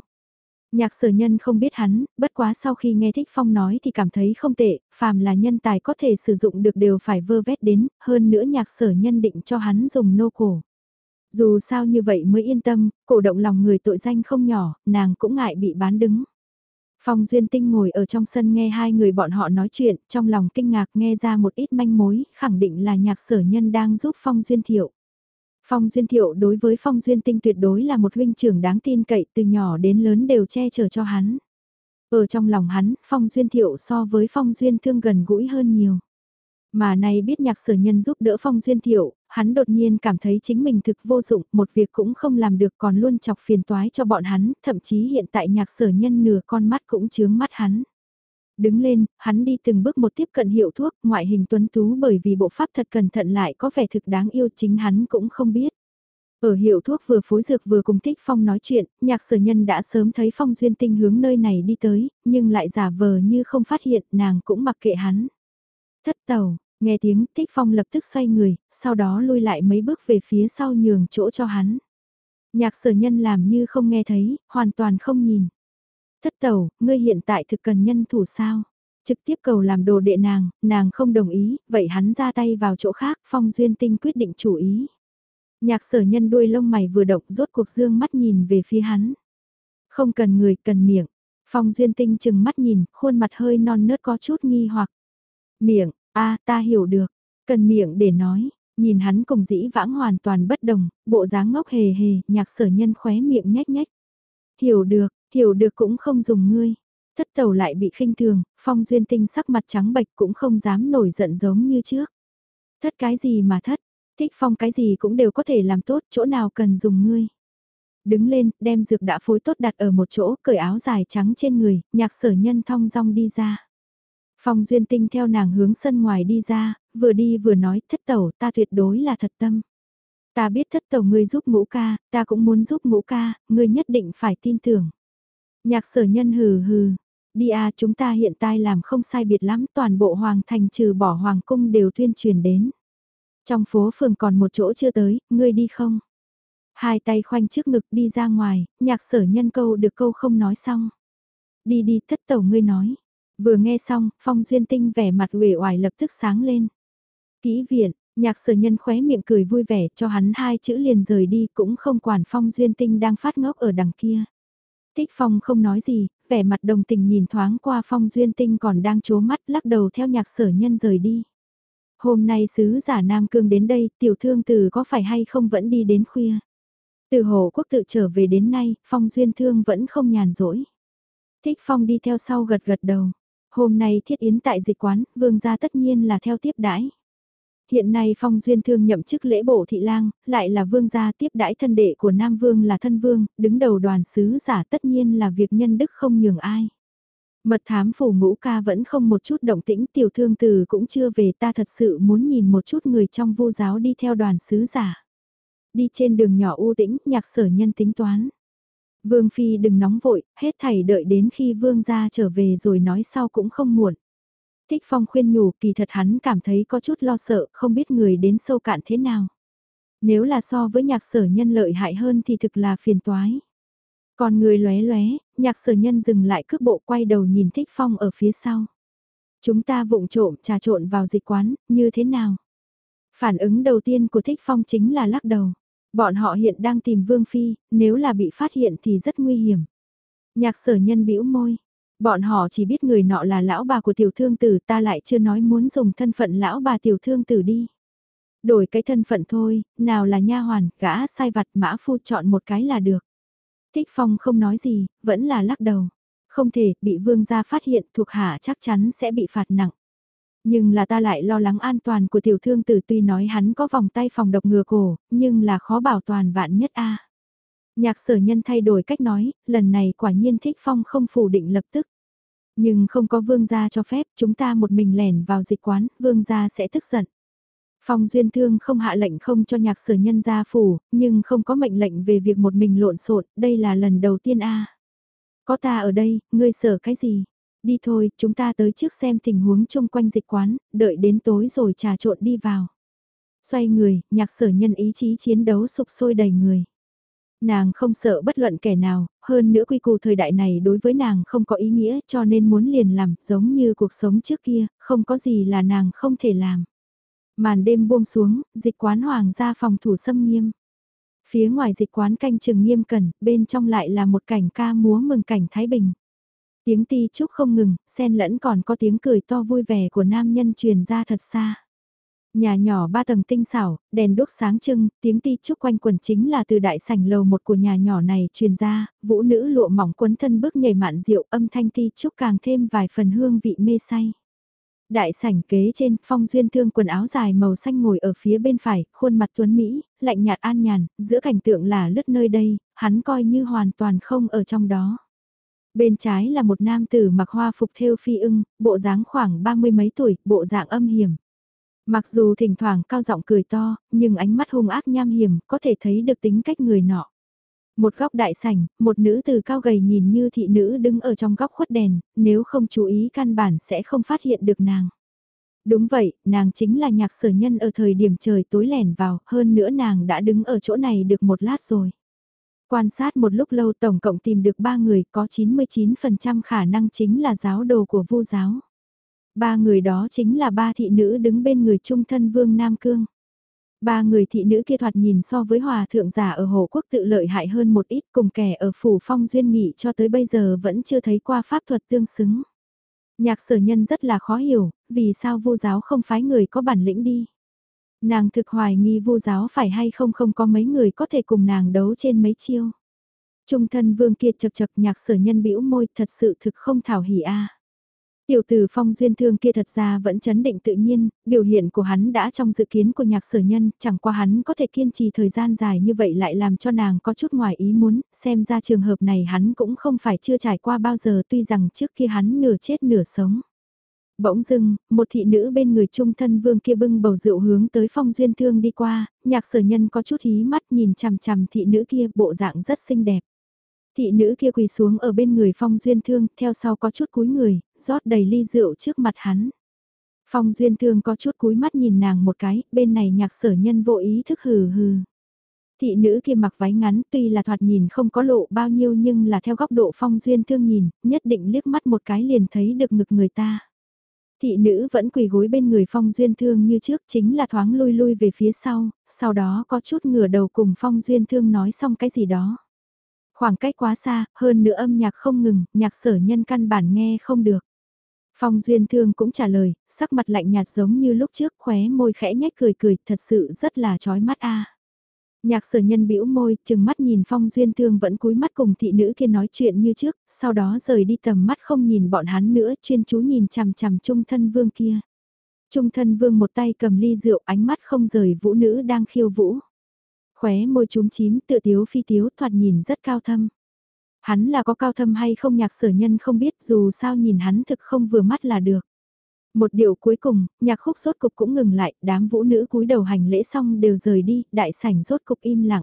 Nhạc sở nhân không biết hắn, bất quá sau khi nghe Thích Phong nói thì cảm thấy không tệ, phàm là nhân tài có thể sử dụng được đều phải vơ vét đến, hơn nữa nhạc sở nhân định cho hắn dùng nô cổ. Dù sao như vậy mới yên tâm, cổ động lòng người tội danh không nhỏ, nàng cũng ngại bị bán đứng. Phong Duyên Tinh ngồi ở trong sân nghe hai người bọn họ nói chuyện, trong lòng kinh ngạc nghe ra một ít manh mối, khẳng định là nhạc sở nhân đang giúp Phong Duyên Thiệu. Phong Duyên Thiệu đối với Phong Duyên Tinh tuyệt đối là một huynh trưởng đáng tin cậy từ nhỏ đến lớn đều che chở cho hắn. Ở trong lòng hắn, Phong Duyên Thiệu so với Phong Duyên Thương gần gũi hơn nhiều. Mà nay biết nhạc sở nhân giúp đỡ Phong Duyên Thiệu, hắn đột nhiên cảm thấy chính mình thực vô dụng, một việc cũng không làm được còn luôn chọc phiền toái cho bọn hắn, thậm chí hiện tại nhạc sở nhân nửa con mắt cũng chướng mắt hắn. Đứng lên, hắn đi từng bước một tiếp cận hiệu thuốc, ngoại hình tuấn tú bởi vì bộ pháp thật cẩn thận lại có vẻ thực đáng yêu chính hắn cũng không biết. Ở hiệu thuốc vừa phối dược vừa cùng Thích Phong nói chuyện, nhạc sở nhân đã sớm thấy Phong Duyên Tinh hướng nơi này đi tới, nhưng lại giả vờ như không phát hiện nàng cũng mặc kệ hắn. Thất tàu, nghe tiếng Thích Phong lập tức xoay người, sau đó lui lại mấy bước về phía sau nhường chỗ cho hắn. Nhạc sở nhân làm như không nghe thấy, hoàn toàn không nhìn. Thất tẩu, ngươi hiện tại thực cần nhân thủ sao? Trực tiếp cầu làm đồ đệ nàng, nàng không đồng ý, vậy hắn ra tay vào chỗ khác, Phong Duyên Tinh quyết định chủ ý. Nhạc sở nhân đuôi lông mày vừa động rốt cuộc dương mắt nhìn về phía hắn. Không cần người, cần miệng. Phong Duyên Tinh chừng mắt nhìn, khuôn mặt hơi non nớt có chút nghi hoặc. Miệng, a ta hiểu được, cần miệng để nói, nhìn hắn cùng dĩ vãng hoàn toàn bất đồng, bộ dáng ngốc hề hề, nhạc sở nhân khóe miệng nhếch nhếch. Hiểu được, hiểu được cũng không dùng ngươi. Thất tẩu lại bị khinh thường, phong duyên tinh sắc mặt trắng bệch cũng không dám nổi giận giống như trước. Thất cái gì mà thất, thích phong cái gì cũng đều có thể làm tốt, chỗ nào cần dùng ngươi. Đứng lên, đem dược đã phối tốt đặt ở một chỗ, cởi áo dài trắng trên người, nhạc sở nhân thong dong đi ra. Phong duyên tinh theo nàng hướng sân ngoài đi ra, vừa đi vừa nói thất tẩu ta tuyệt đối là thật tâm. Ta biết thất tẩu ngươi giúp ngũ ca, ta cũng muốn giúp ngũ ca, ngươi nhất định phải tin tưởng. Nhạc sở nhân hừ hừ, đi à chúng ta hiện tại làm không sai biệt lắm toàn bộ hoàng thành trừ bỏ hoàng cung đều tuyên truyền đến. Trong phố phường còn một chỗ chưa tới, ngươi đi không? Hai tay khoanh trước ngực đi ra ngoài, nhạc sở nhân câu được câu không nói xong. Đi đi thất tẩu ngươi nói. Vừa nghe xong, phong duyên tinh vẻ mặt uể oải lập tức sáng lên. Kỹ viện, nhạc sở nhân khóe miệng cười vui vẻ cho hắn hai chữ liền rời đi cũng không quản phong duyên tinh đang phát ngốc ở đằng kia. Tích phong không nói gì, vẻ mặt đồng tình nhìn thoáng qua phong duyên tinh còn đang chố mắt lắc đầu theo nhạc sở nhân rời đi. Hôm nay sứ giả Nam Cương đến đây, tiểu thương từ có phải hay không vẫn đi đến khuya. Từ hồ quốc tự trở về đến nay, phong duyên thương vẫn không nhàn rỗi. Thích phong đi theo sau gật gật đầu. Hôm nay thiết yến tại dịch quán, vương gia tất nhiên là theo tiếp đãi. Hiện nay phong duyên thương nhậm chức lễ bộ thị lang, lại là vương gia tiếp đãi thân đệ của Nam Vương là thân vương, đứng đầu đoàn sứ giả tất nhiên là việc nhân đức không nhường ai. Mật thám phủ ngũ ca vẫn không một chút động tĩnh tiểu thương từ cũng chưa về ta thật sự muốn nhìn một chút người trong vô giáo đi theo đoàn sứ giả. Đi trên đường nhỏ u tĩnh, nhạc sở nhân tính toán. Vương Phi đừng nóng vội, hết thảy đợi đến khi Vương gia trở về rồi nói sau cũng không muộn. Thích Phong khuyên nhủ kỳ thật hắn cảm thấy có chút lo sợ, không biết người đến sâu cạn thế nào. Nếu là so với nhạc sở nhân lợi hại hơn thì thực là phiền toái. Còn người lóe lóe, nhạc sở nhân dừng lại cước bộ quay đầu nhìn Thích Phong ở phía sau. Chúng ta vụng trộm trà trộn vào dịch quán, như thế nào? Phản ứng đầu tiên của Thích Phong chính là lắc đầu. Bọn họ hiện đang tìm Vương Phi, nếu là bị phát hiện thì rất nguy hiểm. Nhạc sở nhân bĩu môi. Bọn họ chỉ biết người nọ là lão bà của tiểu thương tử ta lại chưa nói muốn dùng thân phận lão bà tiểu thương tử đi. Đổi cái thân phận thôi, nào là nha hoàn, gã sai vặt mã phu chọn một cái là được. Thích Phong không nói gì, vẫn là lắc đầu. Không thể, bị vương gia phát hiện thuộc hạ chắc chắn sẽ bị phạt nặng. Nhưng là ta lại lo lắng an toàn của tiểu thương tử tuy nói hắn có vòng tay phòng độc ngừa cổ, nhưng là khó bảo toàn vạn nhất a. Nhạc sở nhân thay đổi cách nói, lần này quả nhiên thích phong không phủ định lập tức. Nhưng không có vương gia cho phép chúng ta một mình lẻn vào dịch quán, vương gia sẽ tức giận. Phong Duyên Thương không hạ lệnh không cho nhạc sở nhân gia phủ, nhưng không có mệnh lệnh về việc một mình lộn xộn, đây là lần đầu tiên a. Có ta ở đây, ngươi sợ cái gì? Đi thôi, chúng ta tới trước xem tình huống chung quanh dịch quán, đợi đến tối rồi trà trộn đi vào. Xoay người, nhạc sở nhân ý chí chiến đấu sục sôi đầy người. Nàng không sợ bất luận kẻ nào, hơn nữa quy củ thời đại này đối với nàng không có ý nghĩa cho nên muốn liền làm giống như cuộc sống trước kia, không có gì là nàng không thể làm. Màn đêm buông xuống, dịch quán hoàng ra phòng thủ xâm nghiêm. Phía ngoài dịch quán canh chừng nghiêm cẩn, bên trong lại là một cảnh ca múa mừng cảnh Thái Bình. Tiếng ti chúc không ngừng, xen lẫn còn có tiếng cười to vui vẻ của nam nhân truyền ra thật xa. Nhà nhỏ ba tầng tinh xảo, đèn đốt sáng trưng, tiếng ti chúc quanh quần chính là từ đại sảnh lầu một của nhà nhỏ này truyền ra, vũ nữ lụa mỏng quấn thân bước nhảy mạn rượu âm thanh ti chúc càng thêm vài phần hương vị mê say. Đại sảnh kế trên, phong duyên thương quần áo dài màu xanh ngồi ở phía bên phải, khuôn mặt tuấn Mỹ, lạnh nhạt an nhàn, giữa cảnh tượng là lướt nơi đây, hắn coi như hoàn toàn không ở trong đó. Bên trái là một nam tử mặc hoa phục theo phi ưng, bộ dáng khoảng ba mươi mấy tuổi, bộ dạng âm hiểm. Mặc dù thỉnh thoảng cao giọng cười to, nhưng ánh mắt hung ác nham hiểm, có thể thấy được tính cách người nọ. Một góc đại sảnh, một nữ từ cao gầy nhìn như thị nữ đứng ở trong góc khuất đèn, nếu không chú ý căn bản sẽ không phát hiện được nàng. Đúng vậy, nàng chính là nhạc sở nhân ở thời điểm trời tối lẻn vào, hơn nữa nàng đã đứng ở chỗ này được một lát rồi. Quan sát một lúc lâu tổng cộng tìm được ba người có 99% khả năng chính là giáo đồ của vu giáo. Ba người đó chính là ba thị nữ đứng bên người trung thân vương Nam Cương. Ba người thị nữ kia thoạt nhìn so với hòa thượng giả ở Hồ Quốc tự lợi hại hơn một ít cùng kẻ ở phủ phong duyên nghị cho tới bây giờ vẫn chưa thấy qua pháp thuật tương xứng. Nhạc sở nhân rất là khó hiểu, vì sao vô giáo không phái người có bản lĩnh đi. Nàng thực hoài nghi vô giáo phải hay không không có mấy người có thể cùng nàng đấu trên mấy chiêu. Trung thân vương kia chật chật nhạc sở nhân bĩu môi thật sự thực không thảo hỉ a. Tiểu tử phong duyên thương kia thật ra vẫn chấn định tự nhiên, biểu hiện của hắn đã trong dự kiến của nhạc sở nhân, chẳng qua hắn có thể kiên trì thời gian dài như vậy lại làm cho nàng có chút ngoài ý muốn, xem ra trường hợp này hắn cũng không phải chưa trải qua bao giờ tuy rằng trước khi hắn nửa chết nửa sống. Bỗng dưng, một thị nữ bên người trung thân vương kia bưng bầu rượu hướng tới phong duyên thương đi qua, nhạc sở nhân có chút hí mắt nhìn chằm chằm thị nữ kia bộ dạng rất xinh đẹp. Thị nữ kia quỳ xuống ở bên người Phong Duyên Thương, theo sau có chút cúi người, rót đầy ly rượu trước mặt hắn. Phong Duyên Thương có chút cúi mắt nhìn nàng một cái, bên này nhạc sở nhân vô ý thức hừ hừ. Thị nữ kia mặc váy ngắn tuy là thoạt nhìn không có lộ bao nhiêu nhưng là theo góc độ Phong Duyên Thương nhìn, nhất định liếc mắt một cái liền thấy được ngực người ta. Thị nữ vẫn quỳ gối bên người Phong Duyên Thương như trước chính là thoáng lui lui về phía sau, sau đó có chút ngửa đầu cùng Phong Duyên Thương nói xong cái gì đó. Khoảng cách quá xa, hơn nữa âm nhạc không ngừng, nhạc sở nhân căn bản nghe không được. Phong Duyên Thương cũng trả lời, sắc mặt lạnh nhạt giống như lúc trước khóe môi khẽ nhếch cười cười, thật sự rất là chói mắt a. Nhạc sở nhân bĩu môi, chừng mắt nhìn Phong Duyên Thương vẫn cúi mắt cùng thị nữ kia nói chuyện như trước, sau đó rời đi tầm mắt không nhìn bọn hắn nữa, chuyên chú nhìn chằm chằm trung thân vương kia. Trung thân vương một tay cầm ly rượu ánh mắt không rời vũ nữ đang khiêu vũ khóe môi chúm chím tựa tiếu phi tiếu thoạt nhìn rất cao thâm. Hắn là có cao thâm hay không nhạc sở nhân không biết dù sao nhìn hắn thực không vừa mắt là được. Một điều cuối cùng, nhạc khúc rốt cục cũng ngừng lại, đám vũ nữ cúi đầu hành lễ xong đều rời đi, đại sảnh rốt cục im lặng.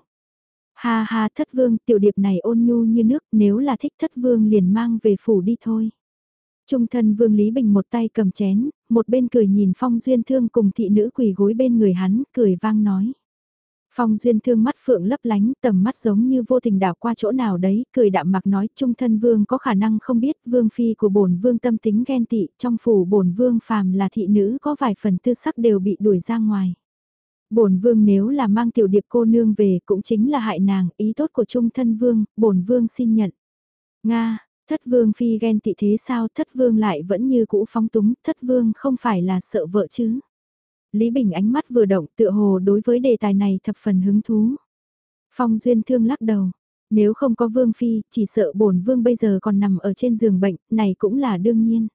Ha ha thất vương, tiểu điệp này ôn nhu như nước, nếu là thích thất vương liền mang về phủ đi thôi. Trung thân vương Lý Bình một tay cầm chén, một bên cười nhìn phong duyên thương cùng thị nữ quỳ gối bên người hắn, cười vang nói. Phong duyên thương mắt phượng lấp lánh, tầm mắt giống như vô tình đảo qua chỗ nào đấy, cười đạm mặc nói trung thân vương có khả năng không biết vương phi của bổn vương tâm tính ghen tị, trong phủ bổn vương phàm là thị nữ có vài phần tư sắc đều bị đuổi ra ngoài. Bổn vương nếu là mang tiểu điệp cô nương về cũng chính là hại nàng, ý tốt của trung thân vương, bổn vương xin nhận. Nga, thất vương phi ghen tị thế sao thất vương lại vẫn như cũ phóng túng, thất vương không phải là sợ vợ chứ. Lý Bình ánh mắt vừa động tựa hồ đối với đề tài này thập phần hứng thú. Phong Duyên Thương lắc đầu. Nếu không có Vương Phi, chỉ sợ bổn Vương bây giờ còn nằm ở trên giường bệnh, này cũng là đương nhiên.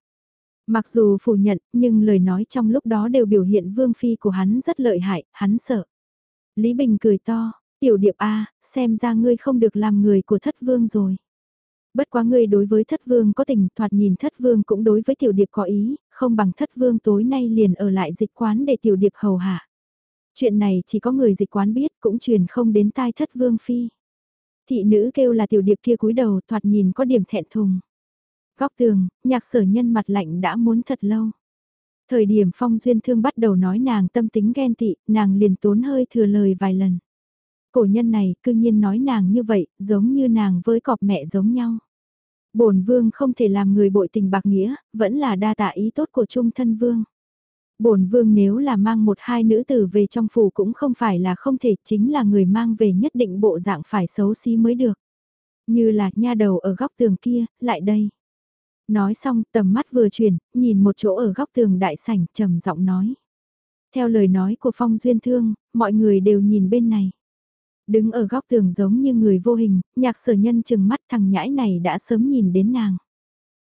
Mặc dù phủ nhận, nhưng lời nói trong lúc đó đều biểu hiện Vương Phi của hắn rất lợi hại, hắn sợ. Lý Bình cười to, tiểu điệp A, xem ra ngươi không được làm người của thất vương rồi. Bất quá ngươi đối với thất vương có tình, thoạt nhìn thất vương cũng đối với tiểu điệp có ý, không bằng thất vương tối nay liền ở lại dịch quán để tiểu điệp hầu hạ. Chuyện này chỉ có người dịch quán biết cũng truyền không đến tai thất vương phi. Thị nữ kêu là tiểu điệp kia cúi đầu thoạt nhìn có điểm thẹn thùng. Góc tường, nhạc sở nhân mặt lạnh đã muốn thật lâu. Thời điểm phong duyên thương bắt đầu nói nàng tâm tính ghen tị, nàng liền tốn hơi thừa lời vài lần. Cổ nhân này cư nhiên nói nàng như vậy, giống như nàng với cọp mẹ giống nhau bổn vương không thể làm người bội tình bạc nghĩa, vẫn là đa tạ ý tốt của trung thân vương. Bổn vương nếu là mang một hai nữ tử về trong phủ cũng không phải là không thể, chính là người mang về nhất định bộ dạng phải xấu xí mới được. Như là nha đầu ở góc tường kia, lại đây. Nói xong tầm mắt vừa chuyển, nhìn một chỗ ở góc tường đại sảnh trầm giọng nói. Theo lời nói của Phong Duyên Thương, mọi người đều nhìn bên này. Đứng ở góc tường giống như người vô hình, nhạc sở nhân chừng mắt thằng nhãi này đã sớm nhìn đến nàng.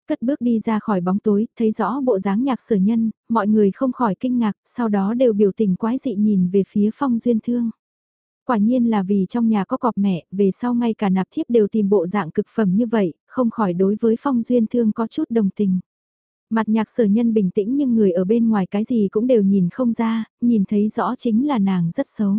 Cất bước đi ra khỏi bóng tối, thấy rõ bộ dáng nhạc sở nhân, mọi người không khỏi kinh ngạc, sau đó đều biểu tình quái dị nhìn về phía phong duyên thương. Quả nhiên là vì trong nhà có cọp mẹ, về sau ngay cả nạp thiếp đều tìm bộ dạng cực phẩm như vậy, không khỏi đối với phong duyên thương có chút đồng tình. Mặt nhạc sở nhân bình tĩnh nhưng người ở bên ngoài cái gì cũng đều nhìn không ra, nhìn thấy rõ chính là nàng rất xấu.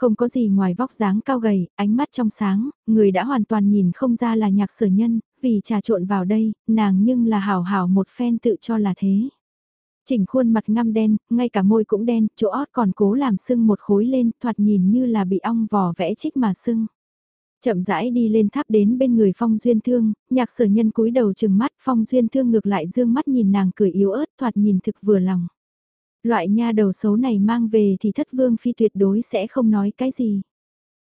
Không có gì ngoài vóc dáng cao gầy, ánh mắt trong sáng, người đã hoàn toàn nhìn không ra là nhạc sở nhân, vì trà trộn vào đây, nàng nhưng là hào hào một phen tự cho là thế. Chỉnh khuôn mặt ngăm đen, ngay cả môi cũng đen, chỗ ót còn cố làm sưng một khối lên, thoạt nhìn như là bị ong vò vẽ chích mà sưng. Chậm rãi đi lên tháp đến bên người Phong Duyên Thương, nhạc sở nhân cúi đầu chừng mắt Phong Duyên Thương ngược lại dương mắt nhìn nàng cười yếu ớt thoạt nhìn thực vừa lòng. Loại nha đầu xấu này mang về thì thất vương phi tuyệt đối sẽ không nói cái gì.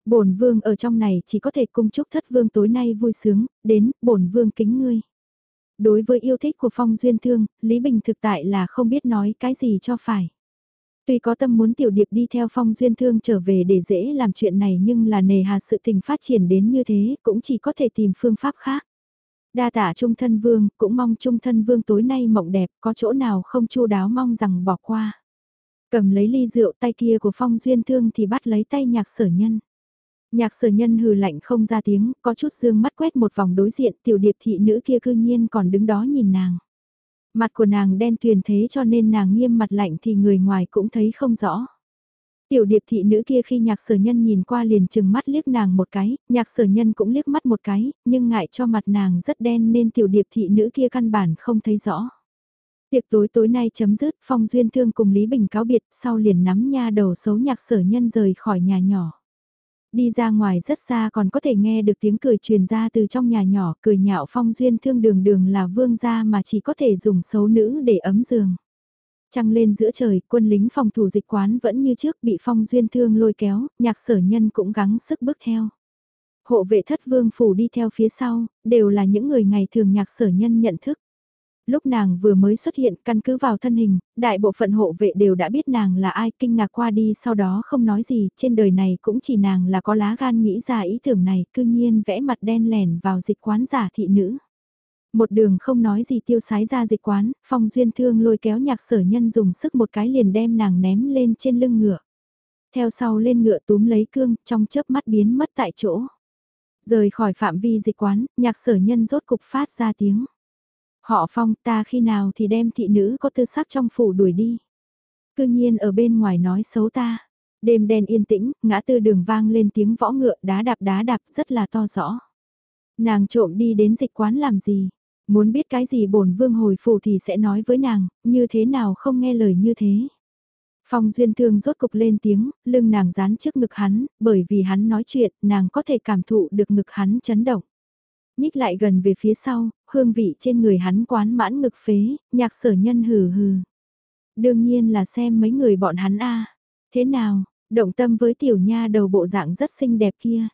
bổn vương ở trong này chỉ có thể cung chúc thất vương tối nay vui sướng, đến, bổn vương kính ngươi. Đối với yêu thích của Phong Duyên Thương, Lý Bình thực tại là không biết nói cái gì cho phải. Tuy có tâm muốn tiểu điệp đi theo phong duyên thương trở về để dễ làm chuyện này nhưng là nề hà sự tình phát triển đến như thế cũng chỉ có thể tìm phương pháp khác. Đa tả trung thân vương, cũng mong trung thân vương tối nay mộng đẹp, có chỗ nào không chu đáo mong rằng bỏ qua. Cầm lấy ly rượu tay kia của phong duyên thương thì bắt lấy tay nhạc sở nhân. Nhạc sở nhân hừ lạnh không ra tiếng, có chút dương mắt quét một vòng đối diện tiểu điệp thị nữ kia cư nhiên còn đứng đó nhìn nàng. Mặt của nàng đen tuyền thế cho nên nàng nghiêm mặt lạnh thì người ngoài cũng thấy không rõ. Tiểu điệp thị nữ kia khi nhạc sở nhân nhìn qua liền chừng mắt liếc nàng một cái, nhạc sở nhân cũng liếc mắt một cái, nhưng ngại cho mặt nàng rất đen nên tiểu điệp thị nữ kia căn bản không thấy rõ. Tiệc tối tối nay chấm dứt, Phong Duyên Thương cùng Lý Bình cáo biệt, sau liền nắm nha đầu xấu nhạc sở nhân rời khỏi nhà nhỏ. Đi ra ngoài rất xa còn có thể nghe được tiếng cười truyền ra từ trong nhà nhỏ, cười nhạo phong duyên thương đường đường là vương gia mà chỉ có thể dùng xấu nữ để ấm giường. Trăng lên giữa trời, quân lính phòng thủ dịch quán vẫn như trước bị phong duyên thương lôi kéo, nhạc sở nhân cũng gắng sức bước theo. Hộ vệ thất vương phủ đi theo phía sau, đều là những người ngày thường nhạc sở nhân nhận thức lúc nàng vừa mới xuất hiện căn cứ vào thân hình, đại bộ phận hộ vệ đều đã biết nàng là ai kinh ngạc qua đi sau đó không nói gì, trên đời này cũng chỉ nàng là có lá gan nghĩ ra ý tưởng này, cư nhiên vẽ mặt đen lẻn vào dịch quán giả thị nữ. Một đường không nói gì tiêu sái ra dịch quán, phong duyên thương lôi kéo nhạc sở nhân dùng sức một cái liền đem nàng ném lên trên lưng ngựa. Theo sau lên ngựa túm lấy cương, trong chớp mắt biến mất tại chỗ. Rời khỏi phạm vi dịch quán, nhạc sở nhân rốt cục phát ra tiếng. Họ phong ta khi nào thì đem thị nữ có tư sắc trong phủ đuổi đi. Cư nhiên ở bên ngoài nói xấu ta. Đêm đen yên tĩnh, ngã tư đường vang lên tiếng võ ngựa đá đạp đá đạp rất là to rõ. Nàng trộm đi đến dịch quán làm gì? Muốn biết cái gì bổn vương hồi phủ thì sẽ nói với nàng, như thế nào không nghe lời như thế. Phong duyên thương rốt cục lên tiếng, lưng nàng dán trước ngực hắn, bởi vì hắn nói chuyện, nàng có thể cảm thụ được ngực hắn chấn động nhích lại gần về phía sau, hương vị trên người hắn quán mãn ngực phế, nhạc sở nhân hừ hừ. Đương nhiên là xem mấy người bọn hắn a Thế nào, động tâm với tiểu nha đầu bộ dạng rất xinh đẹp kia.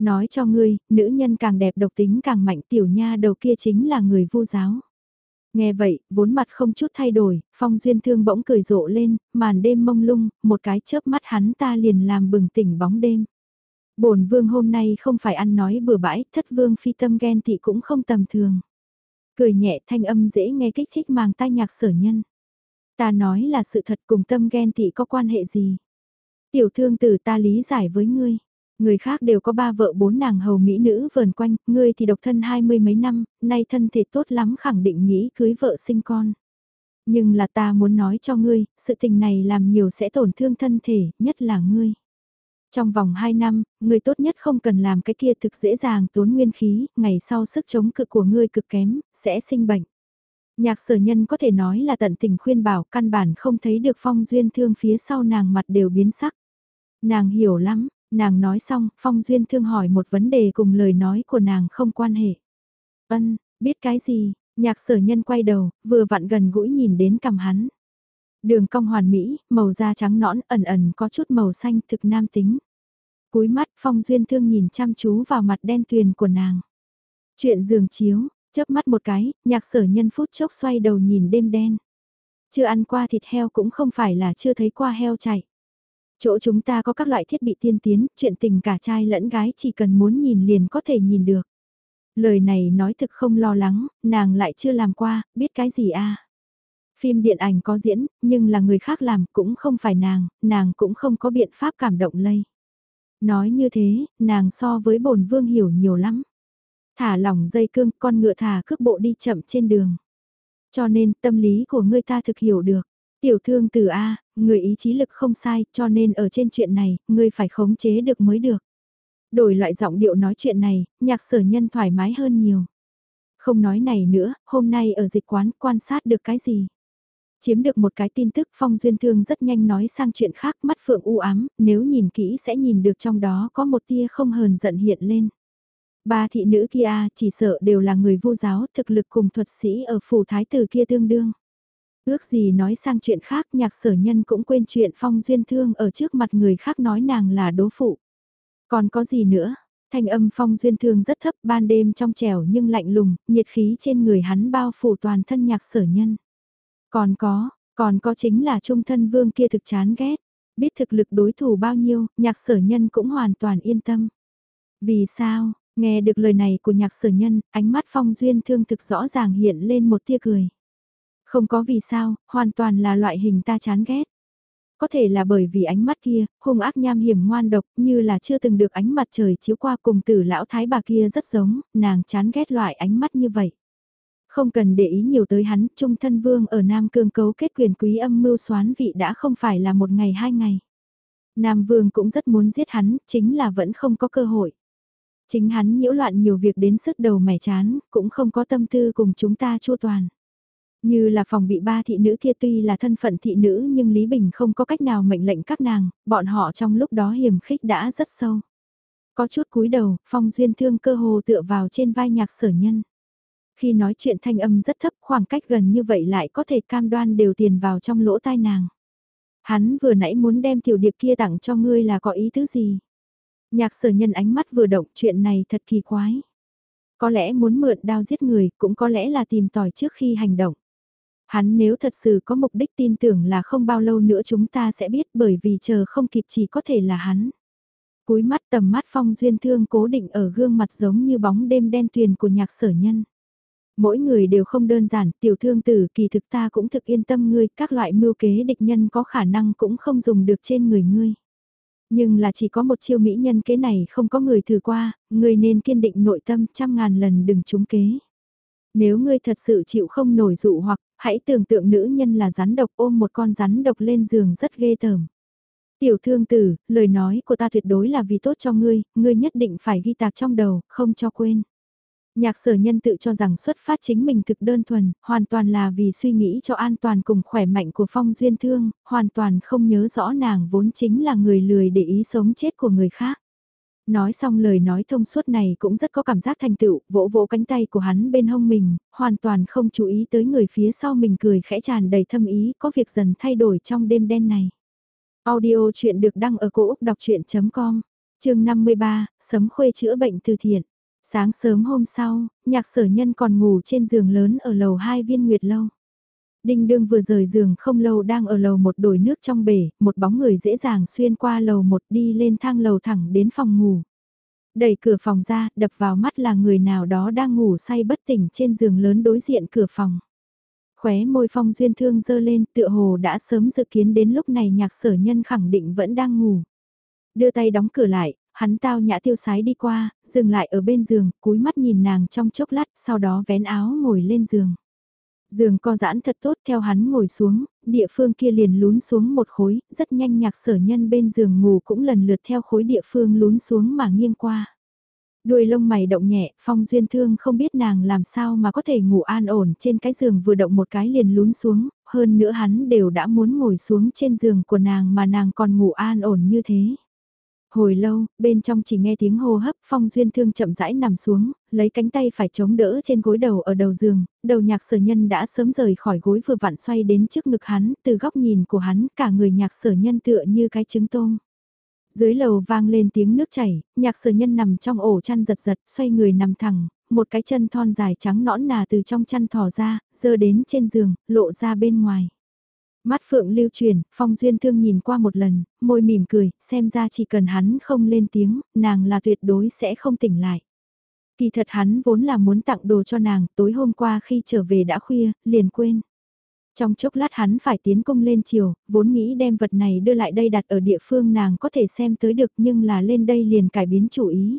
Nói cho ngươi, nữ nhân càng đẹp độc tính càng mạnh tiểu nha đầu kia chính là người vô giáo. Nghe vậy, vốn mặt không chút thay đổi, phong duyên thương bỗng cười rộ lên, màn đêm mông lung, một cái chớp mắt hắn ta liền làm bừng tỉnh bóng đêm bổn vương hôm nay không phải ăn nói bừa bãi, thất vương phi tâm ghen tị cũng không tầm thường. Cười nhẹ thanh âm dễ nghe kích thích màng tai nhạc sở nhân. Ta nói là sự thật cùng tâm ghen tị có quan hệ gì. Tiểu thương tử ta lý giải với ngươi. Người khác đều có ba vợ bốn nàng hầu mỹ nữ vờn quanh, ngươi thì độc thân hai mươi mấy năm, nay thân thể tốt lắm khẳng định nghĩ cưới vợ sinh con. Nhưng là ta muốn nói cho ngươi, sự tình này làm nhiều sẽ tổn thương thân thể, nhất là ngươi. Trong vòng 2 năm, ngươi tốt nhất không cần làm cái kia thực dễ dàng tốn nguyên khí, ngày sau sức chống cự của ngươi cực kém, sẽ sinh bệnh. Nhạc sở nhân có thể nói là tận tình khuyên bảo căn bản không thấy được phong duyên thương phía sau nàng mặt đều biến sắc. Nàng hiểu lắm, nàng nói xong, phong duyên thương hỏi một vấn đề cùng lời nói của nàng không quan hệ. Ân, biết cái gì, nhạc sở nhân quay đầu, vừa vặn gần gũi nhìn đến cầm hắn. Đường cong hoàn mỹ, màu da trắng nõn ẩn ẩn có chút màu xanh thực nam tính. Cúi mắt phong duyên thương nhìn chăm chú vào mặt đen tuyền của nàng. Chuyện giường chiếu, chớp mắt một cái, nhạc sở nhân phút chốc xoay đầu nhìn đêm đen. Chưa ăn qua thịt heo cũng không phải là chưa thấy qua heo chạy. Chỗ chúng ta có các loại thiết bị tiên tiến, chuyện tình cả trai lẫn gái chỉ cần muốn nhìn liền có thể nhìn được. Lời này nói thực không lo lắng, nàng lại chưa làm qua, biết cái gì a Phim điện ảnh có diễn, nhưng là người khác làm cũng không phải nàng, nàng cũng không có biện pháp cảm động lây. Nói như thế, nàng so với bổn vương hiểu nhiều lắm. Thả lỏng dây cương, con ngựa thả cước bộ đi chậm trên đường. Cho nên tâm lý của ngươi ta thực hiểu được. Tiểu thương từ A, người ý chí lực không sai, cho nên ở trên chuyện này, người phải khống chế được mới được. Đổi loại giọng điệu nói chuyện này, nhạc sở nhân thoải mái hơn nhiều. Không nói này nữa, hôm nay ở dịch quán quan sát được cái gì? Chiếm được một cái tin tức Phong Duyên Thương rất nhanh nói sang chuyện khác mắt phượng u ám, nếu nhìn kỹ sẽ nhìn được trong đó có một tia không hờn giận hiện lên. Ba thị nữ kia chỉ sợ đều là người vô giáo, thực lực cùng thuật sĩ ở phủ thái tử kia tương đương. Ước gì nói sang chuyện khác nhạc sở nhân cũng quên chuyện Phong Duyên Thương ở trước mặt người khác nói nàng là đố phụ. Còn có gì nữa? Thanh âm Phong Duyên Thương rất thấp ban đêm trong trẻo nhưng lạnh lùng, nhiệt khí trên người hắn bao phủ toàn thân nhạc sở nhân. Còn có, còn có chính là trung thân vương kia thực chán ghét. Biết thực lực đối thủ bao nhiêu, nhạc sở nhân cũng hoàn toàn yên tâm. Vì sao, nghe được lời này của nhạc sở nhân, ánh mắt phong duyên thương thực rõ ràng hiện lên một tia cười. Không có vì sao, hoàn toàn là loại hình ta chán ghét. Có thể là bởi vì ánh mắt kia, hung ác nham hiểm ngoan độc như là chưa từng được ánh mặt trời chiếu qua cùng tử lão thái bà kia rất giống, nàng chán ghét loại ánh mắt như vậy. Không cần để ý nhiều tới hắn, trung thân vương ở Nam Cương cấu kết quyền quý âm mưu xoán vị đã không phải là một ngày hai ngày. Nam Vương cũng rất muốn giết hắn, chính là vẫn không có cơ hội. Chính hắn nhiễu loạn nhiều việc đến sức đầu mẻ chán, cũng không có tâm tư cùng chúng ta chua toàn. Như là phòng bị ba thị nữ kia tuy là thân phận thị nữ nhưng Lý Bình không có cách nào mệnh lệnh các nàng, bọn họ trong lúc đó hiểm khích đã rất sâu. Có chút cúi đầu, phong duyên thương cơ hồ tựa vào trên vai nhạc sở nhân. Khi nói chuyện thanh âm rất thấp khoảng cách gần như vậy lại có thể cam đoan đều tiền vào trong lỗ tai nàng. Hắn vừa nãy muốn đem tiểu điệp kia tặng cho ngươi là có ý tứ gì? Nhạc sở nhân ánh mắt vừa động chuyện này thật kỳ quái. Có lẽ muốn mượn đao giết người cũng có lẽ là tìm tòi trước khi hành động. Hắn nếu thật sự có mục đích tin tưởng là không bao lâu nữa chúng ta sẽ biết bởi vì chờ không kịp chỉ có thể là hắn. Cúi mắt tầm mắt phong duyên thương cố định ở gương mặt giống như bóng đêm đen tuyền của nhạc sở nhân. Mỗi người đều không đơn giản, tiểu thương tử kỳ thực ta cũng thực yên tâm ngươi, các loại mưu kế địch nhân có khả năng cũng không dùng được trên người ngươi. Nhưng là chỉ có một chiêu mỹ nhân kế này không có người thử qua, ngươi nên kiên định nội tâm trăm ngàn lần đừng trúng kế. Nếu ngươi thật sự chịu không nổi dụ hoặc, hãy tưởng tượng nữ nhân là rắn độc ôm một con rắn độc lên giường rất ghê tởm. Tiểu thương tử, lời nói của ta tuyệt đối là vì tốt cho ngươi, ngươi nhất định phải ghi tạc trong đầu, không cho quên. Nhạc sở nhân tự cho rằng xuất phát chính mình thực đơn thuần, hoàn toàn là vì suy nghĩ cho an toàn cùng khỏe mạnh của phong duyên thương, hoàn toàn không nhớ rõ nàng vốn chính là người lười để ý sống chết của người khác. Nói xong lời nói thông suốt này cũng rất có cảm giác thành tựu, vỗ vỗ cánh tay của hắn bên hông mình, hoàn toàn không chú ý tới người phía sau mình cười khẽ tràn đầy thâm ý, có việc dần thay đổi trong đêm đen này. Audio chuyện được đăng ở cổ Úc đọc chuyện.com, chương 53, sấm khuê chữa bệnh từ thiện. Sáng sớm hôm sau, nhạc sở nhân còn ngủ trên giường lớn ở lầu 2 viên nguyệt lâu. Đinh đương vừa rời giường không lâu đang ở lầu một đổi nước trong bể, một bóng người dễ dàng xuyên qua lầu một đi lên thang lầu thẳng đến phòng ngủ. Đẩy cửa phòng ra, đập vào mắt là người nào đó đang ngủ say bất tỉnh trên giường lớn đối diện cửa phòng. Khóe môi phong duyên thương dơ lên tựa hồ đã sớm dự kiến đến lúc này nhạc sở nhân khẳng định vẫn đang ngủ. Đưa tay đóng cửa lại, hắn tao nhã tiêu sái đi qua, dừng lại ở bên giường, cúi mắt nhìn nàng trong chốc lát, sau đó vén áo ngồi lên giường. Giường co giãn thật tốt theo hắn ngồi xuống, địa phương kia liền lún xuống một khối, rất nhanh nhạc sở nhân bên giường ngủ cũng lần lượt theo khối địa phương lún xuống mà nghiêng qua. Đuôi lông mày động nhẹ, phong duyên thương không biết nàng làm sao mà có thể ngủ an ổn trên cái giường vừa động một cái liền lún xuống, hơn nữa hắn đều đã muốn ngồi xuống trên giường của nàng mà nàng còn ngủ an ổn như thế. Hồi lâu, bên trong chỉ nghe tiếng hô hấp, Phong Duyên Thương chậm rãi nằm xuống, lấy cánh tay phải chống đỡ trên gối đầu ở đầu giường, đầu nhạc sở nhân đã sớm rời khỏi gối vừa vặn xoay đến trước ngực hắn, từ góc nhìn của hắn, cả người nhạc sở nhân tựa như cái trứng tôm. Dưới lầu vang lên tiếng nước chảy, nhạc sở nhân nằm trong ổ chăn giật giật, xoay người nằm thẳng, một cái chân thon dài trắng nõn nà từ trong chăn thò ra, dơ đến trên giường, lộ ra bên ngoài. Mắt phượng lưu truyền, phong duyên thương nhìn qua một lần, môi mỉm cười, xem ra chỉ cần hắn không lên tiếng, nàng là tuyệt đối sẽ không tỉnh lại. Kỳ thật hắn vốn là muốn tặng đồ cho nàng, tối hôm qua khi trở về đã khuya, liền quên. Trong chốc lát hắn phải tiến công lên chiều, vốn nghĩ đem vật này đưa lại đây đặt ở địa phương nàng có thể xem tới được nhưng là lên đây liền cải biến chủ ý.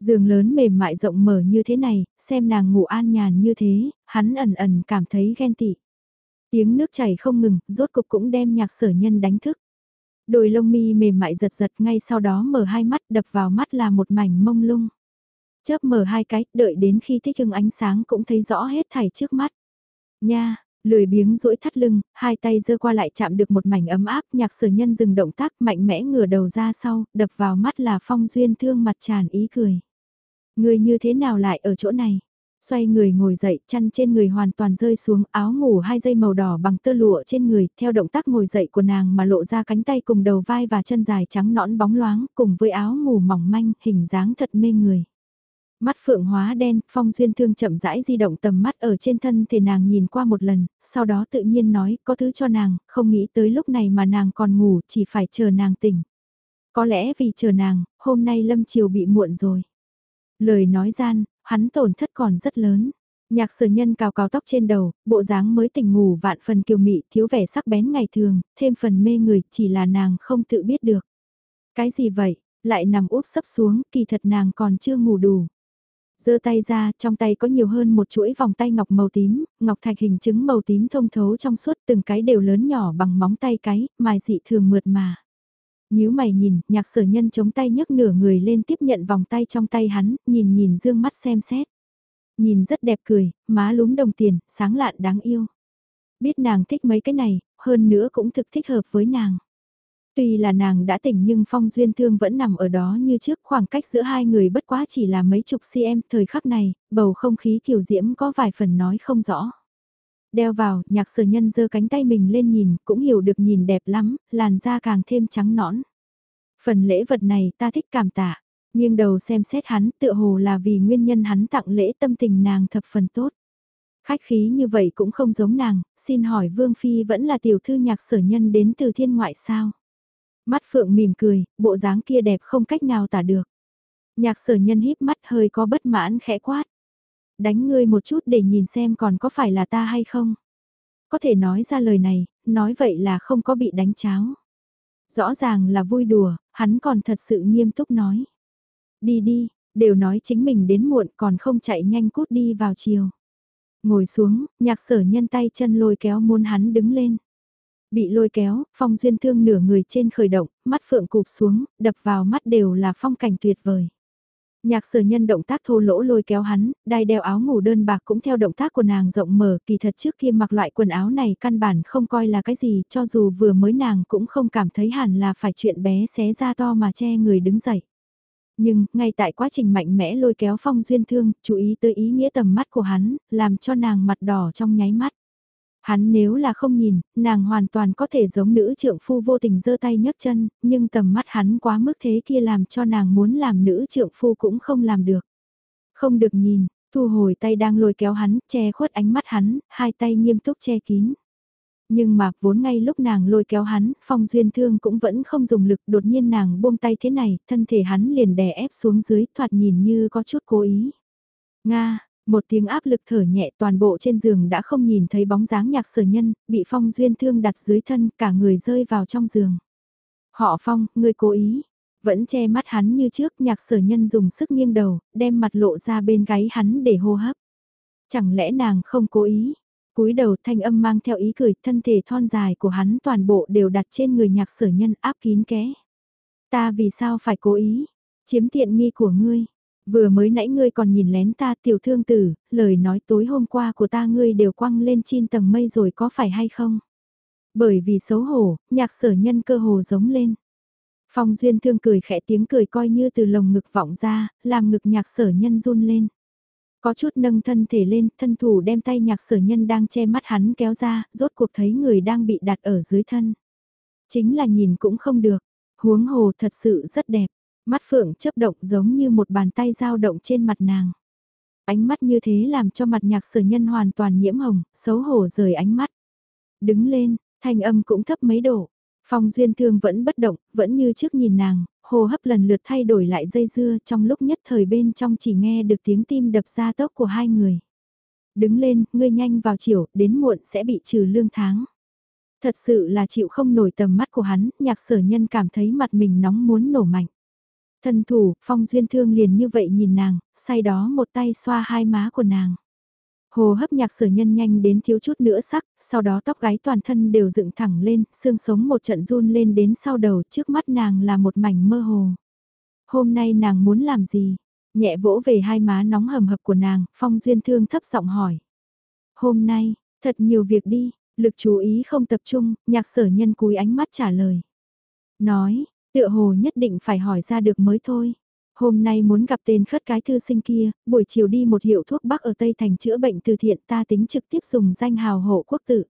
Giường lớn mềm mại rộng mở như thế này, xem nàng ngủ an nhàn như thế, hắn ẩn ẩn cảm thấy ghen tị. Tiếng nước chảy không ngừng, rốt cục cũng đem nhạc sở nhân đánh thức. Đôi lông mi mềm mại giật giật ngay sau đó mở hai mắt đập vào mắt là một mảnh mông lung. Chớp mở hai cái, đợi đến khi thích hưng ánh sáng cũng thấy rõ hết thảy trước mắt. Nha, lười biếng duỗi thắt lưng, hai tay giơ qua lại chạm được một mảnh ấm áp, nhạc sở nhân dừng động tác mạnh mẽ ngửa đầu ra sau, đập vào mắt là phong duyên thương mặt tràn ý cười. Người như thế nào lại ở chỗ này? Xoay người ngồi dậy, chăn trên người hoàn toàn rơi xuống, áo ngủ hai dây màu đỏ bằng tơ lụa trên người, theo động tác ngồi dậy của nàng mà lộ ra cánh tay cùng đầu vai và chân dài trắng nõn bóng loáng, cùng với áo ngủ mỏng manh, hình dáng thật mê người. Mắt phượng hóa đen, phong duyên thương chậm rãi di động tầm mắt ở trên thân thể nàng nhìn qua một lần, sau đó tự nhiên nói, có thứ cho nàng, không nghĩ tới lúc này mà nàng còn ngủ, chỉ phải chờ nàng tỉnh. Có lẽ vì chờ nàng, hôm nay lâm chiều bị muộn rồi. Lời nói gian, hắn tổn thất còn rất lớn. Nhạc sở nhân cào cào tóc trên đầu, bộ dáng mới tỉnh ngủ vạn phần kiều mị thiếu vẻ sắc bén ngày thường, thêm phần mê người chỉ là nàng không tự biết được. Cái gì vậy, lại nằm úp sấp xuống, kỳ thật nàng còn chưa ngủ đủ giơ tay ra, trong tay có nhiều hơn một chuỗi vòng tay ngọc màu tím, ngọc thạch hình chứng màu tím thông thấu trong suốt từng cái đều lớn nhỏ bằng móng tay cái, mài dị thường mượt mà. Nhíu mày nhìn, nhạc sở nhân chống tay nhấc nửa người lên tiếp nhận vòng tay trong tay hắn, nhìn nhìn dương mắt xem xét. Nhìn rất đẹp cười, má lúm đồng tiền, sáng lạn đáng yêu. Biết nàng thích mấy cái này, hơn nữa cũng thực thích hợp với nàng. Tuy là nàng đã tỉnh nhưng phong duyên thương vẫn nằm ở đó như trước khoảng cách giữa hai người bất quá chỉ là mấy chục cm thời khắc này, bầu không khí kiều diễm có vài phần nói không rõ. Đeo vào, nhạc sở nhân giơ cánh tay mình lên nhìn, cũng hiểu được nhìn đẹp lắm, làn da càng thêm trắng nõn. Phần lễ vật này ta thích cảm tạ, nhưng đầu xem xét hắn tựa hồ là vì nguyên nhân hắn tặng lễ tâm tình nàng thập phần tốt. Khách khí như vậy cũng không giống nàng, xin hỏi Vương Phi vẫn là tiểu thư nhạc sở nhân đến từ thiên ngoại sao? Mắt Phượng mỉm cười, bộ dáng kia đẹp không cách nào tả được. Nhạc sở nhân híp mắt hơi có bất mãn khẽ quát. Đánh ngươi một chút để nhìn xem còn có phải là ta hay không. Có thể nói ra lời này, nói vậy là không có bị đánh cháo. Rõ ràng là vui đùa, hắn còn thật sự nghiêm túc nói. Đi đi, đều nói chính mình đến muộn còn không chạy nhanh cút đi vào chiều. Ngồi xuống, nhạc sở nhân tay chân lôi kéo muốn hắn đứng lên. Bị lôi kéo, phong duyên thương nửa người trên khởi động, mắt phượng cụp xuống, đập vào mắt đều là phong cảnh tuyệt vời. Nhạc sở nhân động tác thô lỗ lôi kéo hắn, đai đeo áo ngủ đơn bạc cũng theo động tác của nàng rộng mở, kỳ thật trước kia mặc loại quần áo này căn bản không coi là cái gì, cho dù vừa mới nàng cũng không cảm thấy hẳn là phải chuyện bé xé ra to mà che người đứng dậy. Nhưng, ngay tại quá trình mạnh mẽ lôi kéo phong duyên thương, chú ý tới ý nghĩa tầm mắt của hắn, làm cho nàng mặt đỏ trong nháy mắt. Hắn nếu là không nhìn, nàng hoàn toàn có thể giống nữ trượng phu vô tình giơ tay nhấc chân, nhưng tầm mắt hắn quá mức thế kia làm cho nàng muốn làm nữ trượng phu cũng không làm được. Không được nhìn, thu hồi tay đang lôi kéo hắn, che khuất ánh mắt hắn, hai tay nghiêm túc che kín. Nhưng mà vốn ngay lúc nàng lôi kéo hắn, phong duyên thương cũng vẫn không dùng lực đột nhiên nàng buông tay thế này, thân thể hắn liền đè ép xuống dưới thoạt nhìn như có chút cố ý. Nga, một tiếng áp lực thở nhẹ toàn bộ trên giường đã không nhìn thấy bóng dáng nhạc sở nhân, bị phong duyên thương đặt dưới thân cả người rơi vào trong giường. Họ phong, người cố ý, vẫn che mắt hắn như trước nhạc sở nhân dùng sức nghiêng đầu, đem mặt lộ ra bên gáy hắn để hô hấp. Chẳng lẽ nàng không cố ý? cúi đầu thanh âm mang theo ý cười thân thể thon dài của hắn toàn bộ đều đặt trên người nhạc sở nhân áp kín ké. Ta vì sao phải cố ý? Chiếm tiện nghi của ngươi Vừa mới nãy ngươi còn nhìn lén ta tiểu thương tử, lời nói tối hôm qua của ta ngươi đều quăng lên trên tầng mây rồi có phải hay không? Bởi vì xấu hổ, nhạc sở nhân cơ hồ giống lên. Phong duyên thương cười khẽ tiếng cười coi như từ lồng ngực vọng ra, làm ngực nhạc sở nhân run lên. Có chút nâng thân thể lên, thân thủ đem tay nhạc sở nhân đang che mắt hắn kéo ra, rốt cuộc thấy người đang bị đặt ở dưới thân. Chính là nhìn cũng không được, huống hồ thật sự rất đẹp. Mắt phượng chớp động giống như một bàn tay dao động trên mặt nàng. Ánh mắt như thế làm cho mặt nhạc sở nhân hoàn toàn nhiễm hồng, xấu hổ rời ánh mắt. Đứng lên, thanh âm cũng thấp mấy độ. Phong duyên thương vẫn bất động, vẫn như trước nhìn nàng, hồ hấp lần lượt thay đổi lại dây dưa trong lúc nhất thời bên trong chỉ nghe được tiếng tim đập ra tốc của hai người. Đứng lên, ngươi nhanh vào chiều, đến muộn sẽ bị trừ lương tháng. Thật sự là chịu không nổi tầm mắt của hắn, nhạc sở nhân cảm thấy mặt mình nóng muốn nổ mạnh. Thân thủ, phong duyên thương liền như vậy nhìn nàng, say đó một tay xoa hai má của nàng. Hồ hấp nhạc sở nhân nhanh đến thiếu chút nữa sắc, sau đó tóc gái toàn thân đều dựng thẳng lên, xương sống một trận run lên đến sau đầu trước mắt nàng là một mảnh mơ hồ. Hôm nay nàng muốn làm gì? Nhẹ vỗ về hai má nóng hầm hập của nàng, phong duyên thương thấp giọng hỏi. Hôm nay, thật nhiều việc đi, lực chú ý không tập trung, nhạc sở nhân cúi ánh mắt trả lời. Nói, tựa hồ nhất định phải hỏi ra được mới thôi. Hôm nay muốn gặp tên khất cái thư sinh kia, buổi chiều đi một hiệu thuốc bắc ở Tây Thành chữa bệnh từ thiện ta tính trực tiếp dùng danh hào hộ quốc tử.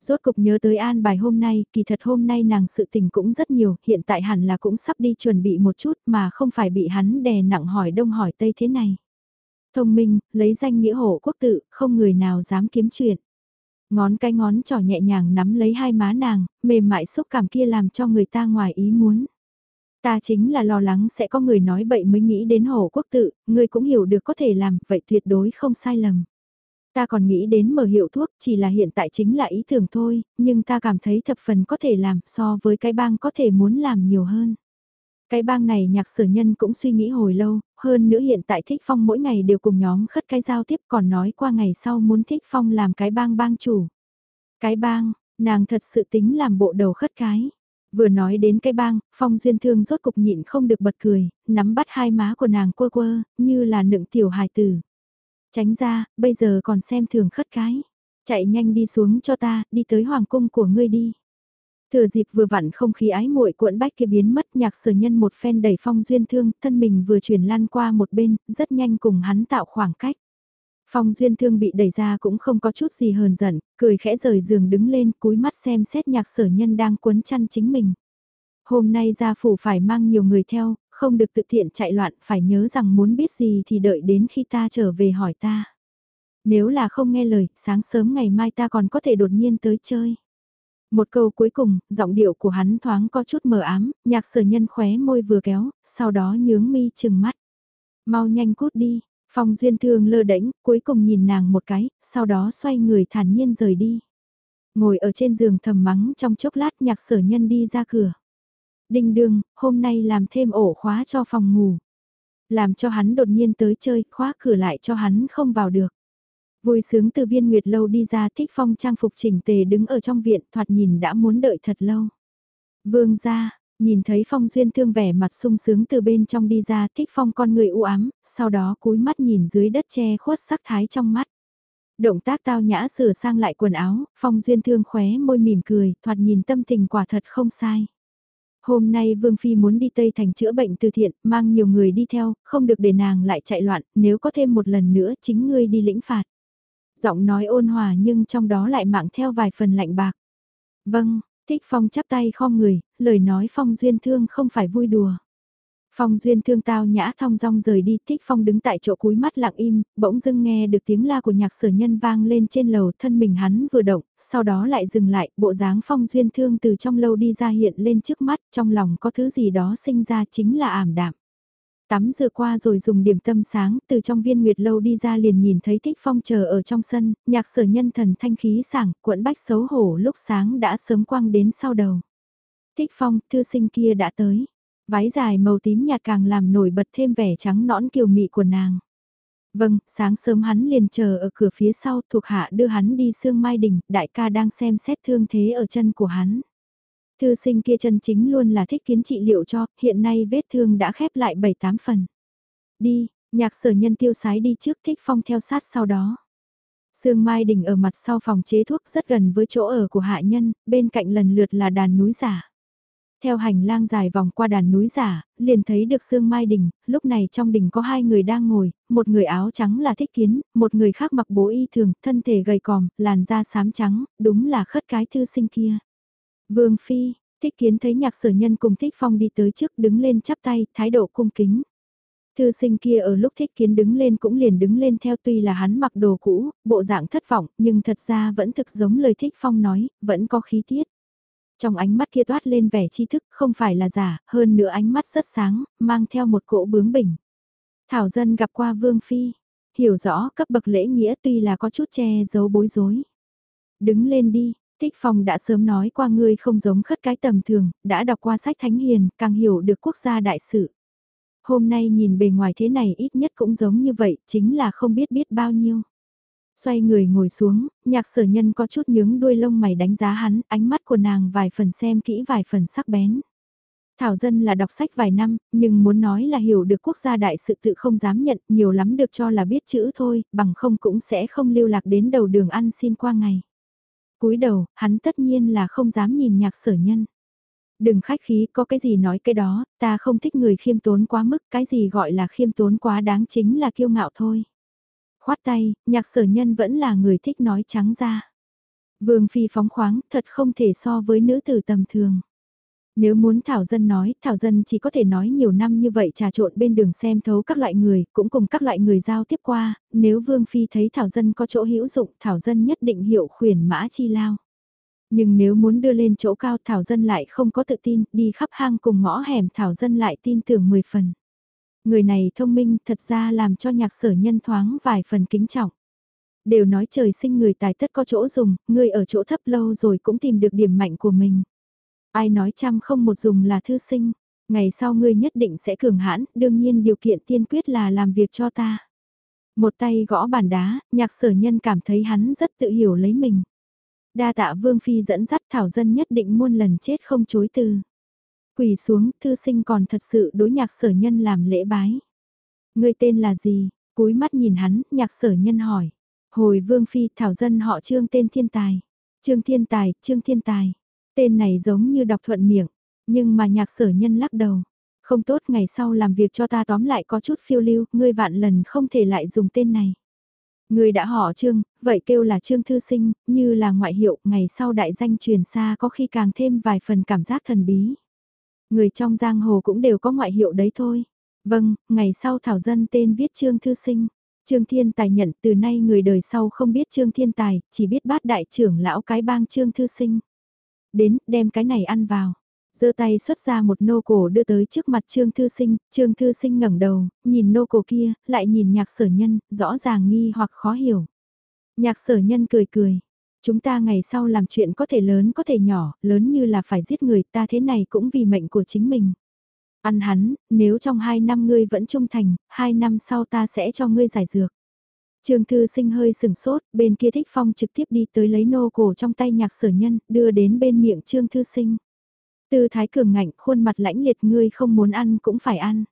Rốt cục nhớ tới an bài hôm nay, kỳ thật hôm nay nàng sự tình cũng rất nhiều, hiện tại hẳn là cũng sắp đi chuẩn bị một chút mà không phải bị hắn đè nặng hỏi đông hỏi tây thế này. Thông minh, lấy danh nghĩa hộ quốc tự, không người nào dám kiếm chuyện. Ngón cái ngón trỏ nhẹ nhàng nắm lấy hai má nàng, mềm mại xúc cảm kia làm cho người ta ngoài ý muốn. Ta chính là lo lắng sẽ có người nói bậy mới nghĩ đến hổ quốc tự, ngươi cũng hiểu được có thể làm, vậy tuyệt đối không sai lầm. Ta còn nghĩ đến mở hiệu thuốc, chỉ là hiện tại chính là ý tưởng thôi, nhưng ta cảm thấy thập phần có thể làm so với cái bang có thể muốn làm nhiều hơn. Cái bang này nhạc sở nhân cũng suy nghĩ hồi lâu, hơn nữa hiện tại Thích Phong mỗi ngày đều cùng nhóm khất cái giao tiếp còn nói qua ngày sau muốn Thích Phong làm cái bang bang chủ. Cái bang, nàng thật sự tính làm bộ đầu khất cái. Vừa nói đến cái bang, Phong Duyên Thương rốt cục nhịn không được bật cười, nắm bắt hai má của nàng quơ quơ, như là nựng tiểu hài tử. Tránh ra, bây giờ còn xem thường khất cái. Chạy nhanh đi xuống cho ta, đi tới hoàng cung của ngươi đi. Thừa dịp vừa vặn không khí ái muội cuộn bách kia biến mất nhạc sở nhân một phen đẩy phong duyên thương, thân mình vừa chuyển lan qua một bên, rất nhanh cùng hắn tạo khoảng cách. Phong duyên thương bị đẩy ra cũng không có chút gì hờn giận, cười khẽ rời giường đứng lên cúi mắt xem xét nhạc sở nhân đang cuốn chăn chính mình. Hôm nay gia phủ phải mang nhiều người theo, không được tự tiện chạy loạn, phải nhớ rằng muốn biết gì thì đợi đến khi ta trở về hỏi ta. Nếu là không nghe lời, sáng sớm ngày mai ta còn có thể đột nhiên tới chơi. Một câu cuối cùng, giọng điệu của hắn thoáng có chút mờ ám, nhạc sở nhân khóe môi vừa kéo, sau đó nhướng mi chừng mắt. Mau nhanh cút đi, phong duyên thương lơ đễnh cuối cùng nhìn nàng một cái, sau đó xoay người thản nhiên rời đi. Ngồi ở trên giường thầm mắng trong chốc lát nhạc sở nhân đi ra cửa. Đinh đương, hôm nay làm thêm ổ khóa cho phòng ngủ. Làm cho hắn đột nhiên tới chơi, khóa cửa lại cho hắn không vào được. Vui sướng từ viên nguyệt lâu đi ra thích phong trang phục chỉnh tề đứng ở trong viện thoạt nhìn đã muốn đợi thật lâu. Vương ra, nhìn thấy phong duyên thương vẻ mặt sung sướng từ bên trong đi ra thích phong con người u ám, sau đó cúi mắt nhìn dưới đất che khuất sắc thái trong mắt. Động tác tao nhã sửa sang lại quần áo, phong duyên thương khóe môi mỉm cười, thoạt nhìn tâm tình quả thật không sai. Hôm nay Vương Phi muốn đi Tây Thành chữa bệnh từ thiện, mang nhiều người đi theo, không được để nàng lại chạy loạn, nếu có thêm một lần nữa chính ngươi đi lĩnh phạt. Giọng nói ôn hòa nhưng trong đó lại mạng theo vài phần lạnh bạc. Vâng, Thích Phong chắp tay khom người, lời nói Phong duyên thương không phải vui đùa. Phong duyên thương tao nhã thong dong rời đi, Thích Phong đứng tại chỗ cúi mắt lặng im, bỗng dưng nghe được tiếng la của nhạc sở nhân vang lên trên lầu, thân mình hắn vừa động, sau đó lại dừng lại, bộ dáng Phong duyên thương từ trong lâu đi ra hiện lên trước mắt, trong lòng có thứ gì đó sinh ra chính là ảm đạm. Tắm rửa qua rồi dùng điểm tâm sáng, từ trong viên nguyệt lâu đi ra liền nhìn thấy Thích Phong chờ ở trong sân, nhạc sở nhân thần thanh khí sảng, cuộn bách xấu hổ lúc sáng đã sớm quăng đến sau đầu. Thích Phong, thư sinh kia đã tới. Váy dài màu tím nhạt càng làm nổi bật thêm vẻ trắng nõn kiều mị của nàng. Vâng, sáng sớm hắn liền chờ ở cửa phía sau thuộc hạ đưa hắn đi sương mai đỉnh, đại ca đang xem xét thương thế ở chân của hắn. Thư sinh kia chân chính luôn là thích kiến trị liệu cho, hiện nay vết thương đã khép lại 7-8 phần. Đi, nhạc sở nhân tiêu sái đi trước thích phong theo sát sau đó. Sương Mai Đình ở mặt sau phòng chế thuốc rất gần với chỗ ở của hạ nhân, bên cạnh lần lượt là đàn núi giả. Theo hành lang dài vòng qua đàn núi giả, liền thấy được Sương Mai Đình, lúc này trong đình có hai người đang ngồi, một người áo trắng là thích kiến, một người khác mặc bố y thường, thân thể gầy còm, làn da xám trắng, đúng là khất cái thư sinh kia. Vương Phi, thích kiến thấy nhạc sở nhân cùng thích phong đi tới trước đứng lên chắp tay, thái độ cung kính. Thư sinh kia ở lúc thích kiến đứng lên cũng liền đứng lên theo tuy là hắn mặc đồ cũ, bộ dạng thất vọng, nhưng thật ra vẫn thực giống lời thích phong nói, vẫn có khí tiết. Trong ánh mắt kia toát lên vẻ tri thức không phải là giả, hơn nữa ánh mắt rất sáng, mang theo một cỗ bướng bỉnh. Thảo dân gặp qua Vương Phi, hiểu rõ cấp bậc lễ nghĩa tuy là có chút che giấu bối rối. Đứng lên đi, Tích Phong đã sớm nói qua ngươi không giống khất cái tầm thường, đã đọc qua sách Thánh Hiền, càng hiểu được quốc gia đại sự. Hôm nay nhìn bề ngoài thế này ít nhất cũng giống như vậy, chính là không biết biết bao nhiêu. Xoay người ngồi xuống, nhạc sở nhân có chút nhướng đuôi lông mày đánh giá hắn, ánh mắt của nàng vài phần xem kỹ vài phần sắc bén. Thảo dân là đọc sách vài năm, nhưng muốn nói là hiểu được quốc gia đại sự tự không dám nhận, nhiều lắm được cho là biết chữ thôi, bằng không cũng sẽ không lưu lạc đến đầu đường ăn xin qua ngày cúi đầu, hắn tất nhiên là không dám nhìn nhạc sở nhân. Đừng khách khí, có cái gì nói cái đó, ta không thích người khiêm tốn quá mức, cái gì gọi là khiêm tốn quá đáng chính là kiêu ngạo thôi. Khoát tay, nhạc sở nhân vẫn là người thích nói trắng ra. Vương Phi phóng khoáng, thật không thể so với nữ tử tầm thường. Nếu muốn Thảo Dân nói, Thảo Dân chỉ có thể nói nhiều năm như vậy trà trộn bên đường xem thấu các loại người, cũng cùng các loại người giao tiếp qua, nếu Vương Phi thấy Thảo Dân có chỗ hữu dụng, Thảo Dân nhất định hiệu khuyển mã chi lao. Nhưng nếu muốn đưa lên chỗ cao Thảo Dân lại không có tự tin, đi khắp hang cùng ngõ hẻm Thảo Dân lại tin tưởng 10 phần. Người này thông minh thật ra làm cho nhạc sở nhân thoáng vài phần kính trọng. Đều nói trời sinh người tài tất có chỗ dùng, người ở chỗ thấp lâu rồi cũng tìm được điểm mạnh của mình. Ai nói trăm không một dùng là thư sinh, ngày sau ngươi nhất định sẽ cường hãn, đương nhiên điều kiện tiên quyết là làm việc cho ta. Một tay gõ bàn đá, nhạc sở nhân cảm thấy hắn rất tự hiểu lấy mình. Đa tạ Vương Phi dẫn dắt Thảo Dân nhất định muôn lần chết không chối từ. Quỳ xuống, thư sinh còn thật sự đối nhạc sở nhân làm lễ bái. Người tên là gì? Cúi mắt nhìn hắn, nhạc sở nhân hỏi. Hồi Vương Phi Thảo Dân họ Trương tên Thiên Tài. Trương Thiên Tài, Trương Thiên Tài. Tên này giống như đọc thuận miệng, nhưng mà nhạc sở nhân lắc đầu. Không tốt ngày sau làm việc cho ta tóm lại có chút phiêu lưu, ngươi vạn lần không thể lại dùng tên này. Người đã họ Trương, vậy kêu là Trương Thư Sinh, như là ngoại hiệu, ngày sau đại danh truyền xa có khi càng thêm vài phần cảm giác thần bí. Người trong giang hồ cũng đều có ngoại hiệu đấy thôi. Vâng, ngày sau thảo dân tên viết Trương Thư Sinh. Trương Thiên Tài nhận từ nay người đời sau không biết Trương Thiên Tài, chỉ biết bát đại trưởng lão cái bang Trương Thư Sinh. Đến, đem cái này ăn vào giơ tay xuất ra một nô cổ đưa tới trước mặt Trương Thư Sinh, Trương Thư Sinh ngẩng đầu, nhìn nô cổ kia, lại nhìn nhạc sở nhân, rõ ràng nghi hoặc khó hiểu. Nhạc sở nhân cười cười, chúng ta ngày sau làm chuyện có thể lớn có thể nhỏ, lớn như là phải giết người ta thế này cũng vì mệnh của chính mình. Ăn hắn, nếu trong hai năm ngươi vẫn trung thành, hai năm sau ta sẽ cho ngươi giải dược. Trương Thư Sinh hơi sừng sốt, bên kia Thích Phong trực tiếp đi tới lấy nô cổ trong tay nhạc sở nhân, đưa đến bên miệng Trương Thư Sinh. Tư thái cường ngạnh, khuôn mặt lãnh liệt ngươi không muốn ăn cũng phải ăn.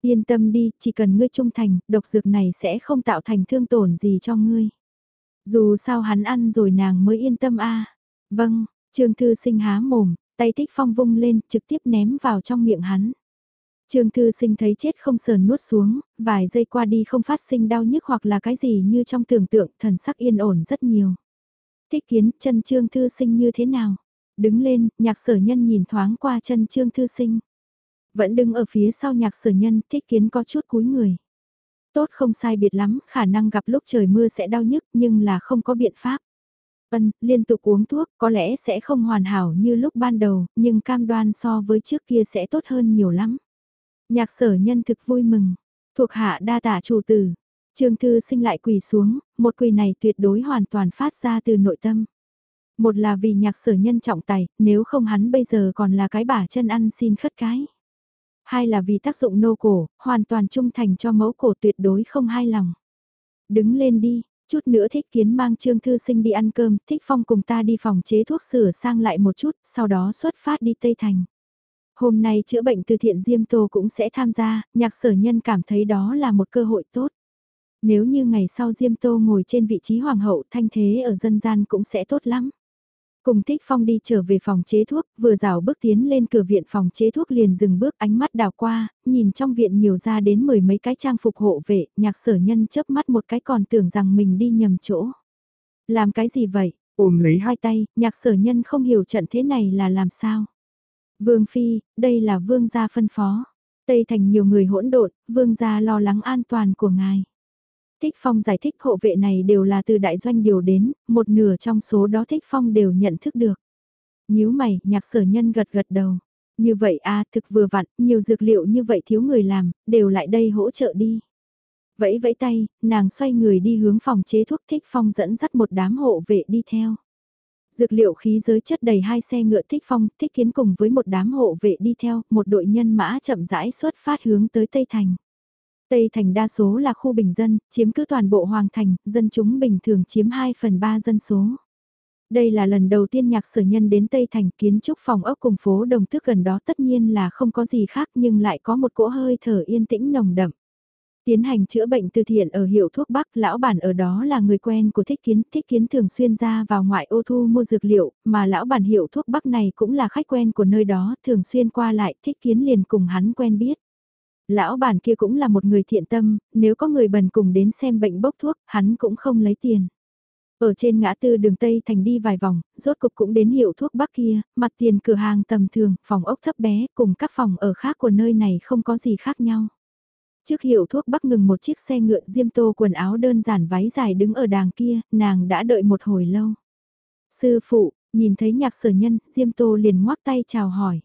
Yên tâm đi, chỉ cần ngươi trung thành, độc dược này sẽ không tạo thành thương tổn gì cho ngươi. Dù sao hắn ăn rồi nàng mới yên tâm a. Vâng, Trương Thư Sinh há mồm, tay Thích Phong vung lên, trực tiếp ném vào trong miệng hắn. Trương Thư Sinh thấy chết không sờn nuốt xuống, vài giây qua đi không phát sinh đau nhức hoặc là cái gì như trong tưởng tượng, thần sắc yên ổn rất nhiều. Thích kiến, chân Trương Thư Sinh như thế nào? Đứng lên, nhạc sở nhân nhìn thoáng qua chân Trương Thư Sinh. Vẫn đứng ở phía sau nhạc sở nhân, thích kiến có chút cúi người. Tốt không sai biệt lắm, khả năng gặp lúc trời mưa sẽ đau nhức nhưng là không có biện pháp. Ân, liên tục uống thuốc có lẽ sẽ không hoàn hảo như lúc ban đầu, nhưng cam đoan so với trước kia sẽ tốt hơn nhiều lắm. Nhạc sở nhân thực vui mừng, thuộc hạ đa tả chủ tử. Trương Thư sinh lại quỳ xuống, một quỳ này tuyệt đối hoàn toàn phát ra từ nội tâm. Một là vì nhạc sở nhân trọng tài, nếu không hắn bây giờ còn là cái bả chân ăn xin khất cái. Hai là vì tác dụng nô cổ, hoàn toàn trung thành cho mẫu cổ tuyệt đối không hai lòng. Đứng lên đi, chút nữa thích kiến mang trương thư sinh đi ăn cơm, thích phong cùng ta đi phòng chế thuốc sửa sang lại một chút, sau đó xuất phát đi Tây Thành. Hôm nay chữa bệnh từ thiện Diêm Tô cũng sẽ tham gia, nhạc sở nhân cảm thấy đó là một cơ hội tốt. Nếu như ngày sau Diêm Tô ngồi trên vị trí hoàng hậu thanh thế ở dân gian cũng sẽ tốt lắm. Cùng Thích Phong đi trở về phòng chế thuốc, vừa rào bước tiến lên cửa viện phòng chế thuốc liền dừng bước ánh mắt đào qua, nhìn trong viện nhiều ra đến mười mấy cái trang phục hộ vệ, nhạc sở nhân chớp mắt một cái còn tưởng rằng mình đi nhầm chỗ. Làm cái gì vậy? Ôm lấy hai tay, nhạc sở nhân không hiểu trận thế này là làm sao. Vương Phi, đây là vương gia phân phó. Tây thành nhiều người hỗn độn, vương gia lo lắng an toàn của ngài. Thích Phong giải thích hộ vệ này đều là từ đại doanh điều đến, một nửa trong số đó Thích Phong đều nhận thức được. nhíu mày, nhạc sở nhân gật gật đầu. Như vậy a thực vừa vặn, nhiều dược liệu như vậy thiếu người làm, đều lại đây hỗ trợ đi. Vẫy vẫy tay, nàng xoay người đi hướng phòng chế thuốc thích phong dẫn dắt một đám hộ vệ đi theo. Dược liệu khí giới chất đầy hai xe ngựa thích phong, thích kiến cùng với một đám hộ vệ đi theo, một đội nhân mã chậm rãi xuất phát hướng tới Tây Thành. Tây Thành đa số là khu bình dân, chiếm cứ toàn bộ Hoàng Thành, dân chúng bình thường chiếm 2 phần 3 dân số. Đây là lần đầu tiên nhạc sở nhân đến Tây Thành kiến trúc phòng ốc cùng phố đồng thức gần đó tất nhiên là không có gì khác nhưng lại có một cỗ hơi thở yên tĩnh nồng đậm. Tiến hành chữa bệnh từ thiện ở hiệu thuốc Bắc, lão bản ở đó là người quen của Thích Kiến, Thích Kiến thường xuyên ra vào ngoại ô thu mua dược liệu, mà lão bản hiệu thuốc Bắc này cũng là khách quen của nơi đó, thường xuyên qua lại, Thích Kiến liền cùng hắn quen biết. Lão bản kia cũng là một người thiện tâm, nếu có người bần cùng đến xem bệnh bốc thuốc, hắn cũng không lấy tiền. Ở trên ngã tư đường Tây Thành đi vài vòng, rốt cục cũng đến hiệu thuốc Bắc kia, mặt tiền cửa hàng tầm thường, phòng ốc thấp bé, cùng các phòng ở khác của nơi này không có gì khác nhau. Trước hiệu thuốc bắc ngừng một chiếc xe ngựa diêm tô quần áo đơn giản váy dài đứng ở đàng kia, nàng đã đợi một hồi lâu. Sư phụ, nhìn thấy nhạc sở nhân, diêm tô liền ngoác tay chào hỏi.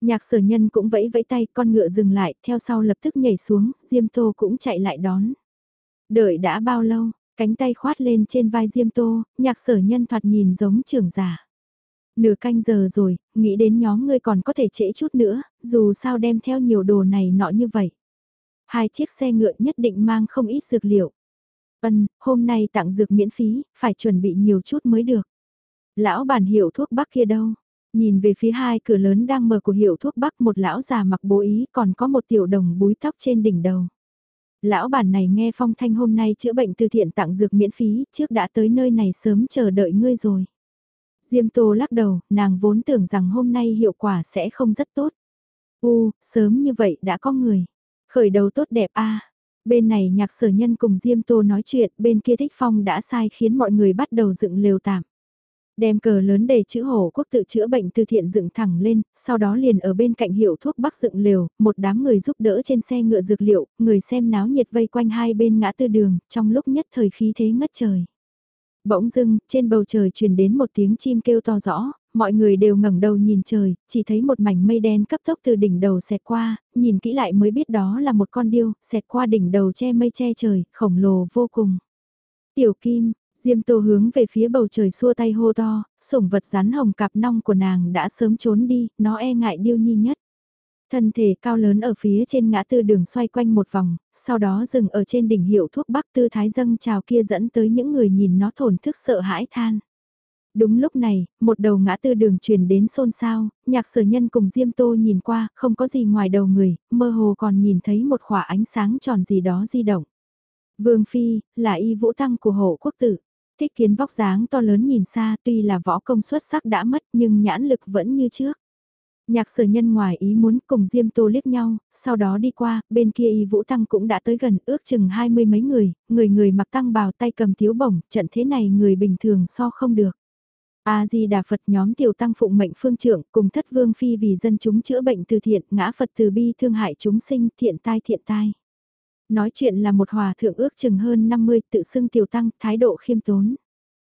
Nhạc sở nhân cũng vẫy vẫy tay, con ngựa dừng lại, theo sau lập tức nhảy xuống, diêm tô cũng chạy lại đón. Đợi đã bao lâu, cánh tay khoát lên trên vai diêm tô, nhạc sở nhân thoạt nhìn giống trưởng giả. Nửa canh giờ rồi, nghĩ đến nhóm ngươi còn có thể trễ chút nữa, dù sao đem theo nhiều đồ này nọ như vậy. Hai chiếc xe ngựa nhất định mang không ít dược liệu. Ân, hôm nay tặng dược miễn phí, phải chuẩn bị nhiều chút mới được. Lão bản hiệu thuốc bắc kia đâu? Nhìn về phía hai cửa lớn đang mở của hiệu thuốc bắc một lão già mặc bố ý còn có một tiểu đồng búi tóc trên đỉnh đầu. Lão bản này nghe phong thanh hôm nay chữa bệnh từ thiện tặng dược miễn phí, trước đã tới nơi này sớm chờ đợi ngươi rồi. Diêm Tô lắc đầu, nàng vốn tưởng rằng hôm nay hiệu quả sẽ không rất tốt. U, sớm như vậy đã có người. Khởi đầu tốt đẹp a Bên này nhạc sở nhân cùng Diêm Tô nói chuyện, bên kia Thích Phong đã sai khiến mọi người bắt đầu dựng lều tạm. Đem cờ lớn để chữ hổ quốc tự chữa bệnh từ thiện dựng thẳng lên, sau đó liền ở bên cạnh hiệu thuốc bắc dựng lều, một đám người giúp đỡ trên xe ngựa dược liệu, người xem náo nhiệt vây quanh hai bên ngã tư đường, trong lúc nhất thời khí thế ngất trời. Bỗng dưng, trên bầu trời truyền đến một tiếng chim kêu to rõ, mọi người đều ngẩng đầu nhìn trời, chỉ thấy một mảnh mây đen cấp tốc từ đỉnh đầu xẹt qua, nhìn kỹ lại mới biết đó là một con điêu, xẹt qua đỉnh đầu che mây che trời, khổng lồ vô cùng. Tiểu Kim, Diêm Tô hướng về phía bầu trời xua tay hô to, sủng vật rắn hồng cặp nong của nàng đã sớm trốn đi, nó e ngại điêu nhi nhất. Thân thể cao lớn ở phía trên ngã tư đường xoay quanh một vòng, sau đó dừng ở trên đỉnh hiệu thuốc bắc tư thái dâng trào kia dẫn tới những người nhìn nó thổn thức sợ hãi than. Đúng lúc này, một đầu ngã tư đường truyền đến xôn xao, nhạc sở nhân cùng Diêm Tô nhìn qua, không có gì ngoài đầu người, mơ hồ còn nhìn thấy một khỏa ánh sáng tròn gì đó di động. Vương Phi, là y vũ tăng của hộ quốc tử. Thích kiến vóc dáng to lớn nhìn xa tuy là võ công xuất sắc đã mất nhưng nhãn lực vẫn như trước. Nhạc sở nhân ngoài ý muốn cùng Diêm Tô liếc nhau, sau đó đi qua, bên kia y vũ tăng cũng đã tới gần ước chừng hai mươi mấy người, người người mặc tăng bào tay cầm thiếu bổng, trận thế này người bình thường so không được. A-di-đà Phật nhóm tiểu tăng phụng mệnh phương trưởng cùng thất vương phi vì dân chúng chữa bệnh từ thiện, ngã Phật từ bi thương hại chúng sinh thiện tai thiện tai. Nói chuyện là một hòa thượng ước chừng hơn 50 tự xưng tiểu tăng, thái độ khiêm tốn.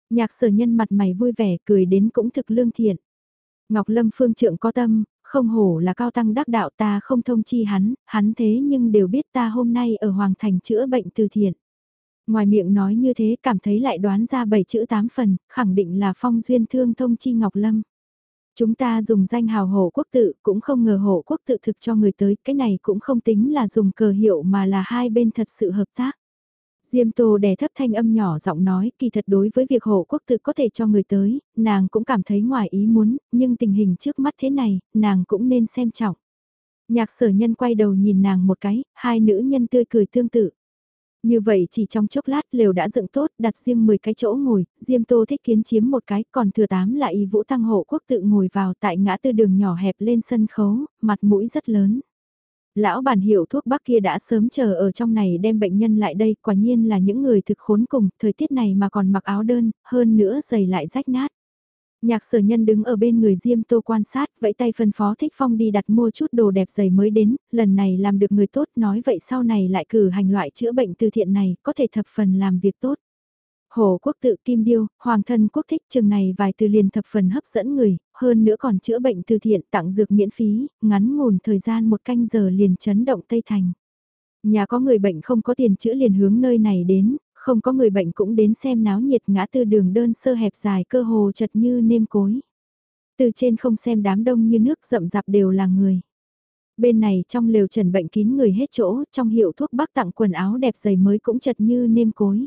Nhạc sở nhân mặt mày vui vẻ cười đến cũng thực lương thiện. Ngọc Lâm phương trưởng có tâm, không hổ là cao tăng đắc đạo ta không thông chi hắn, hắn thế nhưng đều biết ta hôm nay ở Hoàng Thành chữa bệnh từ thiện. Ngoài miệng nói như thế cảm thấy lại đoán ra bảy chữ tám phần, khẳng định là phong duyên thương thông chi Ngọc Lâm. Chúng ta dùng danh hào hổ quốc tự, cũng không ngờ hổ quốc tự thực cho người tới, cái này cũng không tính là dùng cờ hiệu mà là hai bên thật sự hợp tác. Diêm Tô đè thấp thanh âm nhỏ giọng nói, kỳ thật đối với việc hộ quốc tự có thể cho người tới, nàng cũng cảm thấy ngoài ý muốn, nhưng tình hình trước mắt thế này, nàng cũng nên xem trọng. Nhạc sở nhân quay đầu nhìn nàng một cái, hai nữ nhân tươi cười tương tự. Như vậy chỉ trong chốc lát lều đã dựng tốt, đặt riêng 10 cái chỗ ngồi, Diêm Tô thích kiến chiếm một cái, còn thừa tám là y vũ tăng hộ quốc tự ngồi vào tại ngã tư đường nhỏ hẹp lên sân khấu, mặt mũi rất lớn. Lão bản hiệu thuốc bắc kia đã sớm chờ ở trong này đem bệnh nhân lại đây, quả nhiên là những người thực khốn cùng, thời tiết này mà còn mặc áo đơn, hơn nữa giày lại rách nát. Nhạc sở nhân đứng ở bên người Diêm Tô quan sát, vẫy tay phân phó Thích Phong đi đặt mua chút đồ đẹp giày mới đến, lần này làm được người tốt nói vậy sau này lại cử hành loại chữa bệnh từ thiện này, có thể thập phần làm việc tốt. Hồ quốc tự kim điêu, hoàng thân quốc thích trường này vài từ liền thập phần hấp dẫn người, hơn nữa còn chữa bệnh từ thiện tặng dược miễn phí, ngắn ngủn thời gian một canh giờ liền chấn động Tây Thành. Nhà có người bệnh không có tiền chữa liền hướng nơi này đến, không có người bệnh cũng đến xem náo nhiệt ngã tư đường đơn sơ hẹp dài cơ hồ chật như nêm cối. Từ trên không xem đám đông như nước rậm rạp đều là người. Bên này trong lều trần bệnh kín người hết chỗ, trong hiệu thuốc bác tặng quần áo đẹp giày mới cũng chật như nêm cối.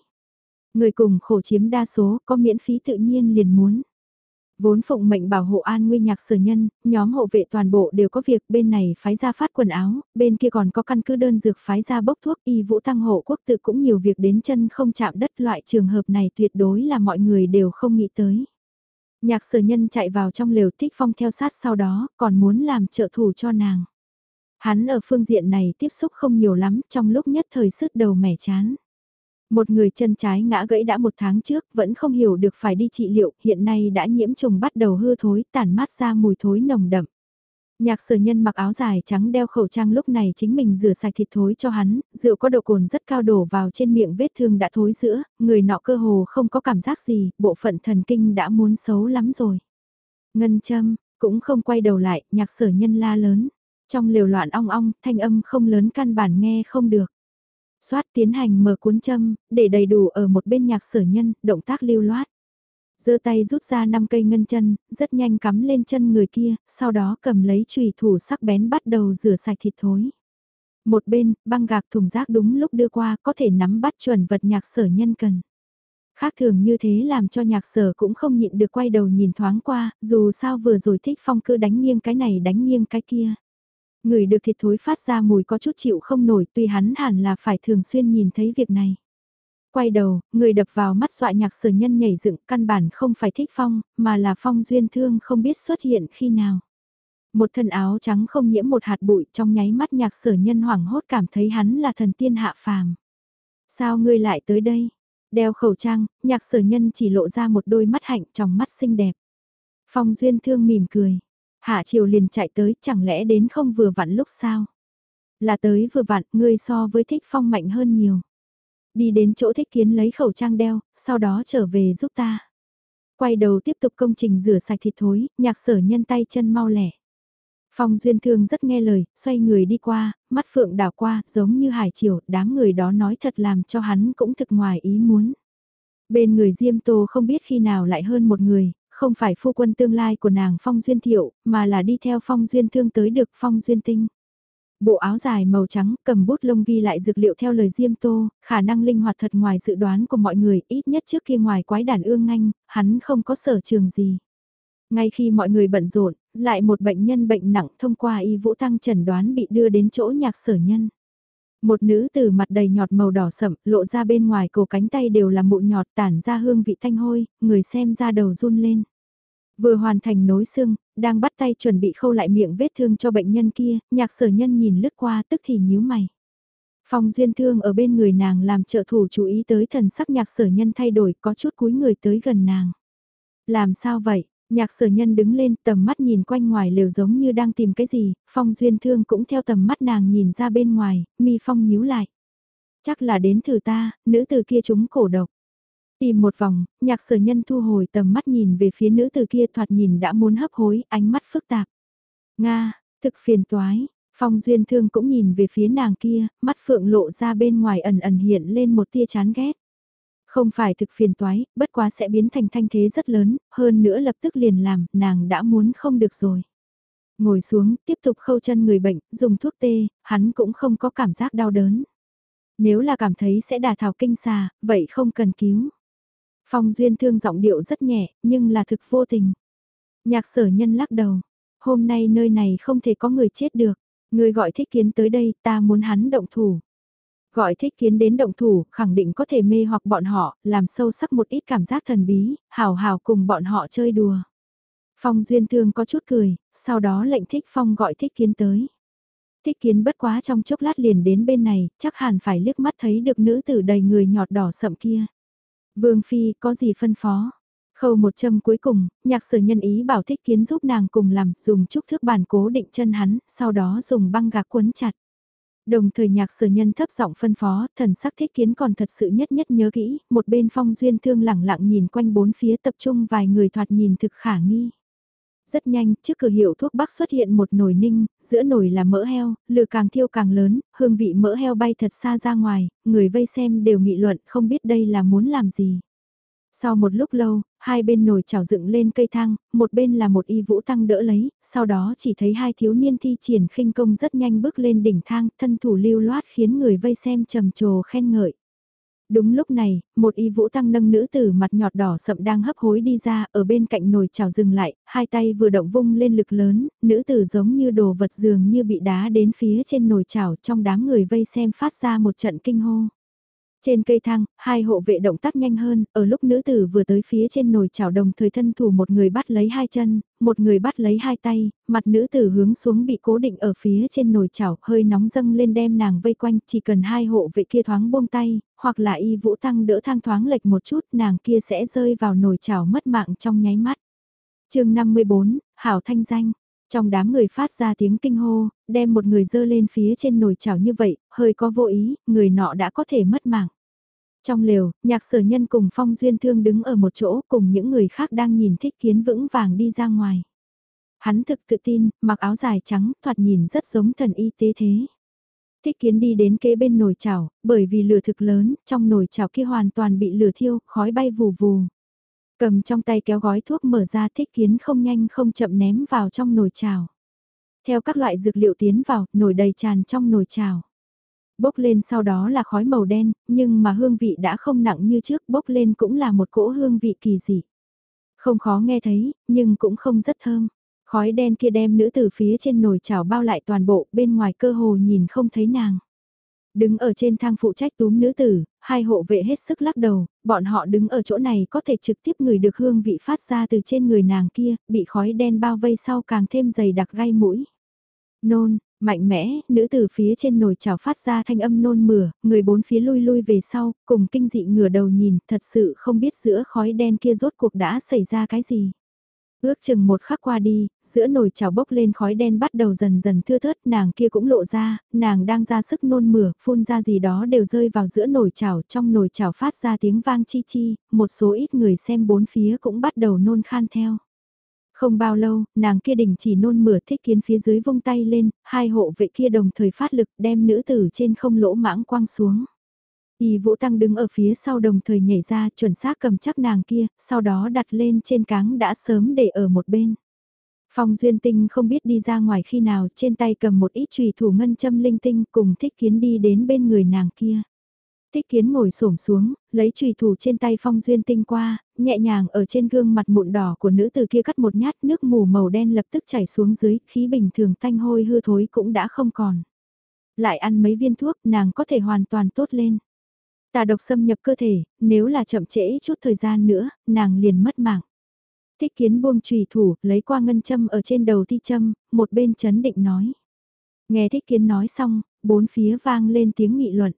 Người cùng khổ chiếm đa số, có miễn phí tự nhiên liền muốn. Vốn phụng mệnh bảo hộ an nguy nhạc sở nhân, nhóm hộ vệ toàn bộ đều có việc bên này phái ra phát quần áo, bên kia còn có căn cứ đơn dược phái ra bốc thuốc y vũ tăng hộ quốc tự cũng nhiều việc đến chân không chạm đất loại trường hợp này tuyệt đối là mọi người đều không nghĩ tới. Nhạc sở nhân chạy vào trong lều thích phong theo sát sau đó, còn muốn làm trợ thủ cho nàng. Hắn ở phương diện này tiếp xúc không nhiều lắm, trong lúc nhất thời sứt đầu mẻ chán. Một người chân trái ngã gãy đã một tháng trước, vẫn không hiểu được phải đi trị liệu, hiện nay đã nhiễm trùng bắt đầu hư thối, tản mát ra mùi thối nồng đậm. Nhạc sở nhân mặc áo dài trắng đeo khẩu trang lúc này chính mình rửa sạch thịt thối cho hắn, rượu có độ cồn rất cao đổ vào trên miệng vết thương đã thối giữa, người nọ cơ hồ không có cảm giác gì, bộ phận thần kinh đã muốn xấu lắm rồi. Ngân châm, cũng không quay đầu lại, nhạc sở nhân la lớn. Trong liều loạn ong ong, thanh âm không lớn căn bản nghe không được. Xoát tiến hành mở cuốn châm, để đầy đủ ở một bên nhạc sở nhân, động tác lưu loát. giơ tay rút ra 5 cây ngân chân, rất nhanh cắm lên chân người kia, sau đó cầm lấy chùy thủ sắc bén bắt đầu rửa sạch thịt thối. Một bên, băng gạc thùng rác đúng lúc đưa qua có thể nắm bắt chuẩn vật nhạc sở nhân cần. Khác thường như thế làm cho nhạc sở cũng không nhịn được quay đầu nhìn thoáng qua, dù sao vừa rồi thích phong cứ đánh nghiêng cái này đánh nghiêng cái kia. Người được thịt thối phát ra mùi có chút chịu không nổi tuy hắn hẳn là phải thường xuyên nhìn thấy việc này. Quay đầu, người đập vào mắt dọa nhạc sở nhân nhảy dựng căn bản không phải thích phong, mà là phong duyên thương không biết xuất hiện khi nào. Một thân áo trắng không nhiễm một hạt bụi trong nháy mắt nhạc sở nhân hoảng hốt cảm thấy hắn là thần tiên hạ phàm. Sao ngươi lại tới đây? Đeo khẩu trang, nhạc sở nhân chỉ lộ ra một đôi mắt hạnh trong mắt xinh đẹp. Phong duyên thương mỉm cười. Hạ Triều liền chạy tới, chẳng lẽ đến không vừa vặn lúc sao? Là tới vừa vặn, ngươi so với thích phong mạnh hơn nhiều. Đi đến chỗ thích kiến lấy khẩu trang đeo, sau đó trở về giúp ta. Quay đầu tiếp tục công trình rửa sạch thịt thối, nhạc sở nhân tay chân mau lẻ. Phong Duyên Thương rất nghe lời, xoay người đi qua, mắt phượng đảo qua, giống như hải triều, đám người đó nói thật làm cho hắn cũng thực ngoài ý muốn. Bên người Diêm Tô không biết khi nào lại hơn một người, không phải phu quân tương lai của nàng Phong Duyên Thiệu, mà là đi theo Phong Duyên Thương tới được Phong Duyên Tinh. Bộ áo dài màu trắng cầm bút lông ghi lại dược liệu theo lời Diêm Tô, khả năng linh hoạt thật ngoài dự đoán của mọi người, ít nhất trước kia ngoài quái đàn ương nganh, hắn không có sở trường gì. Ngay khi mọi người bận rộn, lại một bệnh nhân bệnh nặng thông qua y vũ tăng chẩn đoán bị đưa đến chỗ nhạc sở nhân. Một nữ từ mặt đầy nhọt màu đỏ sậm, lộ ra bên ngoài cổ cánh tay đều là mụn nhọt tản ra hương vị thanh hôi, người xem ra đầu run lên. Vừa hoàn thành nối xương, đang bắt tay chuẩn bị khâu lại miệng vết thương cho bệnh nhân kia, nhạc sở nhân nhìn lướt qua tức thì nhíu mày. Phong duyên thương ở bên người nàng làm trợ thủ chú ý tới thần sắc nhạc sở nhân thay đổi có chút cúi người tới gần nàng. Làm sao vậy? Nhạc sở nhân đứng lên tầm mắt nhìn quanh ngoài lều giống như đang tìm cái gì, phong duyên thương cũng theo tầm mắt nàng nhìn ra bên ngoài, mi phong nhíu lại. Chắc là đến thử ta, nữ từ kia chúng cổ độc. Tìm một vòng, nhạc sở nhân thu hồi tầm mắt nhìn về phía nữ từ kia thoạt nhìn đã muốn hấp hối, ánh mắt phức tạp. Nga, thực phiền toái, phong duyên thương cũng nhìn về phía nàng kia, mắt phượng lộ ra bên ngoài ẩn ẩn hiện lên một tia chán ghét. Không phải thực phiền toái, bất quá sẽ biến thành thanh thế rất lớn, hơn nữa lập tức liền làm, nàng đã muốn không được rồi. Ngồi xuống, tiếp tục khâu chân người bệnh, dùng thuốc tê, hắn cũng không có cảm giác đau đớn. Nếu là cảm thấy sẽ đả thảo kinh xà, vậy không cần cứu. Phong duyên thương giọng điệu rất nhẹ, nhưng là thực vô tình. Nhạc sở nhân lắc đầu. Hôm nay nơi này không thể có người chết được. Người gọi thích kiến tới đây, ta muốn hắn động thủ. Gọi thích kiến đến động thủ, khẳng định có thể mê hoặc bọn họ, làm sâu sắc một ít cảm giác thần bí, hào hào cùng bọn họ chơi đùa. Phong Duyên Thương có chút cười, sau đó lệnh thích Phong gọi thích kiến tới. Thích kiến bất quá trong chốc lát liền đến bên này, chắc hẳn phải liếc mắt thấy được nữ tử đầy người nhọt đỏ sậm kia. Vương Phi có gì phân phó? Khâu một châm cuối cùng, nhạc sở nhân ý bảo thích kiến giúp nàng cùng làm, dùng chút thước bàn cố định chân hắn, sau đó dùng băng gạc quấn chặt. Đồng thời nhạc sở nhân thấp giọng phân phó, thần sắc thiết kiến còn thật sự nhất nhất nhớ kỹ, một bên phong duyên thương lẳng lặng nhìn quanh bốn phía tập trung vài người thoạt nhìn thực khả nghi. Rất nhanh, trước cửa hiệu thuốc bắc xuất hiện một nồi ninh, giữa nồi là mỡ heo, lửa càng thiêu càng lớn, hương vị mỡ heo bay thật xa ra ngoài, người vây xem đều nghị luận không biết đây là muốn làm gì. Sau một lúc lâu, hai bên nồi chảo dựng lên cây thang, một bên là một y vũ tăng đỡ lấy, sau đó chỉ thấy hai thiếu niên thi triển khinh công rất nhanh bước lên đỉnh thang, thân thủ lưu loát khiến người vây xem trầm trồ khen ngợi. Đúng lúc này, một y vũ tăng nâng nữ tử mặt nhọt đỏ sậm đang hấp hối đi ra, ở bên cạnh nồi chảo dừng lại, hai tay vừa động vung lên lực lớn, nữ tử giống như đồ vật dường như bị đá đến phía trên nồi chảo trong đám người vây xem phát ra một trận kinh hô. Trên cây thang, hai hộ vệ động tác nhanh hơn, ở lúc nữ tử vừa tới phía trên nồi chảo đồng thời thân thủ một người bắt lấy hai chân, một người bắt lấy hai tay, mặt nữ tử hướng xuống bị cố định ở phía trên nồi chảo, hơi nóng dâng lên đem nàng vây quanh, chỉ cần hai hộ vệ kia thoáng buông tay, hoặc là y vũ tăng đỡ thang thoáng lệch một chút, nàng kia sẽ rơi vào nồi chảo mất mạng trong nháy mắt. chương 54, Hảo Thanh Danh trong đám người phát ra tiếng kinh hô, đem một người dơ lên phía trên nồi chảo như vậy, hơi có vô ý, người nọ đã có thể mất mạng. Trong lều, nhạc sở nhân cùng phong duyên thương đứng ở một chỗ cùng những người khác đang nhìn thích kiến vững vàng đi ra ngoài. Hắn thực tự tin, mặc áo dài trắng, thoạt nhìn rất giống thần y tế thế. Thích kiến đi đến kế bên nồi chảo, bởi vì lửa thực lớn, trong nồi chảo kia hoàn toàn bị lửa thiêu, khói bay vù vù. Cầm trong tay kéo gói thuốc mở ra thích kiến không nhanh không chậm ném vào trong nồi chảo. Theo các loại dược liệu tiến vào, nồi đầy tràn trong nồi chảo. Bốc lên sau đó là khói màu đen, nhưng mà hương vị đã không nặng như trước, bốc lên cũng là một cỗ hương vị kỳ dị. Không khó nghe thấy, nhưng cũng không rất thơm. Khói đen kia đem nữ từ phía trên nồi chảo bao lại toàn bộ, bên ngoài cơ hồ nhìn không thấy nàng. Đứng ở trên thang phụ trách túm nữ tử, hai hộ vệ hết sức lắc đầu, bọn họ đứng ở chỗ này có thể trực tiếp ngửi được hương vị phát ra từ trên người nàng kia, bị khói đen bao vây sau càng thêm dày đặc gai mũi. Nôn, mạnh mẽ, nữ tử phía trên nồi chảo phát ra thanh âm nôn mửa, người bốn phía lui lui về sau, cùng kinh dị ngửa đầu nhìn, thật sự không biết giữa khói đen kia rốt cuộc đã xảy ra cái gì. Ước chừng một khắc qua đi, giữa nồi chảo bốc lên khói đen bắt đầu dần dần thưa thớt, nàng kia cũng lộ ra, nàng đang ra sức nôn mửa, phun ra gì đó đều rơi vào giữa nồi chảo, trong nồi chảo phát ra tiếng vang chi chi, một số ít người xem bốn phía cũng bắt đầu nôn khan theo. Không bao lâu, nàng kia đình chỉ nôn mửa thích kiến phía dưới vung tay lên, hai hộ vệ kia đồng thời phát lực đem nữ tử trên không lỗ mãng quăng xuống. Y Vũ Tăng đứng ở phía sau đồng thời nhảy ra chuẩn xác cầm chắc nàng kia, sau đó đặt lên trên cáng đã sớm để ở một bên. Phong Duyên Tinh không biết đi ra ngoài khi nào trên tay cầm một ít trùy thủ ngân châm linh tinh cùng thích kiến đi đến bên người nàng kia. Thích kiến ngồi xổm xuống, lấy trùy thủ trên tay Phong Duyên Tinh qua, nhẹ nhàng ở trên gương mặt mụn đỏ của nữ từ kia cắt một nhát nước mù màu đen lập tức chảy xuống dưới, khí bình thường tanh hôi hư thối cũng đã không còn. Lại ăn mấy viên thuốc nàng có thể hoàn toàn tốt lên. Tà độc xâm nhập cơ thể, nếu là chậm trễ chút thời gian nữa, nàng liền mất mạng. Thích kiến buông trùy thủ, lấy qua ngân châm ở trên đầu thi châm, một bên chấn định nói. Nghe thích kiến nói xong, bốn phía vang lên tiếng nghị luận.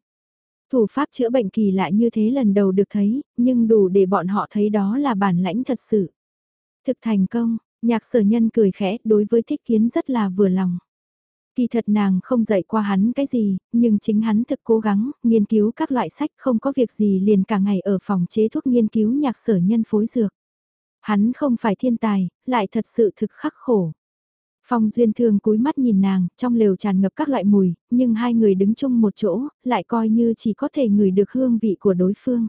Thủ pháp chữa bệnh kỳ lạ như thế lần đầu được thấy, nhưng đủ để bọn họ thấy đó là bản lãnh thật sự. Thực thành công, nhạc sở nhân cười khẽ đối với thích kiến rất là vừa lòng. Kỳ thật nàng không dạy qua hắn cái gì, nhưng chính hắn thực cố gắng, nghiên cứu các loại sách không có việc gì liền cả ngày ở phòng chế thuốc nghiên cứu nhạc sở nhân phối dược. Hắn không phải thiên tài, lại thật sự thực khắc khổ. Phong duyên thương cúi mắt nhìn nàng, trong lều tràn ngập các loại mùi, nhưng hai người đứng chung một chỗ, lại coi như chỉ có thể ngửi được hương vị của đối phương.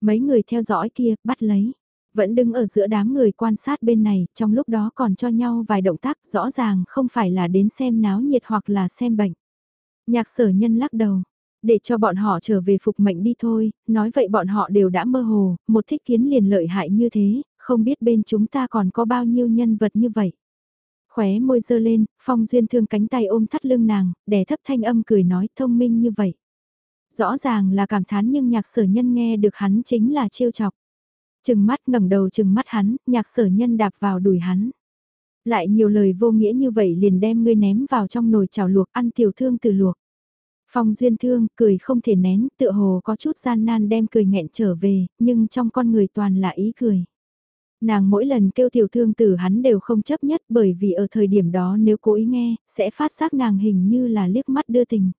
Mấy người theo dõi kia, bắt lấy vẫn đứng ở giữa đám người quan sát bên này, trong lúc đó còn cho nhau vài động tác rõ ràng không phải là đến xem náo nhiệt hoặc là xem bệnh. Nhạc sở nhân lắc đầu, để cho bọn họ trở về phục mệnh đi thôi, nói vậy bọn họ đều đã mơ hồ, một thích kiến liền lợi hại như thế, không biết bên chúng ta còn có bao nhiêu nhân vật như vậy. Khóe môi dơ lên, phong duyên thương cánh tay ôm thắt lưng nàng, đè thấp thanh âm cười nói thông minh như vậy. Rõ ràng là cảm thán nhưng nhạc sở nhân nghe được hắn chính là trêu chọc trừng mắt ngẩng đầu trừng mắt hắn, nhạc sở nhân đạp vào đùi hắn. Lại nhiều lời vô nghĩa như vậy liền đem ngươi ném vào trong nồi chảo luộc ăn tiểu thương từ luộc. Phong duyên thương, cười không thể nén, tựa hồ có chút gian nan đem cười nghẹn trở về, nhưng trong con người toàn là ý cười. Nàng mỗi lần kêu tiểu thương tử hắn đều không chấp nhất bởi vì ở thời điểm đó nếu cố ý nghe, sẽ phát giác nàng hình như là liếc mắt đưa tình.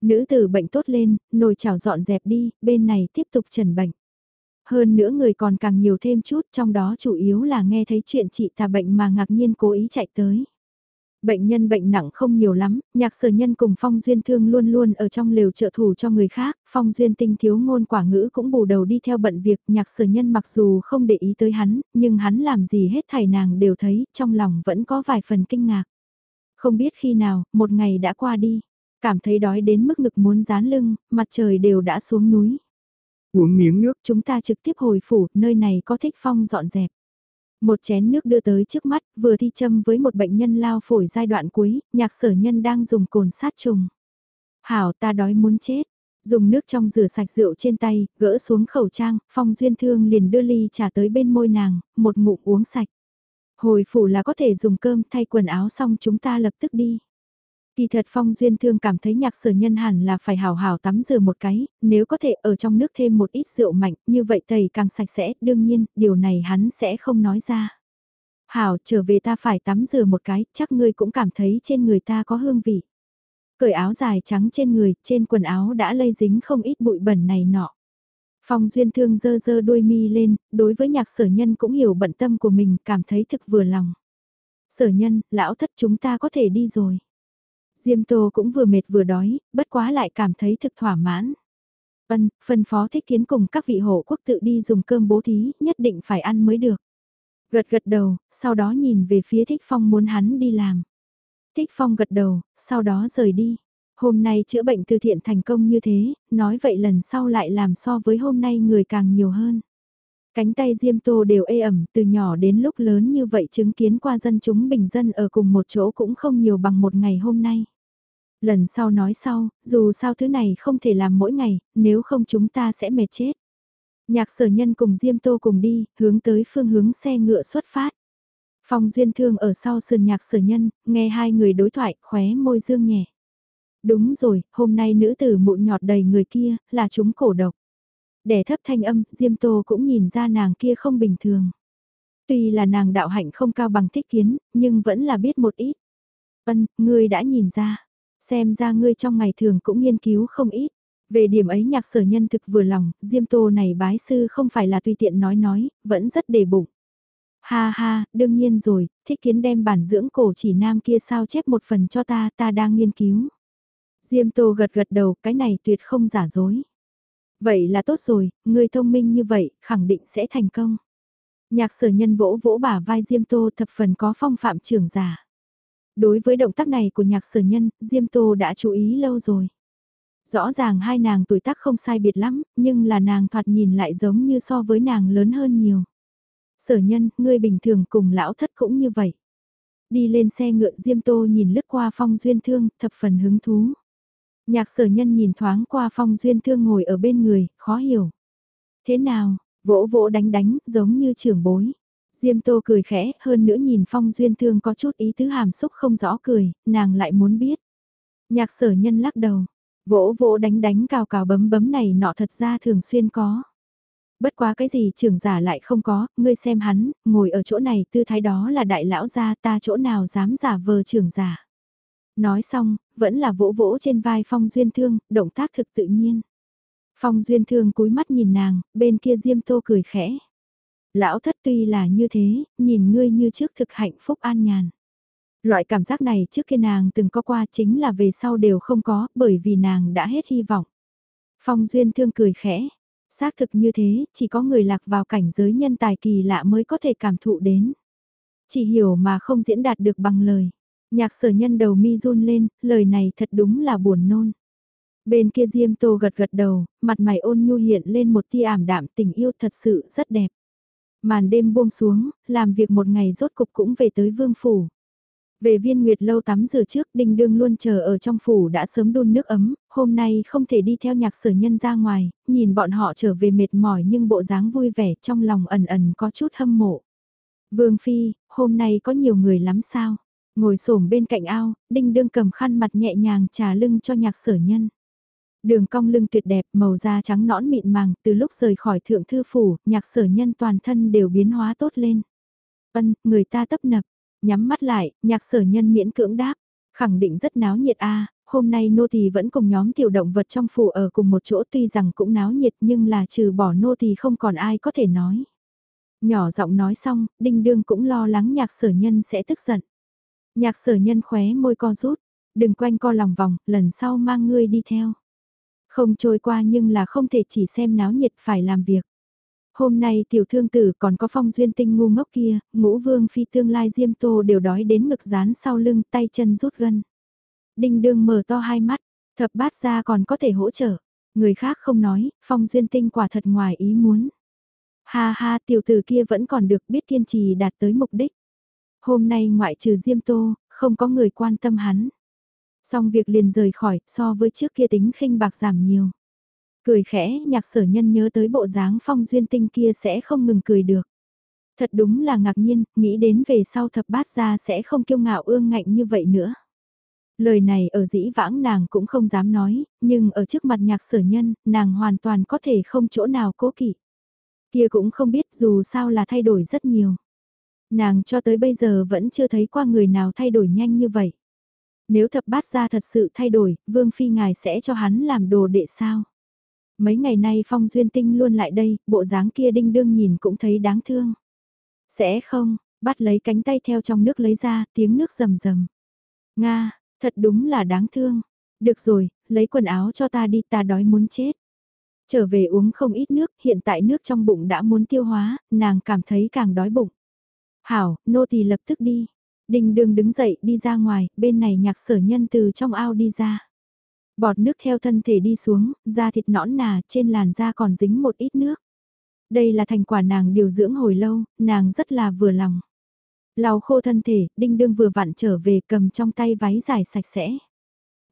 Nữ tử bệnh tốt lên, nồi chảo dọn dẹp đi, bên này tiếp tục trần bệnh. Hơn nữa người còn càng nhiều thêm chút, trong đó chủ yếu là nghe thấy chuyện chị tà bệnh mà ngạc nhiên cố ý chạy tới. Bệnh nhân bệnh nặng không nhiều lắm, nhạc sở nhân cùng Phong Duyên Thương luôn luôn ở trong lều trợ thủ cho người khác, Phong Duyên tinh thiếu ngôn quả ngữ cũng bù đầu đi theo bận việc, nhạc sở nhân mặc dù không để ý tới hắn, nhưng hắn làm gì hết thầy nàng đều thấy, trong lòng vẫn có vài phần kinh ngạc. Không biết khi nào, một ngày đã qua đi, cảm thấy đói đến mức ngực muốn dán lưng, mặt trời đều đã xuống núi. Uống miếng nước, chúng ta trực tiếp hồi phủ, nơi này có thích phong dọn dẹp. Một chén nước đưa tới trước mắt, vừa thi châm với một bệnh nhân lao phổi giai đoạn cuối, nhạc sở nhân đang dùng cồn sát trùng. Hảo ta đói muốn chết. Dùng nước trong rửa sạch rượu trên tay, gỡ xuống khẩu trang, phong duyên thương liền đưa ly trà tới bên môi nàng, một ngụm uống sạch. Hồi phủ là có thể dùng cơm thay quần áo xong chúng ta lập tức đi. Kỳ thật Phong Duyên Thương cảm thấy nhạc sở nhân hẳn là phải hào hào tắm rửa một cái, nếu có thể ở trong nước thêm một ít rượu mạnh, như vậy tẩy càng sạch sẽ, đương nhiên, điều này hắn sẽ không nói ra. Hảo, trở về ta phải tắm rửa một cái, chắc ngươi cũng cảm thấy trên người ta có hương vị. Cởi áo dài trắng trên người, trên quần áo đã lây dính không ít bụi bẩn này nọ. Phong Duyên Thương dơ dơ đôi mi lên, đối với nhạc sở nhân cũng hiểu bận tâm của mình, cảm thấy thực vừa lòng. Sở nhân, lão thất chúng ta có thể đi rồi. Diêm Tô cũng vừa mệt vừa đói, bất quá lại cảm thấy thực thỏa mãn. Vân, phân phó thích kiến cùng các vị hộ quốc tự đi dùng cơm bố thí, nhất định phải ăn mới được. Gật gật đầu, sau đó nhìn về phía Thích Phong muốn hắn đi làm. Thích Phong gật đầu, sau đó rời đi. Hôm nay chữa bệnh từ thiện thành công như thế, nói vậy lần sau lại làm so với hôm nay người càng nhiều hơn. Cánh tay Diêm Tô đều ê ẩm từ nhỏ đến lúc lớn như vậy chứng kiến qua dân chúng bình dân ở cùng một chỗ cũng không nhiều bằng một ngày hôm nay. Lần sau nói sau, dù sao thứ này không thể làm mỗi ngày, nếu không chúng ta sẽ mệt chết. Nhạc sở nhân cùng Diêm Tô cùng đi, hướng tới phương hướng xe ngựa xuất phát. Phong Duyên Thương ở sau sườn nhạc sở nhân, nghe hai người đối thoại, khóe môi dương nhẹ. Đúng rồi, hôm nay nữ tử mụn nhọt đầy người kia, là chúng cổ độc. Để thấp thanh âm, Diêm Tô cũng nhìn ra nàng kia không bình thường. Tuy là nàng đạo hạnh không cao bằng thích kiến, nhưng vẫn là biết một ít. Ân, ngươi đã nhìn ra. Xem ra ngươi trong ngày thường cũng nghiên cứu không ít. Về điểm ấy nhạc sở nhân thực vừa lòng, Diêm Tô này bái sư không phải là tùy tiện nói nói, vẫn rất đề bụng. Ha ha, đương nhiên rồi, thích kiến đem bản dưỡng cổ chỉ nam kia sao chép một phần cho ta, ta đang nghiên cứu. Diêm Tô gật gật đầu, cái này tuyệt không giả dối. Vậy là tốt rồi, người thông minh như vậy, khẳng định sẽ thành công. Nhạc sở nhân vỗ vỗ bả vai Diêm Tô thập phần có phong phạm trưởng giả. Đối với động tác này của nhạc sở nhân, Diêm Tô đã chú ý lâu rồi. Rõ ràng hai nàng tuổi tác không sai biệt lắm, nhưng là nàng thoạt nhìn lại giống như so với nàng lớn hơn nhiều. Sở nhân, ngươi bình thường cùng lão thất cũng như vậy. Đi lên xe ngựa Diêm Tô nhìn lướt qua phong duyên thương, thập phần hứng thú. Nhạc sở nhân nhìn thoáng qua phong duyên thương ngồi ở bên người, khó hiểu. Thế nào, vỗ vỗ đánh đánh, giống như trưởng bối. Diêm Tô cười khẽ, hơn nữa nhìn Phong Duyên Thương có chút ý tứ hàm xúc không rõ cười, nàng lại muốn biết. Nhạc sở nhân lắc đầu, vỗ vỗ đánh đánh cào cào bấm bấm này nọ thật ra thường xuyên có. Bất quá cái gì trưởng giả lại không có, ngươi xem hắn, ngồi ở chỗ này tư thái đó là đại lão gia ta chỗ nào dám giả vờ trưởng giả. Nói xong, vẫn là vỗ vỗ trên vai Phong Duyên Thương, động tác thực tự nhiên. Phong Duyên Thương cúi mắt nhìn nàng, bên kia Diêm Tô cười khẽ. Lão thất tuy là như thế, nhìn ngươi như trước thực hạnh phúc an nhàn. Loại cảm giác này trước kia nàng từng có qua chính là về sau đều không có, bởi vì nàng đã hết hy vọng. Phong Duyên Thương cười khẽ. Xác thực như thế, chỉ có người lạc vào cảnh giới nhân tài kỳ lạ mới có thể cảm thụ đến. Chỉ hiểu mà không diễn đạt được bằng lời. Nhạc sở nhân đầu mi run lên, lời này thật đúng là buồn nôn. Bên kia Diêm Tô gật gật đầu, mặt mày ôn nhu hiện lên một tia ảm đạm tình yêu thật sự rất đẹp. Màn đêm buông xuống, làm việc một ngày rốt cục cũng về tới vương phủ. Về viên nguyệt lâu tắm rửa trước, đinh đương luôn chờ ở trong phủ đã sớm đun nước ấm, hôm nay không thể đi theo nhạc sở nhân ra ngoài, nhìn bọn họ trở về mệt mỏi nhưng bộ dáng vui vẻ trong lòng ẩn ẩn có chút hâm mộ. Vương Phi, hôm nay có nhiều người lắm sao? Ngồi xổm bên cạnh ao, đinh đương cầm khăn mặt nhẹ nhàng trà lưng cho nhạc sở nhân. Đường cong lưng tuyệt đẹp, màu da trắng nõn mịn màng, từ lúc rời khỏi thượng thư phủ, nhạc sở nhân toàn thân đều biến hóa tốt lên. Ân, người ta tấp nập, nhắm mắt lại, nhạc sở nhân miễn cưỡng đáp, khẳng định rất náo nhiệt a hôm nay nô tỳ vẫn cùng nhóm tiểu động vật trong phủ ở cùng một chỗ tuy rằng cũng náo nhiệt nhưng là trừ bỏ nô tỳ không còn ai có thể nói. Nhỏ giọng nói xong, đinh đương cũng lo lắng nhạc sở nhân sẽ tức giận. Nhạc sở nhân khóe môi co rút, đừng quanh co lòng vòng, lần sau mang ngươi đi theo. Không trôi qua nhưng là không thể chỉ xem náo nhiệt phải làm việc. Hôm nay tiểu thương tử còn có phong duyên tinh ngu ngốc kia, ngũ vương phi tương lai diêm tô đều đói đến ngực dán sau lưng tay chân rút gân. Đinh đương mở to hai mắt, thập bát ra còn có thể hỗ trợ. Người khác không nói, phong duyên tinh quả thật ngoài ý muốn. Ha ha tiểu tử kia vẫn còn được biết kiên trì đạt tới mục đích. Hôm nay ngoại trừ diêm tô, không có người quan tâm hắn. Xong việc liền rời khỏi, so với trước kia tính khinh bạc giảm nhiều. Cười khẽ, nhạc sở nhân nhớ tới bộ dáng phong duyên tinh kia sẽ không ngừng cười được. Thật đúng là ngạc nhiên, nghĩ đến về sau thập bát ra sẽ không kiêu ngạo ương ngạnh như vậy nữa. Lời này ở dĩ vãng nàng cũng không dám nói, nhưng ở trước mặt nhạc sở nhân, nàng hoàn toàn có thể không chỗ nào cố kỵ. Kia cũng không biết dù sao là thay đổi rất nhiều. Nàng cho tới bây giờ vẫn chưa thấy qua người nào thay đổi nhanh như vậy. Nếu thập bát gia thật sự thay đổi, Vương Phi ngài sẽ cho hắn làm đồ đệ sao? Mấy ngày nay Phong Duyên Tinh luôn lại đây, bộ dáng kia đinh đương nhìn cũng thấy đáng thương. Sẽ không, bắt lấy cánh tay theo trong nước lấy ra, tiếng nước rầm rầm. Nga, thật đúng là đáng thương. Được rồi, lấy quần áo cho ta đi ta đói muốn chết. Trở về uống không ít nước, hiện tại nước trong bụng đã muốn tiêu hóa, nàng cảm thấy càng đói bụng. Hảo, nô tỳ lập tức đi. Đình đường đứng dậy đi ra ngoài, bên này nhạc sở nhân từ trong ao đi ra. Bọt nước theo thân thể đi xuống, da thịt nõn nà trên làn da còn dính một ít nước. Đây là thành quả nàng điều dưỡng hồi lâu, nàng rất là vừa lòng. Lau khô thân thể, đinh đương vừa vặn trở về cầm trong tay váy dài sạch sẽ.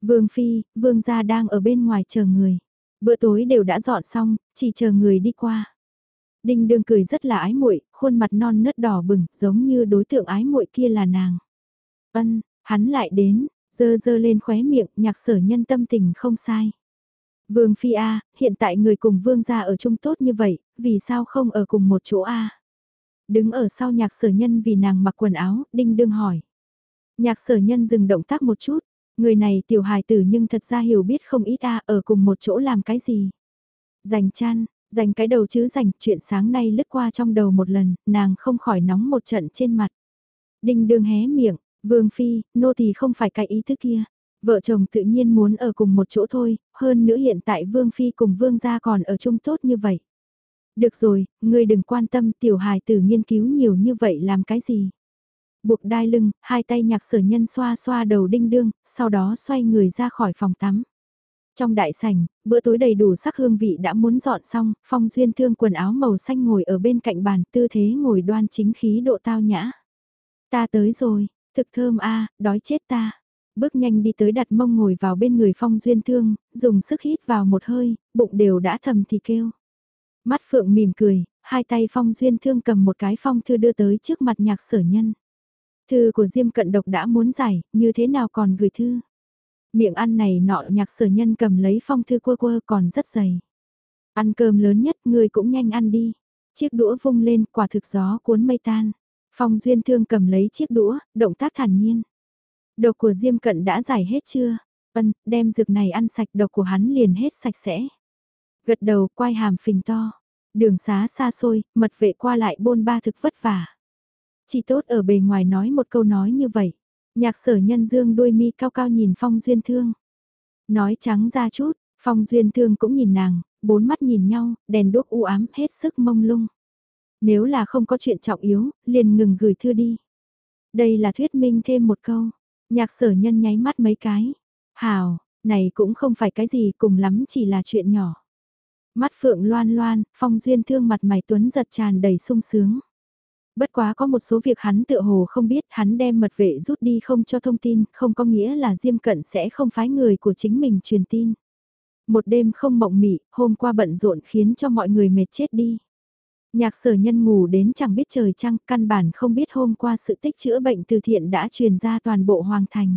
Vương Phi, Vương gia đang ở bên ngoài chờ người. Bữa tối đều đã dọn xong, chỉ chờ người đi qua. Đinh đương cười rất là ái muội, khuôn mặt non nớt đỏ bừng, giống như đối tượng ái muội kia là nàng. Ân, hắn lại đến, dơ dơ lên khóe miệng, nhạc sở nhân tâm tình không sai. Vương Phi A, hiện tại người cùng Vương gia ở chung tốt như vậy, vì sao không ở cùng một chỗ A? Đứng ở sau nhạc sở nhân vì nàng mặc quần áo, đinh đương hỏi. Nhạc sở nhân dừng động tác một chút, người này tiểu hài tử nhưng thật ra hiểu biết không ít A ở cùng một chỗ làm cái gì. Dành chăn, dành cái đầu chứ dành chuyện sáng nay lướt qua trong đầu một lần, nàng không khỏi nóng một trận trên mặt. Đinh đương hé miệng, Vương Phi, nô thì không phải cái ý thức kia. Vợ chồng tự nhiên muốn ở cùng một chỗ thôi, hơn nữa hiện tại Vương Phi cùng Vương gia còn ở chung tốt như vậy. Được rồi, ngươi đừng quan tâm tiểu hài tử nghiên cứu nhiều như vậy làm cái gì. Buộc đai lưng, hai tay nhạc sở nhân xoa xoa đầu đinh đương, sau đó xoay người ra khỏi phòng tắm. Trong đại sảnh, bữa tối đầy đủ sắc hương vị đã muốn dọn xong, phong duyên thương quần áo màu xanh ngồi ở bên cạnh bàn tư thế ngồi đoan chính khí độ tao nhã. Ta tới rồi, thực thơm a đói chết ta. Bước nhanh đi tới đặt mông ngồi vào bên người phong duyên thương, dùng sức hít vào một hơi, bụng đều đã thầm thì kêu. Mắt phượng mỉm cười, hai tay phong duyên thương cầm một cái phong thư đưa tới trước mặt nhạc sở nhân. Thư của Diêm cận độc đã muốn giải, như thế nào còn gửi thư. Miệng ăn này nọ nhạc sở nhân cầm lấy phong thư quơ quơ còn rất dày. Ăn cơm lớn nhất người cũng nhanh ăn đi. Chiếc đũa vung lên quả thực gió cuốn mây tan. Phong duyên thương cầm lấy chiếc đũa, động tác thản nhiên. Độc của Diêm cận đã giải hết chưa? Ân, đem dược này ăn sạch độc của hắn liền hết sạch sẽ. Gật đầu quay hàm phình to. Đường xá xa xôi, mật vệ qua lại bôn ba thực vất vả. Chỉ tốt ở bề ngoài nói một câu nói như vậy. Nhạc sở nhân dương đôi mi cao cao nhìn Phong Duyên Thương. Nói trắng ra chút, Phong Duyên Thương cũng nhìn nàng, bốn mắt nhìn nhau, đèn đuốc u ám hết sức mông lung. Nếu là không có chuyện trọng yếu, liền ngừng gửi thư đi. Đây là thuyết minh thêm một câu. Nhạc sở nhân nháy mắt mấy cái. Hào, này cũng không phải cái gì cùng lắm chỉ là chuyện nhỏ. Mắt phượng loan loan, phong duyên thương mặt mày tuấn giật tràn đầy sung sướng. Bất quá có một số việc hắn tự hồ không biết hắn đem mật vệ rút đi không cho thông tin, không có nghĩa là Diêm Cận sẽ không phái người của chính mình truyền tin. Một đêm không mộng mị, hôm qua bận rộn khiến cho mọi người mệt chết đi. Nhạc sở nhân ngủ đến chẳng biết trời trăng, căn bản không biết hôm qua sự tích chữa bệnh từ thiện đã truyền ra toàn bộ hoàng thành.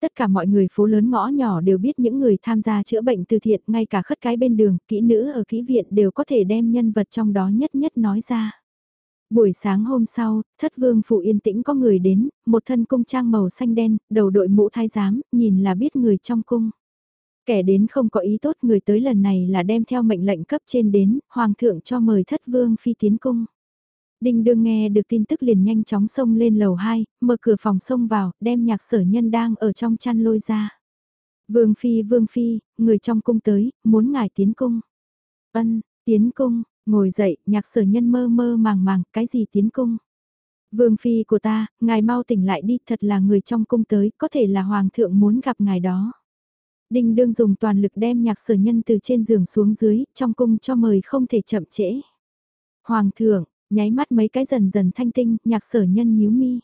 Tất cả mọi người phố lớn ngõ nhỏ đều biết những người tham gia chữa bệnh từ thiện, ngay cả khất cái bên đường, kỹ nữ ở kỹ viện đều có thể đem nhân vật trong đó nhất nhất nói ra. Buổi sáng hôm sau, thất vương phụ yên tĩnh có người đến, một thân cung trang màu xanh đen, đầu đội mũ thái giám, nhìn là biết người trong cung. Kẻ đến không có ý tốt người tới lần này là đem theo mệnh lệnh cấp trên đến, hoàng thượng cho mời thất vương phi tiến cung. Đinh đương nghe được tin tức liền nhanh chóng xông lên lầu 2, mở cửa phòng xông vào, đem nhạc sở nhân đang ở trong chăn lôi ra. Vương phi vương phi, người trong cung tới, muốn ngài tiến cung. Ân, tiến cung, ngồi dậy, nhạc sở nhân mơ mơ màng màng, cái gì tiến cung. Vương phi của ta, ngài mau tỉnh lại đi, thật là người trong cung tới, có thể là hoàng thượng muốn gặp ngài đó. Đinh đương dùng toàn lực đem nhạc sở nhân từ trên giường xuống dưới, trong cung cho mời không thể chậm trễ. Hoàng thượng, nháy mắt mấy cái dần dần thanh tinh, nhạc sở nhân nhíu mi.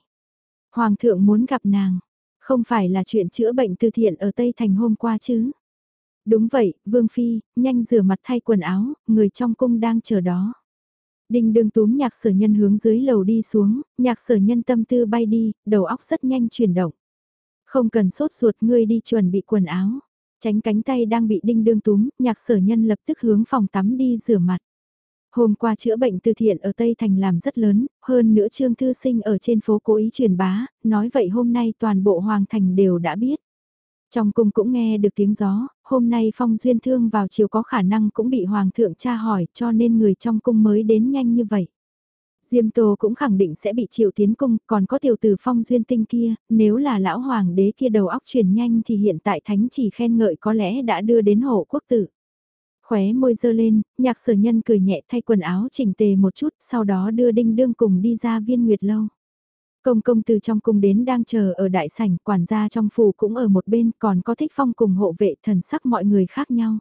Hoàng thượng muốn gặp nàng, không phải là chuyện chữa bệnh từ thiện ở Tây Thành hôm qua chứ. Đúng vậy, Vương Phi, nhanh rửa mặt thay quần áo, người trong cung đang chờ đó. Đinh đương túm nhạc sở nhân hướng dưới lầu đi xuống, nhạc sở nhân tâm tư bay đi, đầu óc rất nhanh chuyển động. Không cần sốt ruột ngươi đi chuẩn bị quần áo. Tránh cánh tay đang bị đinh đương túm, nhạc sở nhân lập tức hướng phòng tắm đi rửa mặt. Hôm qua chữa bệnh từ thiện ở Tây Thành làm rất lớn, hơn nữa Trương Thư Sinh ở trên phố cố ý truyền bá, nói vậy hôm nay toàn bộ Hoàng Thành đều đã biết. Trong cung cũng nghe được tiếng gió, hôm nay Phong Duyên Thương vào chiều có khả năng cũng bị Hoàng thượng tra hỏi cho nên người trong cung mới đến nhanh như vậy. Diêm Tô cũng khẳng định sẽ bị triệu tiến cung, còn có tiểu tử Phong Duyên Tinh kia, nếu là lão hoàng đế kia đầu óc truyền nhanh thì hiện tại thánh chỉ khen ngợi có lẽ đã đưa đến hộ quốc tử. Khóe môi dơ lên, nhạc sở nhân cười nhẹ thay quần áo chỉnh tề một chút, sau đó đưa đinh đương cùng đi ra viên nguyệt lâu. Công công từ trong cung đến đang chờ ở đại sảnh, quản gia trong phủ cũng ở một bên, còn có thích phong cùng hộ vệ thần sắc mọi người khác nhau.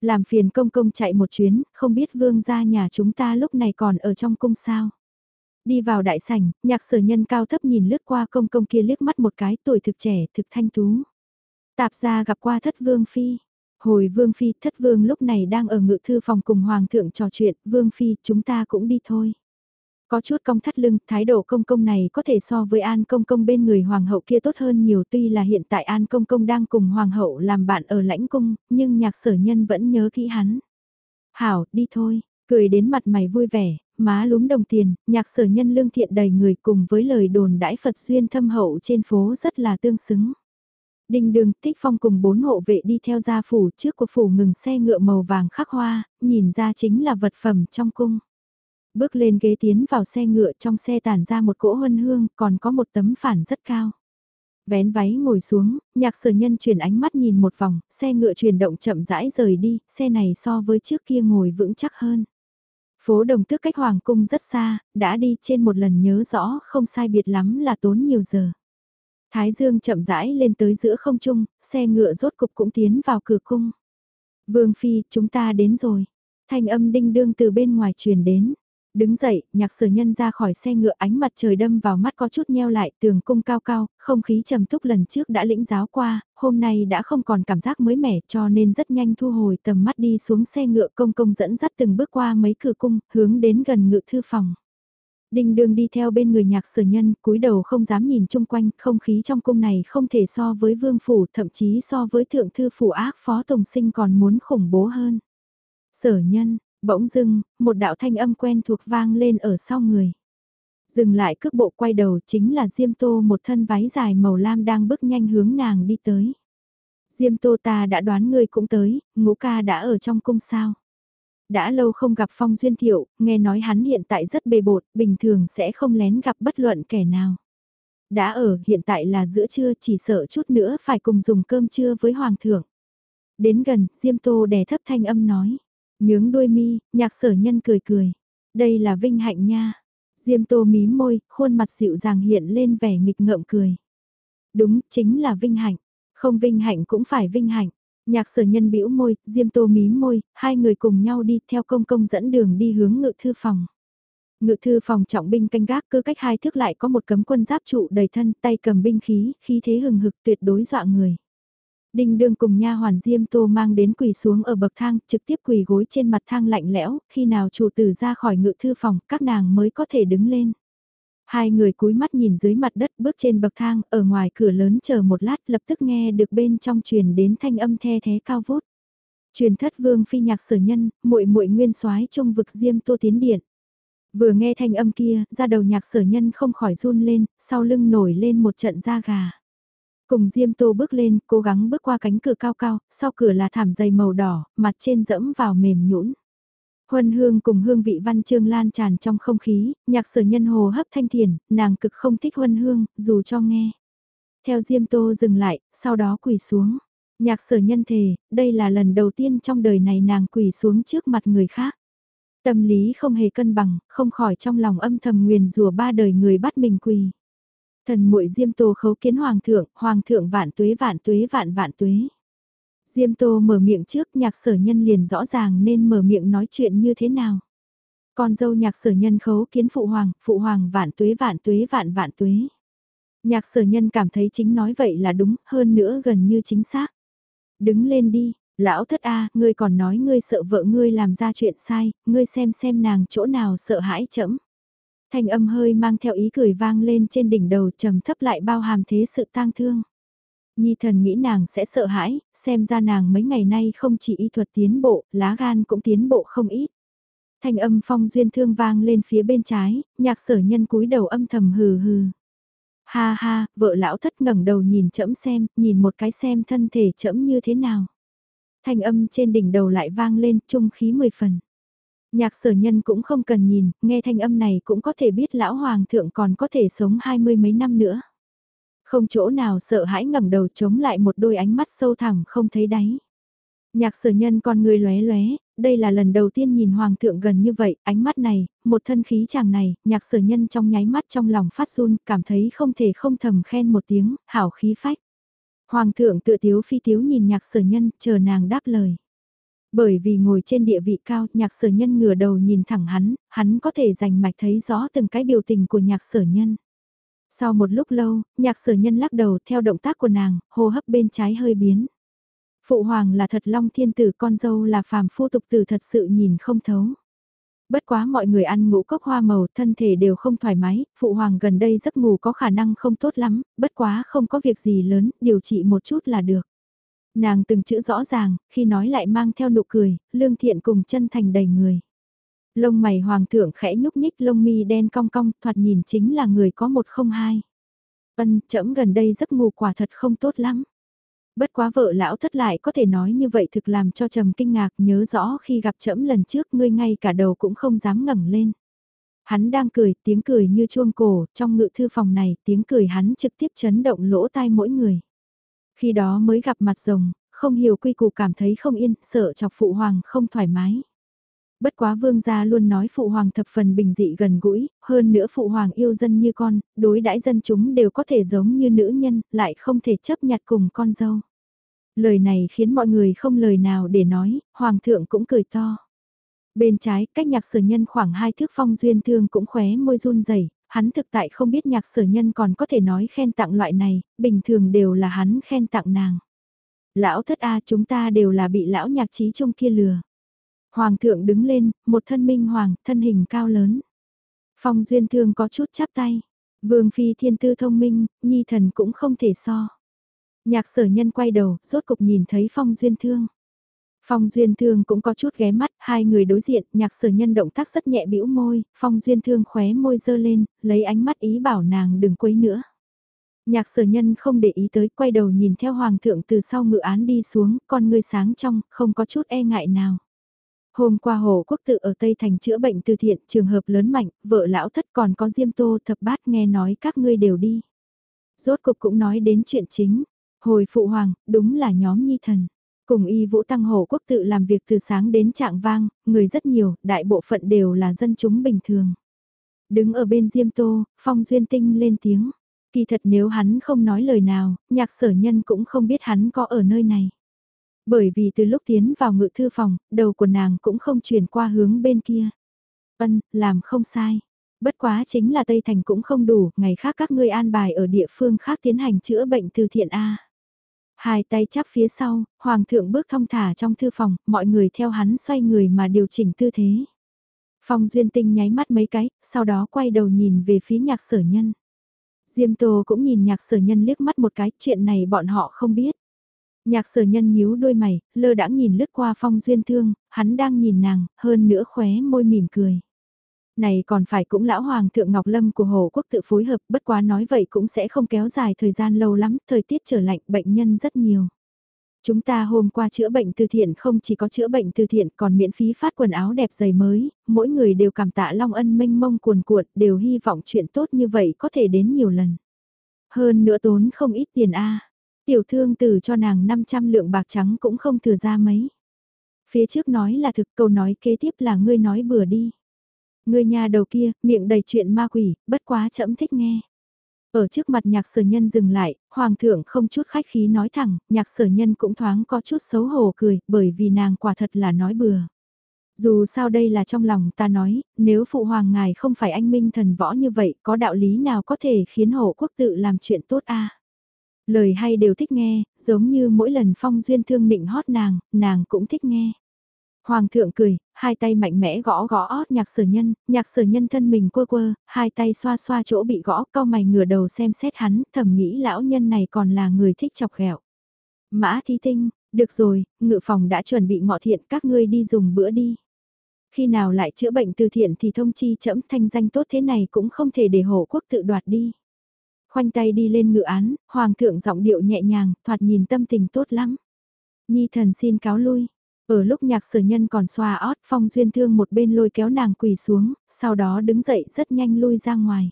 Làm phiền công công chạy một chuyến, không biết vương gia nhà chúng ta lúc này còn ở trong cung sao. Đi vào đại sảnh, nhạc sở nhân cao thấp nhìn lướt qua công công kia liếc mắt một cái tuổi thực trẻ, thực thanh tú. Tạp gia gặp qua thất vương phi. Hồi vương phi, thất vương lúc này đang ở ngự thư phòng cùng hoàng thượng trò chuyện, vương phi, chúng ta cũng đi thôi. Có chút công thắt lưng, thái độ công công này có thể so với An công công bên người hoàng hậu kia tốt hơn nhiều tuy là hiện tại An công công đang cùng hoàng hậu làm bạn ở lãnh cung, nhưng nhạc sở nhân vẫn nhớ kỹ hắn. Hảo, đi thôi, cười đến mặt mày vui vẻ, má lúm đồng tiền, nhạc sở nhân lương thiện đầy người cùng với lời đồn đãi Phật duyên thâm hậu trên phố rất là tương xứng. Đinh đường tích phong cùng bốn hộ vệ đi theo gia phủ trước của phủ ngừng xe ngựa màu vàng khắc hoa, nhìn ra chính là vật phẩm trong cung. Bước lên ghế tiến vào xe ngựa trong xe tản ra một cỗ huân hương còn có một tấm phản rất cao. Vén váy ngồi xuống, nhạc sở nhân chuyển ánh mắt nhìn một vòng, xe ngựa chuyển động chậm rãi rời đi, xe này so với trước kia ngồi vững chắc hơn. Phố đồng tước cách hoàng cung rất xa, đã đi trên một lần nhớ rõ không sai biệt lắm là tốn nhiều giờ. Thái dương chậm rãi lên tới giữa không trung, xe ngựa rốt cục cũng tiến vào cửa cung. Vương Phi, chúng ta đến rồi. Thanh âm đinh đương từ bên ngoài truyền đến. Đứng dậy, nhạc sở nhân ra khỏi xe ngựa ánh mặt trời đâm vào mắt có chút nheo lại tường cung cao cao, không khí trầm túc lần trước đã lĩnh giáo qua, hôm nay đã không còn cảm giác mới mẻ cho nên rất nhanh thu hồi tầm mắt đi xuống xe ngựa công công dẫn dắt từng bước qua mấy cửa cung, hướng đến gần ngự thư phòng. Đinh đường đi theo bên người nhạc sở nhân, cúi đầu không dám nhìn chung quanh, không khí trong cung này không thể so với vương phủ, thậm chí so với thượng thư phủ ác phó tổng sinh còn muốn khủng bố hơn. Sở nhân, bỗng dưng, một đạo thanh âm quen thuộc vang lên ở sau người. Dừng lại cước bộ quay đầu chính là Diêm Tô một thân váy dài màu lam đang bước nhanh hướng nàng đi tới. Diêm Tô ta đã đoán ngươi cũng tới, ngũ ca đã ở trong cung sao. Đã lâu không gặp Phong Duyên Thiệu, nghe nói hắn hiện tại rất bề bột, bình thường sẽ không lén gặp bất luận kẻ nào. Đã ở, hiện tại là giữa trưa chỉ sợ chút nữa phải cùng dùng cơm trưa với Hoàng thượng. Đến gần, Diêm Tô đè thấp thanh âm nói. Nhướng đuôi mi, nhạc sở nhân cười cười. Đây là vinh hạnh nha. Diêm Tô mí môi, khuôn mặt dịu dàng hiện lên vẻ nghịch ngợm cười. Đúng, chính là vinh hạnh. Không vinh hạnh cũng phải vinh hạnh. Nhạc sở nhân bĩu môi, Diêm Tô mí môi, hai người cùng nhau đi theo công công dẫn đường đi hướng ngự thư phòng. Ngự thư phòng trọng binh canh gác cứ cách hai thước lại có một cấm quân giáp trụ đầy thân tay cầm binh khí, khí thế hừng hực tuyệt đối dọa người. Đinh đương cùng nha hoàn Diêm Tô mang đến quỳ xuống ở bậc thang, trực tiếp quỳ gối trên mặt thang lạnh lẽo, khi nào chủ tử ra khỏi ngự thư phòng, các nàng mới có thể đứng lên. Hai người cúi mắt nhìn dưới mặt đất bước trên bậc thang, ở ngoài cửa lớn chờ một lát lập tức nghe được bên trong truyền đến thanh âm the thế cao vút. Truyền thất vương phi nhạc sở nhân, muội muội nguyên soái trong vực diêm tô tiến điện. Vừa nghe thanh âm kia, ra đầu nhạc sở nhân không khỏi run lên, sau lưng nổi lên một trận da gà. Cùng Diêm Tô bước lên, cố gắng bước qua cánh cửa cao cao, sau cửa là thảm dày màu đỏ, mặt trên dẫm vào mềm nhũn. Huân hương cùng hương vị văn chương lan tràn trong không khí, nhạc sở nhân hồ hấp thanh thiền, nàng cực không thích huân hương, dù cho nghe. Theo Diêm Tô dừng lại, sau đó quỳ xuống. Nhạc sở nhân thề, đây là lần đầu tiên trong đời này nàng quỳ xuống trước mặt người khác. Tâm lý không hề cân bằng, không khỏi trong lòng âm thầm nguyền rùa ba đời người bắt mình quỳ. Thần muội Diêm Tô khấu kiến hoàng thượng, hoàng thượng vạn tuế vạn tuế vạn vạn tuế. Diêm Tô mở miệng trước nhạc sở nhân liền rõ ràng nên mở miệng nói chuyện như thế nào. Con dâu nhạc sở nhân khấu kiến phụ hoàng, phụ hoàng vạn tuế vạn tuế vạn vạn tuế. Nhạc sở nhân cảm thấy chính nói vậy là đúng, hơn nữa gần như chính xác. Đứng lên đi, lão thất A, ngươi còn nói ngươi sợ vợ ngươi làm ra chuyện sai, ngươi xem xem nàng chỗ nào sợ hãi chẫm. Thanh âm hơi mang theo ý cười vang lên trên đỉnh đầu trầm thấp lại bao hàm thế sự tang thương. Nhi thần nghĩ nàng sẽ sợ hãi, xem ra nàng mấy ngày nay không chỉ y thuật tiến bộ, lá gan cũng tiến bộ không ít. Thanh âm phong duyên thương vang lên phía bên trái, nhạc sở nhân cúi đầu âm thầm hừ hừ. Ha ha, vợ lão thất ngẩng đầu nhìn chẫm xem, nhìn một cái xem thân thể chẫm như thế nào. Thanh âm trên đỉnh đầu lại vang lên, trung khí mười phần. Nhạc sở nhân cũng không cần nhìn, nghe thanh âm này cũng có thể biết lão hoàng thượng còn có thể sống hai mươi mấy năm nữa. Không chỗ nào sợ hãi ngẩng đầu chống lại một đôi ánh mắt sâu thẳm không thấy đáy. Nhạc sở nhân con người lóe lóe, đây là lần đầu tiên nhìn hoàng thượng gần như vậy, ánh mắt này, một thân khí chàng này, nhạc sở nhân trong nháy mắt trong lòng phát run, cảm thấy không thể không thầm khen một tiếng, hảo khí phách. Hoàng thượng tự tiếu phi tiếu nhìn nhạc sở nhân, chờ nàng đáp lời. Bởi vì ngồi trên địa vị cao, nhạc sở nhân ngửa đầu nhìn thẳng hắn, hắn có thể rành mạch thấy rõ từng cái biểu tình của nhạc sở nhân. Sau một lúc lâu, nhạc sở nhân lắc đầu theo động tác của nàng, hô hấp bên trái hơi biến. Phụ hoàng là thật long thiên tử con dâu là phàm phu tục tử thật sự nhìn không thấu. Bất quá mọi người ăn ngũ cốc hoa màu thân thể đều không thoải mái, phụ hoàng gần đây giấc ngủ có khả năng không tốt lắm, bất quá không có việc gì lớn, điều trị một chút là được. Nàng từng chữ rõ ràng, khi nói lại mang theo nụ cười, lương thiện cùng chân thành đầy người. Lông mày hoàng thượng khẽ nhúc nhích lông mi đen cong cong, thoạt nhìn chính là người có một không hai. Ân, chẫm gần đây giấc ngủ quả thật không tốt lắm. Bất quá vợ lão thất lại có thể nói như vậy thực làm cho trầm kinh ngạc nhớ rõ khi gặp trẫm lần trước ngươi ngay cả đầu cũng không dám ngẩng lên. Hắn đang cười, tiếng cười như chuông cổ, trong ngự thư phòng này tiếng cười hắn trực tiếp chấn động lỗ tai mỗi người. Khi đó mới gặp mặt rồng, không hiểu quy củ cảm thấy không yên, sợ chọc phụ hoàng không thoải mái. Bất quá vương gia luôn nói phụ hoàng thập phần bình dị gần gũi, hơn nữa phụ hoàng yêu dân như con, đối đãi dân chúng đều có thể giống như nữ nhân, lại không thể chấp nhặt cùng con dâu. Lời này khiến mọi người không lời nào để nói, hoàng thượng cũng cười to. Bên trái, cách nhạc sở nhân khoảng hai thước phong duyên thương cũng khóe môi run rẩy hắn thực tại không biết nhạc sở nhân còn có thể nói khen tặng loại này, bình thường đều là hắn khen tặng nàng. Lão thất A chúng ta đều là bị lão nhạc trí trung kia lừa. Hoàng thượng đứng lên, một thân minh hoàng, thân hình cao lớn. Phong duyên thương có chút chắp tay. Vương phi thiên tư thông minh, nhi thần cũng không thể so. Nhạc sở nhân quay đầu, rốt cục nhìn thấy phong duyên thương. Phong Duyên Thương cũng có chút ghé mắt, hai người đối diện, nhạc sở nhân động tác rất nhẹ bĩu môi, Phong Duyên Thương khóe môi dơ lên, lấy ánh mắt ý bảo nàng đừng quấy nữa. Nhạc sở nhân không để ý tới, quay đầu nhìn theo Hoàng thượng từ sau ngự án đi xuống, con người sáng trong, không có chút e ngại nào. Hôm qua Hồ Quốc tự ở Tây Thành chữa bệnh từ thiện, trường hợp lớn mạnh, vợ lão thất còn có Diêm Tô thập bát nghe nói các ngươi đều đi. Rốt cục cũng nói đến chuyện chính. Hồi Phụ Hoàng, đúng là nhóm nhi thần. Cùng y vũ tăng hồ quốc tự làm việc từ sáng đến trạng vang, người rất nhiều, đại bộ phận đều là dân chúng bình thường. Đứng ở bên Diêm Tô, Phong Duyên Tinh lên tiếng. Kỳ thật nếu hắn không nói lời nào, nhạc sở nhân cũng không biết hắn có ở nơi này. Bởi vì từ lúc tiến vào ngự thư phòng, đầu của nàng cũng không chuyển qua hướng bên kia. Ân, làm không sai. Bất quá chính là Tây Thành cũng không đủ, ngày khác các ngươi an bài ở địa phương khác tiến hành chữa bệnh từ thiện A. Hai tay chắp phía sau, Hoàng thượng bước thong thả trong thư phòng, mọi người theo hắn xoay người mà điều chỉnh tư thế. Phong Duyên Tinh nháy mắt mấy cái, sau đó quay đầu nhìn về phía nhạc sở nhân. Diêm Tô cũng nhìn nhạc sở nhân liếc mắt một cái, chuyện này bọn họ không biết. Nhạc sở nhân nhíu đôi mày, lơ đãng nhìn lướt qua phong duyên thương, hắn đang nhìn nàng, hơn nữa khóe môi mỉm cười. Này còn phải cũng lão hoàng thượng Ngọc Lâm của Hồ Quốc tự phối hợp bất quá nói vậy cũng sẽ không kéo dài thời gian lâu lắm, thời tiết trở lạnh bệnh nhân rất nhiều. Chúng ta hôm qua chữa bệnh từ thiện không chỉ có chữa bệnh từ thiện còn miễn phí phát quần áo đẹp giày mới, mỗi người đều cảm tạ Long Ân mênh mông cuồn cuộn đều hy vọng chuyện tốt như vậy có thể đến nhiều lần. Hơn nữa tốn không ít tiền a Tiểu thương từ cho nàng 500 lượng bạc trắng cũng không thừa ra mấy. Phía trước nói là thực câu nói kế tiếp là ngươi nói bừa đi người nhà đầu kia, miệng đầy chuyện ma quỷ, bất quá chậm thích nghe. Ở trước mặt nhạc sở nhân dừng lại, hoàng thượng không chút khách khí nói thẳng, nhạc sở nhân cũng thoáng có chút xấu hổ cười, bởi vì nàng quả thật là nói bừa. Dù sao đây là trong lòng ta nói, nếu phụ hoàng ngài không phải anh minh thần võ như vậy, có đạo lý nào có thể khiến hộ quốc tự làm chuyện tốt a Lời hay đều thích nghe, giống như mỗi lần phong duyên thương định hót nàng, nàng cũng thích nghe. Hoàng thượng cười, hai tay mạnh mẽ gõ gõ ót nhạc sở nhân, nhạc sở nhân thân mình quơ quơ, hai tay xoa xoa chỗ bị gõ, cao mày ngửa đầu xem xét hắn, thầm nghĩ lão nhân này còn là người thích chọc ghẹo. Mã thi tinh, được rồi, ngự phòng đã chuẩn bị ngọ thiện, các ngươi đi dùng bữa đi. Khi nào lại chữa bệnh từ thiện thì thông chi chẫm thanh danh tốt thế này cũng không thể để hộ quốc tự đoạt đi. Khoanh tay đi lên ngự án, hoàng thượng giọng điệu nhẹ nhàng, thoạt nhìn tâm tình tốt lắm. Nhi thần xin cáo lui, ở lúc nhạc sở nhân còn xoa ót phong duyên thương một bên lôi kéo nàng quỳ xuống, sau đó đứng dậy rất nhanh lui ra ngoài.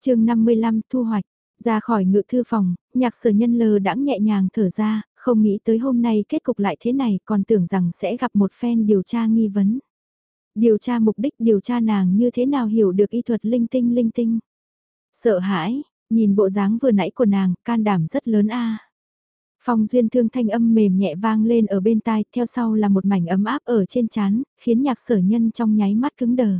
chương 55 thu hoạch, ra khỏi ngự thư phòng, nhạc sở nhân lờ đãng nhẹ nhàng thở ra, không nghĩ tới hôm nay kết cục lại thế này còn tưởng rằng sẽ gặp một phen điều tra nghi vấn. Điều tra mục đích điều tra nàng như thế nào hiểu được y thuật linh tinh linh tinh. Sợ hãi, nhìn bộ dáng vừa nãy của nàng, can đảm rất lớn a Phong duyên thương thanh âm mềm nhẹ vang lên ở bên tai, theo sau là một mảnh ấm áp ở trên chán, khiến nhạc sở nhân trong nháy mắt cứng đờ.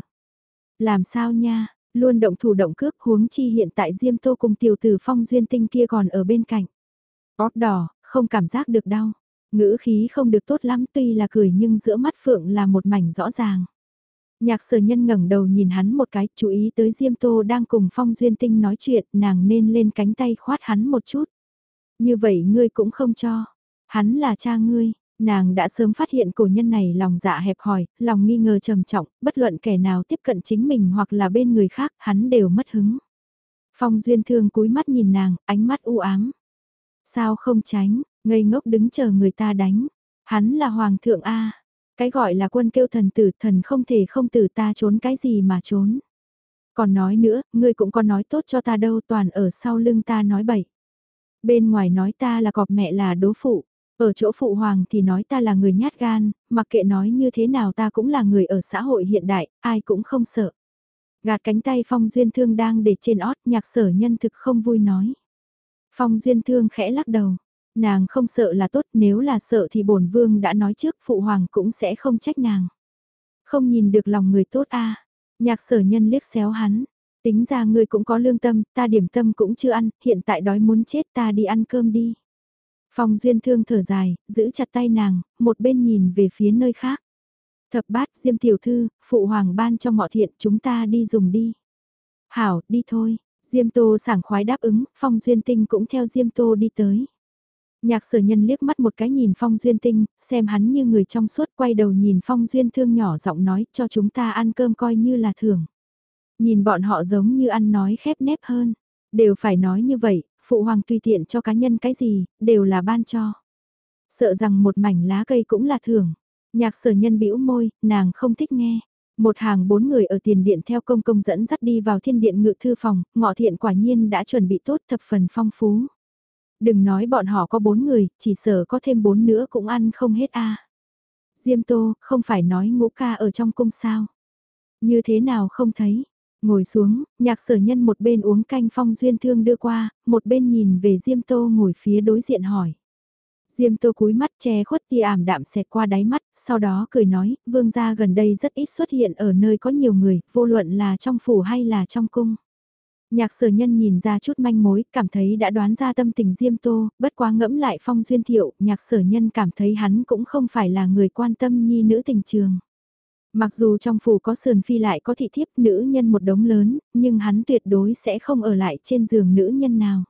Làm sao nha, luôn động thủ động cước huống chi hiện tại Diêm Tô cùng tiểu tử phong duyên tinh kia còn ở bên cạnh. Ót đỏ, không cảm giác được đau. Ngữ khí không được tốt lắm tuy là cười nhưng giữa mắt Phượng là một mảnh rõ ràng. Nhạc sở nhân ngẩng đầu nhìn hắn một cái, chú ý tới Diêm Tô đang cùng Phong Duyên Tinh nói chuyện, nàng nên lên cánh tay khoát hắn một chút. Như vậy ngươi cũng không cho. Hắn là cha ngươi, nàng đã sớm phát hiện cổ nhân này lòng dạ hẹp hòi, lòng nghi ngờ trầm trọng, bất luận kẻ nào tiếp cận chính mình hoặc là bên người khác, hắn đều mất hứng. Phong Duyên Thương cúi mắt nhìn nàng, ánh mắt u ám. Sao không tránh, ngây ngốc đứng chờ người ta đánh. Hắn là Hoàng thượng A. Cái gọi là quân kêu thần tử, thần không thể không tử ta trốn cái gì mà trốn. Còn nói nữa, ngươi cũng có nói tốt cho ta đâu toàn ở sau lưng ta nói bậy. Bên ngoài nói ta là cọp mẹ là đố phụ, ở chỗ phụ hoàng thì nói ta là người nhát gan, mặc kệ nói như thế nào ta cũng là người ở xã hội hiện đại, ai cũng không sợ. Gạt cánh tay Phong Duyên Thương đang để trên ót nhạc sở nhân thực không vui nói. Phong Duyên Thương khẽ lắc đầu, nàng không sợ là tốt nếu là sợ thì bổn vương đã nói trước phụ hoàng cũng sẽ không trách nàng. Không nhìn được lòng người tốt a nhạc sở nhân liếc xéo hắn, Tính ra ngươi cũng có lương tâm, ta điểm tâm cũng chưa ăn, hiện tại đói muốn chết ta đi ăn cơm đi. Phong duyên thương thở dài, giữ chặt tay nàng, một bên nhìn về phía nơi khác. Thập bát diêm tiểu thư, phụ hoàng ban cho ngọ thiện chúng ta đi dùng đi. Hảo, đi thôi. Diêm Tô sảng khoái đáp ứng, Phong Duyên Tinh cũng theo Diêm Tô đi tới. Nhạc sở nhân liếc mắt một cái nhìn Phong Duyên Tinh, xem hắn như người trong suốt quay đầu nhìn Phong Duyên Thương nhỏ giọng nói cho chúng ta ăn cơm coi như là thưởng. Nhìn bọn họ giống như ăn nói khép nép hơn. Đều phải nói như vậy, phụ hoàng tùy tiện cho cá nhân cái gì, đều là ban cho. Sợ rằng một mảnh lá cây cũng là thưởng. Nhạc sở nhân bĩu môi, nàng không thích nghe. Một hàng bốn người ở tiền điện theo công công dẫn dắt đi vào thiên điện ngự thư phòng, ngọ thiện quả nhiên đã chuẩn bị tốt thập phần phong phú. Đừng nói bọn họ có bốn người, chỉ sợ có thêm bốn nữa cũng ăn không hết a. Diêm Tô, không phải nói ngũ ca ở trong cung sao? Như thế nào không thấy? Ngồi xuống, nhạc sở nhân một bên uống canh phong duyên thương đưa qua, một bên nhìn về Diêm Tô ngồi phía đối diện hỏi. Diêm Tô cúi mắt che khuất tia ảm đạm xẹt qua đáy mắt, sau đó cười nói, vương gia gần đây rất ít xuất hiện ở nơi có nhiều người, vô luận là trong phủ hay là trong cung. Nhạc sở nhân nhìn ra chút manh mối, cảm thấy đã đoán ra tâm tình Diêm Tô, bất quá ngẫm lại phong duyên thiệu, nhạc sở nhân cảm thấy hắn cũng không phải là người quan tâm nhi nữ tình trường. Mặc dù trong phủ có sườn phi lại có thị thiếp nữ nhân một đống lớn, nhưng hắn tuyệt đối sẽ không ở lại trên giường nữ nhân nào.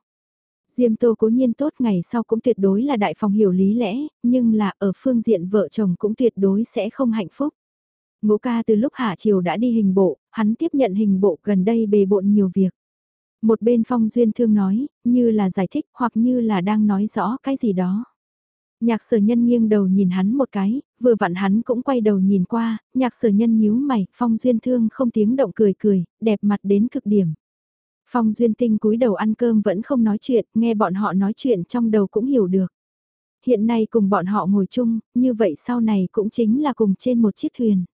Diêm Tô cố nhiên tốt ngày sau cũng tuyệt đối là đại phòng hiểu lý lẽ, nhưng là ở phương diện vợ chồng cũng tuyệt đối sẽ không hạnh phúc. Ngũ ca từ lúc hạ chiều đã đi hình bộ, hắn tiếp nhận hình bộ gần đây bề bộn nhiều việc. Một bên phong duyên thương nói, như là giải thích hoặc như là đang nói rõ cái gì đó. Nhạc sở nhân nghiêng đầu nhìn hắn một cái, vừa vặn hắn cũng quay đầu nhìn qua, nhạc sở nhân nhíu mày, phong duyên thương không tiếng động cười cười, đẹp mặt đến cực điểm. Phong duyên tinh cúi đầu ăn cơm vẫn không nói chuyện, nghe bọn họ nói chuyện trong đầu cũng hiểu được. Hiện nay cùng bọn họ ngồi chung, như vậy sau này cũng chính là cùng trên một chiếc thuyền.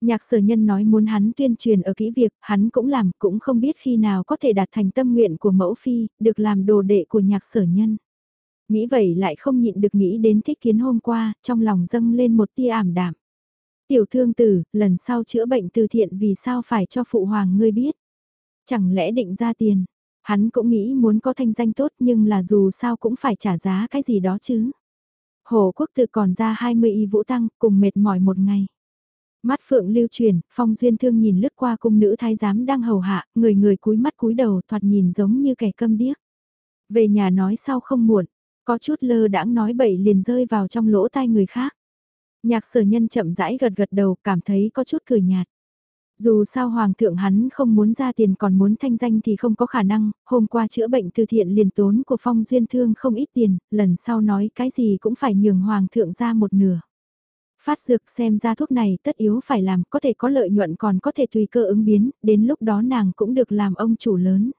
Nhạc sở nhân nói muốn hắn tuyên truyền ở kỹ việc, hắn cũng làm, cũng không biết khi nào có thể đạt thành tâm nguyện của mẫu phi, được làm đồ đệ của nhạc sở nhân. Nghĩ vậy lại không nhịn được nghĩ đến thích kiến hôm qua, trong lòng dâng lên một tia ảm đạm. Tiểu thương tử, lần sau chữa bệnh từ thiện vì sao phải cho phụ hoàng ngươi biết. Chẳng lẽ định ra tiền, hắn cũng nghĩ muốn có thanh danh tốt nhưng là dù sao cũng phải trả giá cái gì đó chứ. Hồ quốc tự còn ra 20 y vũ tăng cùng mệt mỏi một ngày. Mắt phượng lưu truyền, phong duyên thương nhìn lướt qua cung nữ thái giám đang hầu hạ, người người cúi mắt cúi đầu thoạt nhìn giống như kẻ câm điếc. Về nhà nói sau không muộn, có chút lơ đãng nói bậy liền rơi vào trong lỗ tai người khác. Nhạc sở nhân chậm rãi gật gật đầu cảm thấy có chút cười nhạt. Dù sao hoàng thượng hắn không muốn ra tiền còn muốn thanh danh thì không có khả năng, hôm qua chữa bệnh từ thiện liền tốn của phong duyên thương không ít tiền, lần sau nói cái gì cũng phải nhường hoàng thượng ra một nửa. Phát dược xem ra thuốc này tất yếu phải làm, có thể có lợi nhuận còn có thể tùy cơ ứng biến, đến lúc đó nàng cũng được làm ông chủ lớn.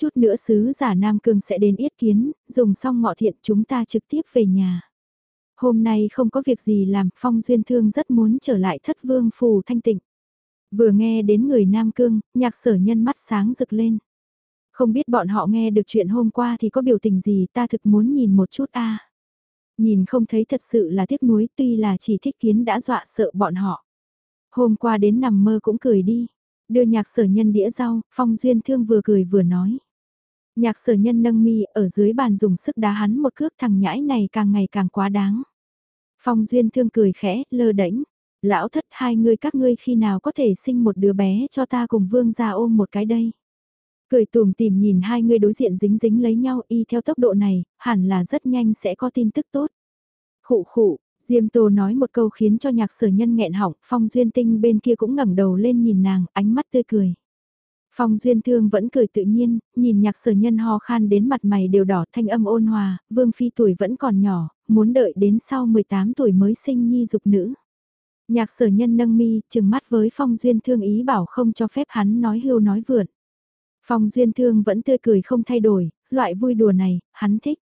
Chút nữa sứ giả Nam Cương sẽ đến yết kiến, dùng xong ngọ thiện chúng ta trực tiếp về nhà. Hôm nay không có việc gì làm, Phong Duyên Thương rất muốn trở lại thất vương phù thanh tịnh. Vừa nghe đến người Nam Cương, nhạc sở nhân mắt sáng rực lên. Không biết bọn họ nghe được chuyện hôm qua thì có biểu tình gì ta thực muốn nhìn một chút a Nhìn không thấy thật sự là tiếc nuối tuy là chỉ thích kiến đã dọa sợ bọn họ. Hôm qua đến nằm mơ cũng cười đi. Đưa nhạc sở nhân đĩa rau, phong duyên thương vừa cười vừa nói. Nhạc sở nhân nâng mi ở dưới bàn dùng sức đá hắn một cước thằng nhãi này càng ngày càng quá đáng. Phong duyên thương cười khẽ, lơ đễnh Lão thất hai người các ngươi khi nào có thể sinh một đứa bé cho ta cùng vương ra ôm một cái đây. Cười tùm tìm nhìn hai người đối diện dính dính lấy nhau y theo tốc độ này, hẳn là rất nhanh sẽ có tin tức tốt. Khụ khụ, Diêm Tô nói một câu khiến cho nhạc sở nhân nghẹn họng, Phong Duyên Tinh bên kia cũng ngẩng đầu lên nhìn nàng, ánh mắt tươi cười. Phong Duyên Thương vẫn cười tự nhiên, nhìn nhạc sở nhân ho khan đến mặt mày đều đỏ thanh âm ôn hòa, Vương Phi tuổi vẫn còn nhỏ, muốn đợi đến sau 18 tuổi mới sinh nhi dục nữ. Nhạc sở nhân nâng mi, chừng mắt với Phong Duyên Thương ý bảo không cho phép hắn nói hưu nói vượn. Phong Duyên Thương vẫn tươi cười không thay đổi, loại vui đùa này, hắn thích.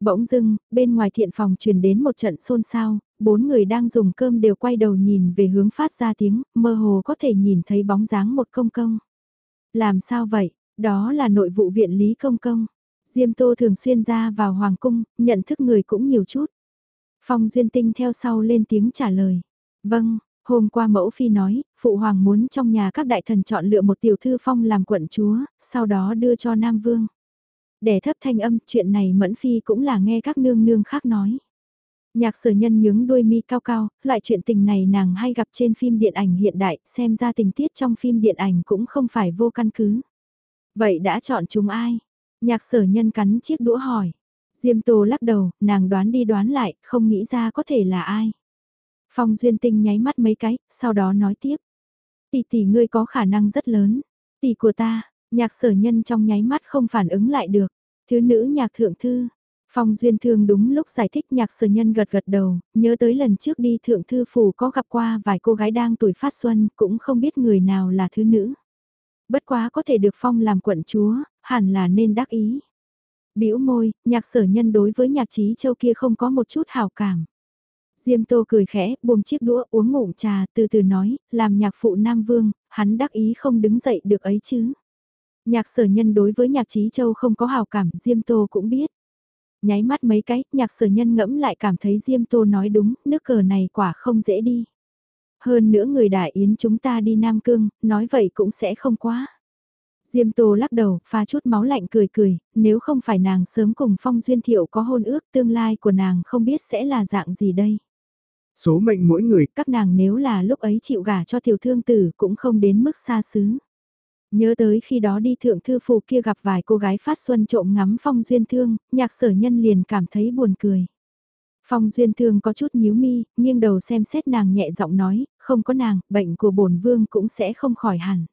Bỗng dưng, bên ngoài thiện phòng truyền đến một trận xôn xao, bốn người đang dùng cơm đều quay đầu nhìn về hướng phát ra tiếng, mơ hồ có thể nhìn thấy bóng dáng một công công. Làm sao vậy? Đó là nội vụ viện Lý Công Công. Diêm Tô thường xuyên ra vào Hoàng Cung, nhận thức người cũng nhiều chút. Phong Duyên Tinh theo sau lên tiếng trả lời. Vâng, hôm qua mẫu phi nói, phụ hoàng muốn trong nhà các đại thần chọn lựa một tiểu thư phong làm quận chúa, sau đó đưa cho Nam Vương. Để thấp thanh âm, chuyện này mẫn phi cũng là nghe các nương nương khác nói. Nhạc sở nhân nhướng đuôi mi cao cao, loại chuyện tình này nàng hay gặp trên phim điện ảnh hiện đại, xem ra tình tiết trong phim điện ảnh cũng không phải vô căn cứ. Vậy đã chọn chúng ai? Nhạc sở nhân cắn chiếc đũa hỏi. Diêm Tô lắc đầu, nàng đoán đi đoán lại, không nghĩ ra có thể là ai. Phong Duyên Tinh nháy mắt mấy cái, sau đó nói tiếp. Tỷ tỷ ngươi có khả năng rất lớn. Tỷ của ta, nhạc sở nhân trong nháy mắt không phản ứng lại được. Thứ nữ nhạc thượng thư. Phong Duyên Thương đúng lúc giải thích nhạc sở nhân gật gật đầu, nhớ tới lần trước đi thượng thư phủ có gặp qua vài cô gái đang tuổi phát xuân, cũng không biết người nào là thứ nữ. Bất quá có thể được Phong làm quận chúa, hẳn là nên đắc ý. Biểu môi, nhạc sở nhân đối với nhạc trí châu kia không có một chút hào cảm. Diêm Tô cười khẽ, buông chiếc đũa uống ngụm trà, từ từ nói, làm nhạc phụ Nam Vương, hắn đắc ý không đứng dậy được ấy chứ. Nhạc sở nhân đối với nhạc trí châu không có hào cảm, Diêm Tô cũng biết. Nháy mắt mấy cái, nhạc sở nhân ngẫm lại cảm thấy Diêm Tô nói đúng, nước cờ này quả không dễ đi. Hơn nữa người đại yến chúng ta đi Nam Cương, nói vậy cũng sẽ không quá. Diêm Tô lắc đầu, pha chút máu lạnh cười cười, nếu không phải nàng sớm cùng Phong Duyên Thiệu có hôn ước tương lai của nàng không biết sẽ là dạng gì đây. Số mệnh mỗi người, các nàng nếu là lúc ấy chịu gả cho tiểu thương tử cũng không đến mức xa xứ. Nhớ tới khi đó đi thượng thư phủ kia gặp vài cô gái phát xuân trộm ngắm phong duyên thương, nhạc sở nhân liền cảm thấy buồn cười. Phong duyên thương có chút nhíu mi, nghiêng đầu xem xét nàng nhẹ giọng nói, không có nàng, bệnh của bổn vương cũng sẽ không khỏi hẳn.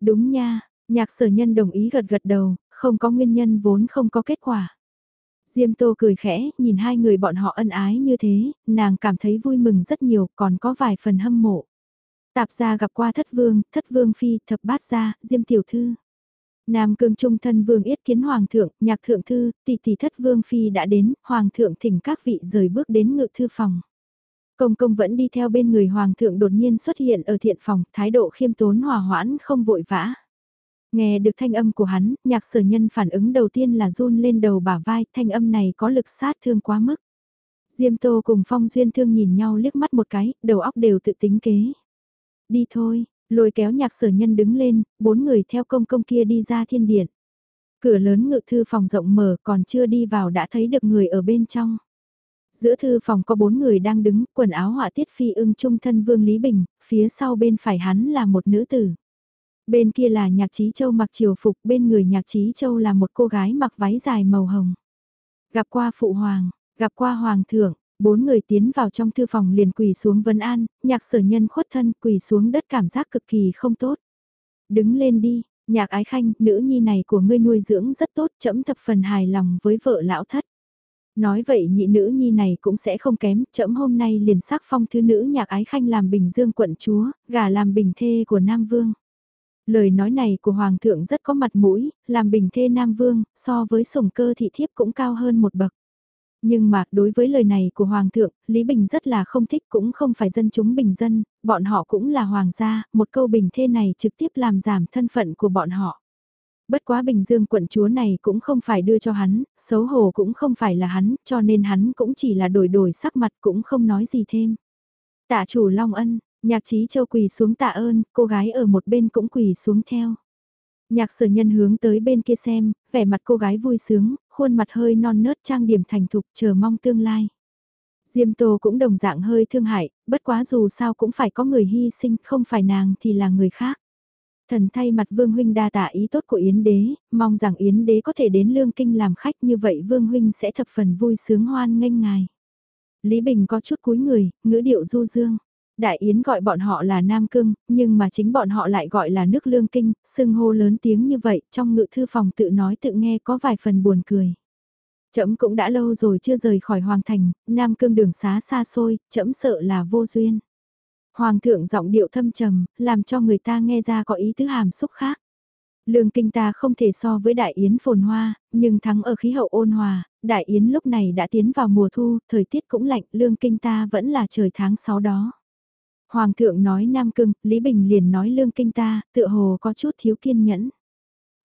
Đúng nha, nhạc sở nhân đồng ý gật gật đầu, không có nguyên nhân vốn không có kết quả. Diêm Tô cười khẽ, nhìn hai người bọn họ ân ái như thế, nàng cảm thấy vui mừng rất nhiều, còn có vài phần hâm mộ. Tạp gia gặp qua thất vương, thất vương phi, thập bát gia, Diêm Tiểu Thư. Nam cương trung thân vương yết kiến hoàng thượng, nhạc thượng thư, tỷ tỷ thất vương phi đã đến, hoàng thượng thỉnh các vị rời bước đến ngự thư phòng. Công công vẫn đi theo bên người hoàng thượng đột nhiên xuất hiện ở thiện phòng, thái độ khiêm tốn hòa hoãn không vội vã. Nghe được thanh âm của hắn, nhạc sở nhân phản ứng đầu tiên là run lên đầu bả vai, thanh âm này có lực sát thương quá mức. Diêm Tô cùng Phong Duyên Thương nhìn nhau liếc mắt một cái, đầu óc đều tự tính kế. Đi thôi, lôi kéo nhạc sở nhân đứng lên, bốn người theo công công kia đi ra thiên điện. Cửa lớn ngự thư phòng rộng mở còn chưa đi vào đã thấy được người ở bên trong. Giữa thư phòng có bốn người đang đứng, quần áo họa tiết phi ưng trung thân Vương Lý Bình, phía sau bên phải hắn là một nữ tử. Bên kia là nhạc trí châu mặc triều phục, bên người nhạc trí châu là một cô gái mặc váy dài màu hồng. Gặp qua phụ hoàng, gặp qua hoàng thượng, bốn người tiến vào trong thư phòng liền quỳ xuống vân an, nhạc sở nhân khuất thân quỳ xuống đất cảm giác cực kỳ không tốt. Đứng lên đi, nhạc ái khanh, nữ nhi này của ngươi nuôi dưỡng rất tốt, chấm thập phần hài lòng với vợ lão thất. Nói vậy nhị nữ nhi này cũng sẽ không kém, chậm hôm nay liền sắc phong thứ nữ nhạc ái khanh làm bình dương quận chúa, gà làm bình thê của Nam Vương. Lời nói này của Hoàng thượng rất có mặt mũi, làm bình thê Nam Vương, so với sủng cơ thị thiếp cũng cao hơn một bậc. Nhưng mà, đối với lời này của Hoàng thượng, Lý Bình rất là không thích cũng không phải dân chúng bình dân, bọn họ cũng là Hoàng gia, một câu bình thê này trực tiếp làm giảm thân phận của bọn họ. Bất quá Bình Dương quận chúa này cũng không phải đưa cho hắn, xấu hổ cũng không phải là hắn, cho nên hắn cũng chỉ là đổi đổi sắc mặt cũng không nói gì thêm. Tạ chủ Long Ân, nhạc trí châu quỳ xuống tạ ơn, cô gái ở một bên cũng quỳ xuống theo. Nhạc sở nhân hướng tới bên kia xem, vẻ mặt cô gái vui sướng, khuôn mặt hơi non nớt trang điểm thành thục chờ mong tương lai. Diêm Tô cũng đồng dạng hơi thương hại, bất quá dù sao cũng phải có người hy sinh, không phải nàng thì là người khác. Thần thay mặt Vương Huynh đa tạ ý tốt của Yến Đế, mong rằng Yến Đế có thể đến Lương Kinh làm khách như vậy Vương Huynh sẽ thập phần vui sướng hoan nghênh ngài. Lý Bình có chút cúi người, ngữ điệu du dương. Đại Yến gọi bọn họ là Nam Cương, nhưng mà chính bọn họ lại gọi là nước lương kinh, sưng hô lớn tiếng như vậy, trong ngự thư phòng tự nói tự nghe có vài phần buồn cười. Chấm cũng đã lâu rồi chưa rời khỏi Hoàng Thành, Nam Cương đường xá xa xôi, chấm sợ là vô duyên. Hoàng thượng giọng điệu thâm trầm, làm cho người ta nghe ra có ý tứ hàm xúc khác. Lương kinh ta không thể so với đại yến phồn hoa, nhưng thắng ở khí hậu ôn hòa, đại yến lúc này đã tiến vào mùa thu, thời tiết cũng lạnh, lương kinh ta vẫn là trời tháng 6 đó. Hoàng thượng nói Nam Cưng, Lý Bình liền nói lương kinh ta, tựa hồ có chút thiếu kiên nhẫn.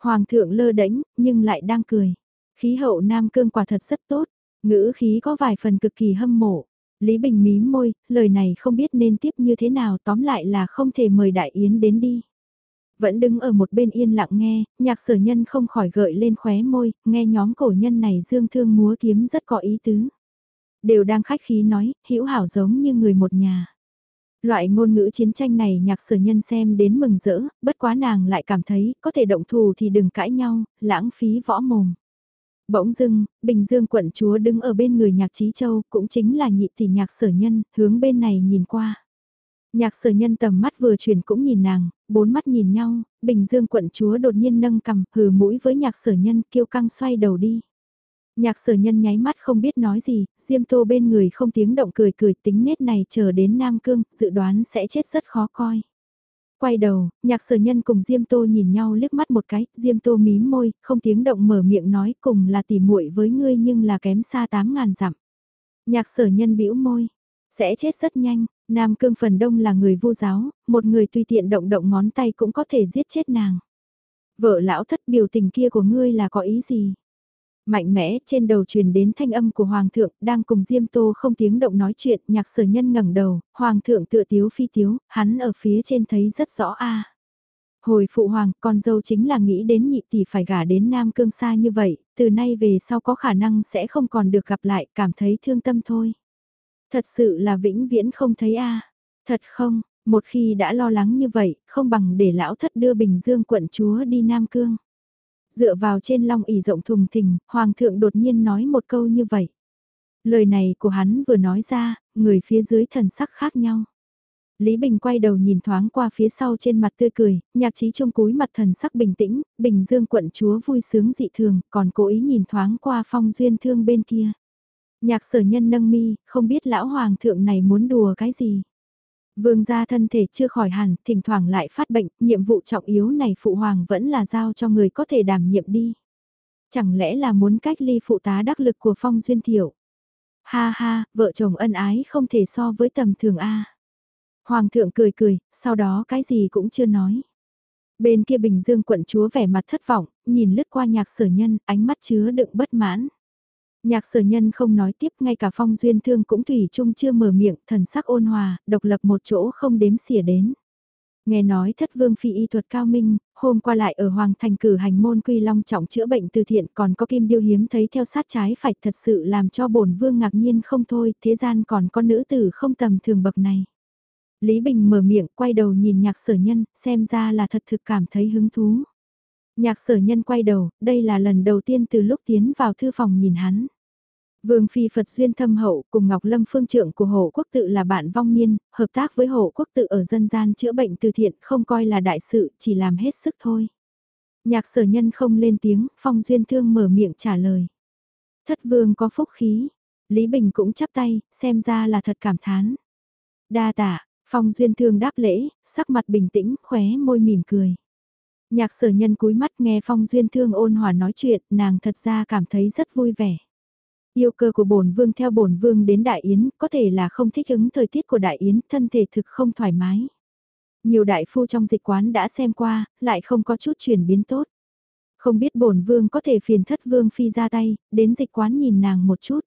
Hoàng thượng lơ đễnh nhưng lại đang cười. Khí hậu Nam Cương quả thật rất tốt, ngữ khí có vài phần cực kỳ hâm mộ. Lý Bình mí môi, lời này không biết nên tiếp như thế nào tóm lại là không thể mời Đại Yến đến đi. Vẫn đứng ở một bên yên lặng nghe, nhạc sở nhân không khỏi gợi lên khóe môi, nghe nhóm cổ nhân này dương thương múa kiếm rất có ý tứ. Đều đang khách khí nói, hữu hảo giống như người một nhà. Loại ngôn ngữ chiến tranh này nhạc sở nhân xem đến mừng rỡ, bất quá nàng lại cảm thấy có thể động thù thì đừng cãi nhau, lãng phí võ mồm. Bỗng dưng, Bình Dương quận chúa đứng ở bên người nhạc trí châu cũng chính là nhị tỷ nhạc sở nhân, hướng bên này nhìn qua. Nhạc sở nhân tầm mắt vừa chuyển cũng nhìn nàng, bốn mắt nhìn nhau, Bình Dương quận chúa đột nhiên nâng cầm, hừ mũi với nhạc sở nhân kêu căng xoay đầu đi. Nhạc sở nhân nháy mắt không biết nói gì, Diêm Tô bên người không tiếng động cười cười tính nết này chờ đến Nam Cương, dự đoán sẽ chết rất khó coi. Quay đầu, nhạc sở nhân cùng Diêm Tô nhìn nhau liếc mắt một cái, Diêm Tô mím môi, không tiếng động mở miệng nói cùng là tỉ muội với ngươi nhưng là kém xa tám ngàn dặm. Nhạc sở nhân bĩu môi, sẽ chết rất nhanh, Nam Cương phần đông là người vô giáo, một người tùy tiện động động ngón tay cũng có thể giết chết nàng. Vợ lão thất biểu tình kia của ngươi là có ý gì? Mạnh mẽ trên đầu truyền đến thanh âm của Hoàng thượng đang cùng Diêm Tô không tiếng động nói chuyện nhạc sở nhân ngẩng đầu, Hoàng thượng tựa tiếu phi tiếu, hắn ở phía trên thấy rất rõ a Hồi phụ hoàng, con dâu chính là nghĩ đến nhị tỷ phải gả đến Nam Cương xa như vậy, từ nay về sau có khả năng sẽ không còn được gặp lại, cảm thấy thương tâm thôi. Thật sự là vĩnh viễn không thấy a Thật không, một khi đã lo lắng như vậy, không bằng để lão thất đưa Bình Dương quận chúa đi Nam Cương. Dựa vào trên long ỉ rộng thùng thình, Hoàng thượng đột nhiên nói một câu như vậy. Lời này của hắn vừa nói ra, người phía dưới thần sắc khác nhau. Lý Bình quay đầu nhìn thoáng qua phía sau trên mặt tươi cười, nhạc trí trông cúi mặt thần sắc bình tĩnh, Bình Dương quận chúa vui sướng dị thường, còn cố ý nhìn thoáng qua phong duyên thương bên kia. Nhạc sở nhân nâng mi, không biết lão hoàng thượng này muốn đùa cái gì. Vương gia thân thể chưa khỏi hẳn, thỉnh thoảng lại phát bệnh, nhiệm vụ trọng yếu này phụ hoàng vẫn là giao cho người có thể đảm nhiệm đi. Chẳng lẽ là muốn cách ly phụ tá đắc lực của phong duyên thiểu. Ha ha, vợ chồng ân ái không thể so với tầm thường A. Hoàng thượng cười cười, sau đó cái gì cũng chưa nói. Bên kia Bình Dương quận chúa vẻ mặt thất vọng, nhìn lướt qua nhạc sở nhân, ánh mắt chứa đựng bất mãn. Nhạc sở nhân không nói tiếp, ngay cả phong duyên thương cũng thủy chung chưa mở miệng, thần sắc ôn hòa, độc lập một chỗ không đếm xỉa đến. Nghe nói thất vương phi y thuật cao minh, hôm qua lại ở Hoàng Thành cử hành môn quy long trọng chữa bệnh từ thiện còn có kim điêu hiếm thấy theo sát trái phải thật sự làm cho bổn vương ngạc nhiên không thôi, thế gian còn có nữ tử không tầm thường bậc này. Lý Bình mở miệng quay đầu nhìn nhạc sở nhân, xem ra là thật thực cảm thấy hứng thú. Nhạc sở nhân quay đầu, đây là lần đầu tiên từ lúc tiến vào thư phòng nhìn hắn. Vương Phi Phật duyên thâm hậu cùng Ngọc Lâm phương trượng của Hồ Quốc tự là bạn vong niên, hợp tác với Hồ Quốc tự ở dân gian chữa bệnh từ thiện không coi là đại sự, chỉ làm hết sức thôi. Nhạc sở nhân không lên tiếng, Phong Duyên Thương mở miệng trả lời. Thất vương có phúc khí, Lý Bình cũng chắp tay, xem ra là thật cảm thán. Đa tạ, Phong Duyên Thương đáp lễ, sắc mặt bình tĩnh, khóe môi mỉm cười. Nhạc sở nhân cúi mắt nghe Phong Duyên Thương ôn hòa nói chuyện, nàng thật ra cảm thấy rất vui vẻ. Yêu cơ của bổn vương theo bổn vương đến Đại Yến, có thể là không thích ứng thời tiết của Đại Yến, thân thể thực không thoải mái. Nhiều đại phu trong dịch quán đã xem qua, lại không có chút chuyển biến tốt. Không biết bổn vương có thể phiền thất vương phi ra tay, đến dịch quán nhìn nàng một chút.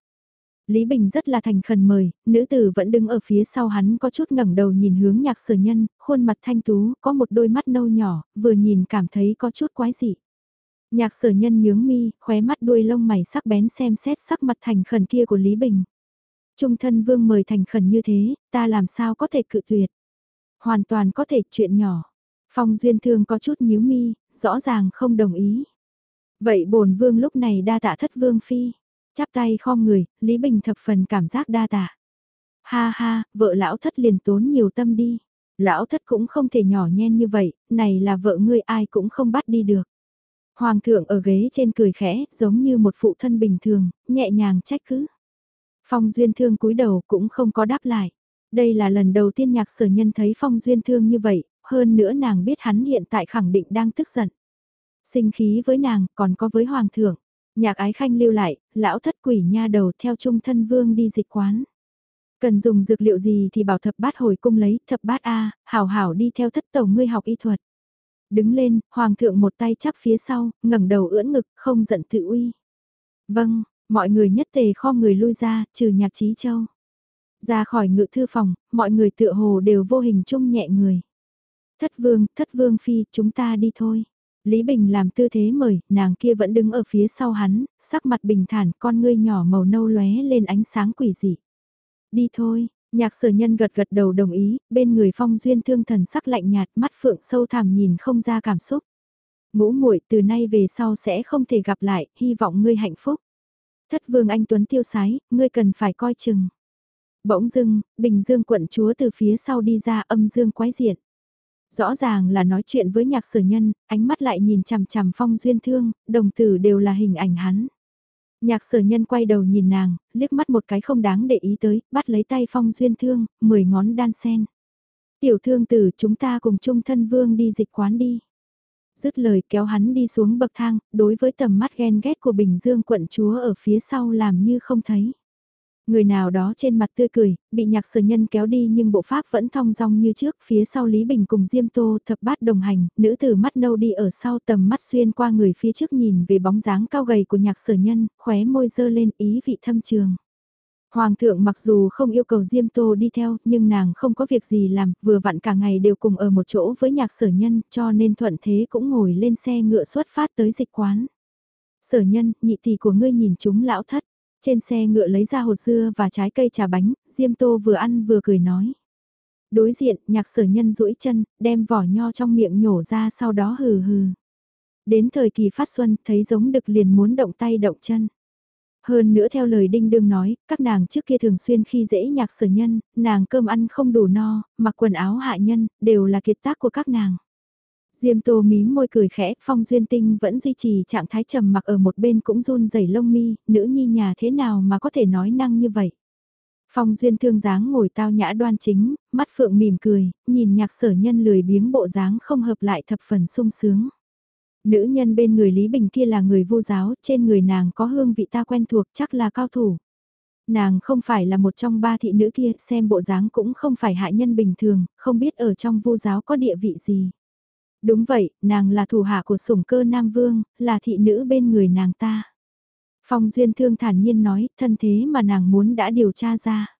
Lý Bình rất là thành khẩn mời, nữ tử vẫn đứng ở phía sau hắn có chút ngẩng đầu nhìn hướng nhạc sở nhân, khuôn mặt thanh tú, có một đôi mắt nâu nhỏ, vừa nhìn cảm thấy có chút quái dị. Nhạc sở nhân nhướng mi, khóe mắt đuôi lông mày sắc bén xem xét sắc mặt thành khẩn kia của Lý Bình. Trung thân vương mời thành khẩn như thế, ta làm sao có thể cự tuyệt. Hoàn toàn có thể chuyện nhỏ. Phong duyên thương có chút nhíu mi, rõ ràng không đồng ý. Vậy bổn vương lúc này đa tạ thất vương phi. Chắp tay khom người, Lý Bình thập phần cảm giác đa tạ. Ha ha, vợ lão thất liền tốn nhiều tâm đi. Lão thất cũng không thể nhỏ nhen như vậy, này là vợ ngươi ai cũng không bắt đi được. Hoàng thượng ở ghế trên cười khẽ, giống như một phụ thân bình thường, nhẹ nhàng trách cứ. Phong Duyên Thương cúi đầu cũng không có đáp lại. Đây là lần đầu tiên nhạc sở nhân thấy Phong Duyên Thương như vậy, hơn nữa nàng biết hắn hiện tại khẳng định đang tức giận. Sinh khí với nàng, còn có với Hoàng thượng. Nhạc ái khanh lưu lại, lão thất quỷ nha đầu theo trung thân vương đi dịch quán. Cần dùng dược liệu gì thì bảo thập bát hồi cung lấy, thập bát A, hảo hảo đi theo thất tổng ngươi học y thuật. Đứng lên, hoàng thượng một tay chắp phía sau, ngẩng đầu ưỡn ngực, không giận tự uy. Vâng, mọi người nhất tề kho người lui ra, trừ nhạc trí châu. Ra khỏi ngự thư phòng, mọi người tựa hồ đều vô hình chung nhẹ người. Thất vương, thất vương phi, chúng ta đi thôi. Lý Bình làm tư thế mời, nàng kia vẫn đứng ở phía sau hắn, sắc mặt bình thản, con ngươi nhỏ màu nâu lóe lên ánh sáng quỷ dị. Đi thôi, nhạc sở nhân gật gật đầu đồng ý, bên người phong duyên thương thần sắc lạnh nhạt, mắt phượng sâu thẳm nhìn không ra cảm xúc. Ngũ muội từ nay về sau sẽ không thể gặp lại, hy vọng ngươi hạnh phúc. Thất vương anh Tuấn tiêu sái, ngươi cần phải coi chừng. Bỗng dưng, Bình Dương quận chúa từ phía sau đi ra âm dương quái diện. Rõ ràng là nói chuyện với nhạc sở nhân, ánh mắt lại nhìn chằm chằm phong duyên thương, đồng tử đều là hình ảnh hắn. Nhạc sở nhân quay đầu nhìn nàng, liếc mắt một cái không đáng để ý tới, bắt lấy tay phong duyên thương, mười ngón đan sen. Tiểu thương tử chúng ta cùng chung thân vương đi dịch quán đi. Dứt lời kéo hắn đi xuống bậc thang, đối với tầm mắt ghen ghét của Bình Dương quận chúa ở phía sau làm như không thấy. Người nào đó trên mặt tươi cười, bị nhạc sở nhân kéo đi nhưng bộ pháp vẫn thong dong như trước, phía sau Lý Bình cùng Diêm Tô thập bát đồng hành, nữ tử mắt nâu đi ở sau tầm mắt xuyên qua người phía trước nhìn về bóng dáng cao gầy của nhạc sở nhân, khóe môi dơ lên ý vị thâm trường. Hoàng thượng mặc dù không yêu cầu Diêm Tô đi theo, nhưng nàng không có việc gì làm, vừa vặn cả ngày đều cùng ở một chỗ với nhạc sở nhân, cho nên thuận thế cũng ngồi lên xe ngựa xuất phát tới dịch quán. Sở nhân, nhị tỷ của ngươi nhìn chúng lão thất. Trên xe ngựa lấy ra hột dưa và trái cây trà bánh, Diêm Tô vừa ăn vừa cười nói. Đối diện, nhạc sở nhân duỗi chân, đem vỏ nho trong miệng nhổ ra sau đó hừ hừ. Đến thời kỳ phát xuân, thấy giống đực liền muốn động tay động chân. Hơn nữa theo lời Đinh Đương nói, các nàng trước kia thường xuyên khi dễ nhạc sở nhân, nàng cơm ăn không đủ no, mặc quần áo hạ nhân, đều là kiệt tác của các nàng. Diêm tô mím môi cười khẽ, phong duyên tinh vẫn duy trì trạng thái trầm mặc ở một bên cũng run rẩy lông mi, nữ nhi nhà thế nào mà có thể nói năng như vậy. Phong duyên thương dáng ngồi tao nhã đoan chính, mắt phượng mỉm cười, nhìn nhạc sở nhân lười biếng bộ dáng không hợp lại thập phần sung sướng. Nữ nhân bên người Lý Bình kia là người vô giáo, trên người nàng có hương vị ta quen thuộc chắc là cao thủ. Nàng không phải là một trong ba thị nữ kia, xem bộ dáng cũng không phải hạ nhân bình thường, không biết ở trong vô giáo có địa vị gì. Đúng vậy, nàng là thủ hạ của sủng cơ Nam Vương, là thị nữ bên người nàng ta. Phong Duyên Thương thản nhiên nói, thân thế mà nàng muốn đã điều tra ra.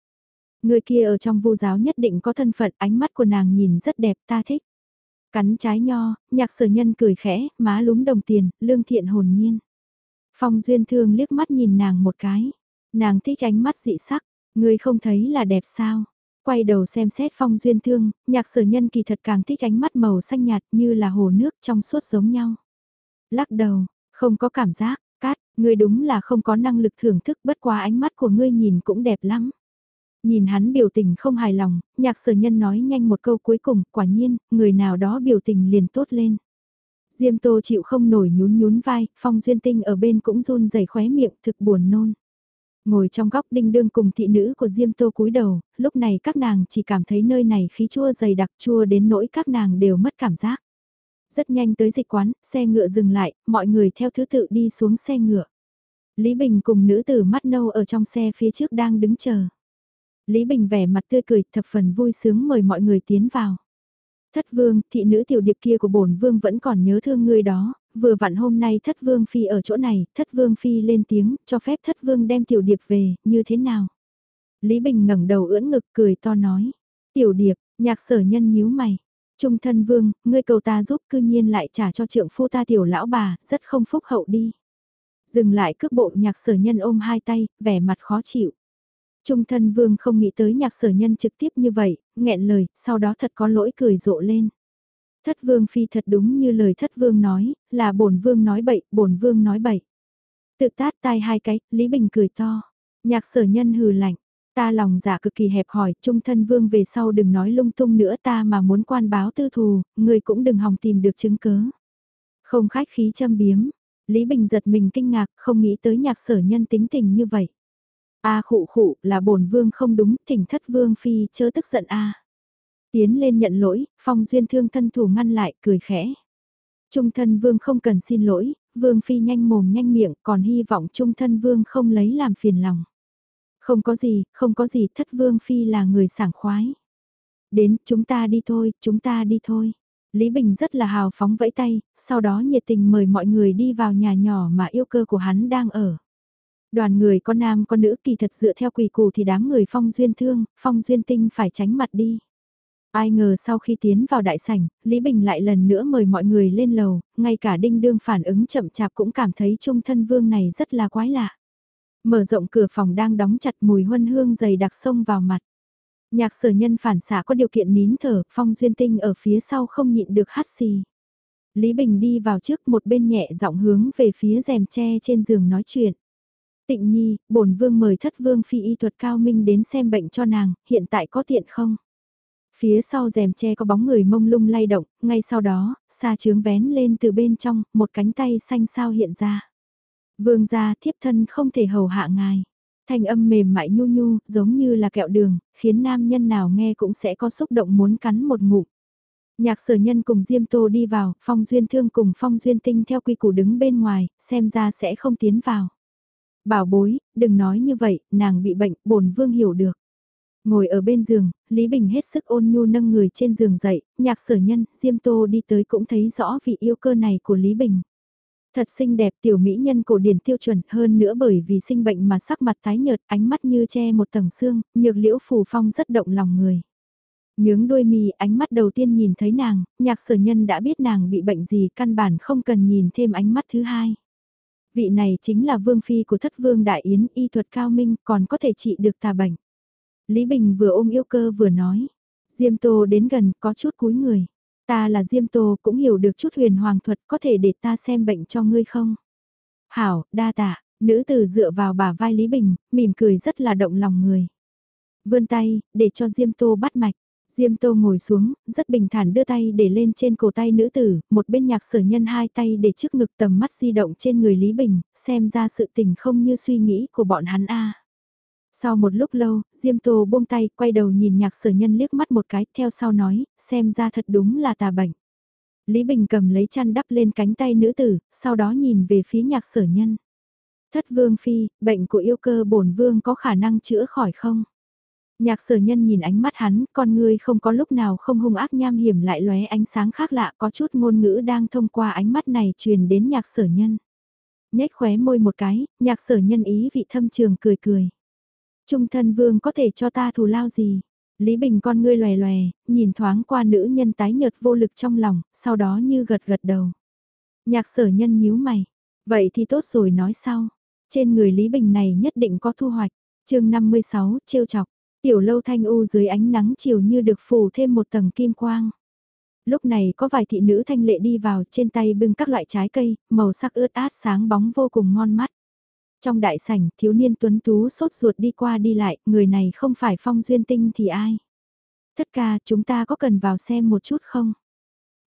Người kia ở trong vô giáo nhất định có thân phận, ánh mắt của nàng nhìn rất đẹp ta thích. Cắn trái nho, nhạc sở nhân cười khẽ, má lúm đồng tiền, lương thiện hồn nhiên. Phong Duyên Thương liếc mắt nhìn nàng một cái. Nàng thích ánh mắt dị sắc, người không thấy là đẹp sao. Quay đầu xem xét Phong Duyên Thương, nhạc sở nhân kỳ thật càng thích ánh mắt màu xanh nhạt như là hồ nước trong suốt giống nhau. Lắc đầu, không có cảm giác, cát, ngươi đúng là không có năng lực thưởng thức bất quá ánh mắt của ngươi nhìn cũng đẹp lắm. Nhìn hắn biểu tình không hài lòng, nhạc sở nhân nói nhanh một câu cuối cùng, quả nhiên, người nào đó biểu tình liền tốt lên. Diêm tô chịu không nổi nhún nhún vai, phong duyên tinh ở bên cũng run rẩy khóe miệng thực buồn nôn. Ngồi trong góc đinh đương cùng thị nữ của Diêm tô cúi đầu, lúc này các nàng chỉ cảm thấy nơi này khí chua dày đặc chua đến nỗi các nàng đều mất cảm giác. Rất nhanh tới dịch quán, xe ngựa dừng lại, mọi người theo thứ tự đi xuống xe ngựa. Lý Bình cùng nữ tử mắt nâu ở trong xe phía trước đang đứng chờ. Lý Bình vẻ mặt tươi cười, thập phần vui sướng mời mọi người tiến vào. Thất vương, thị nữ tiểu điệp kia của bổn vương vẫn còn nhớ thương người đó, vừa vặn hôm nay thất vương phi ở chỗ này, thất vương phi lên tiếng, cho phép thất vương đem tiểu điệp về, như thế nào? Lý Bình ngẩng đầu ưỡn ngực cười to nói, tiểu điệp, nhạc sở nhân nhíu mày. Trung thân vương, ngươi cầu ta giúp cư nhiên lại trả cho trượng phu ta tiểu lão bà, rất không phúc hậu đi. Dừng lại cước bộ nhạc sở nhân ôm hai tay, vẻ mặt khó chịu. Trung thân vương không nghĩ tới nhạc sở nhân trực tiếp như vậy, nghẹn lời, sau đó thật có lỗi cười rộ lên. Thất vương phi thật đúng như lời thất vương nói, là bổn vương nói bậy, bổn vương nói bậy. Tự tát tai hai cái, Lý Bình cười to. Nhạc sở nhân hừ lạnh, ta lòng giả cực kỳ hẹp hỏi, trung thân vương về sau đừng nói lung tung nữa ta mà muốn quan báo tư thù, người cũng đừng hòng tìm được chứng cớ. Không khách khí châm biếm, Lý Bình giật mình kinh ngạc, không nghĩ tới nhạc sở nhân tính tình như vậy. A khụ khụ là bổn vương không đúng, thỉnh thất vương phi chớ tức giận a. Tiến lên nhận lỗi, phong duyên thương thân thủ ngăn lại, cười khẽ. Trung thân vương không cần xin lỗi, vương phi nhanh mồm nhanh miệng, còn hy vọng trung thân vương không lấy làm phiền lòng. Không có gì, không có gì, thất vương phi là người sảng khoái. Đến, chúng ta đi thôi, chúng ta đi thôi. Lý Bình rất là hào phóng vẫy tay, sau đó nhiệt tình mời mọi người đi vào nhà nhỏ mà yêu cơ của hắn đang ở. Đoàn người có nam có nữ kỳ thật dựa theo quỳ củ thì đám người phong duyên thương, phong duyên tinh phải tránh mặt đi. Ai ngờ sau khi tiến vào đại sảnh, Lý Bình lại lần nữa mời mọi người lên lầu, ngay cả đinh đương phản ứng chậm chạp cũng cảm thấy trung thân vương này rất là quái lạ. Mở rộng cửa phòng đang đóng chặt mùi huân hương dày đặc sông vào mặt. Nhạc sở nhân phản xạ có điều kiện nín thở, phong duyên tinh ở phía sau không nhịn được hát xì. Lý Bình đi vào trước một bên nhẹ giọng hướng về phía rèm tre trên giường nói chuyện. Tịnh nhi, bổn vương mời thất vương phi y thuật cao minh đến xem bệnh cho nàng, hiện tại có tiện không? Phía sau rèm che có bóng người mông lung lay động, ngay sau đó, xa trướng vén lên từ bên trong, một cánh tay xanh sao hiện ra. Vương gia thiếp thân không thể hầu hạ ngài. Thanh âm mềm mại nhu nhu, giống như là kẹo đường, khiến nam nhân nào nghe cũng sẽ có xúc động muốn cắn một ngụm. Nhạc sở nhân cùng Diêm Tô đi vào, Phong Duyên Thương cùng Phong Duyên Tinh theo quy củ đứng bên ngoài, xem ra sẽ không tiến vào. Bảo bối, đừng nói như vậy, nàng bị bệnh, bổn vương hiểu được. Ngồi ở bên giường, Lý Bình hết sức ôn nhu nâng người trên giường dậy, nhạc sở nhân, Diêm Tô đi tới cũng thấy rõ vị yêu cơ này của Lý Bình. Thật xinh đẹp tiểu mỹ nhân cổ điển tiêu chuẩn hơn nữa bởi vì sinh bệnh mà sắc mặt tái nhợt ánh mắt như che một tầng xương, nhược liễu phù phong rất động lòng người. Nhướng đôi mì ánh mắt đầu tiên nhìn thấy nàng, nhạc sở nhân đã biết nàng bị bệnh gì căn bản không cần nhìn thêm ánh mắt thứ hai. Vị này chính là vương phi của thất vương đại yến y thuật cao minh còn có thể trị được tà bệnh. Lý Bình vừa ôm yêu cơ vừa nói. Diêm Tô đến gần có chút cúi người. Ta là Diêm Tô cũng hiểu được chút huyền hoàng thuật có thể để ta xem bệnh cho ngươi không? Hảo, đa tạ, Nữ tử dựa vào bả vai Lý Bình, mỉm cười rất là động lòng người. Vươn tay, để cho Diêm Tô bắt mạch. Diêm Tô ngồi xuống, rất bình thản đưa tay để lên trên cổ tay nữ tử, một bên nhạc sở nhân hai tay để trước ngực tầm mắt di động trên người Lý Bình, xem ra sự tình không như suy nghĩ của bọn hắn a. Sau một lúc lâu, Diêm Tô buông tay, quay đầu nhìn nhạc sở nhân liếc mắt một cái, theo sau nói, xem ra thật đúng là tà bệnh. Lý Bình cầm lấy chăn đắp lên cánh tay nữ tử, sau đó nhìn về phía nhạc sở nhân. Thất vương phi, bệnh của yêu cơ bổn vương có khả năng chữa khỏi không? Nhạc sở nhân nhìn ánh mắt hắn, con ngươi không có lúc nào không hung ác nham hiểm lại lóe ánh sáng khác lạ có chút ngôn ngữ đang thông qua ánh mắt này truyền đến nhạc sở nhân. Nhếch khóe môi một cái, nhạc sở nhân ý vị thâm trường cười cười. Trung thân vương có thể cho ta thù lao gì? Lý Bình con ngươi lòe lòe, nhìn thoáng qua nữ nhân tái nhợt vô lực trong lòng, sau đó như gật gật đầu. Nhạc sở nhân nhíu mày. Vậy thì tốt rồi nói sau. Trên người Lý Bình này nhất định có thu hoạch. chương 56, trêu chọc. Tiểu lâu thanh u dưới ánh nắng chiều như được phủ thêm một tầng kim quang. Lúc này có vài thị nữ thanh lệ đi vào trên tay bưng các loại trái cây, màu sắc ướt át sáng bóng vô cùng ngon mắt. Trong đại sảnh, thiếu niên tuấn tú sốt ruột đi qua đi lại, người này không phải phong duyên tinh thì ai? Thất ca, chúng ta có cần vào xem một chút không?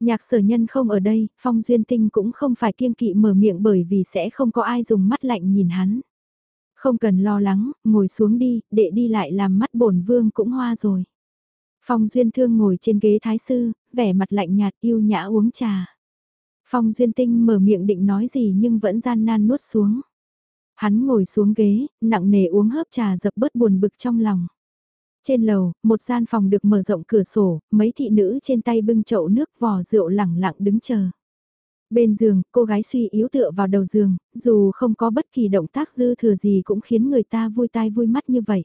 Nhạc sở nhân không ở đây, phong duyên tinh cũng không phải kiêng kỵ mở miệng bởi vì sẽ không có ai dùng mắt lạnh nhìn hắn. Không cần lo lắng, ngồi xuống đi, để đi lại làm mắt bổn vương cũng hoa rồi. Phong Duyên Thương ngồi trên ghế thái sư, vẻ mặt lạnh nhạt yêu nhã uống trà. Phong Duyên Tinh mở miệng định nói gì nhưng vẫn gian nan nuốt xuống. Hắn ngồi xuống ghế, nặng nề uống hớp trà dập bớt buồn bực trong lòng. Trên lầu, một gian phòng được mở rộng cửa sổ, mấy thị nữ trên tay bưng chậu nước vò rượu lẳng lặng đứng chờ. Bên giường, cô gái suy yếu tựa vào đầu giường, dù không có bất kỳ động tác dư thừa gì cũng khiến người ta vui tai vui mắt như vậy.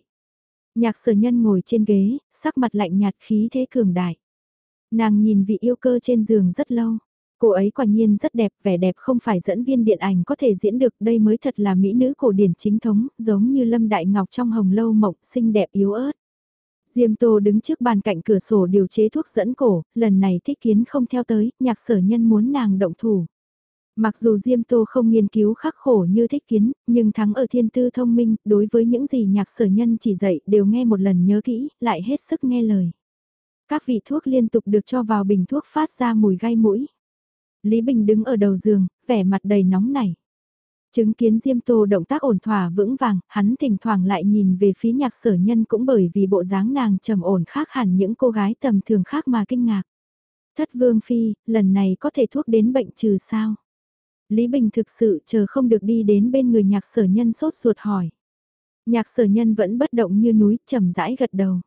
Nhạc sở nhân ngồi trên ghế, sắc mặt lạnh nhạt khí thế cường đại. Nàng nhìn vị yêu cơ trên giường rất lâu. Cô ấy quả nhiên rất đẹp, vẻ đẹp không phải dẫn viên điện ảnh có thể diễn được, đây mới thật là mỹ nữ cổ điển chính thống, giống như Lâm Đại Ngọc trong hồng lâu mộng, xinh đẹp yếu ớt. Diêm Tô đứng trước bàn cạnh cửa sổ điều chế thuốc dẫn cổ, lần này thích kiến không theo tới, nhạc sở nhân muốn nàng động thủ. Mặc dù Diêm Tô không nghiên cứu khắc khổ như thích kiến, nhưng thắng ở thiên tư thông minh, đối với những gì nhạc sở nhân chỉ dạy đều nghe một lần nhớ kỹ, lại hết sức nghe lời. Các vị thuốc liên tục được cho vào bình thuốc phát ra mùi gai mũi. Lý Bình đứng ở đầu giường, vẻ mặt đầy nóng nảy. Chứng kiến Diêm Tô động tác ổn thỏa vững vàng, hắn thỉnh thoảng lại nhìn về phía nhạc sở nhân cũng bởi vì bộ dáng nàng trầm ổn khác hẳn những cô gái tầm thường khác mà kinh ngạc. Thất Vương Phi, lần này có thể thuốc đến bệnh trừ sao? Lý Bình thực sự chờ không được đi đến bên người nhạc sở nhân sốt ruột hỏi. Nhạc sở nhân vẫn bất động như núi, trầm rãi gật đầu.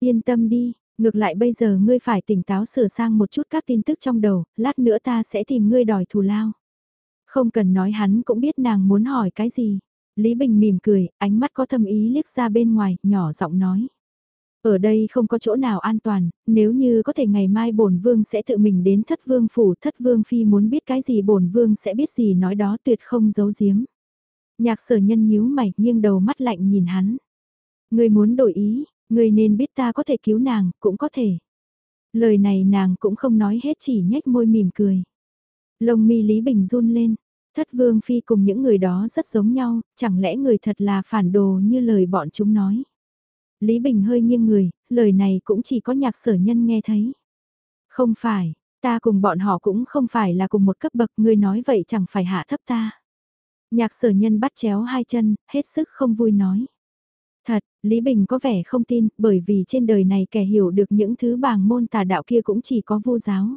Yên tâm đi, ngược lại bây giờ ngươi phải tỉnh táo sửa sang một chút các tin tức trong đầu, lát nữa ta sẽ tìm ngươi đòi thù lao. Không cần nói hắn cũng biết nàng muốn hỏi cái gì. Lý Bình mỉm cười, ánh mắt có thâm ý liếc ra bên ngoài, nhỏ giọng nói. Ở đây không có chỗ nào an toàn, nếu như có thể ngày mai bổn vương sẽ tự mình đến thất vương phủ, thất vương phi muốn biết cái gì bổn vương sẽ biết gì nói đó tuyệt không giấu giếm. Nhạc sở nhân nhíu mày, nghiêng đầu mắt lạnh nhìn hắn. Người muốn đổi ý, người nên biết ta có thể cứu nàng, cũng có thể. Lời này nàng cũng không nói hết chỉ nhếch môi mỉm cười. Lông mi Lý Bình run lên, thất vương phi cùng những người đó rất giống nhau, chẳng lẽ người thật là phản đồ như lời bọn chúng nói. Lý Bình hơi nghiêng người, lời này cũng chỉ có nhạc sở nhân nghe thấy. Không phải, ta cùng bọn họ cũng không phải là cùng một cấp bậc, người nói vậy chẳng phải hạ thấp ta. Nhạc sở nhân bắt chéo hai chân, hết sức không vui nói. Thật, Lý Bình có vẻ không tin, bởi vì trên đời này kẻ hiểu được những thứ bàng môn tà đạo kia cũng chỉ có vô giáo.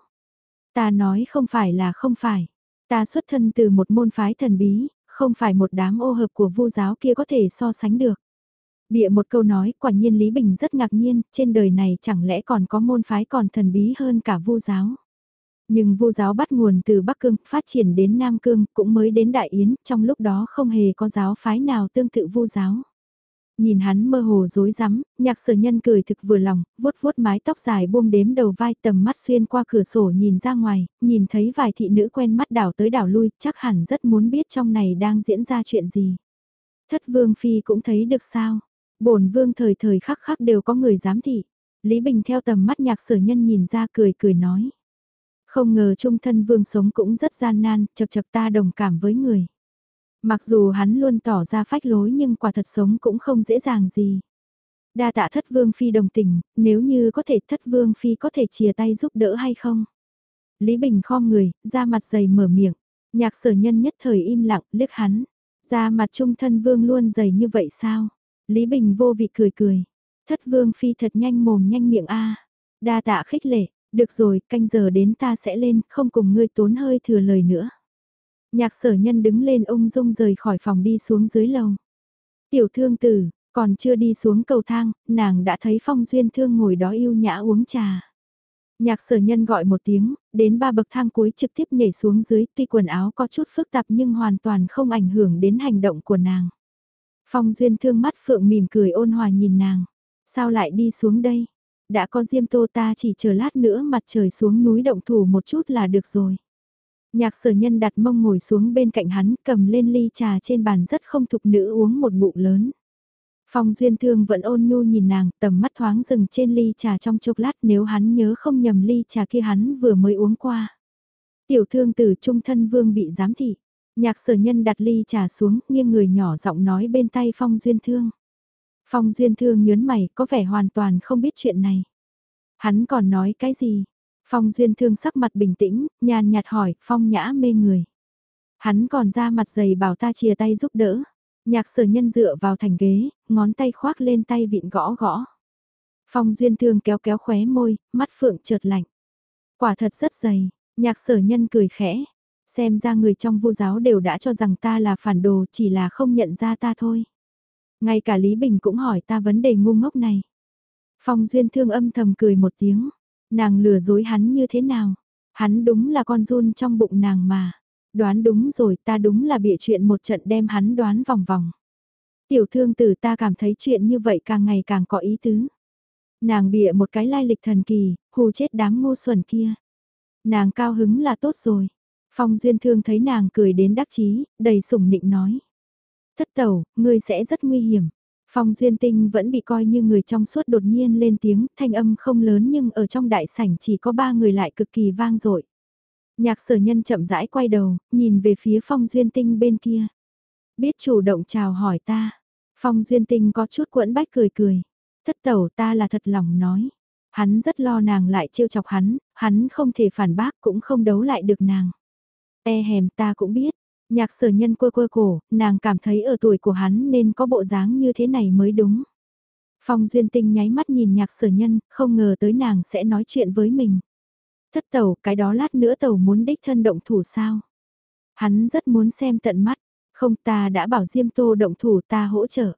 Ta nói không phải là không phải. Ta xuất thân từ một môn phái thần bí, không phải một đám ô hợp của vô giáo kia có thể so sánh được. Bịa một câu nói, quả nhiên Lý Bình rất ngạc nhiên, trên đời này chẳng lẽ còn có môn phái còn thần bí hơn cả vô giáo. Nhưng vô giáo bắt nguồn từ Bắc Cương, phát triển đến Nam Cương, cũng mới đến Đại Yến, trong lúc đó không hề có giáo phái nào tương tự vô giáo. Nhìn hắn mơ hồ dối rắm nhạc sở nhân cười thực vừa lòng, vuốt vuốt mái tóc dài buông đếm đầu vai tầm mắt xuyên qua cửa sổ nhìn ra ngoài, nhìn thấy vài thị nữ quen mắt đảo tới đảo lui, chắc hẳn rất muốn biết trong này đang diễn ra chuyện gì. Thất vương phi cũng thấy được sao, bổn vương thời thời khắc khắc đều có người giám thị. Lý Bình theo tầm mắt nhạc sở nhân nhìn ra cười cười nói. Không ngờ trung thân vương sống cũng rất gian nan, chật chật ta đồng cảm với người. Mặc dù hắn luôn tỏ ra phách lối nhưng quả thật sống cũng không dễ dàng gì. Đa tạ thất vương phi đồng tình, nếu như có thể thất vương phi có thể chia tay giúp đỡ hay không? Lý Bình khom người, ra mặt dày mở miệng. Nhạc sở nhân nhất thời im lặng, liếc hắn. Ra mặt trung thân vương luôn dày như vậy sao? Lý Bình vô vị cười cười. Thất vương phi thật nhanh mồm nhanh miệng a Đa tạ khích lệ, được rồi, canh giờ đến ta sẽ lên, không cùng ngươi tốn hơi thừa lời nữa. Nhạc sở nhân đứng lên ung dung rời khỏi phòng đi xuống dưới lầu. Tiểu thương tử, còn chưa đi xuống cầu thang, nàng đã thấy phong duyên thương ngồi đó yêu nhã uống trà. Nhạc sở nhân gọi một tiếng, đến ba bậc thang cuối trực tiếp nhảy xuống dưới, tuy quần áo có chút phức tạp nhưng hoàn toàn không ảnh hưởng đến hành động của nàng. Phong duyên thương mắt phượng mỉm cười ôn hòa nhìn nàng. Sao lại đi xuống đây? Đã có diêm tô ta chỉ chờ lát nữa mặt trời xuống núi động thủ một chút là được rồi. Nhạc sở nhân đặt mông ngồi xuống bên cạnh hắn cầm lên ly trà trên bàn rất không thục nữ uống một bụng lớn. Phong Duyên Thương vẫn ôn nhu nhìn nàng, tầm mắt thoáng dừng trên ly trà trong chốc lát nếu hắn nhớ không nhầm ly trà kia hắn vừa mới uống qua. Tiểu thương tử trung thân vương bị giám thị. Nhạc sở nhân đặt ly trà xuống, nghiêng người nhỏ giọng nói bên tay Phong Duyên Thương. Phong Duyên Thương nhớn mày, có vẻ hoàn toàn không biết chuyện này. Hắn còn nói cái gì? Phong Duyên Thương sắc mặt bình tĩnh, nhàn nhạt hỏi, Phong nhã mê người. Hắn còn ra mặt dày bảo ta chia tay giúp đỡ. Nhạc sở nhân dựa vào thành ghế, ngón tay khoác lên tay vịn gõ gõ. Phong Duyên Thương kéo kéo khóe môi, mắt phượng chợt lạnh. Quả thật rất dày, nhạc sở nhân cười khẽ. Xem ra người trong vô giáo đều đã cho rằng ta là phản đồ chỉ là không nhận ra ta thôi. Ngay cả Lý Bình cũng hỏi ta vấn đề ngu ngốc này. Phong Duyên Thương âm thầm cười một tiếng. Nàng lừa dối hắn như thế nào? Hắn đúng là con run trong bụng nàng mà. Đoán đúng rồi ta đúng là bịa chuyện một trận đem hắn đoán vòng vòng. Tiểu thương tử ta cảm thấy chuyện như vậy càng ngày càng có ý tứ. Nàng bịa một cái lai lịch thần kỳ, hù chết đám ngu xuẩn kia. Nàng cao hứng là tốt rồi. Phong Duyên Thương thấy nàng cười đến đắc chí, đầy sủng nịnh nói. Thất tẩu, ngươi sẽ rất nguy hiểm. Phong Duyên Tinh vẫn bị coi như người trong suốt đột nhiên lên tiếng, thanh âm không lớn nhưng ở trong đại sảnh chỉ có ba người lại cực kỳ vang dội. Nhạc sở nhân chậm rãi quay đầu, nhìn về phía Phong Duyên Tinh bên kia. Biết chủ động chào hỏi ta. Phong Duyên Tinh có chút quẫn bách cười cười. Thất tẩu ta là thật lòng nói. Hắn rất lo nàng lại trêu chọc hắn, hắn không thể phản bác cũng không đấu lại được nàng. E hèm ta cũng biết, Nhạc sở nhân quơ quơ cổ, nàng cảm thấy ở tuổi của hắn nên có bộ dáng như thế này mới đúng. Phong Duyên Tinh nháy mắt nhìn nhạc sở nhân, không ngờ tới nàng sẽ nói chuyện với mình. Thất tàu, cái đó lát nữa tàu muốn đích thân động thủ sao? Hắn rất muốn xem tận mắt, không ta đã bảo Diêm Tô động thủ ta hỗ trợ.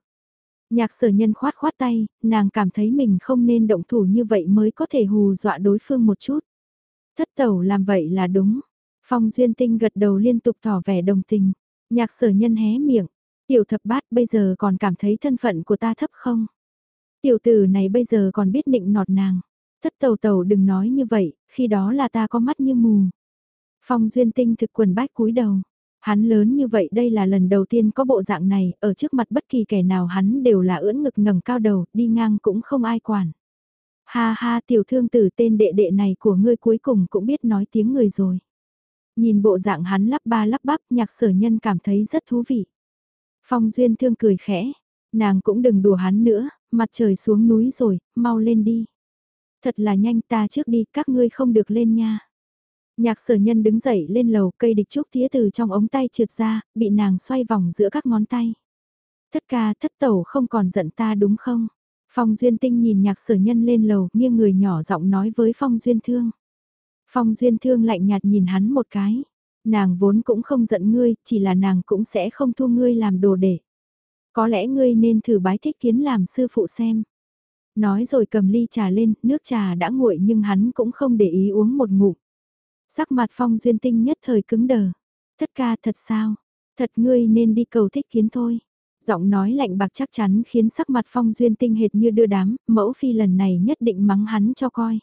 Nhạc sở nhân khoát khoát tay, nàng cảm thấy mình không nên động thủ như vậy mới có thể hù dọa đối phương một chút. Thất tàu làm vậy là đúng, Phong Duyên Tinh gật đầu liên tục tỏ vẻ đồng tình. Nhạc sở nhân hé miệng. Tiểu thập bát bây giờ còn cảm thấy thân phận của ta thấp không? Tiểu tử này bây giờ còn biết nịnh nọt nàng. Thất tàu tàu đừng nói như vậy, khi đó là ta có mắt như mù. Phong Duyên Tinh thực quần bách cúi đầu. Hắn lớn như vậy đây là lần đầu tiên có bộ dạng này, ở trước mặt bất kỳ kẻ nào hắn đều là ưỡn ngực ngẩng cao đầu, đi ngang cũng không ai quản. Ha ha tiểu thương tử tên đệ đệ này của ngươi cuối cùng cũng biết nói tiếng người rồi. Nhìn bộ dạng hắn lắp ba lắp bắp nhạc sở nhân cảm thấy rất thú vị. Phong Duyên thương cười khẽ, nàng cũng đừng đùa hắn nữa, mặt trời xuống núi rồi, mau lên đi. Thật là nhanh ta trước đi, các ngươi không được lên nha. Nhạc sở nhân đứng dậy lên lầu cây địch trúc tía từ trong ống tay trượt ra, bị nàng xoay vòng giữa các ngón tay. Thất ca thất tẩu không còn giận ta đúng không? Phong Duyên Tinh nhìn nhạc sở nhân lên lầu, nghiêng người nhỏ giọng nói với Phong Duyên Thương. Phong Duyên Thương lạnh nhạt nhìn hắn một cái. Nàng vốn cũng không giận ngươi, chỉ là nàng cũng sẽ không thu ngươi làm đồ để. Có lẽ ngươi nên thử bái thích kiến làm sư phụ xem. Nói rồi cầm ly trà lên, nước trà đã nguội nhưng hắn cũng không để ý uống một ngụm. Sắc mặt Phong Duyên Tinh nhất thời cứng đờ. Thất ca thật sao? Thật ngươi nên đi cầu thích kiến thôi. Giọng nói lạnh bạc chắc chắn khiến sắc mặt Phong Duyên Tinh hệt như đưa đám, mẫu phi lần này nhất định mắng hắn cho coi.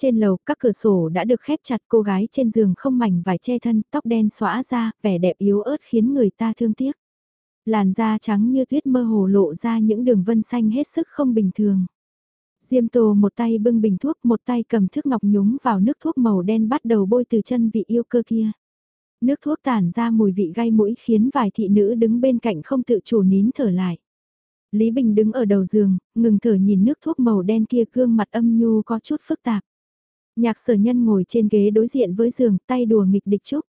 Trên lầu các cửa sổ đã được khép chặt cô gái trên giường không mảnh vải che thân, tóc đen xóa ra, vẻ đẹp yếu ớt khiến người ta thương tiếc. Làn da trắng như tuyết mơ hồ lộ ra những đường vân xanh hết sức không bình thường. Diêm Tô một tay bưng bình thuốc, một tay cầm thước ngọc nhúng vào nước thuốc màu đen bắt đầu bôi từ chân vị yêu cơ kia. Nước thuốc tản ra mùi vị gai mũi khiến vài thị nữ đứng bên cạnh không tự chủ nín thở lại. Lý Bình đứng ở đầu giường, ngừng thở nhìn nước thuốc màu đen kia gương mặt âm nhu có chút phức tạp. Nhạc sở nhân ngồi trên ghế đối diện với giường, tay đùa nghịch địch trúc.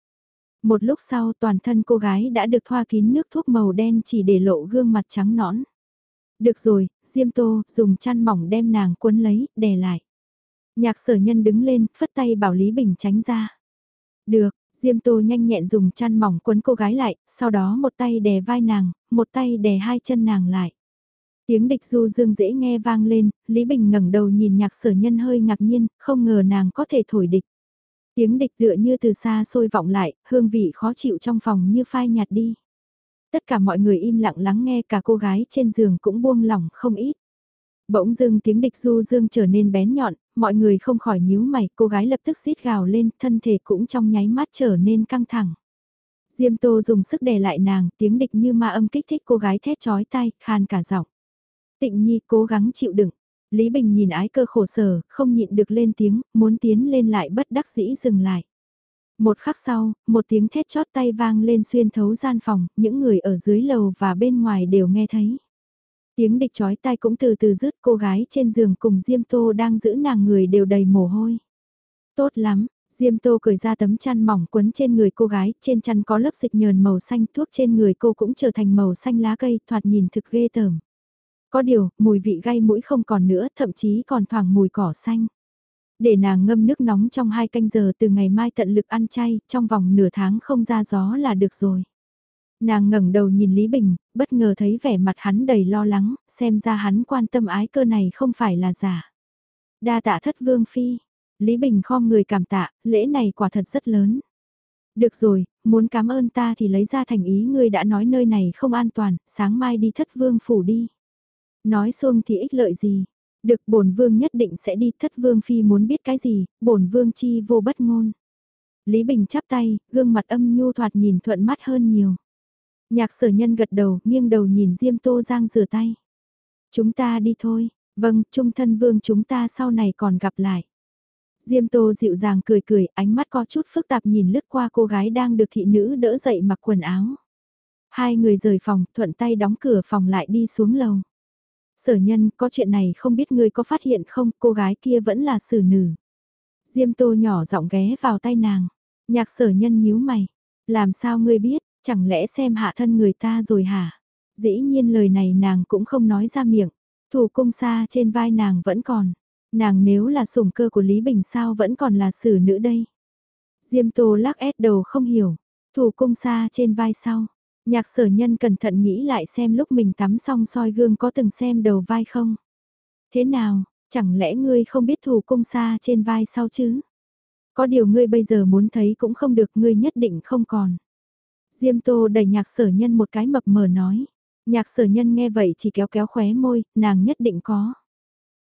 Một lúc sau toàn thân cô gái đã được thoa kín nước thuốc màu đen chỉ để lộ gương mặt trắng nõn. Được rồi, Diêm Tô dùng chăn mỏng đem nàng cuốn lấy, đè lại. Nhạc sở nhân đứng lên, phất tay bảo Lý Bình tránh ra. Được, Diêm Tô nhanh nhẹn dùng chăn mỏng quấn cô gái lại, sau đó một tay đè vai nàng, một tay đè hai chân nàng lại. Tiếng địch du dương dễ nghe vang lên, Lý Bình ngẩng đầu nhìn nhạc sở nhân hơi ngạc nhiên, không ngờ nàng có thể thổi địch. Tiếng địch tựa như từ xa xôi vọng lại, hương vị khó chịu trong phòng như phai nhạt đi. Tất cả mọi người im lặng lắng nghe cả cô gái trên giường cũng buông lỏng không ít. Bỗng dưng tiếng địch du dương trở nên bén nhọn, mọi người không khỏi nhíu mày, cô gái lập tức xít gào lên, thân thể cũng trong nháy mắt trở nên căng thẳng. Diêm Tô dùng sức đè lại nàng, tiếng địch như ma âm kích thích cô gái thét chói tai, khan cả giọng. Tịnh Nhi cố gắng chịu đựng. Lý Bình nhìn ái cơ khổ sở, không nhịn được lên tiếng, muốn tiến lên lại bất đắc dĩ dừng lại. Một khắc sau, một tiếng thét chót tay vang lên xuyên thấu gian phòng, những người ở dưới lầu và bên ngoài đều nghe thấy. Tiếng địch chói tai cũng từ từ rứt cô gái trên giường cùng Diêm Tô đang giữ nàng người đều đầy mồ hôi. Tốt lắm, Diêm Tô cởi ra tấm chăn mỏng quấn trên người cô gái, trên chăn có lớp dịch nhờn màu xanh, thuốc trên người cô cũng trở thành màu xanh lá cây, thoạt nhìn thực ghê tởm. Có điều, mùi vị gây mũi không còn nữa, thậm chí còn thoảng mùi cỏ xanh. Để nàng ngâm nước nóng trong hai canh giờ từ ngày mai tận lực ăn chay, trong vòng nửa tháng không ra gió là được rồi. Nàng ngẩng đầu nhìn Lý Bình, bất ngờ thấy vẻ mặt hắn đầy lo lắng, xem ra hắn quan tâm ái cơ này không phải là giả. Đa tạ thất vương phi, Lý Bình khom người cảm tạ, lễ này quả thật rất lớn. Được rồi, muốn cảm ơn ta thì lấy ra thành ý ngươi đã nói nơi này không an toàn, sáng mai đi thất vương phủ đi. Nói xuông thì ích lợi gì? Được bổn vương nhất định sẽ đi thất vương phi muốn biết cái gì, bổn vương chi vô bất ngôn. Lý Bình chắp tay, gương mặt âm nhu thoạt nhìn thuận mắt hơn nhiều. Nhạc sở nhân gật đầu, nghiêng đầu nhìn Diêm Tô Giang rửa tay. Chúng ta đi thôi, vâng, trung thân vương chúng ta sau này còn gặp lại. Diêm Tô dịu dàng cười cười, ánh mắt có chút phức tạp nhìn lướt qua cô gái đang được thị nữ đỡ dậy mặc quần áo. Hai người rời phòng, thuận tay đóng cửa phòng lại đi xuống lầu. Sở nhân, có chuyện này không biết ngươi có phát hiện không, cô gái kia vẫn là xử nữ. Diêm tô nhỏ giọng ghé vào tay nàng. Nhạc sở nhân nhíu mày. Làm sao ngươi biết, chẳng lẽ xem hạ thân người ta rồi hả? Dĩ nhiên lời này nàng cũng không nói ra miệng. Thủ cung xa trên vai nàng vẫn còn. Nàng nếu là sủng cơ của Lý Bình sao vẫn còn là xử nữ đây? Diêm tô lắc ép đầu không hiểu. Thủ cung xa trên vai sau. Nhạc sở nhân cẩn thận nghĩ lại xem lúc mình tắm xong soi gương có từng xem đầu vai không. Thế nào, chẳng lẽ ngươi không biết thủ cung xa trên vai sau chứ? Có điều ngươi bây giờ muốn thấy cũng không được ngươi nhất định không còn. Diêm tô đẩy nhạc sở nhân một cái mập mờ nói. Nhạc sở nhân nghe vậy chỉ kéo kéo khóe môi, nàng nhất định có.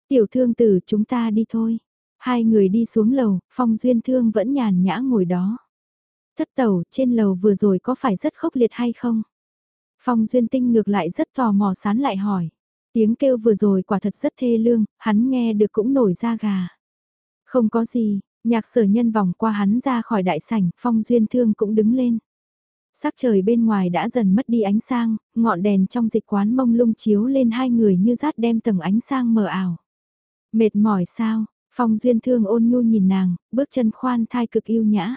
Tiểu thương tử chúng ta đi thôi. Hai người đi xuống lầu, phong duyên thương vẫn nhàn nhã ngồi đó. Thất tẩu trên lầu vừa rồi có phải rất khốc liệt hay không? Phong Duyên Tinh ngược lại rất tò mò sán lại hỏi. Tiếng kêu vừa rồi quả thật rất thê lương, hắn nghe được cũng nổi da gà. Không có gì, nhạc sở nhân vòng qua hắn ra khỏi đại sảnh, Phong Duyên Thương cũng đứng lên. Sắc trời bên ngoài đã dần mất đi ánh sang, ngọn đèn trong dịch quán mông lung chiếu lên hai người như rát đem tầng ánh sang mờ ảo. Mệt mỏi sao, Phong Duyên Thương ôn nhu nhìn nàng, bước chân khoan thai cực yêu nhã.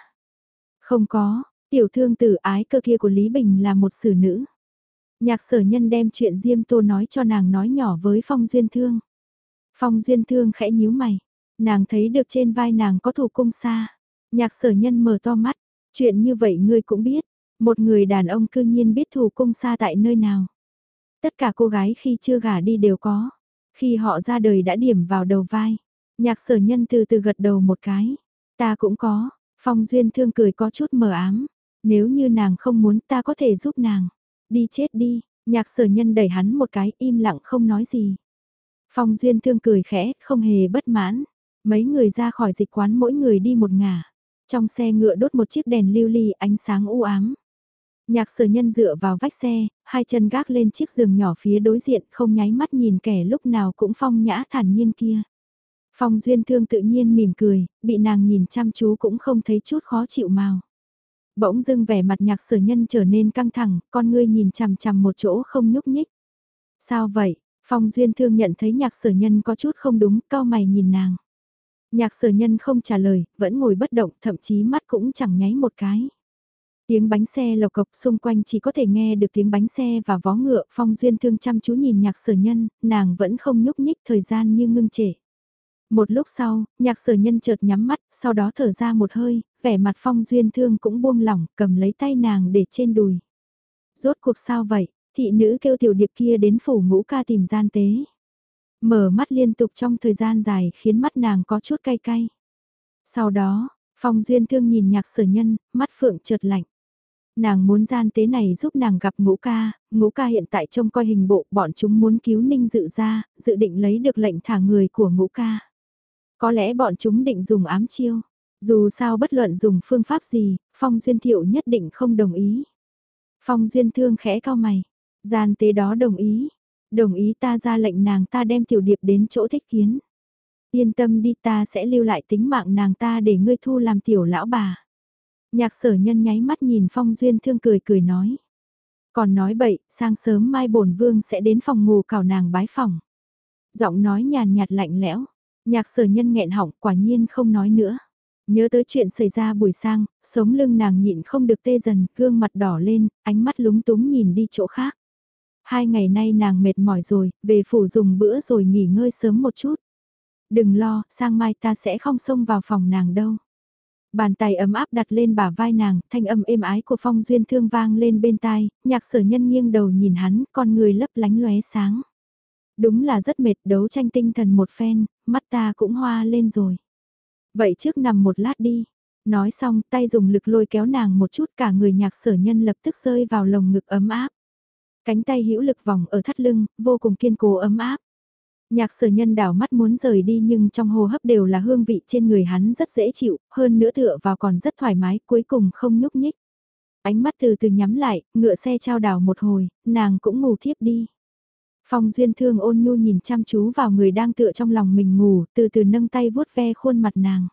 Không có, tiểu thương tử ái cơ kia của Lý Bình là một xử nữ. Nhạc sở nhân đem chuyện Diêm Tô nói cho nàng nói nhỏ với Phong Duyên Thương. Phong Duyên Thương khẽ nhíu mày. Nàng thấy được trên vai nàng có thủ cung xa. Nhạc sở nhân mở to mắt. Chuyện như vậy ngươi cũng biết. Một người đàn ông cư nhiên biết thủ cung xa tại nơi nào. Tất cả cô gái khi chưa gả đi đều có. Khi họ ra đời đã điểm vào đầu vai. Nhạc sở nhân từ từ gật đầu một cái. Ta cũng có, Phong Duyên Thương cười có chút mờ ám. Nếu như nàng không muốn ta có thể giúp nàng. Đi chết đi, nhạc sở nhân đẩy hắn một cái im lặng không nói gì. Phong Duyên Thương cười khẽ, không hề bất mãn. Mấy người ra khỏi dịch quán mỗi người đi một ngả. Trong xe ngựa đốt một chiếc đèn lưu ly ánh sáng u ám. Nhạc sở nhân dựa vào vách xe, hai chân gác lên chiếc giường nhỏ phía đối diện không nháy mắt nhìn kẻ lúc nào cũng phong nhã thản nhiên kia. Phong Duyên Thương tự nhiên mỉm cười, bị nàng nhìn chăm chú cũng không thấy chút khó chịu màu. Bỗng dưng vẻ mặt nhạc sở nhân trở nên căng thẳng, con ngươi nhìn chằm chằm một chỗ không nhúc nhích. Sao vậy? Phong Duyên Thương nhận thấy nhạc sở nhân có chút không đúng, cao mày nhìn nàng. Nhạc sở nhân không trả lời, vẫn ngồi bất động, thậm chí mắt cũng chẳng nháy một cái. Tiếng bánh xe lộc cộc xung quanh chỉ có thể nghe được tiếng bánh xe và vó ngựa, Phong Duyên Thương chăm chú nhìn nhạc sở nhân, nàng vẫn không nhúc nhích thời gian như ngưng trệ. Một lúc sau, nhạc sở nhân chợt nhắm mắt, sau đó thở ra một hơi, vẻ mặt Phong Duyên Thương cũng buông lỏng, cầm lấy tay nàng để trên đùi. Rốt cuộc sao vậy? Thị nữ kêu tiểu điệp kia đến phủ ngũ ca tìm gian tế. Mở mắt liên tục trong thời gian dài khiến mắt nàng có chút cay cay. Sau đó, Phong Duyên Thương nhìn nhạc sở nhân, mắt phượng chợt lạnh. Nàng muốn gian tế này giúp nàng gặp ngũ ca, ngũ ca hiện tại trông coi hình bộ, bọn chúng muốn cứu ninh dự ra, dự định lấy được lệnh thả người của ngũ ca. Có lẽ bọn chúng định dùng ám chiêu. Dù sao bất luận dùng phương pháp gì, Phong Duyên Thiệu nhất định không đồng ý. Phong Duyên Thương khẽ cao mày. Gian tế đó đồng ý. Đồng ý ta ra lệnh nàng ta đem tiểu điệp đến chỗ thích kiến. Yên tâm đi ta sẽ lưu lại tính mạng nàng ta để ngươi thu làm tiểu lão bà. Nhạc sở nhân nháy mắt nhìn Phong Duyên Thương cười cười nói. Còn nói bậy, sang sớm mai bổn vương sẽ đến phòng ngủ cào nàng bái phòng. Giọng nói nhàn nhạt lạnh lẽo. Nhạc sở nhân nghẹn họng quả nhiên không nói nữa. Nhớ tới chuyện xảy ra buổi sang, sống lưng nàng nhịn không được tê dần, gương mặt đỏ lên, ánh mắt lúng túng nhìn đi chỗ khác. Hai ngày nay nàng mệt mỏi rồi, về phủ dùng bữa rồi nghỉ ngơi sớm một chút. Đừng lo, sang mai ta sẽ không xông vào phòng nàng đâu. Bàn tay ấm áp đặt lên bả vai nàng, thanh âm êm ái của phong duyên thương vang lên bên tai, nhạc sở nhân nghiêng đầu nhìn hắn, con người lấp lánh lóe sáng. Đúng là rất mệt đấu tranh tinh thần một phen, mắt ta cũng hoa lên rồi. Vậy trước nằm một lát đi. Nói xong tay dùng lực lôi kéo nàng một chút cả người nhạc sở nhân lập tức rơi vào lồng ngực ấm áp. Cánh tay hữu lực vòng ở thắt lưng, vô cùng kiên cố ấm áp. Nhạc sở nhân đảo mắt muốn rời đi nhưng trong hô hấp đều là hương vị trên người hắn rất dễ chịu, hơn nữa tựa vào còn rất thoải mái, cuối cùng không nhúc nhích. Ánh mắt từ từ nhắm lại, ngựa xe trao đảo một hồi, nàng cũng ngủ thiếp đi. Phong duyên thương ôn nhu nhìn chăm chú vào người đang tựa trong lòng mình ngủ, từ từ nâng tay vuốt ve khuôn mặt nàng.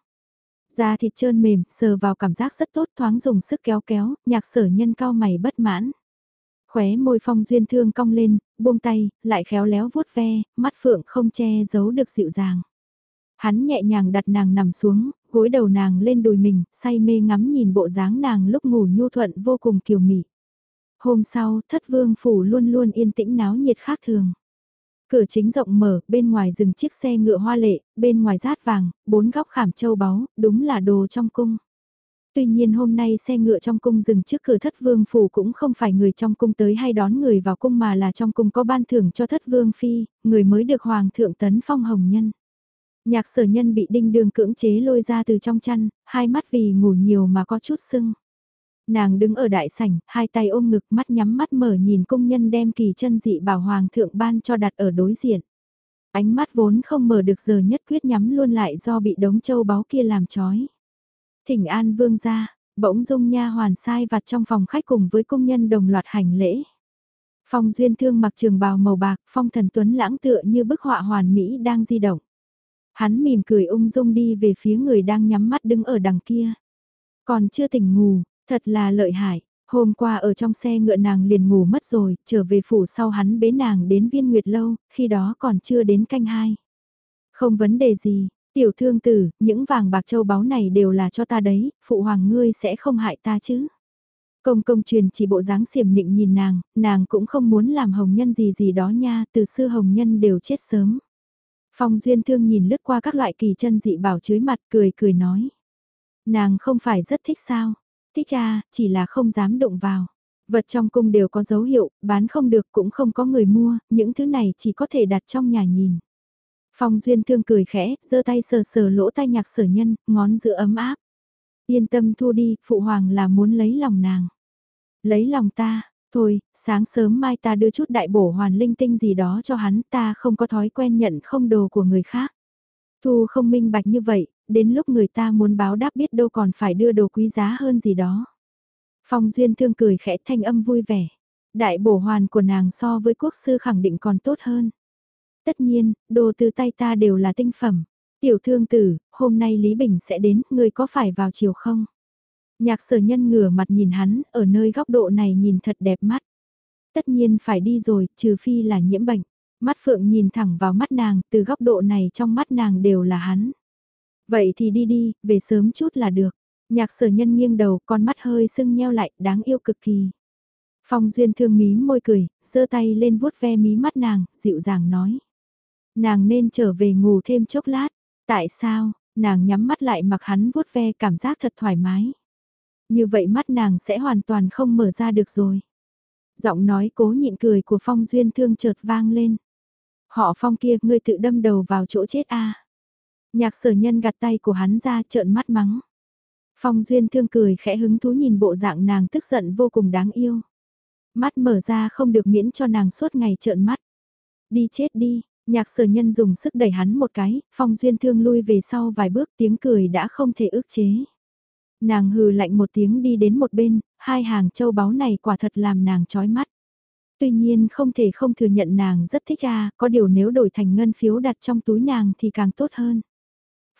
Da thịt trơn mềm, sờ vào cảm giác rất tốt thoáng dùng sức kéo kéo, nhạc sở nhân cao mày bất mãn. Khóe môi phong duyên thương cong lên, buông tay, lại khéo léo vuốt ve, mắt phượng không che giấu được dịu dàng. Hắn nhẹ nhàng đặt nàng nằm xuống, gối đầu nàng lên đùi mình, say mê ngắm nhìn bộ dáng nàng lúc ngủ nhu thuận vô cùng kiều mị. Hôm sau, thất vương phủ luôn luôn yên tĩnh náo nhiệt khác thường. Cửa chính rộng mở, bên ngoài dừng chiếc xe ngựa hoa lệ, bên ngoài rát vàng, bốn góc khảm châu báu, đúng là đồ trong cung. Tuy nhiên hôm nay xe ngựa trong cung dừng trước cửa thất vương phủ cũng không phải người trong cung tới hay đón người vào cung mà là trong cung có ban thưởng cho thất vương phi, người mới được hoàng thượng tấn phong hồng nhân. Nhạc sở nhân bị đinh đường cưỡng chế lôi ra từ trong chăn, hai mắt vì ngủ nhiều mà có chút sưng. Nàng đứng ở đại sảnh, hai tay ôm ngực mắt nhắm mắt mở nhìn công nhân đem kỳ chân dị bảo hoàng thượng ban cho đặt ở đối diện. Ánh mắt vốn không mở được giờ nhất quyết nhắm luôn lại do bị đống châu báu kia làm chói. Thỉnh an vương ra, bỗng dung nha hoàn sai vặt trong phòng khách cùng với công nhân đồng loạt hành lễ. Phong duyên thương mặc trường bào màu bạc, phong thần tuấn lãng tựa như bức họa hoàn mỹ đang di động. Hắn mỉm cười ung dung đi về phía người đang nhắm mắt đứng ở đằng kia. Còn chưa tỉnh ngủ, Thật là lợi hại, hôm qua ở trong xe ngựa nàng liền ngủ mất rồi, trở về phủ sau hắn bế nàng đến viên nguyệt lâu, khi đó còn chưa đến canh hai. Không vấn đề gì, tiểu thương tử, những vàng bạc châu báu này đều là cho ta đấy, phụ hoàng ngươi sẽ không hại ta chứ. Công công truyền chỉ bộ dáng xiểm nịnh nhìn nàng, nàng cũng không muốn làm hồng nhân gì gì đó nha, từ xưa hồng nhân đều chết sớm. Phong duyên thương nhìn lướt qua các loại kỳ chân dị bảo chưới mặt cười cười nói. Nàng không phải rất thích sao, Thích cha, chỉ là không dám động vào. Vật trong cung đều có dấu hiệu, bán không được cũng không có người mua, những thứ này chỉ có thể đặt trong nhà nhìn. Phong Duyên Thương cười khẽ, giơ tay sờ sờ lỗ tai nhạc sở nhân, ngón giữa ấm áp. Yên tâm thu đi, phụ hoàng là muốn lấy lòng nàng. Lấy lòng ta, thôi, sáng sớm mai ta đưa chút đại bổ hoàn linh tinh gì đó cho hắn, ta không có thói quen nhận không đồ của người khác. Thu không minh bạch như vậy, đến lúc người ta muốn báo đáp biết đâu còn phải đưa đồ quý giá hơn gì đó. Phong Duyên Thương cười khẽ thanh âm vui vẻ. Đại bổ hoàn của nàng so với quốc sư khẳng định còn tốt hơn. Tất nhiên, đồ từ tay ta đều là tinh phẩm. Tiểu thương tử, hôm nay Lý Bình sẽ đến, người có phải vào chiều không? Nhạc sở nhân ngửa mặt nhìn hắn, ở nơi góc độ này nhìn thật đẹp mắt. Tất nhiên phải đi rồi, trừ phi là nhiễm bệnh. Mắt Phượng nhìn thẳng vào mắt nàng, từ góc độ này trong mắt nàng đều là hắn. Vậy thì đi đi, về sớm chút là được. Nhạc sở nhân nghiêng đầu, con mắt hơi sưng nheo lại, đáng yêu cực kỳ. Phong Duyên thương mí môi cười, giơ tay lên vuốt ve mí mắt nàng, dịu dàng nói. Nàng nên trở về ngủ thêm chốc lát. Tại sao, nàng nhắm mắt lại mặc hắn vuốt ve cảm giác thật thoải mái. Như vậy mắt nàng sẽ hoàn toàn không mở ra được rồi. Giọng nói cố nhịn cười của Phong Duyên thương chợt vang lên. Họ Phong kia, ngươi tự đâm đầu vào chỗ chết a. Nhạc sở nhân gạt tay của hắn ra trợn mắt mắng. Phong Duyên thương cười khẽ hứng thú nhìn bộ dạng nàng tức giận vô cùng đáng yêu. Mắt mở ra không được miễn cho nàng suốt ngày trợn mắt. Đi chết đi, nhạc sở nhân dùng sức đẩy hắn một cái, Phong Duyên thương lui về sau vài bước tiếng cười đã không thể ước chế. Nàng hừ lạnh một tiếng đi đến một bên, hai hàng châu báu này quả thật làm nàng chói mắt. Tuy nhiên không thể không thừa nhận nàng rất thích ra, có điều nếu đổi thành ngân phiếu đặt trong túi nàng thì càng tốt hơn.